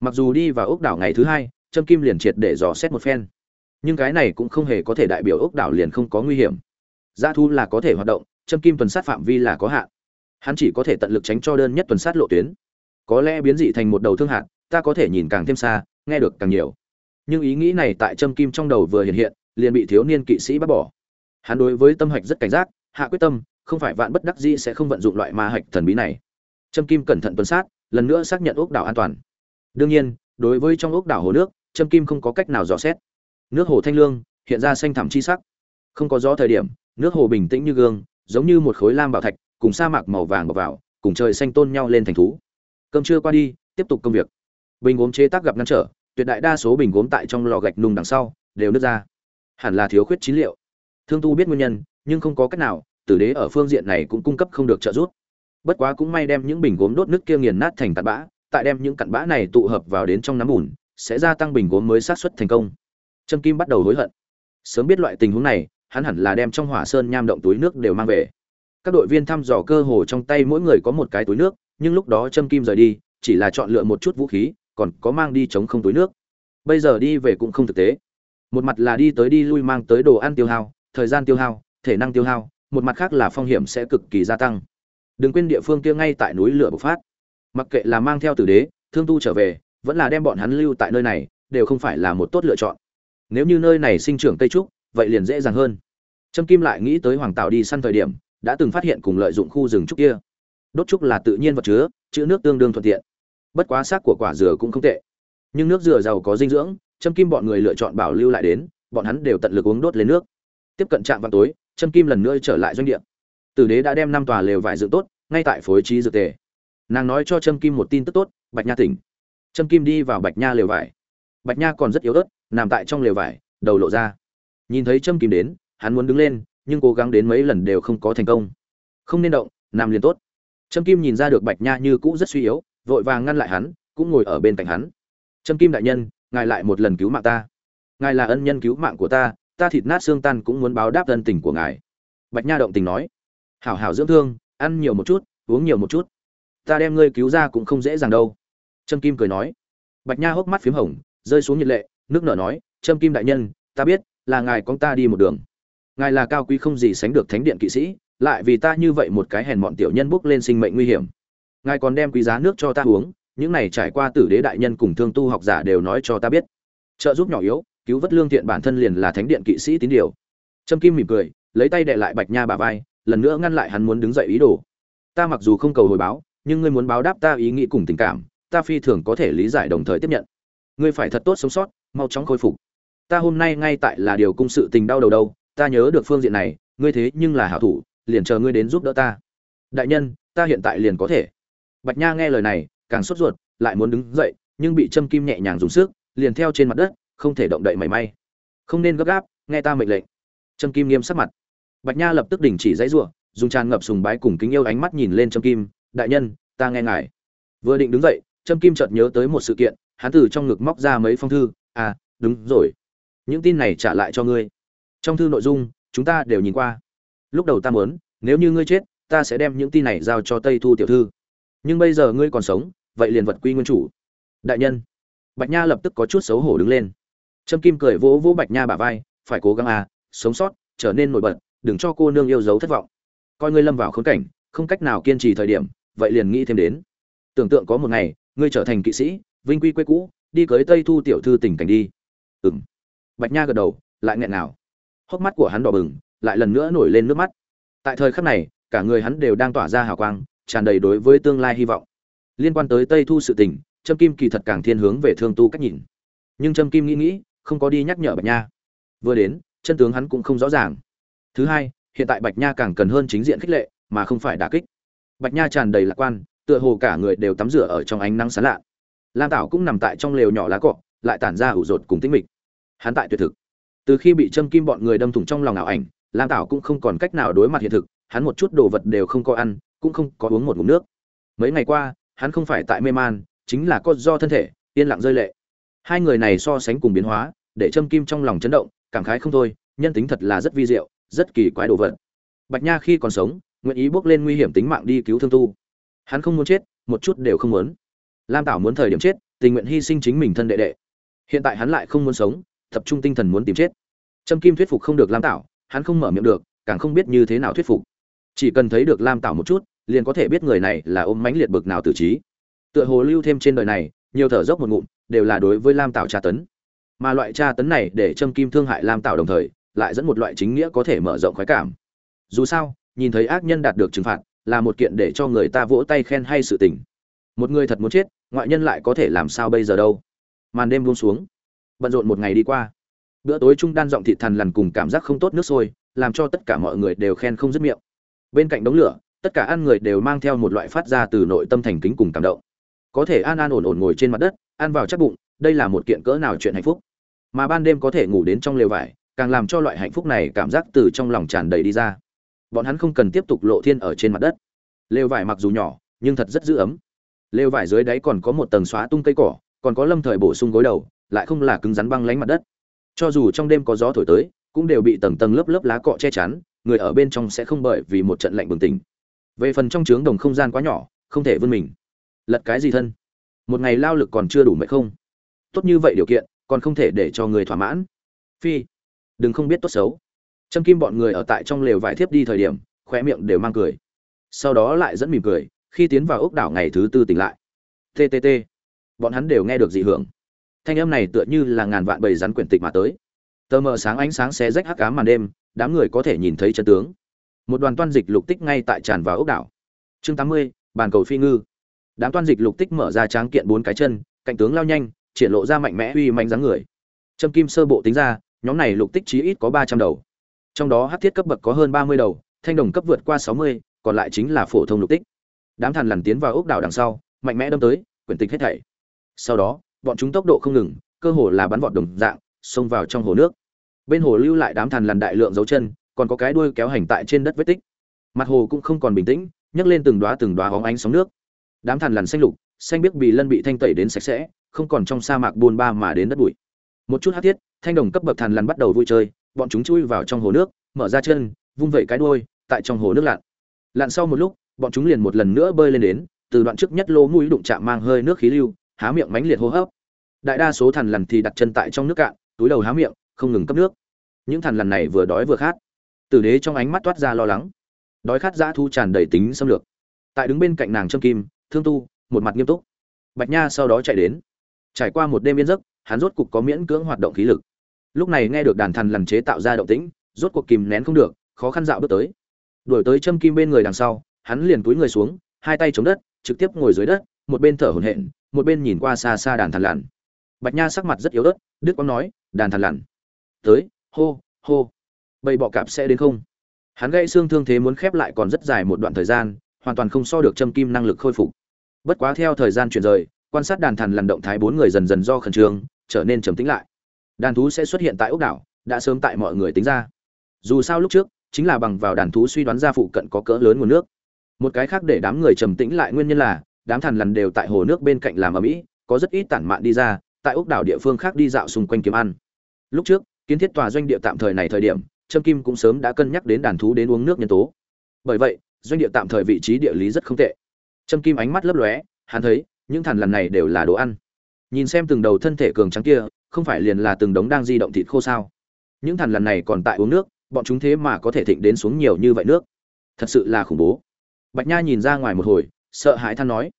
mặc dù đi vào ốc đảo ngày thứ hai trâm kim liền triệt để dò xét một phen. Nhưng cái này cũng không hề có thể đại biểu ốc đảo liền không có nguy hiểm. Dã thu là có thể hoạt động trâm kim tuần sát phạm vi là có hạn. Hắn chỉ có thể tận lực tránh cho đơn nhất tuần sát lộ tuyến. Có lẽ biến dị thành một đầu thương hạn, ta có thể nhìn càng thêm xa nghe được càng nhiều. Nhưng ý nghĩ này tại trâm kim trong đầu vừa hiện hiện liền bị thiếu niên kỵ sĩ bác bỏ. Hắn đối với tâm hạch rất cảnh giác hạ quyết tâm không phải vạn bất đắc dĩ sẽ không vận dụng loại ma hạch thần bí này. Trâm kim cẩn thận tuần sát lần nữa xác nhận ốc đảo an toàn đương nhiên, đối với trong ốc đảo hồ nước, trâm kim không có cách nào dò xét. Nước hồ thanh lương hiện ra xanh thẳm chi sắc. Không có gió thời điểm, nước hồ bình tĩnh như gương, giống như một khối lam bảo thạch, cùng sa mạc màu vàng bọc vào, cùng trời xanh tôn nhau lên thành thú. Cơm trưa qua đi, tiếp tục công việc. Bình gốm chế tác gặp ngăn trở, tuyệt đại đa số bình gốm tại trong lò gạch nung đằng sau, đều nứt ra. Hẳn là thiếu khuyết chín liệu. Thương tu biết nguyên nhân, nhưng không có cách nào, tử đế ở phương diện này cũng cung cấp không được trợ giúp. Bất quá cũng may đem những bình gốm đốt nước kia nghiền nát thành tạt bã tại đem những cặn bã này tụ hợp vào đến trong nắm bùn, sẽ gia tăng bình gốm mới sát xuất thành công. Trâm kim bắt đầu hối hận. Sớm biết loại tình huống này, hắn hẳn là đem trong hỏa sơn nham động túi nước đều mang về. Các đội viên thăm dò cơ hồ trong tay mỗi người có một cái túi nước, nhưng lúc đó trâm kim rời đi, chỉ là chọn lựa một chút vũ khí, còn có mang đi chống không túi nước. Bây giờ đi về cũng không thực tế. Một mặt là đi tới đi lui mang tới đồ ăn tiêu hao, thời gian tiêu hao, thể năng tiêu hao, một mặt khác là phong hiểm sẽ cực kỳ gia tăng. Đừng quên địa phương kia ngay tại núi lửa bộc phát mặc kệ là mang theo tử đế, thương tu trở về, vẫn là đem bọn hắn lưu tại nơi này, đều không phải là một tốt lựa chọn. Nếu như nơi này sinh trưởng cây trúc, vậy liền dễ dàng hơn. Trâm kim lại nghĩ tới hoàng tạo đi săn thời điểm, đã từng phát hiện cùng lợi dụng khu rừng trúc kia. Đốt trúc là tự nhiên vật chứa, chữ nước tương đương thuận tiện. Bất quá xác của quả dừa cũng không tệ. Nhưng nước dừa giàu có dinh dưỡng, trâm kim bọn người lựa chọn bảo lưu lại đến, bọn hắn đều tận lực uống đốt lên nước. Tiếp cận trạm vào tối, trâm kim lần nữa trở lại doanh địa. Tử đế đã đem năm tòa lều vải dựng tốt, ngay tại phối trí dược tề nàng nói cho trâm kim một tin tức tốt, bạch nha tỉnh. Trâm kim đi vào bạch nha lều vải. Bạch nha còn rất yếu ớt, nằm tại trong lều vải, đầu lộ ra. Nhìn thấy trâm kim đến, hắn muốn đứng lên, nhưng cố gắng đến mấy lần đều không có thành công. Không nên động, nằm liền tốt. Trâm kim nhìn ra được bạch nha như cũ rất suy yếu, vội vàng ngăn lại hắn, cũng ngồi ở bên cạnh hắn. Trâm kim đại nhân, ngài lại một lần cứu mạng ta. Ngài là ân nhân cứu mạng của ta ta thịt nát xương tan cũng muốn báo đáp ân tình của ngài. Bạch nha động tình nói. Hảo hảo dưỡng thương, ăn nhiều một chút, uống nhiều một chút ta đem ngươi cứu ra cũng không dễ dàng đâu. Trâm kim cười nói. Bạch nha hốc mắt p h í m hồng, rơi xuống nhiệt lệ, nước nở nói, trâm kim đại nhân, ta biết là ngài con ta đi một đường. Ngài là cao quý không gì sánh được thánh điện kỵ sĩ, lại vì ta như vậy một cái hèn mọn tiểu nhân bước lên sinh mệnh nguy hiểm. Ngài còn đem quý giá nước cho ta uống, những này trải qua tử đế đại nhân cùng thương tu học giả đều nói cho ta biết. Trợ giúp nhỏ yếu, cứu vớt lương thiện bản thân liền là thánh điện kỵ sĩ tín điều. Trâm kim mỉm cười, lấy tay đệ lại bạch nha bà vai, lần nữa ngăn lại hắn muốn đứng dậy ý đồ. Ta mặc dù không cầu hồi báo nhưng ngươi muốn báo đáp ta ý nghĩ cùng tình cảm, ta phi thường có thể lý giải đồng thời tiếp nhận. Ngươi phải thật tốt sống sót, mau chóng khôi phục. Ta hôm nay ngay tại là điều cung sự tình đau đầu đâu, ta nhớ được phương diện này, ngươi thế nhưng là hảo thủ, liền chờ ngươi đến giúp đỡ ta. Đại nhân, ta hiện tại liền có thể. Bạch nha nghe lời này, càng sốt ruột, lại muốn đứng dậy, nhưng bị châm kim nhẹ nhàng dùng sức, liền theo trên mặt đất, không thể động đậy mảy may. Không nên gấp gáp, nghe ta mệnh lệnh. Châm kim nghiêm sắc mặt. Bạch nha lập tức đình chỉ dãy rủa, dùng tràn ngập sùng bái cùng kính yêu ánh mắt nhìn lên châm kim đại nhân, ta nghe ngài. Vừa định đứng dậy, trâm kim chợt nhớ tới một sự kiện, hắn từ trong ngực móc ra mấy phong thư. À đúng rồi. Những tin này trả lại cho ngươi. Trong thư nội dung, chúng ta đều nhìn qua. Lúc đầu ta muốn, nếu như ngươi chết, ta sẽ đem những tin này giao cho tây thu tiểu thư. Nhưng bây giờ ngươi còn sống, vậy liền vật quy nguyên chủ. Đại nhân. Bạch nha lập tức có chút xấu hổ đứng lên. Trâm kim cười vỗ vỗ bạch nha bả vai, phải cố gắng à sống sót, trở nên nổi bật, đừng cho cô nương yêu dấu thất vọng. Coi ngươi lâm vào khốn cảnh, không cách nào kiên trì thời điểm vậy liền nghĩ thêm đến. Tưởng tượng có một ngày, ngươi trở thành kỵ sĩ, vinh quy quê cũ, đi cưới tây thu tiểu thư tình cảnh đi. Ừng bạch nha gật đầu, lại nghẹn nào hốc mắt của hắn đỏ bừng, lại lần nữa nổi lên nước mắt. Tại thời khắc này, cả người hắn đều đang tỏa ra hào quang, tràn đầy đối với tương lai hy vọng. Liên quan tới tây thu sự tình, trâm kim kỳ thật càng thiên hướng về thương tu cách nhìn. Nhưng trâm kim nghĩ nghĩ, không có đi nhắc nhở bạch nha. Vừa đến, chân tướng hắn cũng không rõ ràng. Thứ hai, hiện tại bạch nha càng cần hơn chính diện khích lệ, mà không phải đả kích bạch nha tràn đầy lạc quan, tựa hồ cả người đều tắm rửa ở trong ánh nắng sáng lạ. Lam tảo cũng nằm tại trong lều nhỏ lá cọ, lại tản ra ủ rột cùng tĩnh mịch. Hắn tại tuyệt thực. Từ khi bị châm kim bọn người đâm thủng trong lòng ảo ảnh, lam tảo cũng không còn cách nào đối mặt hiện thực, hắn một chút đồ vật đều không có ăn, cũng không có uống một ngụm nước. Mấy ngày qua, hắn không phải tại mê man, chính là có do thân thể, yên lặng rơi lệ. Hai người này so sánh cùng biến hóa, để châm kim trong lòng chấn động, cảm khái không thôi, nhân tính thật là rất vi diệu, rất kỳ quái đồ vật. Bạch nha khi còn sống nguyện ý bước lên nguy hiểm tính mạng đi cứu thương tu. Hắn không muốn chết, một chút đều không muốn. Lam tảo muốn thời điểm chết, tình nguyện hy sinh chính mình thân đệ đệ. Hiện tại hắn lại không muốn sống, tập trung tinh thần muốn tìm chết. Trâm kim thuyết phục không được lam tảo, hắn không mở miệng được, càng không biết như thế nào thuyết phục. Chỉ cần thấy được lam tảo một chút, liền có thể biết người này là ôm mãnh liệt bực nào tử trí. Tựa hồ lưu thêm trên đời này, nhiều thở dốc một ngụm, đều là đối với lam tảo tra tấn. Mà loại tra tấn này để trâm kim thương hại lam tảo đồng thời, lại dẫn một loại chính nghĩa có thể mở rộng khoái cảm. Dù sao nhìn thấy ác nhân đạt được trừng phạt, là một kiện để cho người ta vỗ tay khen hay sự tình. Một người thật muốn chết, ngoại nhân lại có thể làm sao bây giờ đâu? Màn đêm buông xuống. Bận rộn một ngày đi qua. Bữa tối trung đan giọng thịt thằn lằn cùng cảm giác không tốt nước sôi, làm cho tất cả mọi người đều khen không dứt miệng. Bên cạnh đống lửa, tất cả ăn người đều mang theo một loại phát ra từ nội tâm thành kính cùng cảm động. Có thể an an ổn ổn ngồi trên mặt đất, ăn vào chắc bụng, đây là một kiện cỡ nào chuyện hạnh phúc. Mà ban đêm có thể ngủ đến trong lều vải, càng làm cho loại hạnh phúc này cảm giác từ trong lòng tràn đầy đi ra bọn hắn không cần tiếp tục lộ thiên ở trên mặt đất. Lều vải mặc dù nhỏ, nhưng thật rất giữ ấm. Lều vải dưới đáy còn có một tầng xóa tung cây cỏ, còn có lâm thời bổ sung gối đầu, lại không là cứng rắn băng lánh mặt đất. Cho dù trong đêm có gió thổi tới, cũng đều bị tầng tầng lớp lớp lá cọ che chắn, người ở bên trong sẽ không bởi vì một trận lạnh bừng tỉnh. Về phần trong trướng đồng không gian quá nhỏ, không thể vươn mình. Lật cái gì thân? Một ngày lao lực còn chưa đủ mệt không? Tốt như vậy điều kiện, còn không thể để cho người thỏa mãn. Phi, đừng không biết tốt xấu. Trâm kim bọn người ở tại trong lều vải thiếp đi thời điểm khoe miệng đều mang cười. Sau đó lại dẫn mỉm cười, khi tiến vào ốc đảo ngày thứ tư tỉnh lại. Ttt bọn hắn đều nghe được dị hưởng. Thanh âm này tựa như là ngàn vạn bầy rắn quyển tịch mà tới. Tờ mờ sáng ánh sáng xé rách hắc ám màn đêm, đám người có thể nhìn thấy chân tướng. Một đoàn toan dịch lục tích ngay tại tràn vào ốc đảo. Chương tám mươi, bàn cầu phi ngư. Đám toan dịch lục tích mở ra tráng kiện bốn cái chân, cạnh tướng lao nhanh, triển lộ ra mạnh mẽ uy mạnh dáng người. Trâm kim sơ bộ tính ra, nhóm này lục tích chí ít có ba trăm đầu trong đó hát thiết cấp bậc có hơn ba mươi đầu, thanh đồng cấp vượt qua sáu mươi, còn lại chính là phổ thông lục tích. Đám thằn lằn tiến vào ốc đảo đằng sau, mạnh mẽ đâm tới, quyển tịch hết thảy. Sau đó, bọn chúng tốc độ không ngừng, cơ hồ là bắn vọt đồng dạng, xông vào trong hồ nước. Bên hồ lưu lại đám thằn lằn đại lượng dấu chân, còn có cái đuôi kéo hành tại trên đất vết tích. Mặt hồ cũng không còn bình tĩnh, nhấc lên từng đóa từng đóa hóng ánh sóng nước. Đám thằn lằn xanh lục, xanh biếc bì lân bị thanh tẩy đến sạch sẽ, không còn trong sa mạc buôn ba mà đến đất bụi. Một chút hát thiết, thanh đồng cấp bậc thằn lằn bắt đầu vui chơi bọn chúng chui vào trong hồ nước, mở ra chân, vung vẩy cái đuôi, tại trong hồ nước lặn. Lặn sau một lúc, bọn chúng liền một lần nữa bơi lên đến, từ đoạn trước nhất lỗ mũi đụng chạm mang hơi nước khí lưu, há miệng mánh liệt hô hấp. Đại đa số thằn lằn thì đặt chân tại trong nước cạn, túi đầu há miệng, không ngừng cấp nước. Những thằn lằn này vừa đói vừa khát. Tử đế trong ánh mắt toát ra lo lắng. Đói khát dã thu tràn đầy tính xâm lược. Tại đứng bên cạnh nàng trâm kim, thương tu, một mặt nghiêm túc. Bạch nha sau đó chạy đến. Trải qua một đêm yên giấc, hắn rốt cục có miễn cưỡng hoạt động khí lực lúc này nghe được đàn thần lằn chế tạo ra động tĩnh, rốt cuộc kìm nén không được, khó khăn dạo bước tới. Đuổi tới châm kim bên người đằng sau, hắn liền túi người xuống, hai tay chống đất, trực tiếp ngồi dưới đất, một bên thở hổn hển, một bên nhìn qua xa xa đàn thần lằn bạch nha sắc mặt rất yếu ớt đức quang nói, đàn thần lằn tới, hô hô. Bầy bọ cạp sẽ đến không? Hắn gãy xương thương thế muốn khép lại còn rất dài một đoạn thời gian, hoàn toàn không so được châm kim năng lực khôi phục. Bất quá theo thời gian chuyển rời, quan sát đàn thần lằn động thái bốn người dần dần do khẩn trương, trở nên trầm tĩnh lại đàn thú sẽ xuất hiện tại ốc đảo, đã sớm tại mọi người tính ra. Dù sao lúc trước, chính là bằng vào đàn thú suy đoán ra phụ cận có cỡ lớn nguồn nước. Một cái khác để đám người trầm tĩnh lại nguyên nhân là, đám thằn lằn đều tại hồ nước bên cạnh làm ở mỹ có rất ít tản mạn đi ra, tại ốc đảo địa phương khác đi dạo xung quanh kiếm ăn. Lúc trước, kiến thiết tòa doanh địa tạm thời này thời điểm, trâm kim cũng sớm đã cân nhắc đến đàn thú đến uống nước nhân tố. Bởi vậy, doanh địa tạm thời vị trí địa lý rất không tệ. Trâm kim ánh mắt lấp lóe, hắn thấy, những thằn lằn này đều là đồ ăn. Nhìn xem từng đầu thân thể cường trắng kia không phải liền là từng đống đang di động thịt khô sao? Những thằn lằn này còn tại uống nước, bọn chúng thế mà có thể thịnh đến xuống nhiều như vậy nước. Thật sự là khủng bố. Bạch nha nhìn ra ngoài một hồi, sợ hãi than nói.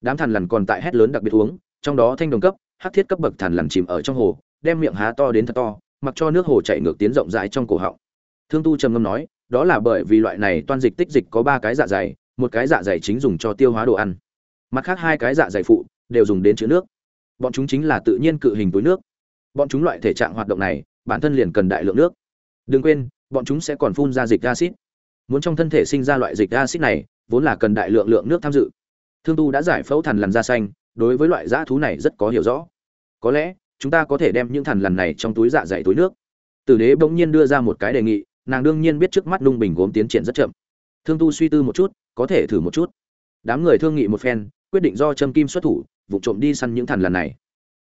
Đám thằn lằn còn tại hét lớn đặc biệt uống, trong đó thanh đồng cấp, hắc thiết cấp bậc thằn lằn chìm ở trong hồ, đem miệng há to đến thật to, mặc cho nước hồ chảy ngược tiến rộng rãi trong cổ họng. Thương tu trầm ngâm nói, đó là bởi vì loại này toan dịch tích dịch có ba cái dạ dày, một cái dạ dày chính dùng cho tiêu hóa đồ ăn. Mặt khác hai cái dạ dày phụ đều dùng đến chứa nước. Bọn chúng chính là tự nhiên cự hình túi nước bọn chúng loại thể trạng hoạt động này, bản thân liền cần đại lượng nước. Đừng quên, bọn chúng sẽ còn phun ra dịch acid muốn trong thân thể sinh ra loại dịch acid này, vốn là cần đại lượng lượng nước tham dự. Thương tu đã giải phẫu thằn lằn da xanh, đối với loại dã thú này rất có hiểu rõ. Có lẽ, chúng ta có thể đem những thằn lằn này trong túi dạ dày túi nước. Tử đế bỗng nhiên đưa ra một cái đề nghị, nàng đương nhiên biết trước mắt nung bình gốm tiến triển rất chậm. Thương tu suy tư một chút, có thể thử một chút. Đám người thương nghị một phen, quyết định do châm kim xuất thủ, vụ trộm đi săn những thằn lằn này.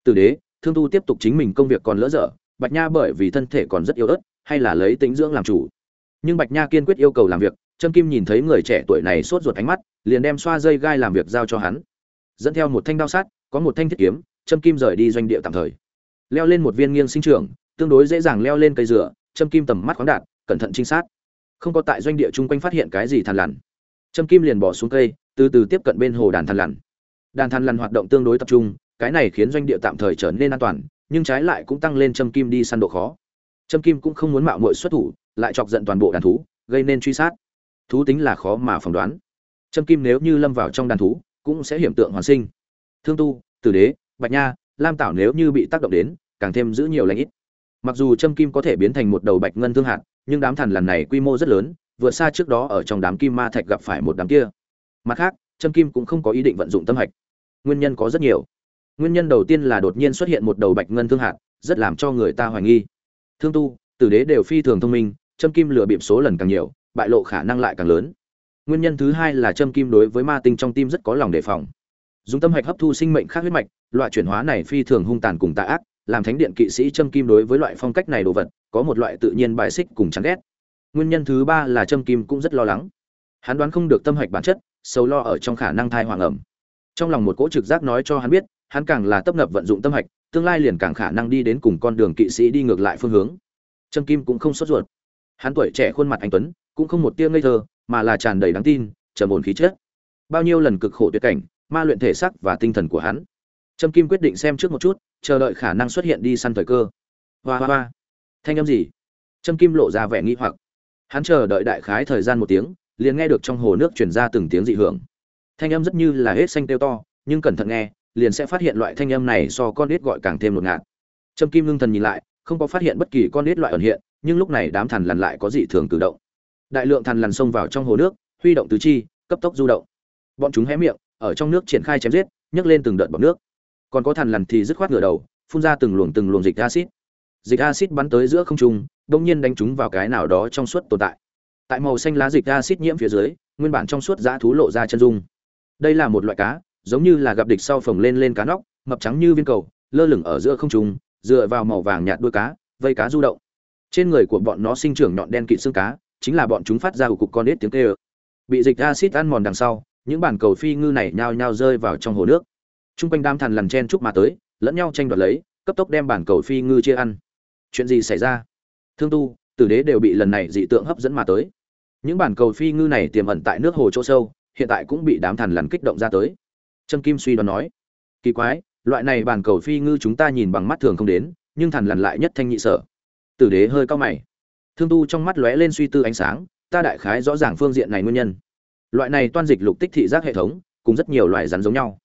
Tử đế thương tu tiếp tục chính mình công việc còn lỡ dở, bạch nha bởi vì thân thể còn rất yếu ớt, hay là lấy tính dưỡng làm chủ. Nhưng bạch nha kiên quyết yêu cầu làm việc, trâm kim nhìn thấy người trẻ tuổi này sốt ruột ánh mắt, liền đem xoa dây gai làm việc giao cho hắn. Dẫn theo một thanh đao sắt, có một thanh thiết kiếm, Trâm kim rời đi doanh địa tạm thời. Leo lên một viên nghiêng sinh trưởng, tương đối dễ dàng leo lên cây dừa, Trâm kim tầm mắt khoáng đạt, cẩn thận trinh sát. Không có tại doanh địa chung quanh phát hiện cái gì thằn lằn. Trâm kim liền bỏ xuống cây, từ từ tiếp cận bên hồ đàn thằn lằn. Đàn thằn lằn hoạt động tương đối tập trung cái này khiến doanh địa tạm thời trở nên an toàn, nhưng trái lại cũng tăng lên châm kim đi săn độ khó. Châm kim cũng không muốn mạo muội xuất thủ, lại chọc giận toàn bộ đàn thú, gây nên truy sát. Thú tính là khó mà phỏng đoán. Châm kim nếu như lâm vào trong đàn thú, cũng sẽ hiểm tượng hoàn sinh. Thương tu, tử đế, bạch nha, lam tảo nếu như bị tác động đến, càng thêm giữ nhiều lãnh ít. Mặc dù châm kim có thể biến thành một đầu bạch ngân thương hạt, nhưng đám thần lần này quy mô rất lớn vượt xa trước đó ở trong đám kim ma thạch gặp phải một đám kia. Mặt khác châm kim cũng không có ý định vận dụng tâm hạch. Nguyên nhân có rất nhiều nguyên nhân đầu tiên là đột nhiên xuất hiện một đầu bạch ngân thương hạt, rất làm cho người ta hoài nghi. Thương tu, tử đế đều phi thường thông minh, châm kim lừa bịp số lần càng nhiều, bại lộ khả năng lại càng lớn. Nguyên nhân thứ hai là châm kim đối với ma tinh trong tim rất có lòng đề phòng. Dùng tâm hạch hấp thu sinh mệnh khác huyết mạch, loại chuyển hóa này phi thường hung tàn cùng tà ác, làm thánh điện kỵ sĩ châm kim đối với loại phong cách này đồ vật, có một loại tự nhiên bài xích cùng chán ghét. Nguyên nhân thứ ba là châm kim cũng rất lo lắng. Hắn đoán không được tâm hạch bản chất sâu lo ở trong khả năng thai hoàng ẩm. Trong lòng một cỗ trực giác nói cho hắn biết hắn càng là tấp nập vận dụng tâm hạch, tương lai liền càng khả năng đi đến cùng con đường kỵ sĩ đi ngược lại phương hướng. Trâm kim cũng không sốt ruột. Hắn tuổi trẻ khuôn mặt anh tuấn, cũng không một tia ngây thơ, mà là tràn đầy đáng tin, trầm ổn khí chất. Bao nhiêu lần cực khổ tuyệt cảnh, ma luyện thể xác và tinh thần của hắn. Trâm kim quyết định xem trước một chút, chờ đợi khả năng xuất hiện đi săn thời cơ. Hoa hoa hoa. Thanh âm gì? Trâm kim lộ ra vẻ nghi hoặc. Hắn chờ đợi đại khái thời gian một tiếng, liền nghe được trong hồ nước chuyển ra từng tiếng dị hưởng. Thanh âm rất như là hết xanh tiêu to, nhưng cẩn thận nghe liền sẽ phát hiện loại thanh âm này so con nít gọi càng thêm một ngạt. Trâm kim ngưng thần nhìn lại, không có phát hiện bất kỳ con nít loại ẩn hiện, nhưng lúc này đám thằn lằn lại có dị thường cử động. Đại lượng thằn lằn xông vào trong hồ nước, huy động tứ chi, cấp tốc du động. Bọn chúng hé miệng, ở trong nước triển khai chém giết, nhấc lên từng đợt bọt nước. Còn có thằn lằn thì dứt khoát ngửa đầu, phun ra từng luồng từng luồng dịch axit. dịch axit bắn tới giữa không trung đồng nhiên đánh chúng vào cái nào đó trong suốt tồn tại. Tại màu xanh lá dịch axit nhiễm phía dưới, nguyên bản trong suốt dã thú lộ ra chân dung. Đây là một loại cá giống như là gặp địch sau phồng lên lên cá nóc mập trắng như viên cầu lơ lửng ở giữa không trung dựa vào màu vàng nhạt đuôi cá vây cá du động trên người của bọn nó sinh trưởng nhọn đen kịt xương cá chính là bọn chúng phát ra của cục con nết tiếng kêu bị dịch acid ăn mòn đằng sau những bản cầu phi ngư này nhao nhao rơi vào trong hồ nước Trung quanh đám thằn lằn chen chúc mà tới, lẫn nhau tranh đoạt lấy, cấp tốc đem bản cầu phi ngư chia ăn. Chuyện gì xảy ra? Thương tu, Tử Đế đều bị lần này dị tượng hấp dẫn mà tới. Những bản cầu phi ngư này tiềm ẩn tại nước hồ chỗ sâu, hiện tại cũng bị đám thằn lằn kích động ra tới. Trâm Kim suy đoán nói, kỳ quái, loại này bản cầu phi ngư chúng ta nhìn bằng mắt thường không đến, nhưng thần lằn lại nhất thanh nhị sở. Tử Đế hơi cao mày. Thương tu trong mắt lóe lên suy tư ánh sáng, ta đại khái rõ ràng phương diện này nguyên nhân. Loại này toan dịch lục tích thị giác hệ thống, cùng rất nhiều loài rắn giống nhau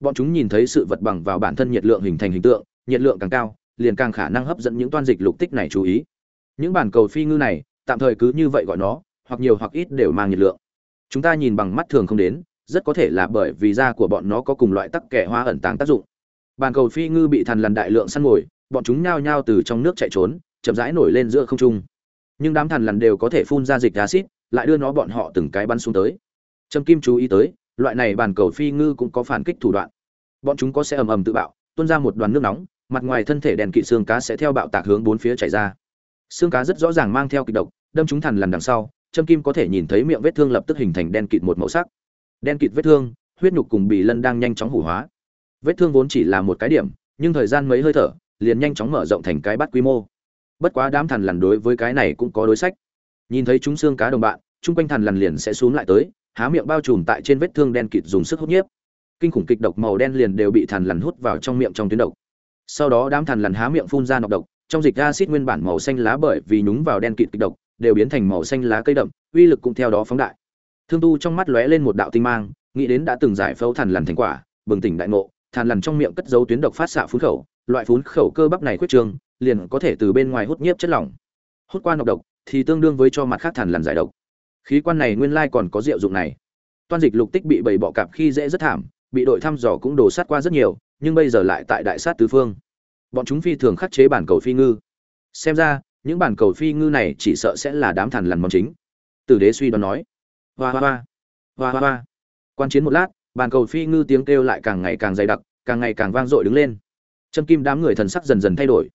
bọn chúng nhìn thấy sự vật bằng vào bản thân nhiệt lượng hình thành hình tượng nhiệt lượng càng cao liền càng khả năng hấp dẫn những toan dịch lục tích này chú ý những bản cầu phi ngư này tạm thời cứ như vậy gọi nó hoặc nhiều hoặc ít đều mang nhiệt lượng chúng ta nhìn bằng mắt thường không đến rất có thể là bởi vì da của bọn nó có cùng loại tắc kẻ hoa ẩn tàng tác dụng. Bàn cầu phi ngư bị thằn lằn đại lượng săn mồi, bọn chúng nhao nhao từ trong nước chạy trốn, chậm rãi nổi lên giữa không trung. Nhưng đám thằn lằn đều có thể phun ra dịch acid lại đưa nó bọn họ từng cái bắn xuống tới. Trâm kim chú ý tới, loại này bàn cầu phi ngư cũng có phản kích thủ đoạn. Bọn chúng có sẽ ầm ầm tự bạo, tuôn ra một đoàn nước nóng, mặt ngoài thân thể đèn kỵ xương cá sẽ theo bạo tạc hướng bốn phía chảy ra. Xương cá rất rõ ràng mang theo kịch độc, đâm chúng thằn lằn đằng sau châm kim có thể nhìn thấy miệng vết thương lập tức hình thành đen kịt một màu sắc đen kịt vết thương, huyết nhục cùng bì lân đang nhanh chóng hủ hóa. Vết thương vốn chỉ là một cái điểm, nhưng thời gian mấy hơi thở, liền nhanh chóng mở rộng thành cái bắt quy mô. Bất quá đám thằn lằn đối với cái này cũng có đối sách. Nhìn thấy chúng xương cá đồng bạn, chung quanh thằn lằn liền sẽ xuống lại tới, há miệng bao trùm tại trên vết thương đen kịt dùng sức hút nhiếp. Kinh khủng kịch độc màu đen liền đều bị thằn lằn hút vào trong miệng trong tuyến độc. Sau đó đám thằn lằn há miệng phun ra nọc độc, trong dịch acid nguyên bản màu xanh lá bởi vì nhúng vào đen kịt kịch độc, đều biến thành màu xanh lá cây đậm, uy lực cũng theo đó phóng đại thương tu trong mắt lóe lên một đạo tinh mang, nghĩ đến đã từng giải phẫu thằn lằn thành quả, bừng tỉnh đại ngộ, thằn lằn trong miệng cất dấu tuyến độc phát xạ phun khẩu, loại phun khẩu cơ bắp này khuyết trương liền có thể từ bên ngoài hút nhiếp chất lỏng. Hút qua nọc độc, thì tương đương với cho mặt khác thằn lằn giải độc. Khí quan này nguyên lai còn có diệu dụng này. Toan dịch lục tích bị bầy bọ cạp khi dễ rất thảm, bị đội thăm dò cũng đổ sát qua rất nhiều, nhưng bây giờ lại tại đại sát tứ phương. Bọn chúng phi thường khắc chế bản cầu phi ngư. Xem ra, những bản cầu phi ngư này chỉ sợ sẽ là đám thằn lằn mong chính. Tử đế suy đoán nói hoa hoa hoa. Hoa hoa hoa. Quan chiến một lát, bàn cầu phi ngư tiếng kêu lại càng ngày càng dày đặc, càng ngày càng vang dội đứng lên. Châm kim đám người thần sắc dần dần thay đổi.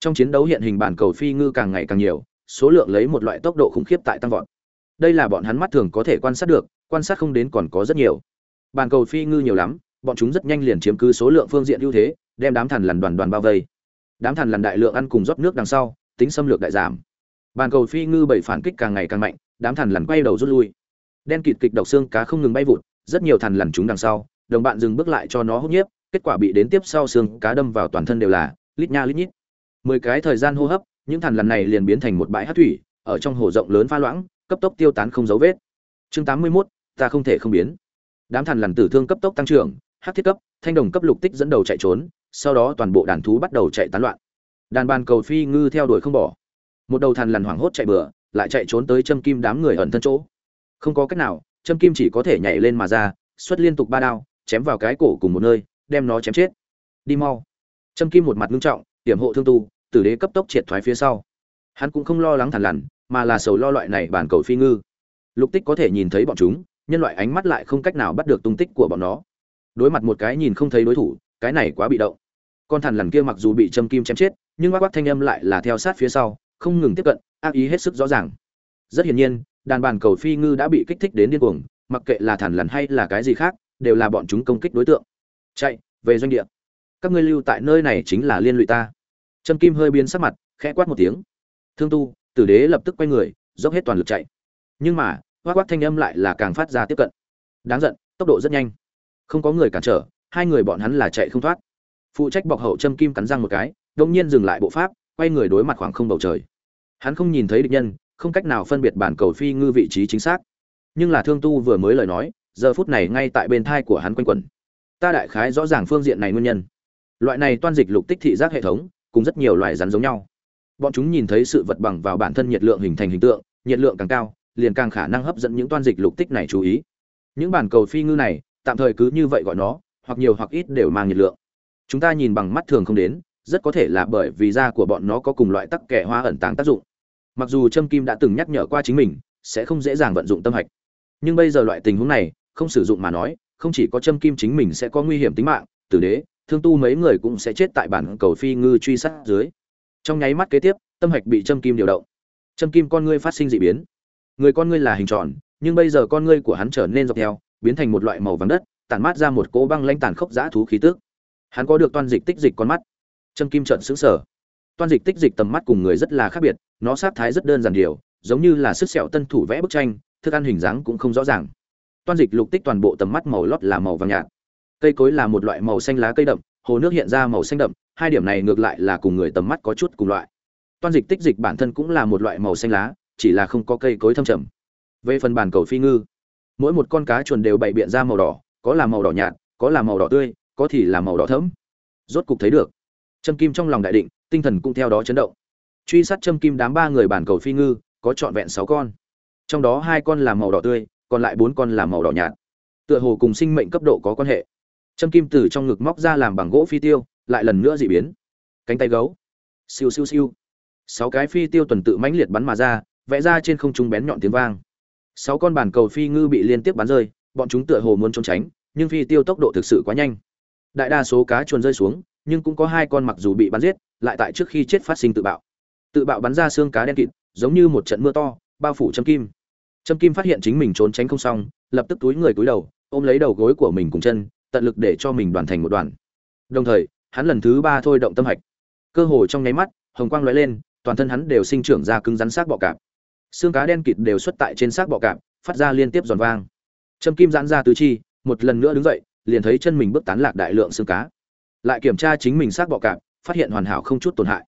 Trong chiến đấu hiện hình bản cầu phi ngư càng ngày càng nhiều, số lượng lấy một loại tốc độ khủng khiếp tại tăng vọt. Đây là bọn hắn mắt thường có thể quan sát được, quan sát không đến còn có rất nhiều. Bàn cầu phi ngư nhiều lắm, bọn chúng rất nhanh liền chiếm cứ số lượng phương diện ưu thế, đem đám thằn lằn đoàn đoàn bao vây. Đám thằn lằn đại lượng ăn cùng rót nước đằng sau, tính xâm lược đại giảm. Bàn cầu phi ngư bảy phản kích càng ngày càng mạnh, đám thằn lằn quay đầu rút lui đen kịt kịch độc xương cá không ngừng bay vụt rất nhiều thằn lằn chúng đằng sau đồng bạn dừng bước lại cho nó hút nhiếp kết quả bị đến tiếp sau xương cá đâm vào toàn thân đều là lít nha lít nhít. Mười cái thời gian hô hấp những thằn lằn này liền biến thành một bãi hát thủy ở trong hồ rộng lớn pha loãng cấp tốc tiêu tán không dấu vết. Chương tám mươi 81, ta không thể không biến. Đám thằn lằn tử thương cấp tốc tăng trưởng hát thiết cấp thanh đồng cấp lục tích dẫn đầu chạy trốn sau đó toàn bộ đàn thú bắt đầu chạy tán loạn. Đàn bàn cầu phi ngư theo đuổi không bỏ. Một đầu thằn lằn hoảng hốt chạy bừa lại chạy trốn tới châm kim đám người ẩn thân chỗ không có cách nào châm kim chỉ có thể nhảy lên mà ra, xuất liên tục ba đao, chém vào cái cổ cùng một nơi, đem nó chém chết. Đi mau. Châm kim một mặt ngưng trọng tiềm hộ thương tu, tử đế cấp tốc triệt thoái phía sau. Hắn cũng không lo lắng thản lằn, mà là sầu lo loại này bản cầu phi ngư. Lục tích có thể nhìn thấy bọn chúng, nhân loại ánh mắt lại không cách nào bắt được tung tích của bọn nó. Đối mặt một cái nhìn không thấy đối thủ, cái này quá bị động. Con thằn lằn kia mặc dù bị châm kim chém chết, nhưng bác bác thanh âm lại là theo sát phía sau, không ngừng tiếp cận, ác ý hết sức rõ ràng. Rất hiển nhiên đàn bàn cầu phi ngư đã bị kích thích đến điên cuồng, mặc kệ là thản lằn hay là cái gì khác, đều là bọn chúng công kích đối tượng. Chạy, về doanh địa. Các ngươi lưu tại nơi này chính là liên lụy ta. Trâm kim hơi biến sắc mặt, khẽ quát một tiếng. Thương tu, tử đế lập tức quay người, dốc hết toàn lực chạy. Nhưng mà hoác quát thanh âm lại là càng phát ra tiếp cận. Đáng giận, tốc độ rất nhanh. Không có người cản trở, hai người bọn hắn là chạy không thoát. Phụ trách bọc hậu châm kim cắn răng một cái đông nhiên dừng lại bộ pháp, quay người đối mặt khoảng không bầu trời. Hắn không nhìn thấy địch nhân không cách nào phân biệt bản cầu phi ngư vị trí chính xác. Nhưng là thương tu vừa mới lời nói, giờ phút này ngay tại bên thai của hắn quanh quẩn. Ta đại khái rõ ràng phương diện này nguyên nhân. Loại này toan dịch lục tích thị giác hệ thống, cùng rất nhiều loài rắn giống nhau. Bọn chúng nhìn thấy sự vật bằng vào bản thân nhiệt lượng hình thành hình tượng, nhiệt lượng càng cao, liền càng khả năng hấp dẫn những toan dịch lục tích này chú ý. Những bản cầu phi ngư này, tạm thời cứ như vậy gọi nó, hoặc nhiều hoặc ít đều mang nhiệt lượng. Chúng ta nhìn bằng mắt thường không đến, rất có thể là bởi vì da của bọn nó có cùng loại tắc kẻ hoa ẩn tàng tác dụng mặc dù trâm kim đã từng nhắc nhở qua chính mình, sẽ không dễ dàng vận dụng tâm hạch. Nhưng bây giờ loại tình huống này, không sử dụng mà nói, không chỉ có trâm kim chính mình sẽ có nguy hiểm tính mạng, tử đế, thương tu mấy người cũng sẽ chết tại bản cầu phi ngư truy sát dưới. Trong nháy mắt kế tiếp, tâm hạch bị trâm kim điều động. Trâm kim con ngươi phát sinh dị biến. Người con ngươi là hình tròn, nhưng bây giờ con ngươi của hắn trở nên dọc theo, biến thành một loại màu vàng đất, tản mát ra một cỗ băng lanh tàn khốc dã thú khí tức. Hắn có được toan dịch tích dịch con mắt. Trâm kim trợn xứng sở toan dịch tích dịch tầm mắt cùng người rất là khác biệt nó sát thái rất đơn giản điều, giống như là sức sẹo tân thủ vẽ bức tranh, thức ăn hình dáng cũng không rõ ràng. Toan dịch lục tích toàn bộ tầm mắt màu lót là màu vàng nhạt. Cây cối là một loại màu xanh lá cây đậm, hồ nước hiện ra màu xanh đậm, hai điểm này ngược lại là cùng người tầm mắt có chút cùng loại. Toan dịch tích dịch bản thân cũng là một loại màu xanh lá, chỉ là không có cây cối thâm trầm. Về phần bàn cầu phi ngư, mỗi một con cá chuồn đều bày biện ra màu đỏ, có là màu đỏ nhạt, có là màu đỏ tươi, có thì là màu đỏ thẫm. Rốt cục thấy được. Trâm kim trong lòng đại định, tinh thần cũng theo đó chấn động truy sát châm kim đám ba người bản cầu phi ngư, có trọn vẹn sáu con. Trong đó hai con là màu đỏ tươi, còn lại bốn con là màu đỏ nhạt. Tựa hồ cùng sinh mệnh cấp độ có quan hệ. Châm kim từ trong ngực móc ra làm bằng gỗ phi tiêu, lại lần nữa dị biến. Cánh tay gấu. Siêu siêu siêu. Sáu cái phi tiêu tuần tự mãnh liệt bắn mà ra, vẽ ra trên không trung bén nhọn tiếng vang. Sáu con bản cầu phi ngư bị liên tiếp bắn rơi, bọn chúng tựa hồ muốn trốn tránh, nhưng phi tiêu tốc độ thực sự quá nhanh. Đại đa số cá chuồn rơi xuống, nhưng cũng có hai con mặc dù bị bắn giết, lại tại trước khi chết phát sinh tự bạo tự bạo bắn ra xương cá đen kịt, giống như một trận mưa to, bao phủ châm kim. Châm kim phát hiện chính mình trốn tránh không xong, lập tức túi người túi đầu, ôm lấy đầu gối của mình cùng chân, tận lực để cho mình đoàn thành một đoàn. Đồng thời, hắn lần thứ ba thôi động tâm hạch. Cơ hồ trong nháy mắt, hồng quang lóe lên, toàn thân hắn đều sinh trưởng ra cứng rắn xác bọ cạp. Xương cá đen kịt đều xuất tại trên xác bọ cạp, phát ra liên tiếp giòn vang. Châm kim giãn ra tứ chi, một lần nữa đứng dậy, liền thấy chân mình bước tán lạc đại lượng xương cá. Lại kiểm tra chính mình xác bọ cạp, phát hiện hoàn hảo không chút tổn hại.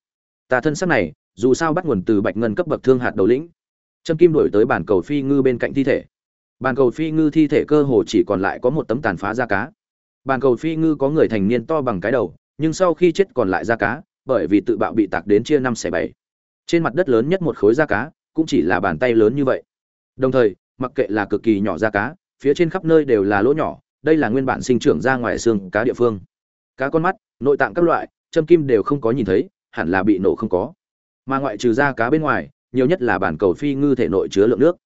Tà thân xác này dù sao bắt nguồn từ bạch ngân cấp bậc thương hạt đầu lĩnh. Trâm kim đổi tới bản cầu phi ngư bên cạnh thi thể. Bàn cầu phi ngư thi thể cơ hồ chỉ còn lại có một tấm tàn phá da cá. Bàn cầu phi ngư có người thành niên to bằng cái đầu, nhưng sau khi chết còn lại da cá, bởi vì tự bạo bị tạc đến chia năm xẻ bảy. Trên mặt đất lớn nhất một khối da cá, cũng chỉ là bàn tay lớn như vậy. Đồng thời, mặc kệ là cực kỳ nhỏ da cá, phía trên khắp nơi đều là lỗ nhỏ, đây là nguyên bản sinh trưởng ra ngoài xương cá địa phương. Cá con mắt, nội tạng các loại châm kim đều không có nhìn thấy, hẳn là bị nổ không có mà ngoại trừ da cá bên ngoài, nhiều nhất là bản cầu phi ngư thể nội chứa lượng nước.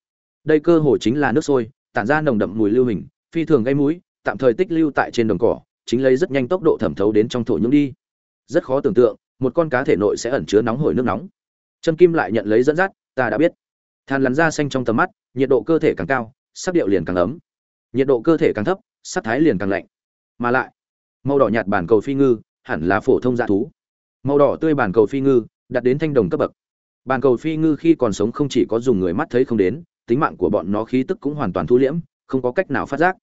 Đây cơ hồ chính là nước sôi, tản ra nồng đậm mùi lưu hình, phi thường gây mũi, tạm thời tích lưu tại trên đồng cỏ, chính lấy rất nhanh tốc độ thẩm thấu đến trong thổ nhưỡng đi. Rất khó tưởng tượng, một con cá thể nội sẽ ẩn chứa nóng hổi nước nóng. Trâm kim lại nhận lấy dẫn dắt, ta đã biết. Than lắn da xanh trong tầm mắt, nhiệt độ cơ thể càng cao, sắc điệu liền càng ấm. Nhiệt độ cơ thể càng thấp, sắc thái liền càng lạnh. Mà lại, màu đỏ nhạt bản cầu phi ngư hẳn là phổ thông dạ thú. Màu đỏ tươi bản cầu phi ngư đạt đến thanh đồng cấp bậc. Bàn cầu phi ngư khi còn sống không chỉ có dùng người mắt thấy không đến, tính mạng của bọn nó khí tức cũng hoàn toàn thu liễm, không có cách nào phát giác.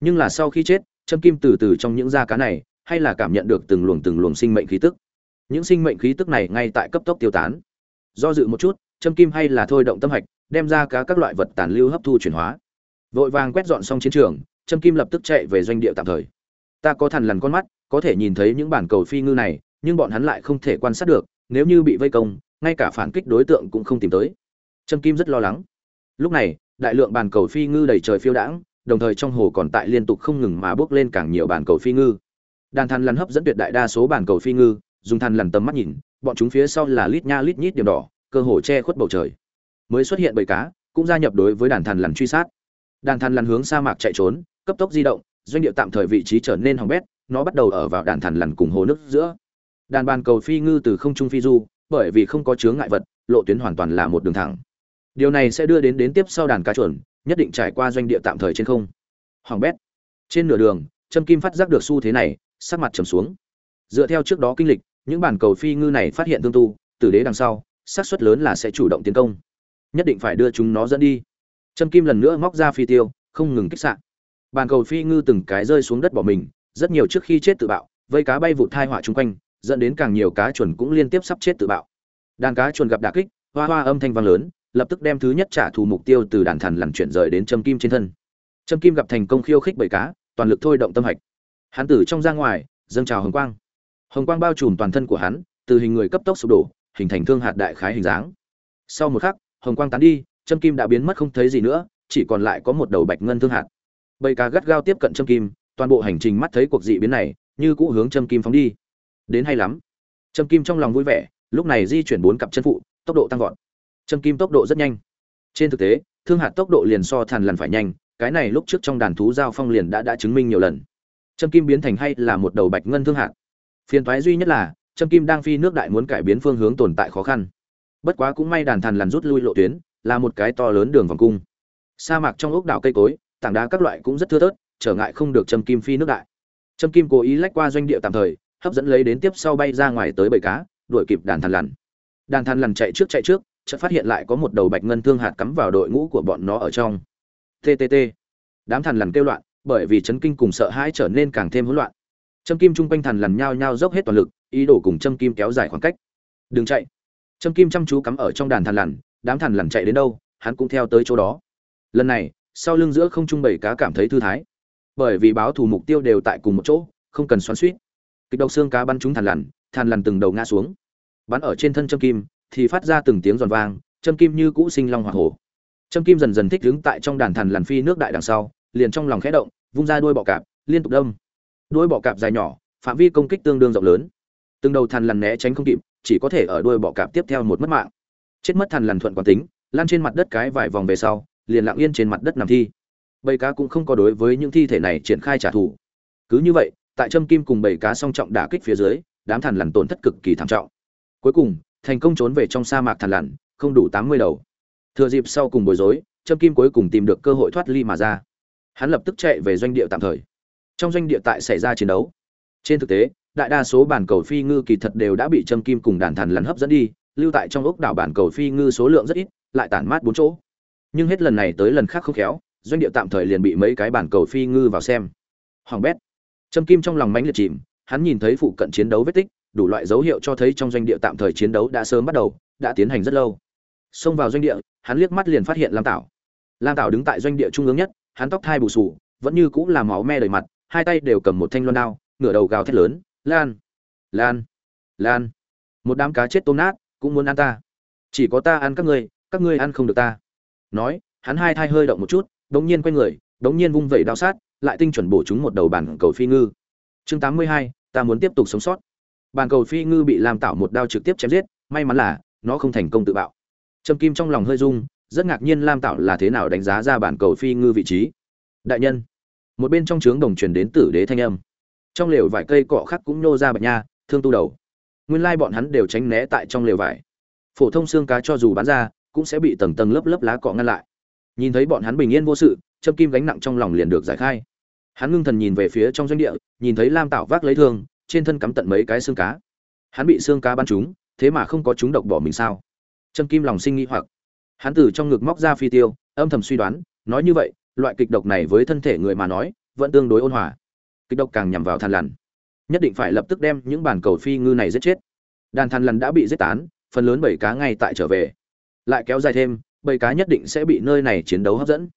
Nhưng là sau khi chết châm kim từ từ trong những da cá này, hay là cảm nhận được từng luồng từng luồng sinh mệnh khí tức. Những sinh mệnh khí tức này ngay tại cấp tốc tiêu tán. Do dự một chút châm kim hay là thôi động tâm hạch, đem ra cá các loại vật tàn lưu hấp thu chuyển hóa. Vội vàng quét dọn xong chiến trường châm kim lập tức chạy về doanh địa tạm thời. Ta có thằn lằn con mắt, có thể nhìn thấy những bản cầu phi ngư này, nhưng bọn hắn lại không thể quan sát được nếu như bị vây công, ngay cả phản kích đối tượng cũng không tìm tới. Trâm kim rất lo lắng. Lúc này, đại lượng bàn cầu phi ngư đầy trời phiêu đãng, đồng thời trong hồ còn tại liên tục không ngừng mà bước lên càng nhiều bàn cầu phi ngư. Đàn thằn lằn hấp dẫn tuyệt đại đa số bàn cầu phi ngư, dùng thằn lằn tầm mắt nhìn, bọn chúng phía sau là lít nha lít nhít điểm đỏ, cơ hồ che khuất bầu trời. Mới xuất hiện bầy cá, cũng gia nhập đối với đàn thằn lằn truy sát. Đàn thằn lằn hướng sa mạc chạy trốn, cấp tốc di động, doanh địa tạm thời vị trí trở nên hỏng bét, nó bắt đầu ở vào đàn thằn lằn cùng hồ nước giữa đàn bàn cầu phi ngư từ không trung phi du, bởi vì không có chướng ngại vật, lộ tuyến hoàn toàn là một đường thẳng. Điều này sẽ đưa đến đến tiếp sau đàn cá chuẩn nhất định trải qua doanh địa tạm thời trên không. Hoàng bét. Trên nửa đường, trâm kim phát giác được xu thế này, sắc mặt trầm xuống. Dựa theo trước đó kinh lịch, những bản cầu phi ngư này phát hiện tương tu, tử đế đằng sau, xác suất lớn là sẽ chủ động tiến công. Nhất định phải đưa chúng nó dẫn đi. Trâm kim lần nữa móc ra phi tiêu, không ngừng kích sạn bàn cầu phi ngư từng cái rơi xuống đất bỏ mình, rất nhiều trước khi chết tự bạo, vây cá bay vụ thai họa chung quanh dẫn đến càng nhiều cá chuẩn cũng liên tiếp sắp chết tự bạo. Đàn cá chuẩn gặp đả kích, hoa hoa âm thanh vang lớn, lập tức đem thứ nhất trả thù mục tiêu từ đàn thần lằn chuyển rời đến châm kim trên thân. Châm kim gặp thành công khiêu khích bầy cá, toàn lực thôi động tâm hạch. Hắn tử trong ra ngoài, dâng trào hồng quang. Hồng quang bao trùm toàn thân của hắn, từ hình người cấp tốc sụp đổ, hình thành thương hạt đại khái hình dáng. Sau một khắc, hồng quang tán đi, châm kim đã biến mất không thấy gì nữa, chỉ còn lại có một đầu bạch ngân thương hạt. Bầy cá gắt gao tiếp cận châm kim, toàn bộ hành trình mắt thấy cuộc dị biến này, như cũ hướng châm kim phóng đi đến hay lắm. Trâm kim trong lòng vui vẻ, lúc này di chuyển bốn cặp chân phụ, tốc độ tăng vọt. Trâm kim tốc độ rất nhanh. Trên thực tế, thương hạt tốc độ liền so thàn lằn phải nhanh, cái này lúc trước trong đàn thú giao phong liền đã đã chứng minh nhiều lần. Trâm kim biến thành hay là một đầu bạch ngân thương hạt. Phiền thoái duy nhất là, Trâm kim đang phi nước đại muốn cải biến phương hướng tồn tại khó khăn. Bất quá cũng may đàn thàn lằn rút lui lộ tuyến, là một cái to lớn đường vòng cung. Sa mạc trong ốc đảo cây cối, tảng đá các loại cũng rất thưa thớt, trở ngại không được châm kim phi nước đại. Châm kim cố ý lách qua doanh địa tạm thời hấp dẫn lấy đến tiếp sau bay ra ngoài tới bầy cá, đuổi kịp đàn thằn lằn. Đàn thằn lằn chạy trước chạy trước, chợt phát hiện lại có một đầu bạch ngân thương hạt cắm vào đội ngũ của bọn nó ở trong. Ttt đám thằn lằn kêu loạn, bởi vì chấn kinh cùng sợ hãi trở nên càng thêm hỗn loạn. Châm kim Chung quanh thằn lằn nhao nhao dốc hết toàn lực, ý đồ cùng châm kim kéo dài khoảng cách. Đừng chạy. Châm kim chăm chú cắm ở trong đàn thằn lằn, đám thằn lằn chạy đến đâu, hắn cũng theo tới chỗ đó. Lần này, sau lưng giữa không trung bảy cá cảm thấy thư thái. Bởi vì báo thù mục tiêu đều tại cùng một chỗ, không cần xoắn suýt kịch độc xương cá bắn trúng thằn lằn thằn lằn từng đầu ngã xuống. Bắn ở trên thân châm kim, thì phát ra từng tiếng giòn vang châm kim như cũ sinh long hỏa hổ. Châm kim dần dần thích đứng tại trong đàn thằn lằn phi nước đại đằng sau, liền trong lòng khẽ động, vung ra đuôi bọ cạp, liên tục đâm. Đuôi bọ cạp dài nhỏ, phạm vi công kích tương đương rộng lớn. Từng đầu thằn lằn né tránh không kịp, chỉ có thể ở đuôi bọ cạp tiếp theo một mất mạng. Chết mất thằn lằn thuận quán tính, lan trên mặt đất cái vài vòng về sau, liền lặng yên trên mặt đất nằm thi. Bầy cá cũng không có đối với những thi thể này triển khai trả thù. Cứ như vậy tại châm kim cùng bảy cá song trọng đả kích phía dưới, đám thằn lằn tổn thất cực kỳ thảm trọng. Cuối cùng, thành công trốn về trong sa mạc thằn lằn, không đủ tám mươi đầu. Thừa dịp sau cùng bối rối châm kim cuối cùng tìm được cơ hội thoát ly mà ra. Hắn lập tức chạy về doanh địa tạm thời. Trong doanh địa tại xảy ra chiến đấu. Trên thực tế, đại đa số bản cầu phi ngư kỳ thật đều đã bị châm kim cùng đàn thằn lằn hấp dẫn đi, lưu tại trong ốc đảo bản cầu phi ngư số lượng rất ít, lại tản mát bốn chỗ. Nhưng hết lần này tới lần khác không khéo, doanh địa tạm thời liền bị mấy cái bản cầu phi ngư vào xem. Hoàng bét trâm kim trong lòng mãnh liệt chìm, hắn nhìn thấy phụ cận chiến đấu vết tích, đủ loại dấu hiệu cho thấy trong doanh địa tạm thời chiến đấu đã sớm bắt đầu, đã tiến hành rất lâu. Xông vào doanh địa, hắn liếc mắt liền phát hiện lam tảo. Lam tảo đứng tại doanh địa trung ương nhất, hắn tóc hai bù sù vẫn như cũng là máu me đầy mặt, hai tay đều cầm một thanh loan đao, ngửa đầu gào thét lớn, lan! Lan! Lan! Một đám cá chết tôm nát, cũng muốn ăn ta. Chỉ có ta ăn các ngươi các ngươi ăn không được ta. Nói, hắn hai thai hơi động một chút, đống nhiên quay người, đống nhiên vung vẩy đao sát lại tinh chuẩn bổ chúng một đầu bản cầu phi ngư. Chương tám mươi hai, ta muốn tiếp tục sống sót. Bản cầu phi ngư bị làm tạo một đao trực tiếp chém giết, may mắn là nó không thành công tự bạo. Trầm kim trong lòng hơi rung, rất ngạc nhiên lam tạo là thế nào đánh giá ra bản cầu phi ngư vị trí. Đại nhân, một bên trong trướng đồng truyền đến tử đế thanh âm. Trong lều vải cây cọ khác cũng nô ra bạch nha, thương tu đầu. Nguyên lai bọn hắn đều tránh né tại trong lều vải. Phổ thông xương cá cho dù bán ra, cũng sẽ bị tầng tầng lớp lớp lá cọ ngăn lại. Nhìn thấy bọn hắn bình yên vô sự châm kim gánh nặng trong lòng liền được giải khai. Hắn ngưng thần nhìn về phía trong doanh địa, nhìn thấy lam tạo vác lấy thương, trên thân cắm tận mấy cái xương cá. Hắn bị xương cá bắn trúng, thế mà không có chúng độc bỏ mình sao? Châm kim lòng sinh nghi hoặc. Hắn từ trong ngực móc ra phi tiêu, âm thầm suy đoán, nói như vậy, loại kịch độc này với thân thể người mà nói, vẫn tương đối ôn hòa. Kịch độc càng nhằm vào than lằn. Nhất định phải lập tức đem những bản cầu phi ngư này giết chết. Đàn than lằn đã bị giết tán, phần lớn bảy cá ngay tại trở về. Lại kéo dài thêm, bảy cá nhất định sẽ bị nơi này chiến đấu hấp dẫn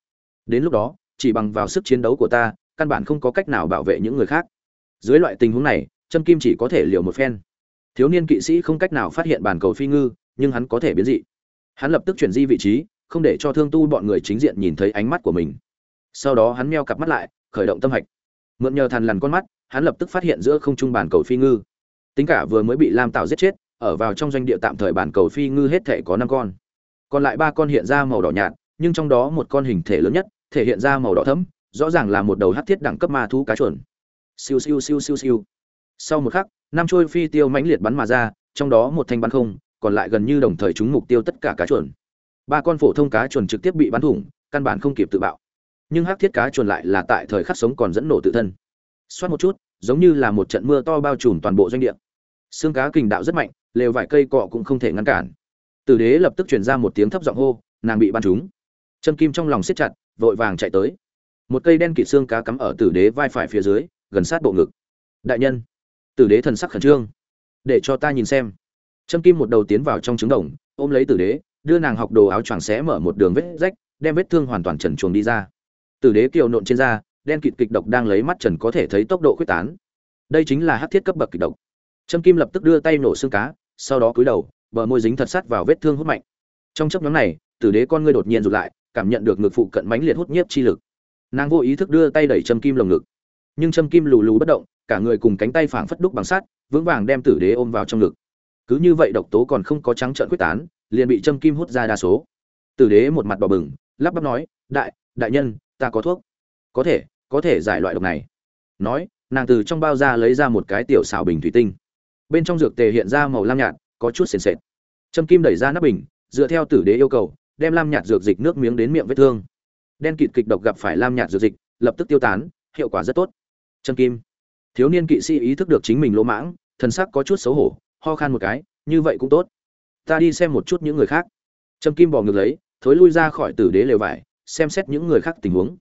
đến lúc đó, chỉ bằng vào sức chiến đấu của ta, căn bản không có cách nào bảo vệ những người khác. Dưới loại tình huống này, trâm kim chỉ có thể liều một phen. Thiếu niên kỵ sĩ không cách nào phát hiện bản cầu phi ngư, nhưng hắn có thể biến dị. Hắn lập tức chuyển di vị trí, không để cho thương tu bọn người chính diện nhìn thấy ánh mắt của mình. Sau đó hắn meo cặp mắt lại, khởi động tâm hạch. Mượn nhờ thằn lằn con mắt, hắn lập tức phát hiện giữa không trung bản cầu phi ngư. Tính cả vừa mới bị lam tạo giết chết, ở vào trong doanh địa tạm thời bản cầu phi ngư hết thể có năm con. Còn lại ba con hiện ra màu đỏ nhạt nhưng trong đó một con hình thể lớn nhất, thể hiện ra màu đỏ thẫm, rõ ràng là một đầu hắc thiết đẳng cấp ma thú cá chuẩn siêu siêu siêu siêu siêu. Sau một khắc, năm trôi phi tiêu mãnh liệt bắn mà ra, trong đó một thanh bắn không, còn lại gần như đồng thời trúng mục tiêu tất cả cá chuẩn ba con phổ thông cá chuẩn trực tiếp bị bắn thủng, căn bản không kịp tự bạo. Nhưng hắc thiết cá chuẩn lại là tại thời khắc sống còn dẫn nổ tự thân. Xoát một chút, giống như là một trận mưa to bao trùm toàn bộ doanh địa. Xương cá kình đạo rất mạnh, lều vải cây cọ cũng không thể ngăn cản. Tử đế lập tức truyền ra một tiếng thấp giọng hô, nàng bị bắn trúng. Trâm kim trong lòng siết chặt, vội vàng chạy tới. Một cây đen kịt xương cá cắm ở tử đế vai phải phía dưới, gần sát bộ ngực. Đại nhân, tử đế thần sắc khẩn trương. Để cho ta nhìn xem. Trâm kim một đầu tiến vào trong trứng đồng, ôm lấy tử đế, đưa nàng học đồ áo choàng xé mở một đường vết rách, đem vết thương hoàn toàn trần chuồng đi ra. Tử đế kiều nộn trên da, đen kịt kịch độc đang lấy mắt trần có thể thấy tốc độ khuếch tán. Đây chính là hắc thiết cấp bậc kịch độc. Trâm kim lập tức đưa tay nổ xương cá, sau đó cúi đầu, bờ môi dính thật sát vào vết thương hút mạnh. Trong chốc ngắn này, tử đế con ngươi đột nhiên rụt lại cảm nhận được ngực phụ cận mãnh liệt hút nhiếp chi lực. Nàng vô ý thức đưa tay đẩy châm kim lồng ngực. Nhưng châm kim lù lù bất động, cả người cùng cánh tay phảng phất đúc bằng sắt, vững vàng đem tử đế ôm vào trong ngực. Cứ như vậy độc tố còn không có trắng trợn quyết tán, liền bị châm kim hút ra đa số. Tử đế một mặt đỏ bừng, lắp bắp nói, đại đại nhân, ta có thuốc. Có thể có thể giải loại độc này. Nói, nàng từ trong bao ra lấy ra một cái tiểu xảo bình thủy tinh. Bên trong dược tề hiện ra màu lam nhạt, có chút sền sệt. Châm kim đẩy ra nắp bình, dựa theo tử đế yêu cầu đem lam nhạt dược dịch nước miếng đến miệng vết thương. Đen kịt kịch độc gặp phải lam nhạt dược dịch, lập tức tiêu tán, hiệu quả rất tốt. Trâm kim. Thiếu niên kỵ sĩ ý thức được chính mình lỗ mãng, thần sắc có chút xấu hổ, ho khan một cái, như vậy cũng tốt. Ta đi xem một chút những người khác. Trâm kim bỏ ngược lấy, thối lui ra khỏi tử đế lều vải, xem xét những người khác tình huống.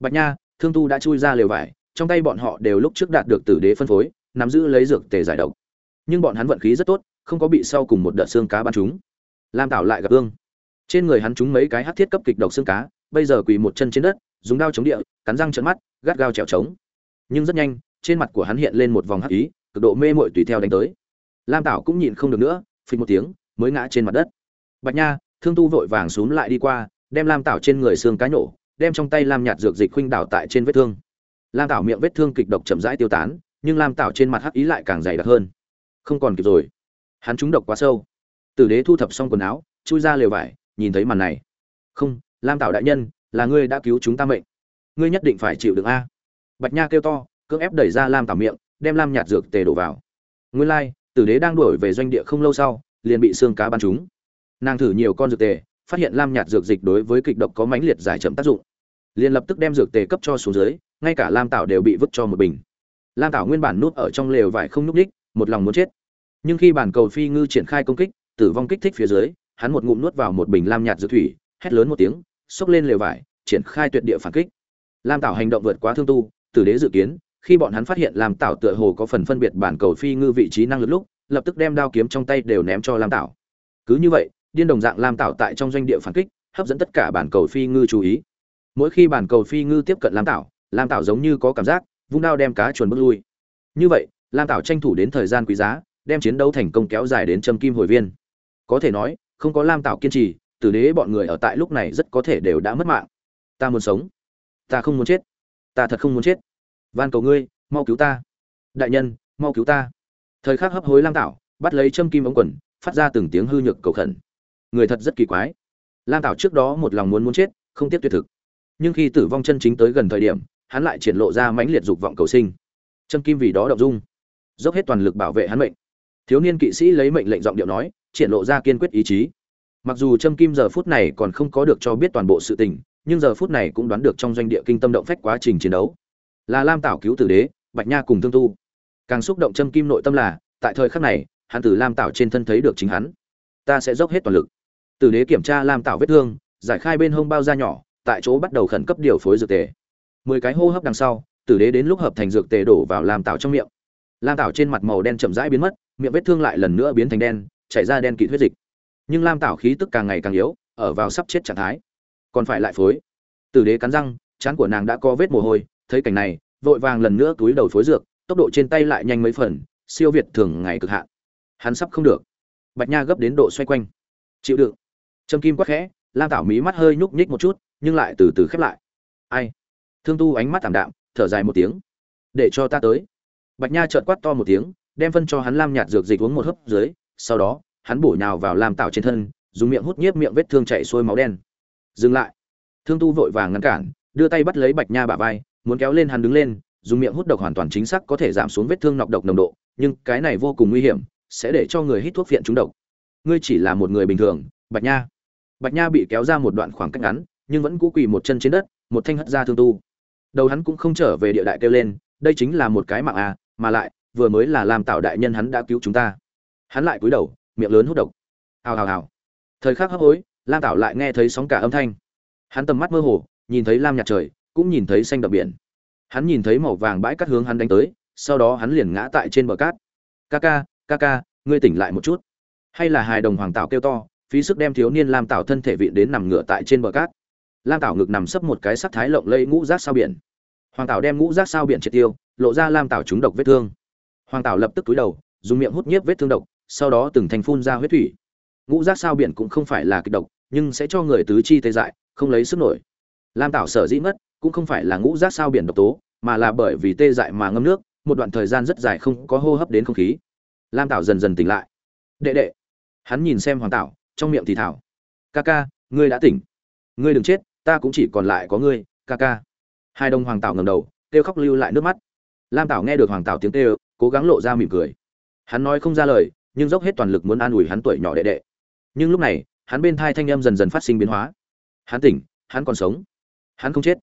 Bạch nha, thương tu đã chui ra lều vải, trong tay bọn họ đều lúc trước đạt được tử đế phân phối, nắm giữ lấy dược tề giải độc. Nhưng bọn hắn vận khí rất tốt, không có bị sau cùng một đợt xương cá bắn chúng lam tảo lại gặp ương trên người hắn trúng mấy cái hắc thiết cấp kịch độc xương cá, bây giờ quỳ một chân trên đất, dùng đao chống địa, cắn răng trợn mắt, gắt gao trèo trống. Nhưng rất nhanh, trên mặt của hắn hiện lên một vòng hắc ý, cực độ mê mội tùy theo đánh tới. Lam tảo cũng nhịn không được nữa phình một tiếng, mới ngã trên mặt đất. Bạch nha, thương tu vội vàng xuống lại đi qua, đem lam tảo trên người xương cá nhổ, đem trong tay lam nhạt dược dịch khuynh đảo tại trên vết thương. Lam tảo miệng vết thương kịch độc chậm rãi tiêu tán, nhưng lam tảo trên mặt hắc ý lại càng dày đặc hơn. Không còn kịp rồi. Hắn trúng độc quá sâu. Tử đế thu thập xong quần áo, chui ra lều vải nhìn thấy màn này. Không, lam tảo đại nhân, là ngươi đã cứu chúng ta mệnh. Ngươi nhất định phải chịu được a. Bạch nha kêu to, cưỡng ép đẩy ra lam tảo miệng, đem lam nhạt dược tề đổ vào. Nguyên lai, tử đế đang đuổi về doanh địa không lâu sau, liền bị xương cá bắn trúng. Nàng thử nhiều con dược tề, phát hiện lam nhạt dược dịch đối với kịch độc có mãnh liệt giải chậm tác dụng. Liền lập tức đem dược tề cấp cho xuống dưới, ngay cả lam tảo đều bị vứt cho một bình. Lam tảo nguyên bản nút ở trong lều vải không núp ních một lòng muốn chết. Nhưng khi bản cầu phi ngư triển khai công kích, tử vong kích thích phía dưới hắn một ngụm nuốt vào một bình lam nhạt dược thủy, hét lớn một tiếng, xốc lên lều vải, triển khai tuyệt địa phản kích. Lam tảo hành động vượt quá thương tu, tử đế dự kiến, khi bọn hắn phát hiện lam tảo tựa hồ có phần phân biệt bản cầu phi ngư vị trí năng lực lúc, lập tức đem đao kiếm trong tay đều ném cho lam tảo. Cứ như vậy, điên đồng dạng lam tảo tại trong doanh địa phản kích, hấp dẫn tất cả bản cầu phi ngư chú ý. Mỗi khi bản cầu phi ngư tiếp cận lam tảo lam tảo giống như có cảm giác, vung đao đem cá chuồn bước lui. Như vậy, lam tảo tranh thủ đến thời gian quý giá, đem chiến đấu thành công kéo dài đến châm kim hồi viên. Có thể nói không có lam tảo kiên trì, tử đế bọn người ở tại lúc này rất có thể đều đã mất mạng. Ta muốn sống. Ta không muốn chết. Ta thật không muốn chết. Van cầu ngươi, mau cứu ta. Đại nhân, mau cứu ta. Thời khắc hấp hối lam tảo, bắt lấy châm kim ống quần, phát ra từng tiếng hư nhược cầu khẩn. Người thật rất kỳ quái. Lam tảo trước đó một lòng muốn muốn chết, không tiếp tuyệt thực. Nhưng khi tử vong chân chính tới gần thời điểm, hắn lại triển lộ ra mãnh liệt dục vọng cầu sinh. Châm kim vì đó động dung. Dốc hết toàn lực bảo vệ hắn mệnh thiếu niên kỵ sĩ lấy mệnh lệnh giọng điệu nói, triển lộ ra kiên quyết ý chí. Mặc dù trâm kim giờ phút này còn không có được cho biết toàn bộ sự tình, nhưng giờ phút này cũng đoán được trong doanh địa kinh tâm động phách quá trình chiến đấu. Là lam tảo cứu tử đế, bạch nha cùng thương tu. Càng xúc động trâm kim nội tâm là, tại thời khắc này, hắn từ lam tảo trên thân thấy được chính hắn. Ta sẽ dốc hết toàn lực. Tử đế kiểm tra lam tảo vết thương, giải khai bên hông bao da nhỏ, tại chỗ bắt đầu khẩn cấp điều phối dược tề. Mười cái hô hấp đằng sau, tử đế đến lúc hợp thành dược tề đổ vào lam tảo trong miệng. Lam tảo trên mặt màu đen chậm rãi biến mất miệng vết thương lại lần nữa biến thành đen, chảy ra đen kịt huyết dịch. Nhưng lam tảo khí tức càng ngày càng yếu, ở vào sắp chết trạng thái. Còn phải lại phối. Tử đế cắn răng trán của nàng đã có vết mồ hôi, thấy cảnh này, vội vàng lần nữa túi đầu phối dược, tốc độ trên tay lại nhanh mấy phần, siêu việt thường ngày cực hạn. Hắn sắp không được. Bạch nha gấp đến độ xoay quanh. Chịu đựng. Trâm kim quắc khẽ, lam tảo mí mắt hơi nhúc nhích một chút, nhưng lại từ từ khép lại. Ai? Thương tu ánh mắt thảm đạm, thở dài một tiếng. Để cho ta tới. Bạch nha trợn quát to một tiếng đem phân cho hắn lam nhạt dược dịch uống một hớp dưới, sau đó, hắn bổ nhào vào lam tảo trên thân, dùng miệng hút nhiếp miệng vết thương chảy xuôi máu đen. Dừng lại. Thương tu vội vàng ngăn cản, đưa tay bắt lấy bạch nha bả vai, muốn kéo lên hắn đứng lên, dùng miệng hút độc hoàn toàn chính xác có thể giảm xuống vết thương nọc độc nồng độ, nhưng cái này vô cùng nguy hiểm, sẽ để cho người hít thuốc phiện trúng độc. Ngươi chỉ là một người bình thường, bạch nha. Bạch nha bị kéo ra một đoạn khoảng cách ngắn, nhưng vẫn cũ quỳ một chân trên đất, một thanh hất ra thương tu. Đầu hắn cũng không trở về địa đại kêu lên, đây chính là một cái mạng à mà lại vừa mới là làm tạo đại nhân hắn đã cứu chúng ta. Hắn lại cúi đầu, miệng lớn hút độc. Hào hào hào. Thời khắc hấp hối, lam tạo lại nghe thấy sóng cả âm thanh. Hắn tầm mắt mơ hồ, nhìn thấy lam nhạt trời, cũng nhìn thấy xanh đậm biển. Hắn nhìn thấy màu vàng bãi cát hướng hắn đánh tới, sau đó hắn liền ngã tại trên bờ cát. Ca ca ca ca, ngươi tỉnh lại một chút. Hay là hài đồng hoàng tạo kêu to, phí sức đem thiếu niên lam tạo thân thể vịn đến nằm ngửa tại trên bờ cát. Lam tạo ngực nằm sấp một cái sắc thái lộng lây ngũ rác sao biển. Hoàng tạo đem ngũ rác sao biển triệt tiêu, lộ ra lam tạo trúng độc vết thương hoàng tạo lập tức túi đầu, dùng miệng hút nhiếp vết thương độc, sau đó từng thành phun ra huyết thủy. Ngũ rác sao biển cũng không phải là kịch độc, nhưng sẽ cho người tứ chi tê dại, không lấy sức nổi. Lam tạo sở dĩ mất, cũng không phải là ngũ rác sao biển độc tố, mà là bởi vì tê dại mà ngâm nước, một đoạn thời gian rất dài không có hô hấp đến không khí. Lam tạo dần dần tỉnh lại. Đệ đệ. Hắn nhìn xem hoàng tạo trong miệng thì thảo. Ca ca, ngươi đã tỉnh. Ngươi đừng chết, ta cũng chỉ còn lại có ngươi, ca ca. Hai đồng hoàng tạo ngầm đầu, kêu khóc lưu lại nước mắt. Lam tạo nghe được hoàng tạo tiếng kêu cố gắng lộ ra mỉm cười. Hắn nói không ra lời, nhưng dốc hết toàn lực muốn an ủi hắn tuổi nhỏ đệ đệ. Nhưng lúc này, hắn bên thai thanh âm dần dần phát sinh biến hóa. Hắn tỉnh, hắn còn sống. Hắn không chết.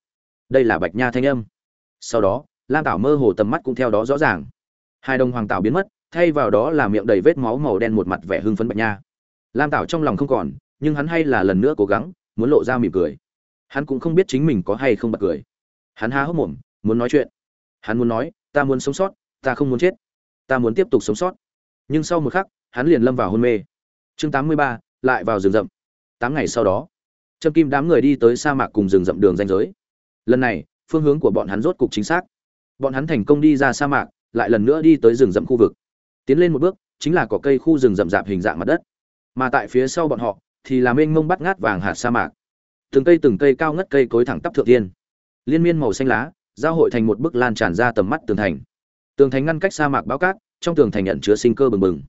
Đây là bạch nha thanh âm. Sau đó, lam tảo mơ hồ tầm mắt cũng theo đó rõ ràng. Hai đồng hoàng tảo biến mất, thay vào đó là miệng đầy vết máu màu đen một mặt vẻ hưng phấn bạch nha. Lam tảo trong lòng không còn, nhưng hắn hay là lần nữa cố gắng, muốn lộ ra mỉm cười. Hắn cũng không biết chính mình có hay không bật cười. Hắn há hốc mồm, muốn nói chuyện. Hắn muốn nói, ta muốn sống sót ta không muốn chết, ta muốn tiếp tục sống sót. Nhưng sau một khắc, hắn liền lâm vào hôn mê. Chương tám mươi ba, lại vào rừng rậm. Tám ngày sau đó, trâm kim đám người đi tới sa mạc cùng rừng rậm đường danh giới. Lần này, phương hướng của bọn hắn rốt cục chính xác. Bọn hắn thành công đi ra sa mạc, lại lần nữa đi tới rừng rậm khu vực. Tiến lên một bước, chính là cỏ cây khu rừng rậm rạp hình dạng mặt đất. Mà tại phía sau bọn họ, thì là mênh mông bắt ngát vàng hạt sa mạc. Từng cây từng cây cao ngất cây cối thẳng tắp thượng tiên. Liên miên màu xanh lá, giao hội thành một bức lan tràn ra tầm mắt tường thành tường thành ngăn cách sa mạc báo cát, trong tường thành nhận chứa sinh cơ bừng bừng.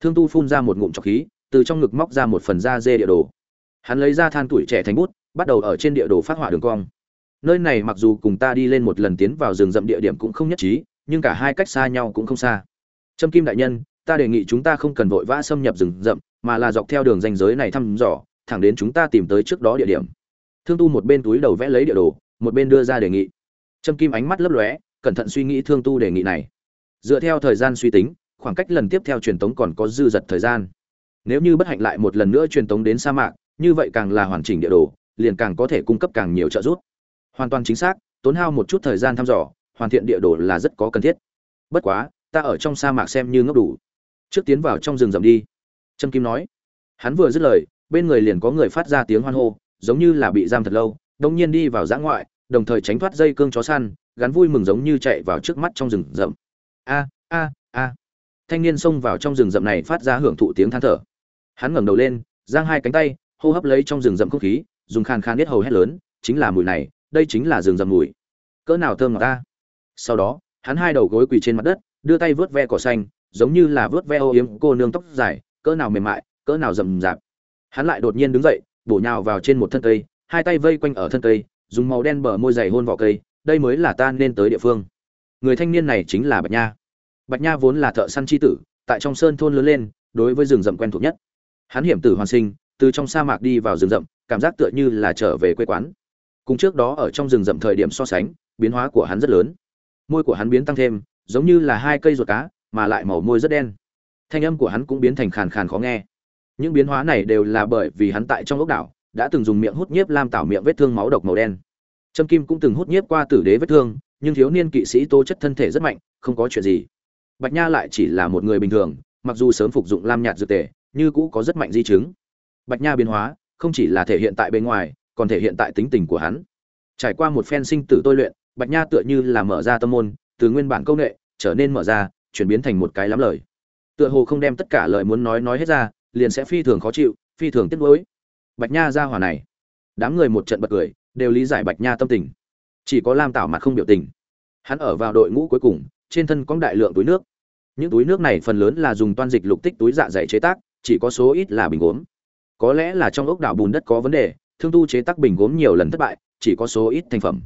Thương tu phun ra một ngụm trọc khí, từ trong ngực móc ra một phần da dê địa đồ. Hắn lấy ra than tuổi trẻ thành bút, bắt đầu ở trên địa đồ phát họa đường cong. Nơi này mặc dù cùng ta đi lên một lần tiến vào rừng rậm địa điểm cũng không nhất trí, nhưng cả hai cách xa nhau cũng không xa. Trâm kim đại nhân, ta đề nghị chúng ta không cần vội vã xâm nhập rừng rậm, mà là dọc theo đường ranh giới này thăm dò, thẳng đến chúng ta tìm tới trước đó địa điểm. Thương tu một bên túi đầu vẽ lấy địa đồ, một bên đưa ra đề nghị. Trâm kim ánh mắt lấp lóe cẩn thận suy nghĩ thương tu đề nghị này. Dựa theo thời gian suy tính, khoảng cách lần tiếp theo truyền tống còn có dư dật thời gian. Nếu như bất hạnh lại một lần nữa truyền tống đến sa mạc, như vậy càng là hoàn chỉnh địa đồ, liền càng có thể cung cấp càng nhiều trợ giúp. Hoàn toàn chính xác, tốn hao một chút thời gian thăm dò, hoàn thiện địa đồ là rất có cần thiết. Bất quá, ta ở trong sa mạc xem như ngốc đủ. Trước tiến vào trong rừng rậm đi. Trâm kim nói. Hắn vừa dứt lời, bên người liền có người phát ra tiếng hoan hô, giống như là bị giam thật lâu đông nhiên đi vào giã ngoại, đồng thời tránh thoát dây cương chó săn gắn vui mừng giống như chạy vào trước mắt trong rừng rậm. A a a. Thanh niên xông vào trong rừng rậm này phát ra hưởng thụ tiếng than thở. Hắn ngẩng đầu lên, giang hai cánh tay, hô hấp lấy trong rừng rậm không khí, dùng khan khan biết hầu hét lớn, chính là mùi này, đây chính là rừng rậm mùi. Cỡ nào thơm ngọt ta. Sau đó, hắn hai đầu gối quỳ trên mặt đất, đưa tay vớt ve cỏ xanh, giống như là vớt ve ô yếm cô nương tóc dài, cỡ nào mềm mại, cỡ nào rậm rạp. Hắn lại đột nhiên đứng dậy, bổ nhào vào trên một thân cây, hai tay vây quanh ở thân cây, dùng màu đen bờ môi dày hôn vào cây đây mới là ta nên tới địa phương. Người thanh niên này chính là bạch nha. Bạch nha vốn là thợ săn c h i tử, tại trong sơn thôn lớn lên, đối với rừng rậm quen thuộc nhất. Hắn hiểm tử hoàn sinh, từ trong sa mạc đi vào rừng rậm, cảm giác tựa như là trở về quê quán. Cùng trước đó ở trong rừng rậm thời điểm so sánh, biến hóa của hắn rất lớn. Môi của hắn biến tăng thêm, giống như là hai cây ruột cá, mà lại màu môi rất đen. Thanh âm của hắn cũng biến thành khàn khàn khó nghe. Những biến hóa này đều là bởi vì hắn tại trong ốc đảo, đã từng dùng miệng hút nhiếp lam tảo miệng vết thương máu độc màu đen trâm kim cũng từng hút nhiếp qua tử đế vết thương, nhưng thiếu niên kỵ sĩ tố chất thân thể rất mạnh, không có chuyện gì. Bạch nha lại chỉ là một người bình thường, mặc dù sớm phục dụng lam nhạt dược tề, như cũ có rất mạnh di chứng. Bạch nha biến hóa, không chỉ là thể hiện tại bên ngoài, còn thể hiện tại tính tình của hắn. Trải qua một phen sinh tử tôi luyện, bạch nha tựa như là mở ra tâm môn, từ nguyên bản công nghệ trở nên mở ra, chuyển biến thành một cái lắm lời. Tựa hồ không đem tất cả lời muốn nói nói hết ra, liền sẽ phi thường khó chịu, phi thường tiếc nuối. Bạch nha ra hỏa này. Đám người một trận bật cười đều lý giải bạch nha tâm tình. Chỉ có lam tảo mặt không biểu tình. Hắn ở vào đội ngũ cuối cùng, trên thân có đại lượng túi nước. Những túi nước này phần lớn là dùng toan dịch lục tích túi dạ dày chế tác, chỉ có số ít là bình gốm. Có lẽ là trong ốc đảo bùn đất có vấn đề, thương tu chế tác bình gốm nhiều lần thất bại, chỉ có số ít thành phẩm.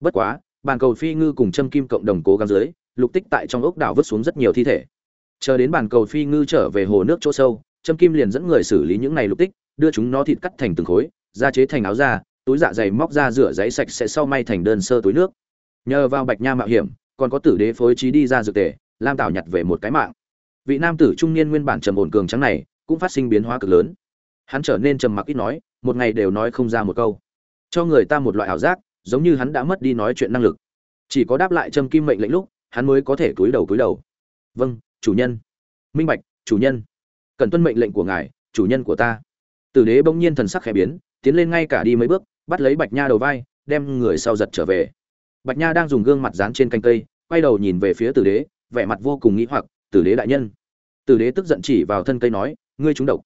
Bất quá, bàn cầu phi ngư cùng châm kim cộng đồng cố gắng dưới, lục tích tại trong ốc đảo vứt xuống rất nhiều thi thể. Chờ đến bàn cầu phi ngư trở về hồ nước chỗ sâu, châm kim liền dẫn người xử lý những này lục tích, đưa chúng nó thịt cắt thành từng khối ra chế thành áo da túi dạ dày móc ra rửa giấy sạch sẽ sau may thành đơn sơ túi nước. Nhờ vào bạch nha mạo hiểm, còn có tử đế phối trí đi ra dược tề, lam tảo nhặt về một cái mạng. Vị nam tử trung niên nguyên bản trầm ổn cường trắng này, cũng phát sinh biến hóa cực lớn. Hắn trở nên trầm mặc ít nói, một ngày đều nói không ra một câu. Cho người ta một loại ảo giác, giống như hắn đã mất đi nói chuyện năng lực. Chỉ có đáp lại trâm kim mệnh lệnh lúc, hắn mới có thể cúi đầu cúi đầu. Vâng chủ nhân. Minh bạch, chủ nhân. Cần tuân mệnh lệnh của ngài, chủ nhân của ta. Tử đế bỗng nhiên thần sắc khẽ biến, tiến lên ngay cả đi mấy bước bắt lấy bạch nha đầu vai, đem người sau giật trở về. Bạch nha đang dùng gương mặt dán trên canh cây, quay đầu nhìn về phía tử đế, vẻ mặt vô cùng nghĩ hoặc, tử đế đại nhân. Tử đế tức giận chỉ vào thân cây nói, ngươi trúng độc.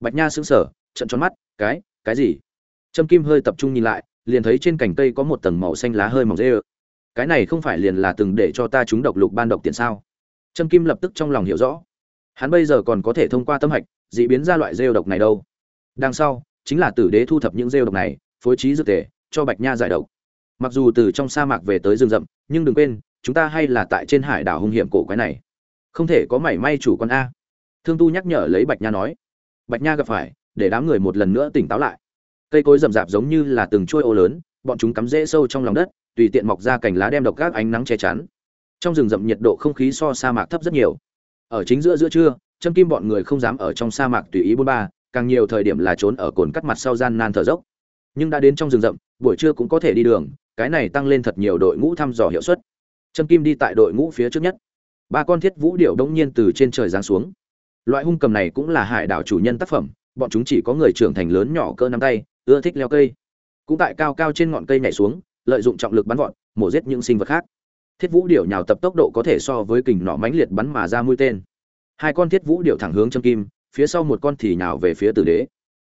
Bạch nha sững sờ trận tròn mắt, cái cái gì? Trâm kim hơi tập trung nhìn lại, liền thấy trên cành cây có một tầng màu xanh lá hơi mỏng dê ơ. Cái này không phải liền là từng để cho ta trúng độc lục ban độc tiền sao? Trâm kim lập tức trong lòng hiểu rõ. Hắn bây giờ còn có thể thông qua tâm hạch, dị biến ra loại rêu độc này đâu. Đằng sau, chính là tử đế thu thập những rêu độc này phối trí dược tề, cho bạch nha giải độc. Mặc dù từ trong sa mạc về tới rừng rậm, nhưng đừng quên, chúng ta hay là tại trên hải đảo hung hiểm cổ quái này. Không thể có mảy may chủ con a. Thương tu nhắc nhở lấy bạch nha nói. Bạch nha gặp phải, để đám người một lần nữa tỉnh táo lại. Cây cối rậm rạp giống như là từng chuôi ô lớn, bọn chúng cắm rễ sâu trong lòng đất, tùy tiện mọc ra cành lá đem độc các ánh nắng che chắn. Trong rừng rậm nhiệt độ không khí so sa mạc thấp rất nhiều. Ở chính giữa giữa trưa châm kim bọn người không dám ở trong sa mạc tùy ý bôn ba, càng nhiều thời điểm là trốn ở cồn cắt mặt sau gian nan thở dốc nhưng đã đến trong rừng rậm, buổi trưa cũng có thể đi đường, cái này tăng lên thật nhiều đội ngũ thăm dò hiệu suất. Trâm kim đi tại đội ngũ phía trước nhất. Ba con thiết vũ điệu đông nhiên từ trên trời giáng xuống. Loại hung cầm này cũng là hải đảo chủ nhân tác phẩm, bọn chúng chỉ có người trưởng thành lớn nhỏ cỡ nắm tay, ưa thích leo cây. Cũng tại cao cao trên ngọn cây nhảy xuống, lợi dụng trọng lực bắn vọt, mổ giết những sinh vật khác. Thiết vũ điệu nhào tập tốc độ có thể so với kình nỏ mãnh liệt bắn mà ra mũi tên. Hai con thiết vũ điệu thẳng hướng châm kim, phía sau một con thì nhào về phía tử đế.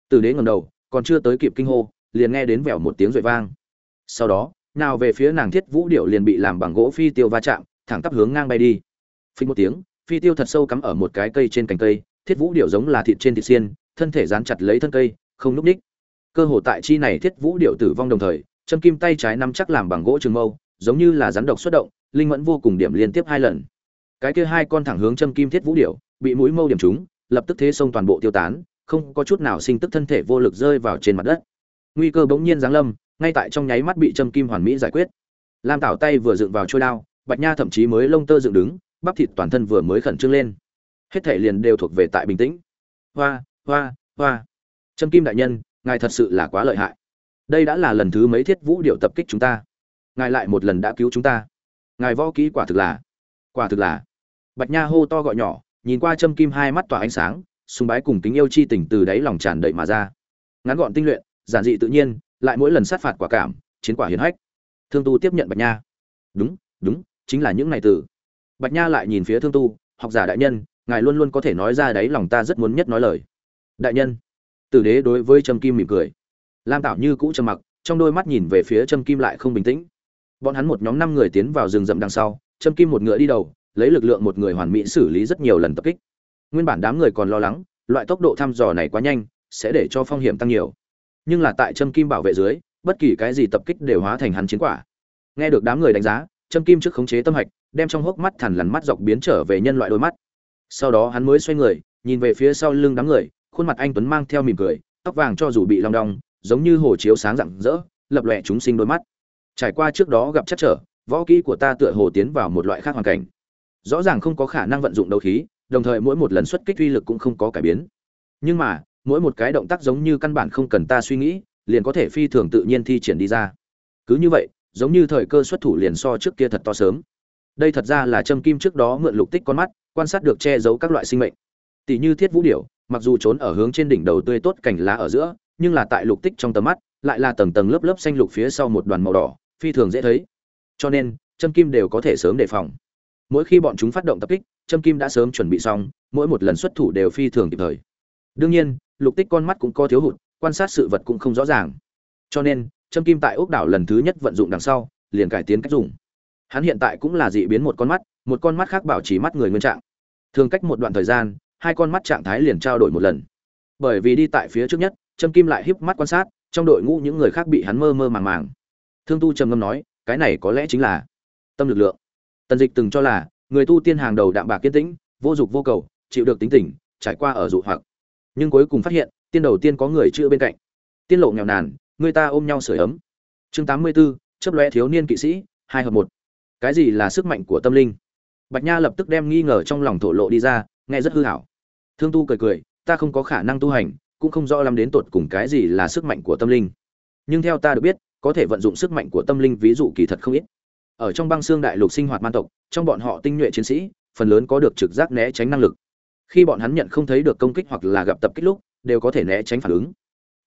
Tử đế ngầm đầu, còn chưa tới kịp kinh hô liền nghe đến vèo một tiếng rội vang. Sau đó, nào về phía nàng thiết vũ điệu liền bị làm bằng gỗ phi tiêu va chạm, thẳng tắp hướng ngang bay đi. Phình một tiếng, phi tiêu thật sâu cắm ở một cái cây trên cành cây, thiết vũ điệu giống là thịt trên thịt xiên, thân thể dán chặt lấy thân cây, không núp ních. Cơ hồ tại chi này thiết vũ điệu tử vong đồng thời, châm kim tay trái nắm chắc làm bằng gỗ trường mâu, giống như là rắn độc xuất động, linh mẫn vô cùng điểm liên tiếp hai lần. Cái kia hai con thẳng hướng châm kim thiết vũ điệu bị mũi mâu điểm trúng, lập tức thế xông toàn bộ tiêu tán, không có chút nào sinh tức thân thể vô lực rơi vào trên mặt đất nguy cơ bỗng nhiên giáng lâm, ngay tại trong nháy mắt bị châm kim hoàn mỹ giải quyết. Lam tảo tay vừa dựng vào trôi đao, bạch nha thậm chí mới lông tơ dựng đứng, bắp thịt toàn thân vừa mới khẩn trương lên. Hết thể liền đều thuộc về tại bình tĩnh. Hoa hoa hoa. Trâm kim đại nhân, ngài thật sự là quá lợi hại. Đây đã là lần thứ mấy thiết vũ điệu tập kích chúng ta? Ngài lại một lần đã cứu chúng ta. Ngài võ kỹ quả thực là, quả thực là. Bạch nha hô to gọi nhỏ, nhìn qua trâm kim hai mắt tỏa ánh sáng, sùng bái cùng kính yêu chi tình từ đáy lòng tràn đầy mà ra. Ngắn gọn tinh luyện giản dị tự nhiên, lại mỗi lần sát phạt quả cảm, chiến quả hiển hách. Thương tu tiếp nhận bạch nha. Đúng đúng, chính là những ngày từ. Bạch nha lại nhìn phía thương tu, học giả đại nhân, ngài luôn luôn có thể nói ra đấy lòng ta rất muốn nhất nói lời. Đại nhân. Tử đế đối với trâm kim mỉm cười. Lam tạo như cũ trầm mặc, trong đôi mắt nhìn về phía trâm kim lại không bình tĩnh. Bọn hắn một nhóm năm người tiến vào rừng rậm đằng sau, trâm kim một ngựa đi đầu, lấy lực lượng một người hoàn mỹ xử lý rất nhiều lần tập kích. Nguyên bản đám người còn lo lắng, loại tốc độ thăm dò này quá nhanh, sẽ để cho phong hiểm tăng nhiều nhưng là tại châm kim bảo vệ dưới, bất kỳ cái gì tập kích đều hóa thành hắn chiến quả. Nghe được đám người đánh giá châm kim trước khống chế tâm hạch, đem trong hốc mắt thằn lằn mắt dọc biến trở về nhân loại đôi mắt. Sau đó hắn mới xoay người, nhìn về phía sau lưng đám người, khuôn mặt anh tuấn mang theo mỉm cười, tóc vàng cho dù bị long đong, giống như hồ chiếu sáng rạng rỡ, lập lòe chúng sinh đôi mắt. Trải qua trước đó gặp chắc trở, võ kỹ của ta tựa hồ tiến vào một loại khác hoàn cảnh. Rõ ràng không có khả năng vận dụng đấu khí, đồng thời mỗi một lần xuất kích uy lực cũng không có cải biến. Nhưng mà mỗi một cái động tác giống như căn bản không cần ta suy nghĩ, liền có thể phi thường tự nhiên thi triển đi ra. Cứ như vậy, giống như thời cơ xuất thủ liền so trước kia thật to sớm. Đây thật ra là châm kim trước đó mượn lục tích con mắt, quan sát được che giấu các loại sinh mệnh. Tỷ như thiết vũ điểu, mặc dù trốn ở hướng trên đỉnh đầu tươi tốt cảnh lá ở giữa, nhưng là tại lục tích trong tầm mắt, lại là tầng tầng lớp lớp xanh lục phía sau một đoàn màu đỏ, phi thường dễ thấy. Cho nên, châm kim đều có thể sớm đề phòng. Mỗi khi bọn chúng phát động tập kích, châm kim đã sớm chuẩn bị xong, mỗi một lần xuất thủ đều phi thường kịp thời. Đương nhiên lục tích con mắt cũng có thiếu hụt, quan sát sự vật cũng không rõ ràng. Cho nên châm kim tại ốc đảo lần thứ nhất vận dụng đằng sau, liền cải tiến cách dùng. Hắn hiện tại cũng là dị biến một con mắt, một con mắt khác bảo trì mắt người nguyên trạng. Thường cách một đoạn thời gian, hai con mắt trạng thái liền trao đổi một lần. Bởi vì đi tại phía trước nhất châm kim lại híp mắt quan sát, trong đội ngũ những người khác bị hắn mơ mơ màng màng. Thương tu trầm ngâm nói, cái này có lẽ chính là tâm lực lượng. Tần dịch từng cho là, người tu tiên hàng đầu đạm bạc kiên tĩnh, vô dục vô cầu, chịu được tính tình, trải qua ở dụ hoặc nhưng cuối cùng phát hiện tiên đầu tiên có người chữa bên cạnh. Tiên lộ nghèo nàn người ta ôm nhau sưởi ấm. Chương tám mươi 84, chấp lóe thiếu niên kỵ sĩ hai hợp một. Cái gì là sức mạnh của tâm linh? Bạch nha lập tức đem nghi ngờ trong lòng thổ lộ đi ra nghe rất hư hảo. Thương tu cười cười ta không có khả năng tu hành cũng không rõ lắm đến tột cùng cái gì là sức mạnh của tâm linh. Nhưng theo ta được biết có thể vận dụng sức mạnh của tâm linh ví dụ kỳ thật không ít. Ở trong băng xương đại lục sinh hoạt man tộc trong bọn họ tinh nhuệ chiến sĩ phần lớn có được trực giác né tránh năng lực khi bọn hắn nhận không thấy được công kích hoặc là gặp tập kích lúc, đều có thể né tránh phản ứng.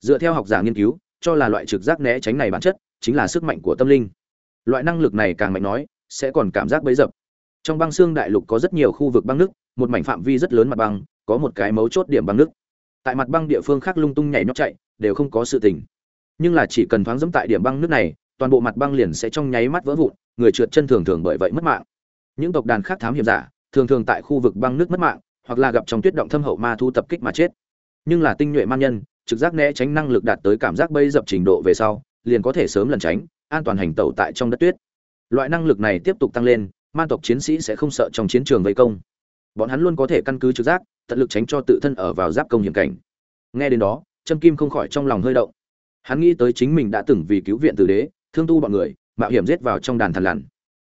Dựa theo học giả nghiên cứu, cho là loại trực giác né tránh này bản chất chính là sức mạnh của tâm linh. Loại năng lực này càng mạnh nói, sẽ còn cảm giác bấy dập. Trong băng xương đại lục có rất nhiều khu vực băng nước, một mảnh phạm vi rất lớn mặt băng, có một cái mấu chốt điểm băng nước. Tại mặt băng địa phương khác lung tung nhảy nhót chạy, đều không có sự tình nhưng là chỉ cần thoáng dẫm tại điểm băng nước này, toàn bộ mặt băng liền sẽ trong nháy mắt vỡ vụn, người trượt chân thường thường bởi vậy mất mạng. Những tộc đàn khác thám hiểm giả, thường thường tại khu vực băng nước mất mạng hoặc là gặp trong tuyết động thâm hậu ma thu tập kích mà chết. Nhưng là tinh nhuệ man nhân, trực giác né tránh năng lực đạt tới cảm giác bây dập trình độ về sau, liền có thể sớm lần tránh, an toàn hành tẩu tại trong đất tuyết. Loại năng lực này tiếp tục tăng lên man tộc chiến sĩ sẽ không sợ trong chiến trường vây công. Bọn hắn luôn có thể căn cứ trực giác, tận lực tránh cho tự thân ở vào giáp công hiểm cảnh. Nghe đến đó, trâm kim không khỏi trong lòng hơi động. Hắn nghĩ tới chính mình đã từng vì cứu viện tử đế, thương tu bọn người, mạo hiểm giết vào trong đàn thần lằn.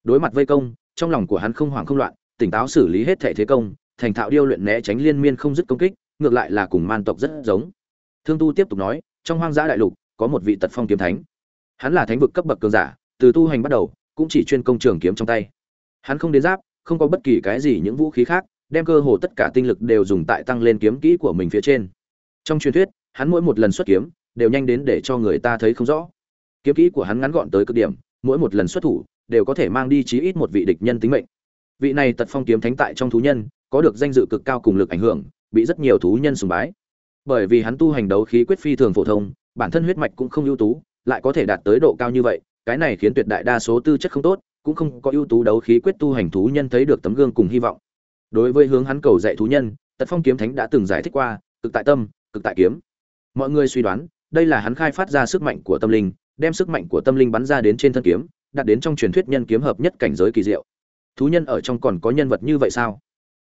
Đối mặt vây công, trong lòng của hắn không hoảng không loạn, tỉnh táo xử lý hết thể thế công thành thạo điêu luyện né tránh liên miên không dứt công kích, ngược lại là cùng man tộc rất giống. Thương tu tiếp tục nói, trong hoang dã đại lục, có một vị tật phong kiếm thánh. Hắn là thánh vực cấp bậc cường giả, từ tu hành bắt đầu, cũng chỉ chuyên công trường kiếm trong tay. Hắn không đến giáp, không có bất kỳ cái gì những vũ khí khác, đem cơ hồ tất cả tinh lực đều dùng tại tăng lên kiếm kỹ của mình phía trên. Trong truyền thuyết, hắn mỗi một lần xuất kiếm, đều nhanh đến để cho người ta thấy không rõ. Kiếm kỹ của hắn ngắn gọn tới cực điểm, mỗi một lần xuất thủ, đều có thể mang đi chí ít một vị địch nhân tính mệnh. Vị này tật phong kiếm thánh tại trong thú nhân có được danh dự cực cao cùng lực ảnh hưởng, bị rất nhiều thú nhân sùng bái. Bởi vì hắn tu hành đấu khí quyết phi thường phổ thông, bản thân huyết mạch cũng không ưu tú, lại có thể đạt tới độ cao như vậy, cái này khiến tuyệt đại đa số tư chất không tốt, cũng không có ưu tú đấu khí quyết tu hành thú nhân thấy được tấm gương cùng hy vọng. Đối với hướng hắn cầu dạy thú nhân, tật phong kiếm thánh đã từng giải thích qua, cực tại tâm, cực tại kiếm. Mọi người suy đoán, đây là hắn khai phát ra sức mạnh của tâm linh, đem sức mạnh của tâm linh bắn ra đến trên thân kiếm, đạt đến trong truyền thuyết nhân kiếm hợp nhất cảnh giới kỳ diệu. Thú nhân ở trong còn có nhân vật như vậy sao?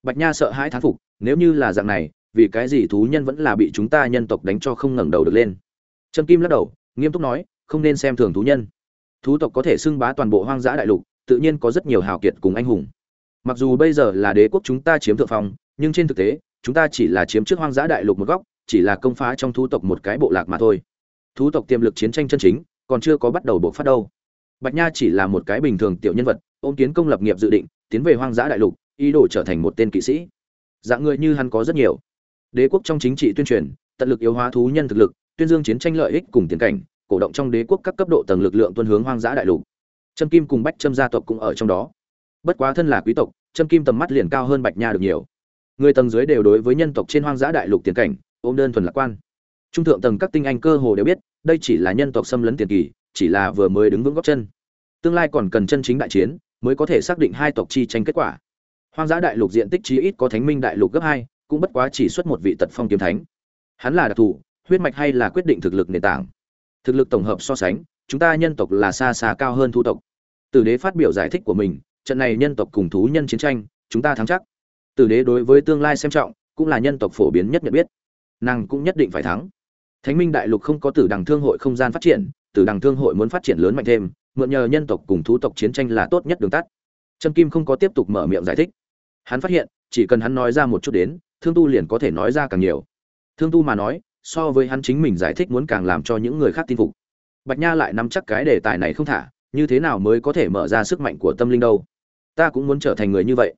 Bạch nha sợ hãi thán phục, nếu như là dạng này, vì cái gì thú nhân vẫn là bị chúng ta nhân tộc đánh cho không ngẩng đầu được lên? Trâm kim lắc đầu, nghiêm túc nói, không nên xem thường thú nhân. Thú tộc có thể xưng bá toàn bộ hoang dã đại lục, tự nhiên có rất nhiều hào kiệt cùng anh hùng. Mặc dù bây giờ là đế quốc chúng ta chiếm thượng phong, nhưng trên thực tế, chúng ta chỉ là chiếm trước hoang dã đại lục một góc, chỉ là công phá trong thú tộc một cái bộ lạc mà thôi. Thú tộc tiềm lực chiến tranh chân chính, còn chưa có bắt đầu bộc phát đâu. Bạch nha chỉ là một cái bình thường tiểu nhân vật ôm kiến công lập nghiệp dự định, tiến về hoang dã đại lục ý đồ trở thành một tên kỵ sĩ. Dạng người như hắn có rất nhiều. Đế quốc trong chính trị tuyên truyền, tận lực yếu hóa thú nhân thực lực, tuyên dương chiến tranh lợi ích cùng tiền cảnh, cổ động trong đế quốc các cấp độ tầng lực lượng tuân hướng hoang dã đại lục. Trâm kim cùng bách trâm gia tộc cũng ở trong đó. Bất quá thân là quý tộc, trâm kim tầm mắt liền cao hơn bạch nha được nhiều. Người tầng dưới đều đối với nhân tộc trên hoang dã đại lục tiền cảnh, ôm đơn thuần lạc quan. Trung thượng tầng các tinh anh cơ hồ đều biết, đây chỉ là nhân tộc xâm lấn tiền kỳ, chỉ là vừa mới đứng vững góc chân. Tương lai còn cần chân chính đại chiến, mới có thể xác định hai tộc chi tranh kết quả hoang dã đại lục diện tích chí ít có thánh minh đại lục gấp hai, cũng bất quá chỉ xuất một vị tật phong kiếm thánh. Hắn là đặc thù, huyết mạch hay là quyết định thực lực nền tảng? Thực lực tổng hợp so sánh, chúng ta nhân tộc là xa xa cao hơn thu tộc. Tử đế phát biểu giải thích của mình, trận này nhân tộc cùng thú nhân chiến tranh, chúng ta thắng chắc. Tử đế đối với tương lai xem trọng, cũng là nhân tộc phổ biến nhất nhận biết. Nàng cũng nhất định phải thắng. Thánh minh đại lục không có tử đằng thương hội không gian phát triển, tử đằng thương hội muốn phát triển lớn mạnh thêm, mượn nhờ nhân tộc cùng thú tộc chiến tranh là tốt nhất đường tắt. Trâm kim không có tiếp tục mở miệng giải thích hắn phát hiện, chỉ cần hắn nói ra một chút đến, thương tu liền có thể nói ra càng nhiều. Thương tu mà nói, so với hắn chính mình giải thích muốn càng làm cho những người khác tin phục. Bạch nha lại nắm chắc cái đề tài này không thả, như thế nào mới có thể mở ra sức mạnh của tâm linh đâu? Ta cũng muốn trở thành người như vậy.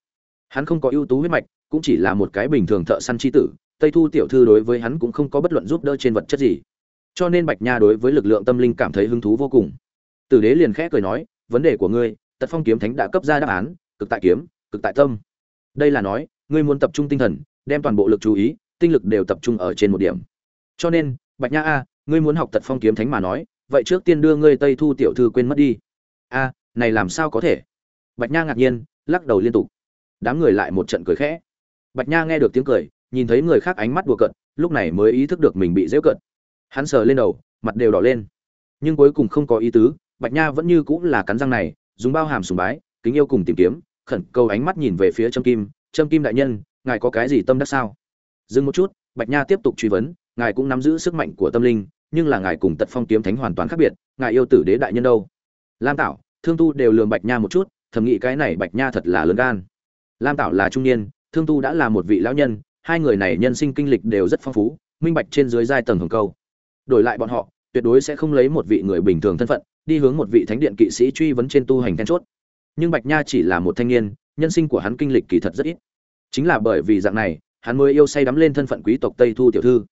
Hắn không có ưu tú huyết mạch, cũng chỉ là một cái bình thường thợ săn chi tử, tây thu tiểu thư đối với hắn cũng không có bất luận giúp đỡ trên vật chất gì. Cho nên bạch nha đối với lực lượng tâm linh cảm thấy hứng thú vô cùng. Tử đế liền khẽ cười nói, vấn đề của ngươi, tật phong kiếm thánh đã cấp ra đáp án, cực tại kiếm, cực tại tâm đây là nói, ngươi muốn tập trung tinh thần, đem toàn bộ lực chú ý, tinh lực đều tập trung ở trên một điểm. Cho nên, bạch nha a, ngươi muốn học tật phong kiếm thánh mà nói, vậy trước tiên đưa ngươi tây thu tiểu thư quên mất đi. A, này làm sao có thể? Bạch nha ngạc nhiên, lắc đầu liên tục. Đám người lại một trận cười khẽ. Bạch nha nghe được tiếng cười, nhìn thấy người khác ánh mắt đùa cợt, lúc này mới ý thức được mình bị dễ cợt. Hắn sờ lên đầu, mặt đều đỏ lên. Nhưng cuối cùng không có ý tứ, bạch nha vẫn như cũng là cắn răng này, dùng bao hàm sùng bái, kính yêu cùng tìm kiếm khẩn cầu ánh mắt nhìn về phía trâm kim trâm kim đại nhân, ngài có cái gì tâm đắc sao? Dừng một chút, bạch nha tiếp tục truy vấn, ngài cũng nắm giữ sức mạnh của tâm linh, nhưng là ngài cùng tật phong kiếm thánh hoàn toàn khác biệt, ngài yêu tử đế đại nhân đâu? Lam tảo, thương tu đều lườm bạch nha một chút, thầm nghĩ cái này bạch nha thật là lớn gan. Lam tảo là trung niên, thương tu đã là một vị lão nhân, hai người này nhân sinh kinh lịch đều rất phong phú, minh bạch trên dưới giai tầng hưởng câu. Đổi lại bọn họ, tuyệt đối sẽ không lấy một vị người bình thường thân phận, đi hướng một vị thánh điện kỵ sĩ truy vấn trên tu hành then chốt nhưng bạch nha chỉ là một thanh niên, nhân sinh của hắn kinh lịch kỳ thật rất ít. Chính là bởi vì dạng này, hắn mới yêu say đắm lên thân phận quý tộc tây thu tiểu thư.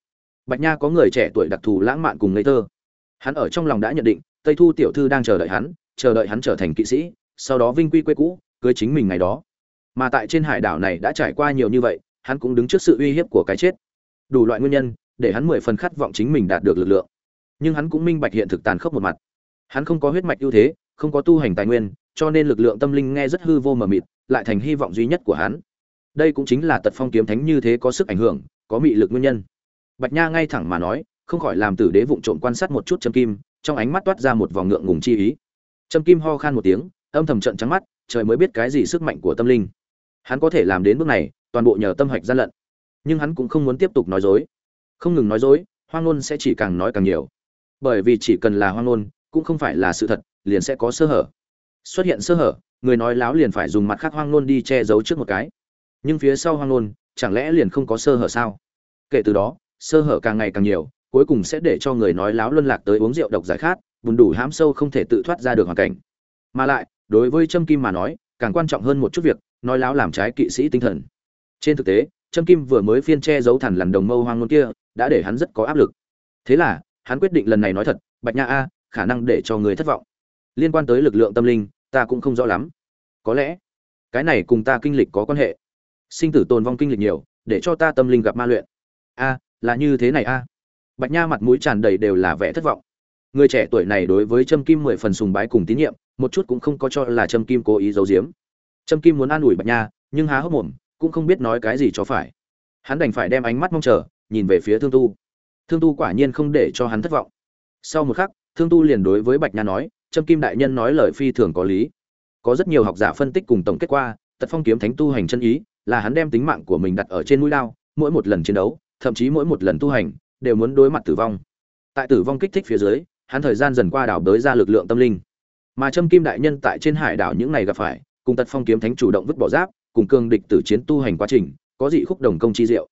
Bạch nha có người trẻ tuổi đặc thù lãng mạn cùng ngây thơ. Hắn ở trong lòng đã nhận định, tây thu tiểu thư đang chờ đợi hắn, chờ đợi hắn trở thành kỵ sĩ, sau đó vinh quy quê cũ, cưới chính mình ngày đó. Mà tại trên hải đảo này đã trải qua nhiều như vậy, hắn cũng đứng trước sự uy hiếp của cái chết. Đủ loại nguyên nhân, để hắn mười phần khát vọng chính mình đạt được lực lượng. Nhưng hắn cũng minh bạch hiện thực tàn khốc một mặt. Hắn không có huyết mạch ưu thế, không có tu hành tài nguyên cho nên lực lượng tâm linh nghe rất hư vô mờ mịt, lại thành hy vọng duy nhất của hắn. Đây cũng chính là tật phong kiếm thánh như thế có sức ảnh hưởng, có mị lực nguyên nhân. Bạch nha ngay thẳng mà nói, không khỏi làm tử đế vụng trộm quan sát một chút trâm kim, trong ánh mắt toát ra một vòng ngượng ngùng chi ý. Trâm kim ho khan một tiếng, âm thầm trợn trắng mắt, trời mới biết cái gì sức mạnh của tâm linh. Hắn có thể làm đến bước này, toàn bộ nhờ tâm hạch gian lận. Nhưng hắn cũng không muốn tiếp tục nói dối. Không ngừng nói dối, hoang ngôn sẽ chỉ càng nói càng nhiều. Bởi vì chỉ cần là hoang ngôn, cũng không phải là sự thật, liền sẽ có sơ hở xuất hiện sơ hở, người nói láo liền phải dùng mặt khác hoang nôn đi che giấu trước một cái. Nhưng phía sau hoang nôn chẳng lẽ liền không có sơ hở sao? Kể từ đó, sơ hở càng ngày càng nhiều, cuối cùng sẽ để cho người nói láo luân lạc tới uống rượu độc giải khát, bùn đủ hãm sâu không thể tự thoát ra được hoàn cảnh. Mà lại, đối với trâm kim mà nói, càng quan trọng hơn một chút việc, nói láo làm trái kỵ sĩ tinh thần. Trên thực tế, trâm kim vừa mới phiên che giấu thẳn lằn đồng mâu hoang ngôn kia, đã để hắn rất có áp lực. Thế là, hắn quyết định lần này nói thật, bạch nha a, khả năng để cho người thất vọng. Liên quan tới lực lượng tâm linh ta cũng không rõ lắm. Có lẽ, cái này cùng ta kinh lịch có quan hệ. Sinh tử tồn vong kinh lịch nhiều, để cho ta tâm linh gặp ma luyện. A, là như thế này a. Bạch nha mặt mũi tràn đầy đều là vẻ thất vọng. Người trẻ tuổi này đối với trâm kim mười phần sùng bái cùng tín nhiệm, một chút cũng không có cho là trâm kim cố ý giấu giếm. Trâm kim muốn an ủi bạch nha, nhưng há hốc mồm, cũng không biết nói cái gì cho phải. Hắn đành phải đem ánh mắt mong chờ, nhìn về phía thương tu. Thương tu quả nhiên không để cho hắn thất vọng. Sau một khắc, thương tu liền đối với bạch nha nói trâm kim đại nhân nói lời phi thường có lý. Có rất nhiều học giả phân tích cùng tổng kết qua, tật phong kiếm thánh tu hành chân ý, là hắn đem tính mạng của mình đặt ở trên mũi lao, mỗi một lần chiến đấu, thậm chí mỗi một lần tu hành, đều muốn đối mặt tử vong. Tại tử vong kích thích phía dưới, hắn thời gian dần qua đảo đới ra lực lượng tâm linh. Mà trâm kim đại nhân tại trên hải đảo những ngày gặp phải, cùng tật phong kiếm thánh chủ động vứt bỏ giáp, cùng cương địch tử chiến tu hành quá trình, có dị khúc đồng công chi diệu.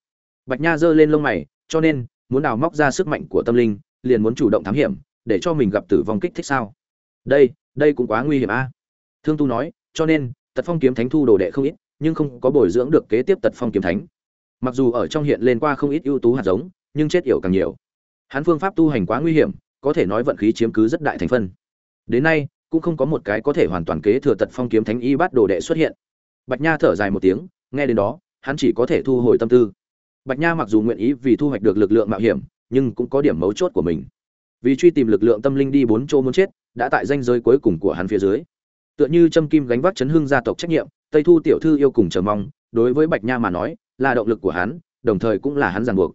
Bạch nha giơ lên lông mày, cho nên, muốn đào móc ra sức mạnh của tâm linh, liền muốn chủ động thám hiểm, để cho mình gặp tử vong kích thích sao? Đây đây cũng quá nguy hiểm a. Thương tu nói, cho nên, tật phong kiếm thánh thu đồ đệ không ít, nhưng không có bồi dưỡng được kế tiếp tật phong kiếm thánh. Mặc dù ở trong hiện lên qua không ít ưu tú hạt giống, nhưng chết yểu càng nhiều. Hắn phương pháp tu hành quá nguy hiểm, có thể nói vận khí chiếm cứ rất đại thành phân đến nay, cũng không có một cái có thể hoàn toàn kế thừa tật phong kiếm thánh y bát đồ đệ xuất hiện. Bạch nha thở dài một tiếng, nghe đến đó, hắn chỉ có thể thu hồi tâm tư. Bạch nha mặc dù nguyện ý vì thu hoạch được lực lượng mạo hiểm, nhưng cũng có điểm mấu chốt của mình vì truy tìm lực lượng tâm linh đi bốn chỗ muốn chết, đã tại danh giới cuối cùng của hắn phía dưới. Tựa như châm kim gánh vác chấn hưng gia tộc trách nhiệm, tây thu tiểu thư yêu cùng chờ mong, đối với bạch nha mà nói, là động lực của hắn, đồng thời cũng là hắn ràng buộc.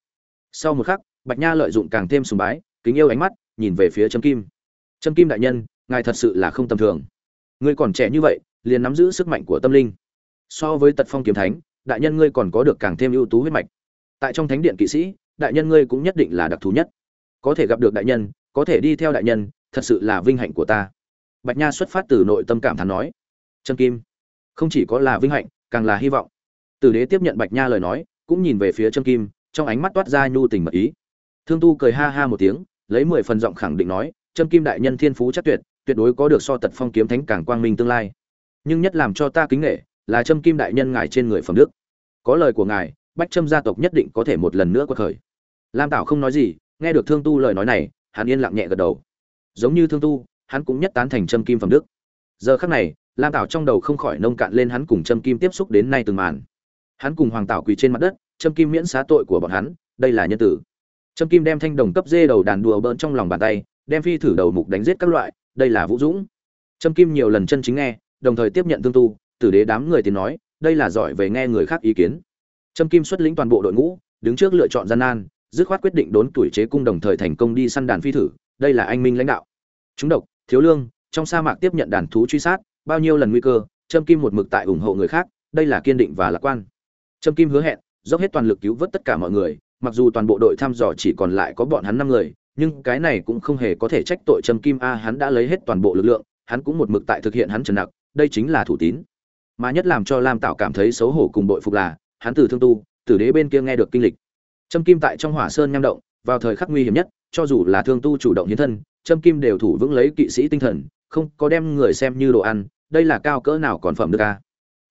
Sau một khắc, bạch nha lợi dụng càng thêm sùng bái, kính yêu ánh mắt, nhìn về phía trâm kim. Trâm kim đại nhân, ngài thật sự là không tầm thường. Ngươi còn trẻ như vậy, liền nắm giữ sức mạnh của tâm linh. So với tật phong kiếm thánh, đại nhân ngươi còn có được càng thêm ưu tú huyết mạch. Tại trong thánh điện kỵ sĩ, đại nhân ngươi cũng nhất định là đặc thù nhất có thể gặp được đại nhân, có thể đi theo đại nhân, thật sự là vinh hạnh của ta. Bạch nha xuất phát từ nội tâm cảm thán nói. Trâm kim, không chỉ có là vinh hạnh, càng là hy vọng. Tử đế tiếp nhận bạch nha lời nói, cũng nhìn về phía trâm kim, trong ánh mắt toát ra nhu tình mật ý. Thương tu cười ha ha một tiếng, lấy mười phần giọng khẳng định nói trâm kim đại nhân thiên phú chắc tuyệt tuyệt đối có được so tật phong kiếm thánh càng quang minh tương lai. Nhưng nhất làm cho ta kính nghệ là trâm kim đại nhân ngài trên người phẩm đức. Có lời của ngài, bách trâm gia tộc nhất định có thể một lần nữa quật khởi. Lam tảo không nói gì nghe được thương tu lời nói này, hắn yên lặng nhẹ gật đầu. Giống như thương tu, hắn cũng nhất tán thành trâm kim phẩm đức. Giờ khắc này, lam tảo trong đầu không khỏi nông cạn lên hắn cùng trâm kim tiếp xúc đến nay từng màn. Hắn cùng hoàng tảo quỳ trên mặt đất, trâm kim miễn xá tội của bọn hắn, đây là nhân tử. Trâm kim đem thanh đồng cấp dê đầu đàn đùa bỡn trong lòng bàn tay, đem phi thử đầu mục đánh giết các loại, đây là vũ dũng. Trâm kim nhiều lần chân chính nghe, đồng thời tiếp nhận thương tu, tử đế đám người thì nói, đây là giỏi về nghe người khác ý kiến. Trâm kim xuất lĩnh toàn bộ đội ngũ, đứng trước lựa chọn gian nan dứt khoát quyết định đốn tuổi chế cung đồng thời thành công đi săn đàn phi thử, đây là anh minh lãnh đạo. Chúng độc, thiếu lương, trong sa mạc tiếp nhận đàn thú truy sát, bao nhiêu lần nguy cơ, trâm kim một mực tại ủng hộ người khác, đây là kiên định và lạc quan. Trâm kim hứa hẹn, dốc hết toàn lực cứu vớt tất cả mọi người, mặc dù toàn bộ đội thăm dò chỉ còn lại có bọn hắn năm người, nhưng cái này cũng không hề có thể trách tội trâm kim a, hắn đã lấy hết toàn bộ lực lượng, hắn cũng một mực tại thực hiện hắn trần nặc, đây chính là thủ tín. Mà nhất làm cho lam tạo cảm thấy xấu hổ cùng bội phục là, hắn từ thương tu từ đế bên kia nghe được kinh lịch trâm kim tại trong hỏa sơn nham động, vào thời khắc nguy hiểm nhất, cho dù là thương tu chủ động hiến thân trâm kim đều thủ vững lấy kỵ sĩ tinh thần, không có đem người xem như đồ ăn, đây là cao cỡ nào còn phẩm được a.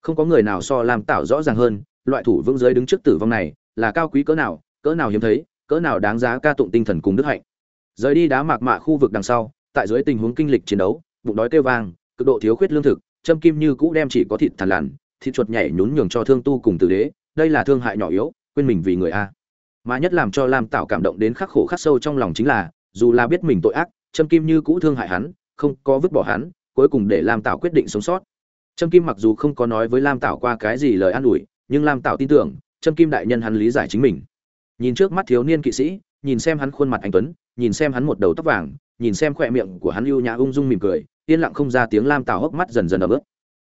không có người nào so làm tạo rõ ràng hơn, loại thủ vững dưới đứng trước tử vong này, là cao quý cỡ nào cỡ nào hiếm thấy, cỡ nào đáng giá ca tụng tinh thần cùng đức hạnh rời đi đá mạc mạ khu vực đằng sau, tại dưới tình huống kinh lịch chiến đấu, bụng đói kêu vang, cực độ thiếu khuyết lương thực, châm kim như cũ đem chỉ có thịt thằn lằn, thịt chuột nhảy nhún nhường cho thương tu cùng tử đế, đây là thương hại nhỏ yếu, quên mình vì người a mà nhất làm cho lam tạo cảm động đến khắc khổ khắc sâu trong lòng chính là, dù là biết mình tội ác, Trâm kim như cũ thương hại hắn, không có vứt bỏ hắn, cuối cùng để lam tạo quyết định sống sót. Trâm kim mặc dù không có nói với lam tạo qua cái gì lời an ủi, nhưng lam tạo tin tưởng, trâm kim đại nhân hắn lý giải chính mình. Nhìn trước mắt thiếu niên kỵ sĩ, nhìn xem hắn khuôn mặt anh tuấn, nhìn xem hắn một đầu tóc vàng, nhìn xem khỏe miệng của hắn ưu nhã ung dung mỉm cười, yên lặng không ra tiếng lam tạo hốc mắt dần dần ấm ướt.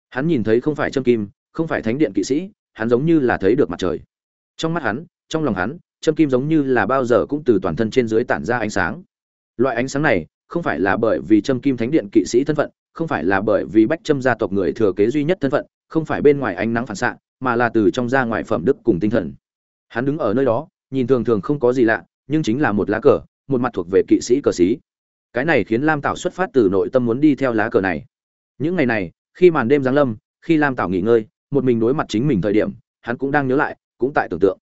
Hắn nhìn thấy không phải trâm kim, không phải thánh điện kỵ sĩ, hắn giống như là thấy được mặt trời. Trong mắt hắn, trong lòng hắn trâm kim giống như là bao giờ cũng từ toàn thân trên dưới tản ra ánh sáng. Loại ánh sáng này không phải là bởi vì trâm kim thánh điện kỵ sĩ thân phận, không phải là bởi vì bách trâm gia tộc người thừa kế duy nhất thân phận, không phải bên ngoài ánh nắng phản xạ, mà là từ trong ra ngoài phẩm đức cùng tinh thần. Hắn đứng ở nơi đó, nhìn thường thường không có gì lạ, nhưng chính là một lá cờ, một mặt thuộc về kỵ sĩ cờ sĩ cái này khiến lam tạo xuất phát từ nội tâm muốn đi theo lá cờ này. Những ngày này, khi màn đêm giáng lâm, khi lam tạo nghỉ ngơi, một mình đối mặt chính mình thời điểm, hắn cũng đang nhớ lại, cũng tại tưởng tượng.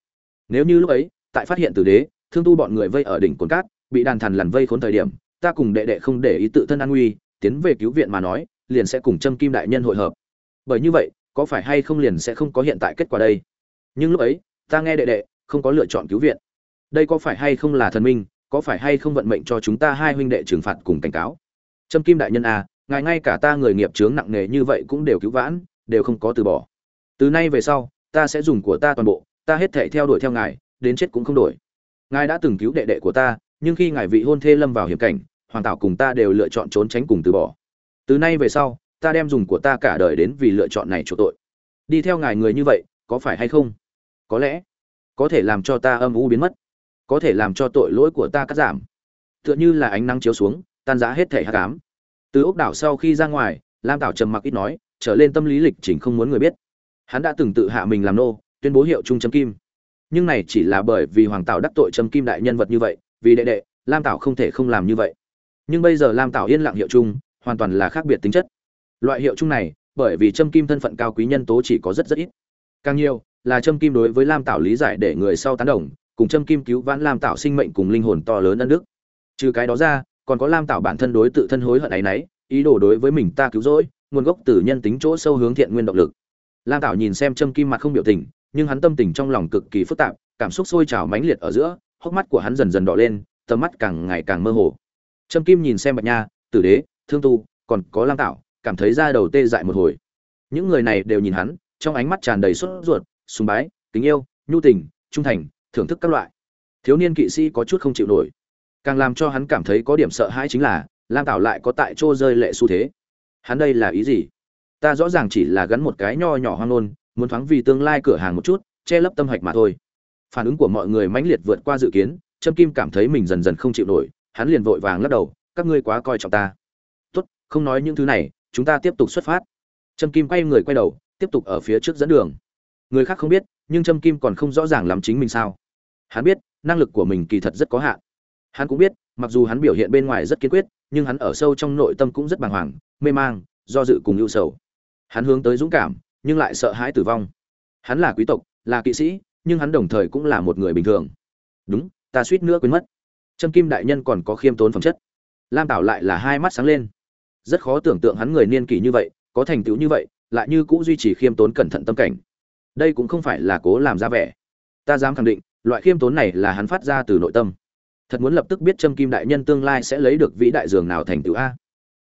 Nếu như lúc ấy tại phát hiện tử đế, thương tu bọn người vây ở đỉnh cồn cát, bị đàn thần lằn vây khốn thời điểm, ta cùng đệ đệ không để ý tự thân an nguy, tiến về cứu viện mà nói, liền sẽ cùng châm kim đại nhân hội hợp. Bởi như vậy, có phải hay không liền sẽ không có hiện tại kết quả đây? Nhưng lúc ấy, ta nghe đệ đệ không có lựa chọn cứu viện. Đây có phải hay không là thần minh, có phải hay không vận mệnh cho chúng ta hai huynh đệ trừng phạt cùng cảnh cáo? Trâm kim đại nhân à ngài ngay cả ta người nghiệp chướng nặng nề như vậy cũng đều cứu vãn, đều không có từ bỏ. Từ nay về sau, ta sẽ dùng của ta toàn bộ, ta hết thể theo đuổi theo ngài đến chết cũng không đổi. Ngài đã từng cứu đệ đệ của ta, nhưng khi ngài vị hôn thê lâm vào hiểm cảnh, hoàng tảo cùng ta đều lựa chọn trốn tránh cùng từ bỏ. Từ nay về sau, ta đem dùng của ta cả đời đến vì lựa chọn này chỗ tội. Đi theo ngài người như vậy, có phải hay không? Có lẽ. Có thể làm cho ta âm u biến mất. Có thể làm cho tội lỗi của ta cắt giảm. Tựa như là ánh nắng chiếu xuống, tan rã hết thể hát cám từ ốc đảo sau khi ra ngoài, lam tảo trầm mặc ít nói, trở lên tâm lý lịch trình không muốn người biết. Hắn đã từng tự hạ mình làm nô, tuyên bố hiệu trung chấm kim nhưng này chỉ là bởi vì hoàng tảo đắc tội trâm kim đại nhân vật như vậy, vì đệ đệ, lam tảo không thể không làm như vậy. Nhưng bây giờ lam tảo yên lặng hiệu chung, hoàn toàn là khác biệt tính chất. Loại hiệu chung này, bởi vì trâm kim thân phận cao quý nhân tố chỉ có rất rất ít. Càng nhiều, là trâm kim đối với lam tảo lý giải để người sau tán đồng, cùng trâm kim cứu vãn lam tảo sinh mệnh cùng linh hồn to lớn ân đức. Trừ cái đó ra, còn có lam tảo bản thân đối tự thân hối hận ấy nấy, ý đồ đối với mình ta cứu rỗi, nguồn gốc từ nhân tính chỗ sâu hướng thiện nguyên động lực. Lam tảo nhìn xem trâm kim mặt không biểu tình nhưng hắn tâm tình trong lòng cực kỳ phức tạp, cảm xúc sôi trào mãnh liệt ở giữa, hốc mắt của hắn dần dần đỏ lên, tầm mắt càng ngày càng mơ hồ. Trâm kim nhìn xem bạch nha, tử đế, thương tu, còn có lam tạo cảm thấy da đầu tê dại một hồi. Những người này đều nhìn hắn, trong ánh mắt tràn đầy sốt ruột, sùng bái, kính yêu, nhu tình, trung thành, thưởng thức các loại. Thiếu niên kỵ sĩ có chút không chịu nổi. Càng làm cho hắn cảm thấy có điểm sợ hãi chính là, lam tạo lại có tại chỗ rơi lệ xu thế. Hắn đây là ý gì? Ta rõ ràng chỉ là gắn một cái nho nhỏ hoang nôn muốn thoáng vì tương lai cửa hàng một chút, che lấp tâm hạch mà thôi. Phản ứng của mọi người mãnh liệt vượt qua dự kiến, trâm kim cảm thấy mình dần dần không chịu nổi, hắn liền vội vàng lắc đầu, các ngươi quá coi trọng ta. Tốt, không nói những thứ này, chúng ta tiếp tục xuất phát. Trâm kim quay người quay đầu, tiếp tục ở phía trước dẫn đường. Người khác không biết, nhưng trâm kim còn không rõ ràng lắm chính mình sao. Hắn biết, năng lực của mình kỳ thật rất có hạn. Hắn cũng biết, mặc dù hắn biểu hiện bên ngoài rất kiên quyết, nhưng hắn ở sâu trong nội tâm cũng rất bàng hoàng, mê mang, do dự cùng ưu sầu. Hắn hướng tới dũng cảm nhưng lại sợ hãi tử vong. Hắn là quý tộc, là kỵ sĩ, nhưng hắn đồng thời cũng là một người bình thường. Đúng, ta suýt nữa quên mất. Trâm kim đại nhân còn có khiêm tốn phẩm chất. Lam tảo lại là hai mắt sáng lên. Rất khó tưởng tượng hắn người niên kỷ như vậy, có thành tựu như vậy, lại như cũ duy trì khiêm tốn cẩn thận tâm cảnh. Đây cũng không phải là cố làm ra vẻ. Ta dám khẳng định, loại khiêm tốn này là hắn phát ra từ nội tâm. Thật muốn lập tức biết trâm kim đại nhân tương lai sẽ lấy được vĩ đại dường nào thành tựu a.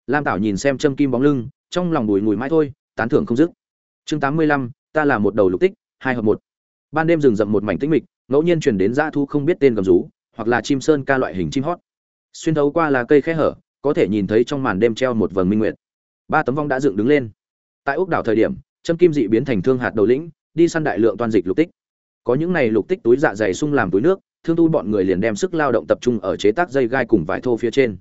Lam tảo nhìn xem trâm kim bóng lưng, trong lòng bùi ngùi mãi thôi, tán thưởng không dứt chương tám mươi lăm, ta là một đầu lục tích, hai hợp một. Ban đêm rừng rậm một mảnh tĩnh mịch, ngẫu nhiên chuyển đến dã thu không biết tên gầm rú, hoặc là chim sơn ca loại hình chim hót. Xuyên thấu qua là cây khe hở, có thể nhìn thấy trong màn đêm treo một vầng minh nguyệt. Ba tấm vong đã dựng đứng lên. Tại ốc đảo thời điểm, châm kim dị biến thành thương hạt đầu lĩnh, đi săn đại lượng toàn dịch lục tích. Có những này lục tích túi dạ dày sung làm túi nước, thương tu bọn người liền đem sức lao động tập trung ở chế tác dây gai cùng vải thô phía trên.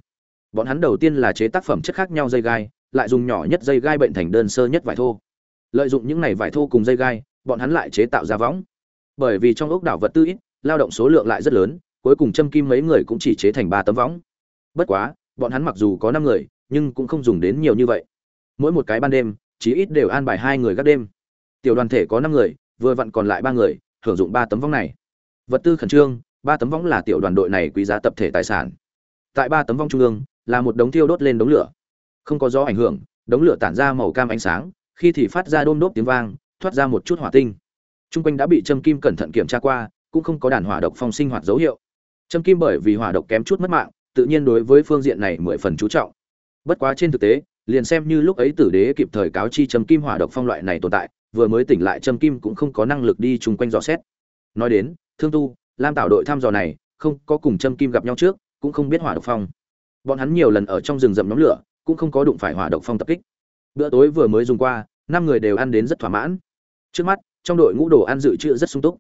Bọn hắn đầu tiên là chế tác phẩm chất khác nhau dây gai, lại dùng nhỏ nhất dây gai bệnh thành đơn sơ nhất vải thô lợi dụng những này vải thô cùng dây gai, bọn hắn lại chế tạo ra võng. Bởi vì trong ốc đảo vật tư ít, lao động số lượng lại rất lớn, cuối cùng châm kim mấy người cũng chỉ chế thành ba tấm võng. Bất quá, bọn hắn mặc dù có năm người, nhưng cũng không dùng đến nhiều như vậy. Mỗi một cái ban đêm, chí ít đều an bài hai người gác đêm. Tiểu đoàn thể có năm người, vừa vặn còn lại ba người, hưởng dụng ba tấm võng này. Vật tư khẩn trương, ba tấm võng là tiểu đoàn đội này quý giá tập thể tài sản. Tại ba tấm võng trung ương, là một đống thiêu đốt lên đống lửa. Không có gió ảnh hưởng, đống lửa tản ra màu cam ánh sáng khi thì phát ra đôm đốp tiếng vang thoát ra một chút hỏa tinh Trung quanh đã bị châm kim cẩn thận kiểm tra qua, cũng không có đàn hỏa độc phong sinh hoạt dấu hiệu. Châm kim bởi vì hỏa độc kém chút mất mạng, tự nhiên đối với phương diện này mười phần chú trọng. Bất quá trên thực tế, liền xem như lúc ấy tử đế kịp thời cáo chi châm kim hỏa độc phong loại này tồn tại, vừa mới tỉnh lại châm kim cũng không có năng lực đi chung quanh dò xét. Nói đến, Thương Tu, Lam Tạo đội thăm dò này, không có cùng châm kim gặp nhau trước, cũng không biết hỏa độc phong. Bọn hắn nhiều lần ở trong rừng rậm nhóm lửa, cũng không có đụng phải hỏa độc phong tập kích. Bữa tối vừa mới dùng qua, năm người đều ăn đến rất thỏa mãn. Trước mắt, trong đội ngũ đồ ăn dự trữ rất sung túc.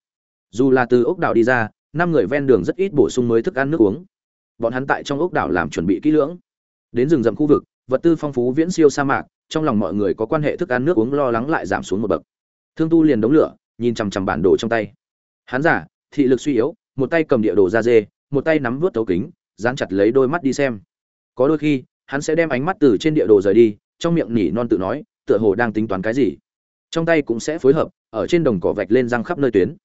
Dù là từ ốc đảo đi ra năm người ven đường rất ít bổ sung mới thức ăn nước uống. Bọn hắn tại trong ốc đảo làm chuẩn bị kỹ lưỡng. Đến rừng rậm khu vực vật tư phong phú viễn siêu sa mạc trong lòng mọi người có quan hệ thức ăn nước uống lo lắng lại giảm xuống một bậc. Thương tu liền đống lửa nhìn chằm chằm bản đồ trong tay. Hắn giả thị lực suy yếu một tay cầm địa đồ ra dê một tay nắm vớt tấu kính dán chặt lấy đôi mắt đi xem. Có đôi khi hắn sẽ đem ánh mắt từ trên địa đồ rời đi trong miệng nỉ non tự nói, tựa hồ đang tính toán cái gì. Trong tay cũng sẽ phối hợp, ở trên đồng cỏ vạch lên răng khắp nơi tuyến.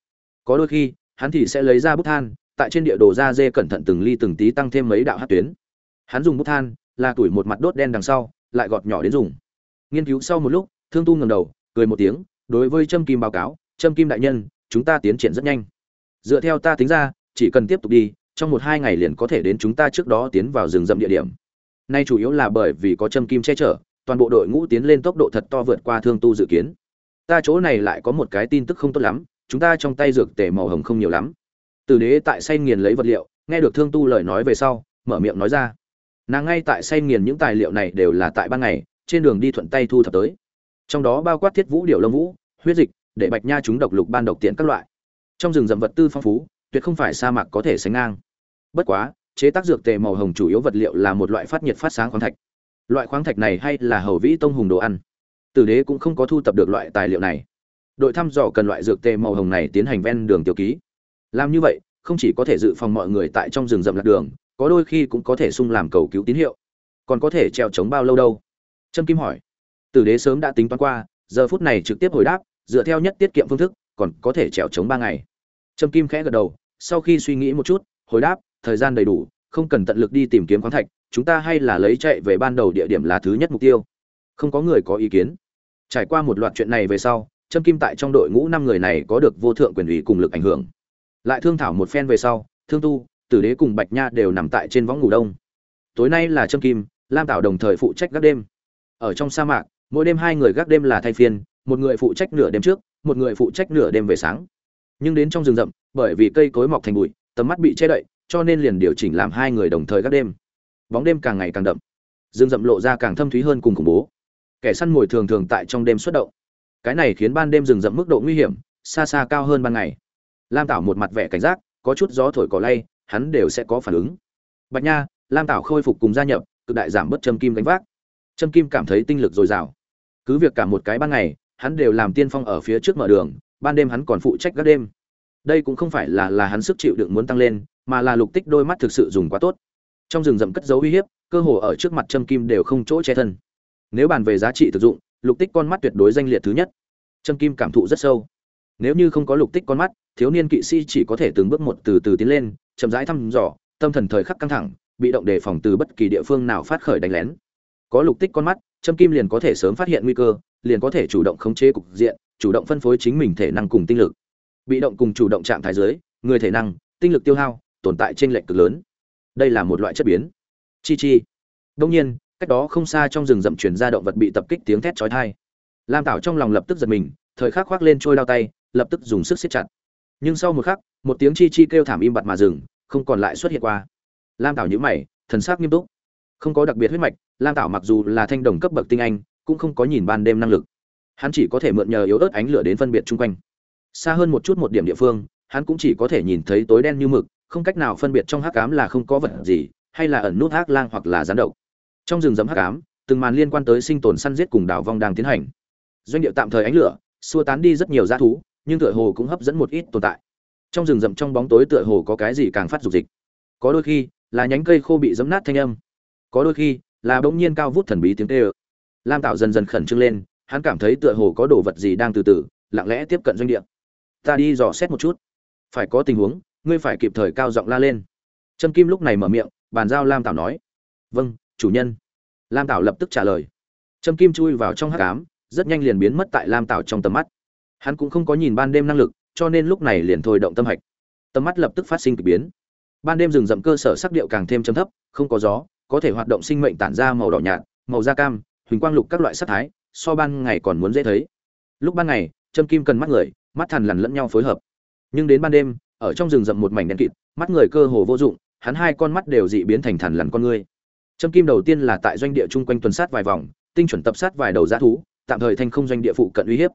Có đôi khi, hắn thì sẽ lấy ra bút than, tại trên địa đồ da dê cẩn thận từng ly từng tí tăng thêm mấy đạo hát tuyến. Hắn dùng bút than, là tuổi một mặt đốt đen đằng sau, lại gọt nhỏ đến dùng. Nghiên cứu sau một lúc, thương tu ngầm đầu, cười một tiếng, đối với trâm kim báo cáo, trâm kim đại nhân, chúng ta tiến triển rất nhanh. Dựa theo ta tính ra, chỉ cần tiếp tục đi, trong một hai ngày liền có thể đến chúng ta trước đó tiến vào rừng rậm địa điểm. Nay chủ yếu là bởi vì có trâm kim che chở toàn bộ đội ngũ tiến lên tốc độ thật to vượt qua thương tu dự kiến. Ta chỗ này lại có một cái tin tức không tốt lắm, chúng ta trong tay dược tề màu hồng không nhiều lắm. Từ đế tại say nghiền lấy vật liệu, nghe được thương tu lời nói về sau, mở miệng nói ra. Nàng ngay tại say nghiền những tài liệu này đều là tại ban ngày, trên đường đi thuận tay thu thập tới. Trong đó bao quát thiết vũ điệu lông vũ, huyết dịch, để bạch nha chúng độc lục ban độc tiện các loại. Trong rừng rậm vật tư phong phú, tuyệt không phải sa mạc có thể sánh ngang. Bất quá, chế tác dược tề màu hồng chủ yếu vật liệu là một loại phát nhiệt phát sáng khoáng thạch loại khoáng thạch này hay là hầu vĩ tông hùng đồ ăn. Tử đế cũng không có thu tập được loại tài liệu này. Đội thăm dò cần loại dược tê màu hồng này tiến hành ven đường tiêu ký. Làm như vậy, không chỉ có thể dự phòng mọi người tại trong rừng rậm lạc đường, có đôi khi cũng có thể sung làm cầu cứu tín hiệu. Còn có thể treo chống bao lâu đâu? Trâm kim hỏi. Tử đế sớm đã tính toán qua, giờ phút này trực tiếp hồi đáp, dựa theo nhất tiết kiệm phương thức, còn có thể trèo chống ba ngày. Trâm kim khẽ gật đầu, sau khi suy nghĩ một chút, hồi đáp, thời gian đầy đủ, không cần tận lực đi tìm kiếm khoáng thạch chúng ta hay là lấy chạy về ban đầu địa điểm là thứ nhất mục tiêu. Không có người có ý kiến. Trải qua một loạt chuyện này về sau, trâm kim tại trong đội ngũ năm người này có được vô thượng quyền ủy cùng lực ảnh hưởng. Lại thương thảo một phen về sau, thương tu, tử đế cùng bạch nha đều nằm tại trên võng ngủ đông. Tối nay là trâm kim, lam tạo đồng thời phụ trách gác đêm. Ở trong sa mạc, mỗi đêm hai người gác đêm là thay phiên, một người phụ trách nửa đêm trước, một người phụ trách nửa đêm về sáng. Nhưng đến trong rừng rậm, bởi vì cây cối mọc thành bụi, tầm mắt bị che đậy, cho nên liền điều chỉnh làm hai người đồng thời gác đêm bóng đêm càng ngày càng đậm. Rừng rậm lộ ra càng thâm thúy hơn cùng khủng bố. Kẻ săn mồi thường thường tại trong đêm xuất động. Cái này khiến ban đêm rừng rậm mức độ nguy hiểm xa xa cao hơn ban ngày. Lam tảo một mặt vẻ cảnh giác, có chút gió thổi cỏ lay, hắn đều sẽ có phản ứng. Bạch nha, lam tảo khôi phục cùng gia nhập, cực đại giảm bớt châm kim đánh vác. Châm kim cảm thấy tinh lực dồi dào. Cứ việc cả một cái ban ngày, hắn đều làm tiên phong ở phía trước mở đường, ban đêm hắn còn phụ trách các đêm. Đây cũng không phải là là hắn sức chịu đựng muốn tăng lên, mà là lục tích đôi mắt thực sự dùng quá tốt trong rừng rậm cất dấu uy hiếp, cơ hồ ở trước mặt châm kim đều không chỗ che thân. Nếu bàn về giá trị thực dụng, lục tích con mắt tuyệt đối danh liệt thứ nhất. Châm kim cảm thụ rất sâu. Nếu như không có lục tích con mắt, thiếu niên kỵ sĩ chỉ có thể từng bước một từ từ tiến lên, chậm rãi thăm dò, tâm thần thời khắc căng thẳng, bị động đề phòng từ bất kỳ địa phương nào phát khởi đánh lén. Có lục tích con mắt châm kim liền có thể sớm phát hiện nguy cơ, liền có thể chủ động khống chế cục diện, chủ động phân phối chính mình thể năng cùng tinh lực. Bị động cùng chủ động trạng thái dưới, người thể năng, tinh lực tiêu hao, tồn tại trên lệnh cực lớn đây là một loại chất biến. Chi chi. Đông nhiên, cách đó không xa trong rừng rậm truyền ra động vật bị tập kích tiếng thét chói tai. Lam tảo trong lòng lập tức giật mình, thời khắc khoác lên trôi lao tay, lập tức dùng sức siết chặt. Nhưng sau một khắc, một tiếng chi chi kêu thảm im bặt mà dừng, không còn lại xuất hiện qua. Lam tảo nhíu mày, thần sắc nghiêm túc. Không có đặc biệt huyết mạch, lam tảo mặc dù là thanh đồng cấp bậc tinh anh, cũng không có nhìn ban đêm năng lực. Hắn chỉ có thể mượn nhờ yếu ớt ánh lửa đến phân biệt chung quanh. Xa hơn một chút một điểm địa phương, hắn cũng chỉ có thể nhìn thấy tối đen như mực không cách nào phân biệt trong hắc ám là không có vật gì, hay là ẩn nút hắc lang hoặc là gián độc. Trong rừng rậm hắc ám, từng màn liên quan tới sinh tồn săn giết cùng đảo vong đang tiến hành. Doanh địa tạm thời ánh lửa, xua tán đi rất nhiều dã thú, nhưng tựa hồ cũng hấp dẫn một ít tồn tại. Trong rừng rậm trong bóng tối tựa hồ có cái gì càng phát dục dịch. Có đôi khi, là nhánh cây khô bị giấm nát thanh âm. Có đôi khi, là bỗng nhiên cao vút thần bí tiếng tê ơ lam tạo dần dần khẩn trương lên, hắn cảm thấy tựa hồ có đồ vật gì đang từ từ, lặng lẽ tiếp cận doanh địa. Ta đi dò xét một chút. Phải có tình huống ngươi phải kịp thời cao giọng la lên. Trâm kim lúc này mở miệng, bàn giao lam tảo nói. Vâng chủ nhân. Lam tảo lập tức trả lời. Trâm kim chui vào trong hát cám rất nhanh liền biến mất tại lam tảo trong tầm mắt. Hắn cũng không có nhìn ban đêm năng lực, cho nên lúc này liền thôi động tâm hạch. Tầm mắt lập tức phát sinh k ỳ biến. Ban đêm rừng rậm cơ sở sắc điệu càng thêm chấm thấp, không có gió, có thể hoạt động sinh mệnh tản ra màu đỏ nhạt, màu da cam, huỳnh quang lục các loại sắc thái, so ban ngày còn muốn dễ thấy. Lúc ban ngày, trâm kim cần mắt người, mắt thần lằn lẫn nhau phối hợp. Nhưng đến ban đêm ở trong rừng rậm một mảnh đen kịt, mắt người cơ hồ vô dụng, hắn hai con mắt đều dị biến thành thần lằn con ngươi. Trâm kim đầu tiên là tại doanh địa chung quanh tuần sát vài vòng, tinh chuẩn tập sát vài đầu g thú, tạm thời thành không doanh địa phụ cận uy hiếp.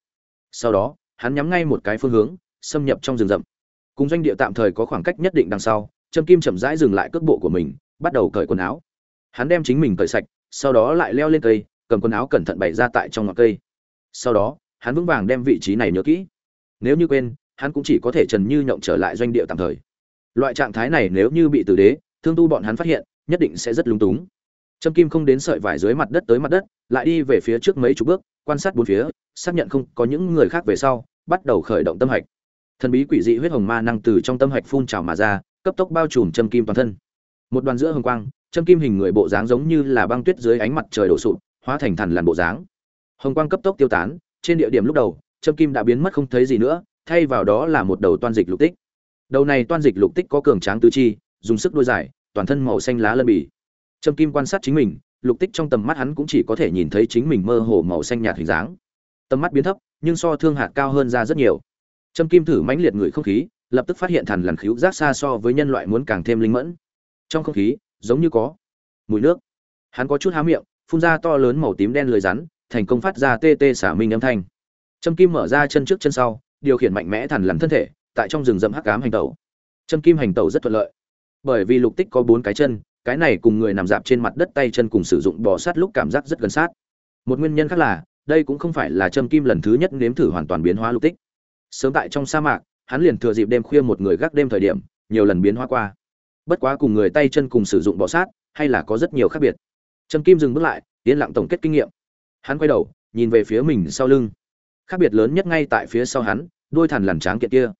Sau đó, hắn nhắm ngay một cái phương hướng, xâm nhập trong rừng rậm. Cùng doanh địa tạm thời có khoảng cách nhất định đằng sau trâm kim chậm rãi dừng lại cước bộ của mình, bắt đầu cởi quần áo. Hắn đem chính mình cởi sạch, sau đó lại leo lên cây, cầm quần áo cẩn thận bày ra tại trong ngọn cây. Sau đó, hắn vững vàng đem vị trí này nhớ kỹ. Nếu như quên hắn cũng chỉ có thể trần như nhộng trở lại doanh địa tạm thời. Loại trạng thái này nếu như bị tử đế, thương tu bọn hắn phát hiện, nhất định sẽ rất lung túng. Trâm kim không đến sợi vải dưới mặt đất tới mặt đất, lại đi về phía trước mấy chục bước, quan sát bốn phía, xác nhận không có những người khác về sau, bắt đầu khởi động tâm hạch. Thần bí quỷ dị huyết hồng ma năng từ trong tâm hạch phun trào mà ra, cấp tốc bao trùm Trâm kim toàn thân. Một đoàn giữa hồng quang, Trâm kim hình người bộ dáng giống như là băng tuyết dưới ánh mặt trời đổ sụp, hóa thành thần làn bộ dáng. Hồng quang cấp tốc tiêu tán, trên địa điểm lúc đầu, Trâm kim đã biến mất không thấy gì nữa thay vào đó là một đầu toan dịch lục tích. Đầu này toan dịch lục tích có cường tráng tứ chi, dùng sức đuôi dài, toàn thân màu xanh lá lân bì. Trâm kim quan sát chính mình, lục tích trong tầm mắt hắn cũng chỉ có thể nhìn thấy chính mình mơ hồ màu xanh nhạt hình dáng. Tầm mắt biến thấp, nhưng so thương hạt cao hơn ra rất nhiều. Trâm kim thử mãnh liệt người không khí, lập tức phát hiện thần lần khíu giác xa so với nhân loại muốn càng thêm linh mẫn. Trong không khí, giống như có mùi nước. Hắn có chút há miệng, phun ra to lớn màu tím đen lưỡi rắn, thành công phát ra tê tê xả minh âm thanh. Trâm kim mở ra chân trước chân sau điều khiển mạnh mẽ thần lằn thân thể, tại trong rừng rậm hắc ám hành tẩu. Châm kim hành tẩu rất thuận lợi. Bởi vì lục tích có bốn cái chân, cái này cùng người nằm dạp trên mặt đất tay chân cùng sử dụng bò sát lúc cảm giác rất gần sát. Một nguyên nhân khác là, đây cũng không phải là châm kim lần thứ nhất nếm thử hoàn toàn biến hóa lục tích. Sớm tại trong sa mạc, hắn liền thừa dịp đêm khuya một người gác đêm thời điểm, nhiều lần biến hóa qua. Bất quá cùng người tay chân cùng sử dụng bò sát, hay là có rất nhiều khác biệt. Trâm kim dừng bước lại, yên lặng tổng kết kinh nghiệm. Hắn quay đầu, nhìn về phía mình sau lưng khác biệt lớn nhất ngay tại phía sau hắn, đôi thằn lằn tráng kiện kia.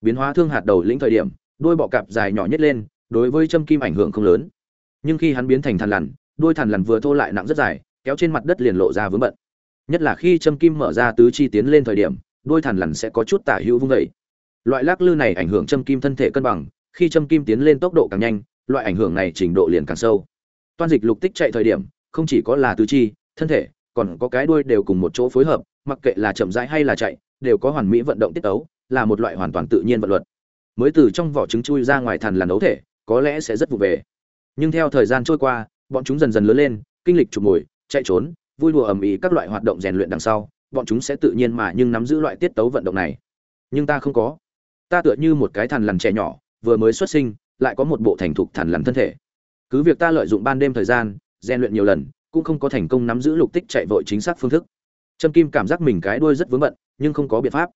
Biến hóa thương hạt đầu lĩnh thời điểm, đôi bọ cạp dài nhỏ nhất lên, đối với châm kim ảnh hưởng không lớn. Nhưng khi hắn biến thành thằn lằn, đôi thằn lằn vừa thô lại nặng rất dài, kéo trên mặt đất liền lộ ra vướng bận. Nhất là khi châm kim mở ra tứ chi tiến lên thời điểm, đôi thằn lằn sẽ có chút tả hữu vung vẩy loại lắc lư này ảnh hưởng châm kim thân thể cân bằng, khi châm kim tiến lên tốc độ càng nhanh, loại ảnh hưởng này trình độ liền càng sâu. Toan dịch lục tích chạy thời điểm, không chỉ có là tứ chi, thân thể, còn có cái đuôi đều cùng một chỗ phối hợp mặc kệ là chậm rãi hay là chạy, đều có hoàn mỹ vận động tiết tấu, là một loại hoàn toàn tự nhiên vận luật. Mới từ trong vỏ trứng chui ra ngoài thần làn đấu thể, có lẽ sẽ rất vụ về. Nhưng theo thời gian trôi qua, bọn chúng dần dần lớn lên, kinh lịch chụp mồi, chạy trốn, vui đùa ầm ĩ các loại hoạt động rèn luyện đằng sau, bọn chúng sẽ tự nhiên mà nhưng nắm giữ loại tiết tấu vận động này. Nhưng ta không có. Ta tựa như một cái thần lằn trẻ nhỏ, vừa mới xuất sinh, lại có một bộ thành thục thần lằn thân thể. Cứ việc ta lợi dụng ban đêm thời gian, rèn luyện nhiều lần, cũng không có thành công nắm giữ lục tích chạy vội chính xác phương thức trâm kim cảm giác mình cái đuôi rất vướng bận nhưng không có biện pháp.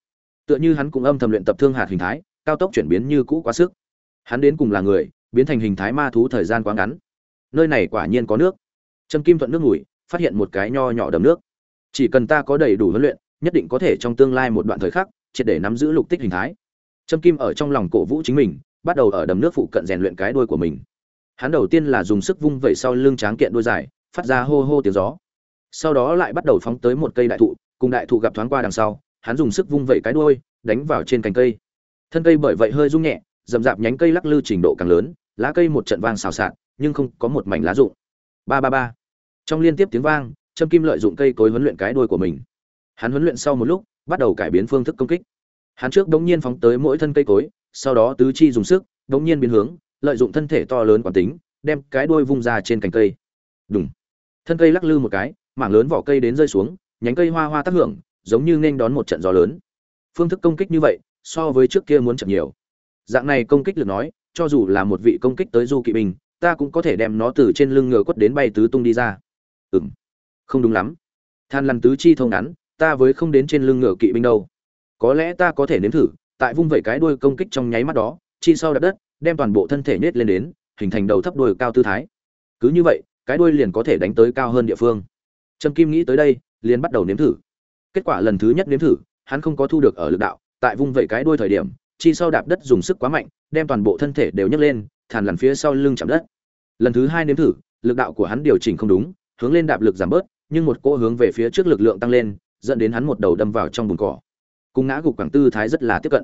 Tựa như hắn cũng âm thầm luyện tập thương hạt hình thái cao tốc chuyển biến như cũ quá sức. Hắn đến cùng là người biến thành hình thái ma thú thời gian quá ngắn. Nơi này quả nhiên có nước. Trâm kim thuận nước ngửi, phát hiện một cái nho nhỏ đầm nước. Chỉ cần ta có đầy đủ huấn luyện nhất định có thể trong tương lai một đoạn thời khắc triệt để nắm giữ lục tích hình thái. Trâm kim ở trong lòng cổ vũ chính mình bắt đầu ở đầm nước phụ cận rèn luyện cái đuôi của mình. Hắn đầu tiên là dùng sức vung vẩy sau lưng tráng kiện đuôi dài phát ra hô hô tiếng gió sau đó lại bắt đầu phóng tới một cây đại thụ, cùng đại thụ gặp thoáng qua đằng sau, hắn dùng sức vung vẩy cái đuôi, đánh vào trên cành cây. Thân cây bởi vậy hơi rung nhẹ, rậm rạp nhánh cây lắc lư trình độ càng lớn, lá cây một trận vang xào xạc, nhưng không có một mảnh lá rụng. Ba ba ba. Trong liên tiếp tiếng vang, trâm kim lợi dụng cây cối huấn luyện cái đuôi của mình. Hắn huấn luyện sau một lúc, bắt đầu cải biến phương thức công kích. Hắn trước đống nhiên phóng tới mỗi thân cây cối, sau đó tứ chi dùng sức, đống nhiên biến hướng, lợi dụng thân thể to lớn quán tính, đem cái đuôi vung ra trên cành cây. Đúng thân cây lắc lư một cái mảng lớn vỏ cây đến rơi xuống nhánh cây hoa hoa tác hưởng giống như nên đón một trận gió lớn. Phương thức công kích như vậy so với trước kia muốn chậm nhiều. Dạng này công kích lực nói cho dù là một vị công kích tới du kỵ binh ta cũng có thể đem nó từ trên lưng ngựa quất đến bay tứ tung đi ra. Ừm, không đúng lắm. Than lăn tứ chi thông ngắn ta với không đến trên lưng ngựa kỵ binh đâu. Có lẽ ta có thể nếm thử tại vung vẩy cái đuôi công kích trong nháy mắt đó chi sau đặt đất đem toàn bộ thân thể nết lên đến hình thành đầu thấp đuôi cao tư thái. Cứ như vậy cái đuôi liền có thể đánh tới cao hơn địa phương trâm kim nghĩ tới đây, liền bắt đầu nếm thử. Kết quả lần thứ nhất nếm thử, hắn không có thu được ở lực đạo, tại vung vẩy cái đuôi thời điểm, chi sau đạp đất dùng sức quá mạnh, đem toàn bộ thân thể đều nhấc lên, thàn lằn phía sau lưng chạm đất. Lần thứ hai nếm thử, lực đạo của hắn điều chỉnh không đúng, hướng lên đạp lực giảm bớt, nhưng một cỗ hướng về phía trước lực lượng tăng lên, dẫn đến hắn một đầu đâm vào trong bùn cỏ. Cùng ngã gục quảng tư thái rất là tiếp cận.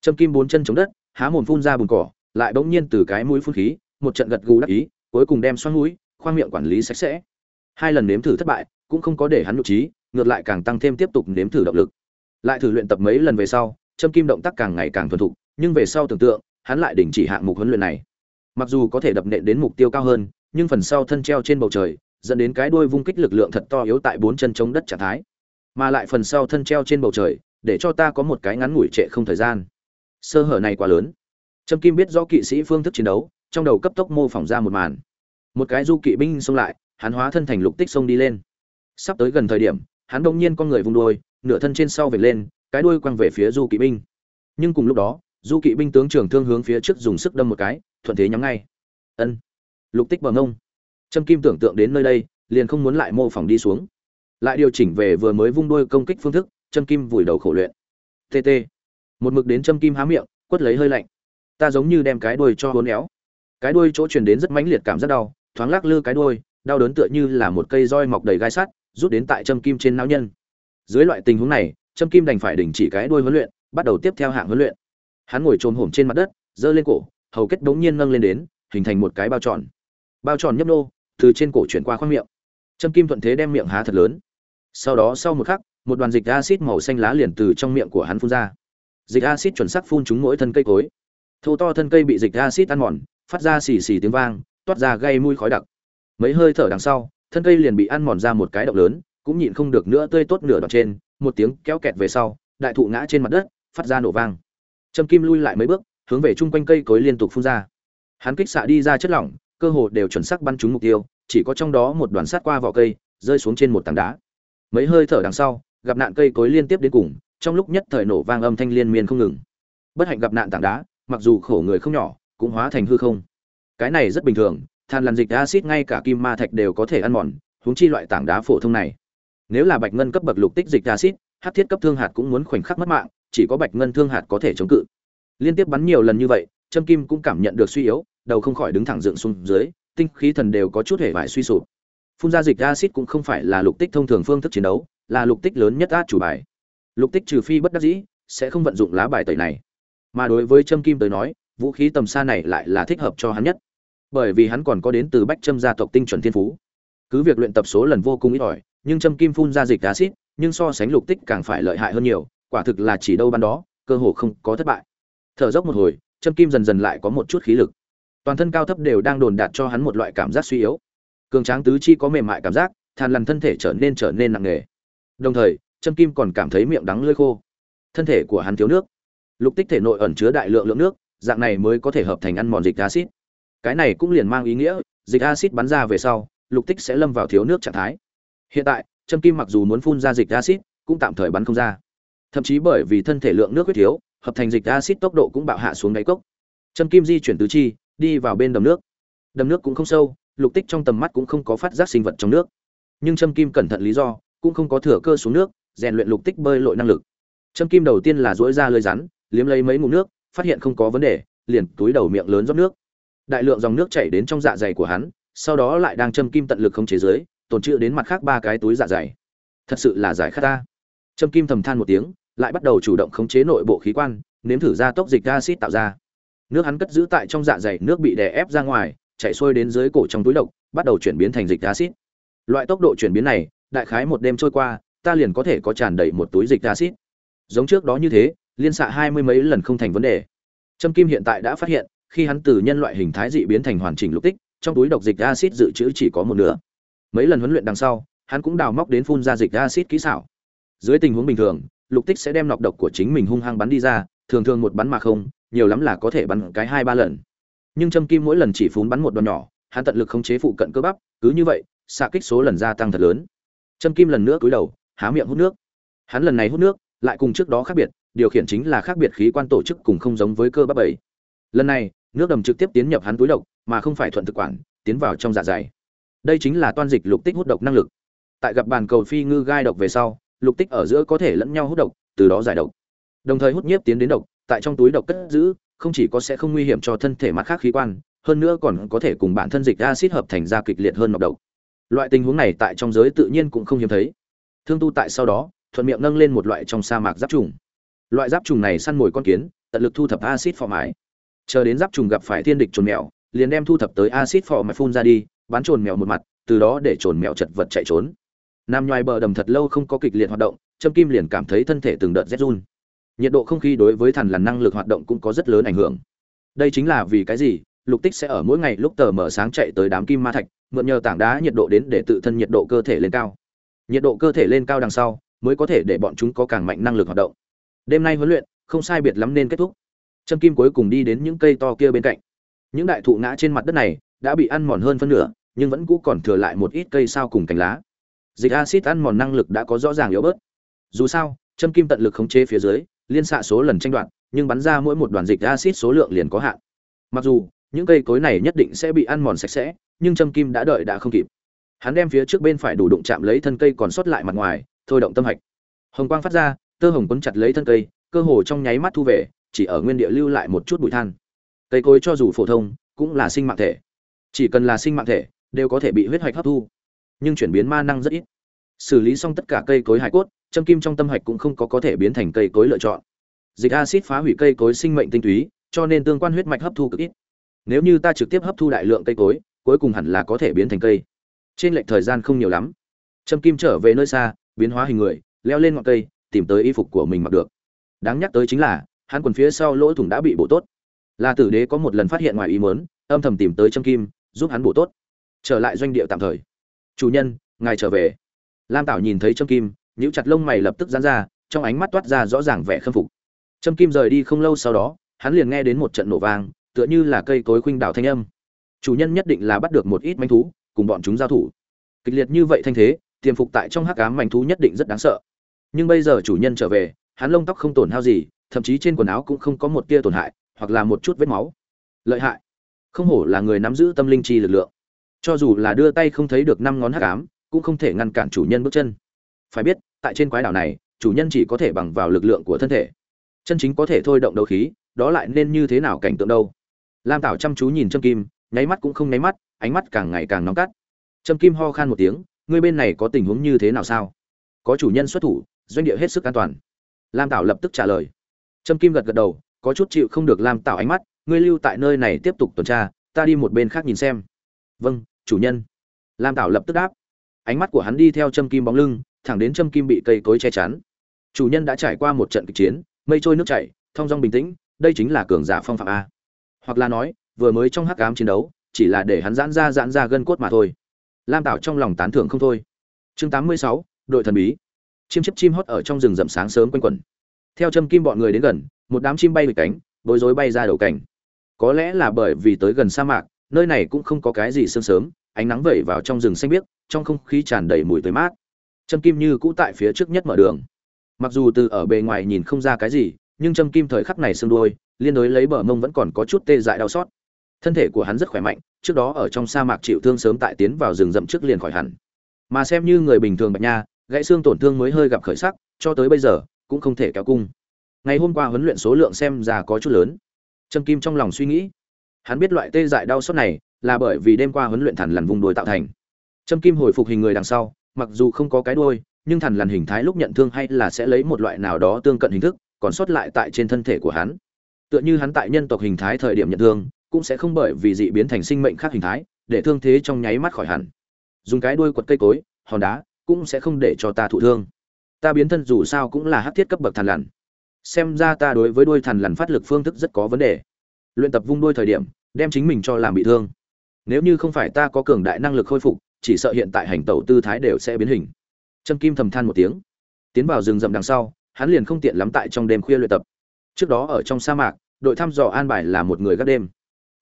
Trâm kim bốn chân chống đất, há mồm phun ra bùn cỏ, lại bỗng nhiên từ cái mũi phun khí, một trận gật gù đắc ý, cuối cùng đem xoắn mũi, khoang miệng quản lý sạch sẽ. Hai lần nếm thử thất bại cũng không có để hắn nhục trí, ngược lại càng tăng thêm tiếp tục nếm thử động lực. Lại thử luyện tập mấy lần về sau, châm kim động tác càng ngày càng thuần thục, nhưng về sau tưởng tượng, hắn lại đình chỉ hạng mục huấn luyện này. Mặc dù có thể đập nện đến mục tiêu cao hơn, nhưng phần sau thân treo trên bầu trời, dẫn đến cái đuôi vung kích lực lượng thật to yếu tại bốn chân chống đất trạng thái. Mà lại phần sau thân treo trên bầu trời, để cho ta có một cái ngắn ngủi trệ không thời gian. Sơ hở này quá lớn. Trâm kim biết rõ kỵ sĩ phương thức chiến đấu, trong đầu cấp tốc mô phỏng ra một màn. Một cái du kỵ binh xông lại, hắn hóa thân thành lục tích xông đi lên sắp tới gần thời điểm, hắn đông nhiên con người vung đuôi, nửa thân trên sau về lên, cái đuôi quăng về phía du kỵ binh. Nhưng cùng lúc đó, du kỵ binh tướng trưởng thương hướng phía trước dùng sức đâm một cái, thuận thế nhắm ngay. Ân. Lục tích bờ ngông trâm kim tưởng tượng đến nơi đây, liền không muốn lại mô phỏng đi xuống. Lại điều chỉnh về vừa mới vung đuôi công kích phương thức, trâm kim vùi đầu khổ luyện. Tt một mực đến trâm kim há miệng, quất lấy hơi lạnh. Ta giống như đem cái đuôi cho hốn éo cái đuôi chỗ truyền đến rất mãnh liệt cảm rất đau, thoáng lắc lư cái đuôi, đau đớn tựa như là một cây roi mọc đầy gai sắt rút đến tại trâm kim trên não nhân. Dưới loại tình huống này trâm kim đành phải đình chỉ cái đuôi huấn luyện, bắt đầu tiếp theo hạng huấn luyện. Hắn ngồi trồm hổm trên mặt đất, giơ lên cổ, hầu kết đống nhiên nâng lên đến, hình thành một cái bao tròn. Bao tròn nhấp nô, từ trên cổ chuyển qua khoang miệng. Trâm kim thuận thế đem miệng há thật lớn. Sau đó sau một khắc, một đoàn dịch acid màu xanh lá liền từ trong miệng của hắn phun ra. Dịch acid chuẩn xác phun trúng mỗi thân cây cối. Thô to thân cây bị dịch acid ăn mòn, phát ra xì xì tiếng vang, toát ra gây mùi khói đặc. Mấy hơi thở đằng sau thân cây liền bị ăn mòn ra một cái động lớn, cũng nhịn không được nữa tươi tốt nửa đoạn trên, một tiếng kéo kẹt về sau, đại thụ ngã trên mặt đất, phát ra nổ vang. Trâm kim lui lại mấy bước, hướng về chung quanh cây cối liên tục phun ra. Hắn kích xạ đi ra chất lỏng, cơ hồ đều chuẩn xác bắn trúng mục tiêu, chỉ có trong đó một đoàn sát qua vỏ cây, rơi xuống trên một tảng đá. Mấy hơi thở đằng sau, gặp nạn cây cối liên tiếp đến cùng, trong lúc nhất thời nổ vang âm thanh liên miên không ngừng. Bất hạnh gặp nạn tảng đá, mặc dù khổ người không nhỏ, cũng hóa thành hư không. Cái này rất bình thường than làn dịch acid ngay cả kim ma thạch đều có thể ăn mòn, huống chi loại tảng đá phổ thông này. Nếu là bạch ngân cấp bậc lục tích dịch acid, hát thiết cấp thương hạt cũng muốn khoảnh khắc mất mạng, chỉ có bạch ngân thương hạt có thể chống cự. Liên tiếp bắn nhiều lần như vậy, trâm kim cũng cảm nhận được suy yếu, đầu không khỏi đứng thẳng dựng xuống dưới, tinh khí thần đều có chút hề vải suy sụp. Phun ra dịch acid cũng không phải là lục tích thông thường phương thức chiến đấu, là lục tích lớn nhất át chủ bài. Lục tích trừ phi bất đắc dĩ, sẽ không vận dụng lá bài tẩy này. Mà đối với trâm kim tới nói, vũ khí tầm xa này lại là thích hợp cho hắn nhất bởi vì hắn còn có đến từ bách trâm gia tộc tinh chuẩn thiên phú. Cứ việc luyện tập số lần vô cùng ít ỏi, nhưng trâm kim phun ra dịch acid nhưng so sánh lục tích càng phải lợi hại hơn nhiều, quả thực là chỉ đâu ban đó, cơ hồ không có thất bại. Thở dốc một hồi trâm kim dần dần lại có một chút khí lực. Toàn thân cao thấp đều đang đồn đạt cho hắn một loại cảm giác suy yếu. Cường tráng tứ chi có mềm mại cảm giác than lằn thân thể trở nên trở nên nặng nề. Đồng thời trâm kim còn cảm thấy miệng đắng lơi khô. Thân thể của hắn thiếu nước. Lục tích thể nội ẩn chứa đại lượng lượng nước, dạng này mới có thể hợp thành ăn mòn dịch acid cái này cũng liền mang ý nghĩa, dịch acid bắn ra về sau, lục tích sẽ lâm vào thiếu nước trạng thái. Hiện tại, châm kim mặc dù muốn phun ra dịch acid cũng tạm thời bắn không ra. Thậm chí bởi vì thân thể lượng nước huyết thiếu, hợp thành dịch acid tốc độ cũng bạo hạ xuống đáy cốc. Châm kim di chuyển tứ chi, đi vào bên đầm nước. Đầm nước cũng không sâu, lục tích trong tầm mắt cũng không có phát giác sinh vật trong nước. Nhưng châm kim cẩn thận lý do, cũng không có thừa cơ xuống nước, rèn luyện lục tích bơi lội năng lực. Châm kim đầu tiên là dỗi ra lơi rắn, liếm lấy mấy ngụm nước, phát hiện không có vấn đề, liền túi đầu miệng lớn rót nước đại lượng dòng nước chảy đến trong dạ dày của hắn, sau đó lại đang châm kim tận lực không chế giới tồn trữ đến mặt khác ba cái túi dạ dày. Thật sự là giải khát ta. Châm kim thầm than một tiếng, lại bắt đầu chủ động khống chế nội bộ khí quan, nếm thử ra tốc dịch acid tạo ra. Nước hắn cất giữ tại trong dạ dày nước bị đè ép ra ngoài, chảy xuôi đến dưới cổ trong túi độc, bắt đầu chuyển biến thành dịch acid loại tốc độ chuyển biến này, đại khái một đêm trôi qua, ta liền có thể có tràn đầy một túi dịch acid giống trước đó như thế, liên xạ hai mươi mấy lần không thành vấn đề. Trâm kim hiện tại đã phát hiện khi hắn từ nhân loại hình thái dị biến thành hoàn chỉnh lục tích, trong túi độc dịch acid dự trữ chỉ có một nửa. Mấy lần huấn luyện đằng sau, hắn cũng đào móc đến phun ra dịch acid kỹ xảo. Dưới tình huống bình thường, lục tích sẽ đem nọc độc của chính mình hung hăng bắn đi ra, thường thường một bắn mà không, nhiều lắm là có thể bắn cái hai ba lần. Nhưng châm kim mỗi lần chỉ phun bắn một đòn nhỏ, hắn tận lực khống chế phụ cận cơ bắp, cứ như vậy, xạ kích số lần gia tăng thật lớn. Châm kim lần nữa cúi đầu, há miệng hút nước. Hắn lần này hút nước, lại cùng trước đó khác biệt, điều khiển chính là khác biệt khí quan tổ chức cùng không giống với cơ bắp bảy. Lần này nước đầm trực tiếp tiến nhập hắn túi độc, mà không phải thuận thực quản, tiến vào trong dạ dày. Đây chính là toan dịch lục tích hút độc năng lực. Tại gặp bàn cầu phi ngư gai độc về sau, lục tích ở giữa có thể lẫn nhau hút độc, từ đó giải độc. Đồng thời hút nhiếp tiến đến độc, tại trong túi độc cất giữ, không chỉ có sẽ không nguy hiểm cho thân thể mặt khác khí quan, hơn nữa còn có thể cùng bản thân dịch acid hợp thành ra kịch liệt hơn nọc độc. Loại tình huống này tại trong giới tự nhiên cũng không hiếm thấy. Thương tu tại sau đó, thuận miệng nâng lên một loại trong sa mạc giáp trùng. Loại giáp trùng này săn mồi con kiến, tận lực thu thập acid phò mái chờ đến giáp trùng gặp phải thiên địch trồn mèo, liền đem thu thập tới acid phò mạch phun ra đi bắn trồn mèo một mặt, từ đó để trồn mèo chật vật chạy trốn. Nằm ngoài bờ đầm thật lâu không có kịch liệt hoạt động, trâm kim liền cảm thấy thân thể từng đợt rét run. Nhiệt độ không khí đối với thằn lằn năng lực hoạt động cũng có rất lớn ảnh hưởng. Đây chính là vì cái gì? Lục tích sẽ ở mỗi ngày lúc tờ mở sáng chạy tới đám kim ma thạch, mượn nhờ tảng đá nhiệt độ đến để tự thân nhiệt độ cơ thể lên cao. Nhiệt độ cơ thể lên cao đằng sau, mới có thể để bọn chúng có càng mạnh năng lực hoạt động. Đêm nay huấn luyện, không sai biệt lắm nên kết thúc trâm kim cuối cùng đi đến những cây to kia bên cạnh. Những đại thụ ngã trên mặt đất này đã bị ăn mòn hơn phân nửa, nhưng vẫn cũ còn thừa lại một ít cây sao cùng cành lá. Dịch axit ăn mòn năng lực đã có rõ ràng yếu bớt. Dù sao, trâm kim tận lực khống chế phía dưới, liên xạ số lần tranh đoạt, nhưng bắn ra mỗi một đoàn dịch axit số lượng liền có hạn. Mặc dù, những cây cối này nhất định sẽ bị ăn mòn sạch sẽ, nhưng trâm kim đã đợi đã không kịp. Hắn đem phía trước bên phải đủ đụng chạm lấy thân cây còn sót lại mặt ngoài, thôi động tâm hạch. Hồng quang phát ra, tơ hồng quấn chặt lấy thân cây, cơ hồ trong nháy mắt thu về chỉ ở nguyên địa lưu lại một chút bụi than. Cây cối cho dù phổ thông, cũng là sinh mạng thể. Chỉ cần là sinh mạng thể, đều có thể bị huyết hoạch hấp thu. Nhưng chuyển biến ma năng rất ít. Xử lý xong tất cả cây cối hải cốt, châm kim trong tâm hạch cũng không có có thể biến thành cây cối lựa chọn. Dịch acid phá hủy cây cối sinh mệnh tinh túy, cho nên tương quan huyết mạch hấp thu cực ít. Nếu như ta trực tiếp hấp thu đại lượng cây cối, cuối cùng hẳn là có thể biến thành cây. Trên lệch thời gian không nhiều lắm. Châm kim trở về nơi xa, biến hóa hình người, leo lên ngọn cây, tìm tới y phục của mình mặc được. Đáng nhắc tới chính là hắn quần phía sau lỗ thủng đã bị bổ tốt. Là tử đế có một lần phát hiện ngoài ý muốn, âm thầm tìm tới trâm kim, giúp hắn bổ tốt. Trở lại doanh địa tạm thời. Chủ nhân, ngài trở về. Lam tảo nhìn thấy trâm kim, nhíu chặt lông mày lập tức giãn ra, trong ánh mắt toát ra rõ ràng vẻ khâm phục. Trâm kim rời đi không lâu sau đó, hắn liền nghe đến một trận nổ vang, tựa như là cây cối khuynh đảo thanh âm. Chủ nhân nhất định là bắt được một ít manh thú, cùng bọn chúng giao thủ. Kịch liệt như vậy thanh thế, tiềm phục tại trong hắc ám manh thú nhất định rất đáng sợ. Nhưng bây giờ chủ nhân trở về, hắn lông tóc không tổn hao gì thậm chí trên quần áo cũng không có một tia tổn hại, hoặc là một chút vết máu. Lợi hại. Không hổ là người nắm giữ tâm linh chi lực lượng. Cho dù là đưa tay không thấy được năm ngón hắc ám, cũng không thể ngăn cản chủ nhân bước chân. Phải biết, tại trên quái đảo này, chủ nhân chỉ có thể bằng vào lực lượng của thân thể. Chân chính có thể thôi động đấu khí, đó lại nên như thế nào cảnh tượng đâu? Lam tảo chăm chú nhìn trâm kim, nháy mắt cũng không nháy mắt, ánh mắt càng ngày càng nóng cắt. Trâm kim ho khan một tiếng, ngươi bên này có tình huống như thế nào sao? Có chủ nhân xuất thủ, doanh địa hết sức an toàn. Lam tảo lập tức trả lời trâm kim gật gật đầu có chút chịu không được lam Tạo ánh mắt ngươi lưu tại nơi này tiếp tục tuần tra ta đi một bên khác nhìn xem. Vâng chủ nhân. Lam Tạo lập tức đáp. Ánh mắt của hắn đi theo trâm kim bóng lưng thẳng đến châm kim bị cây cối che chắn. Chủ nhân đã trải qua một trận kịch chiến mây trôi nước chảy thong dong bình tĩnh đây chính là cường giả phong phạm a. Hoặc là nói vừa mới trong hắc ám chiến đấu chỉ là để hắn giãn ra giãn ra gân cốt mà thôi. Lam Tạo trong lòng tán thưởng không thôi. Chương 86, đội thần bí. Chim chiếp chim hót ở trong rừng rậm sáng sớm quanh quẩn theo châm kim bọn người đến gần, một đám chim bay bị cánh, bối rối bay ra đầu cảnh có lẽ là bởi vì tới gần sa mạc, nơi này cũng không có cái gì sương sớm, ánh nắng vẩy vào trong rừng xanh biếc, trong không khí tràn đầy mùi tươi mát. Trâm Kim Như cũ tại phía trước nhất mở đường. mặc dù từ ở bề ngoài nhìn không ra cái gì, nhưng châm kim thời khắc này xương đuôi, liên đối lấy bờ mông vẫn còn có chút tê dại đau xót. Thân thể của hắn rất khỏe mạnh, trước đó ở trong sa mạc chịu thương sớm tại tiến vào rừng rậm trước liền khỏi hẳn. Mà xem như người bình thường bạch nha, gãy xương tổn thương mới hơi gặp khởi sắc, cho tới bây giờ cũng không thể kéo cung. Ngày hôm qua huấn luyện số lượng xem ra có chút lớn. Trâm kim trong lòng suy nghĩ, hắn biết loại tê dại đau xót này là bởi vì đêm qua huấn luyện thằn lằn vùng đuôi tạo thành. Trâm kim hồi phục hình người đằng sau, mặc dù không có cái đuôi, nhưng thằn lằn hình thái lúc nhận thương hay là sẽ lấy một loại nào đó tương cận hình thức, còn sót lại tại trên thân thể của hắn. Tựa như hắn tại nhân tộc hình thái thời điểm nhận thương, cũng sẽ không bởi vì dị biến thành sinh mệnh khác hình thái, để thương thế trong nháy mắt khỏi hẳn. Dùng cái đuôi quật cây cối, hòn đá, cũng sẽ không để cho ta thụ thương ta biến thân dù sao cũng là hắc thiết cấp bậc thằn lằn. Xem ra ta đối với đôi thằn lằn phát lực phương thức rất có vấn đề. Luyện tập vung đôi thời điểm, đem chính mình cho làm bị thương. Nếu như không phải ta có cường đại năng lực khôi phục, chỉ sợ hiện tại hành tẩu tư thái đều sẽ biến hình. Trâm kim thầm than một tiếng. Tiến vào rừng rậm đằng sau, hắn liền không tiện lắm tại trong đêm khuya luyện tập. Trước đó ở trong sa mạc, đội thăm dò an bài là một người gác đêm.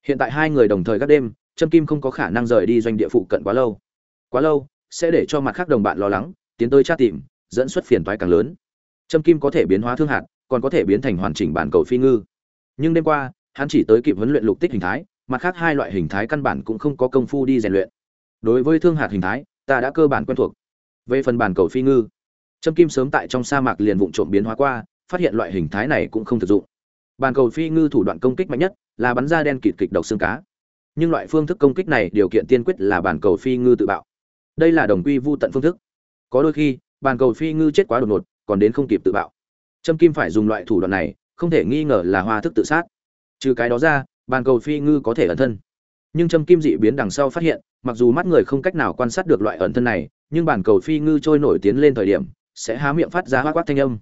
Hiện tại hai người đồng thời gác đêm, trâm kim không có khả năng rời đi doanh địa phụ cận quá lâu. Quá lâu, sẽ để cho mặt khác đồng bạn lo lắng, tiến tới tra tìm dẫn xuất phiền toái càng lớn. Trâm kim có thể biến hóa thương hạt, còn có thể biến thành hoàn chỉnh bản cầu phi ngư. Nhưng đêm qua, hắn chỉ tới kịp huấn luyện lục tích hình thái, mặt khác hai loại hình thái căn bản cũng không có công phu đi rèn luyện. Đối với thương hạt hình thái, ta đã cơ bản quen thuộc. Về phần bản cầu phi ngư trâm kim sớm tại trong sa mạc liền vụng trộm biến hóa qua, phát hiện loại hình thái này cũng không thực dụng. Bản cầu phi ngư thủ đoạn công kích mạnh nhất là bắn ra đen kịt kịch độc xương cá. Nhưng loại phương thức công kích này điều kiện tiên quyết là bản cầu phi ngư tự bạo. Đây là đồng quy vu tận phương thức. Có đôi khi bản cầu phi ngư chết quá đột ngột, còn đến không kịp tự bạo. Trâm kim phải dùng loại thủ đoạn này, không thể nghi ngờ là hoa thức tự sát. Trừ cái đó ra, bàn cầu phi ngư có thể ẩn thân. Nhưng trâm kim dị biến đằng sau phát hiện, mặc dù mắt người không cách nào quan sát được loại ẩn thân này, nhưng bản cầu phi ngư trôi nổi tiến lên thời điểm, sẽ há miệng phát ra hoa quát thanh âm.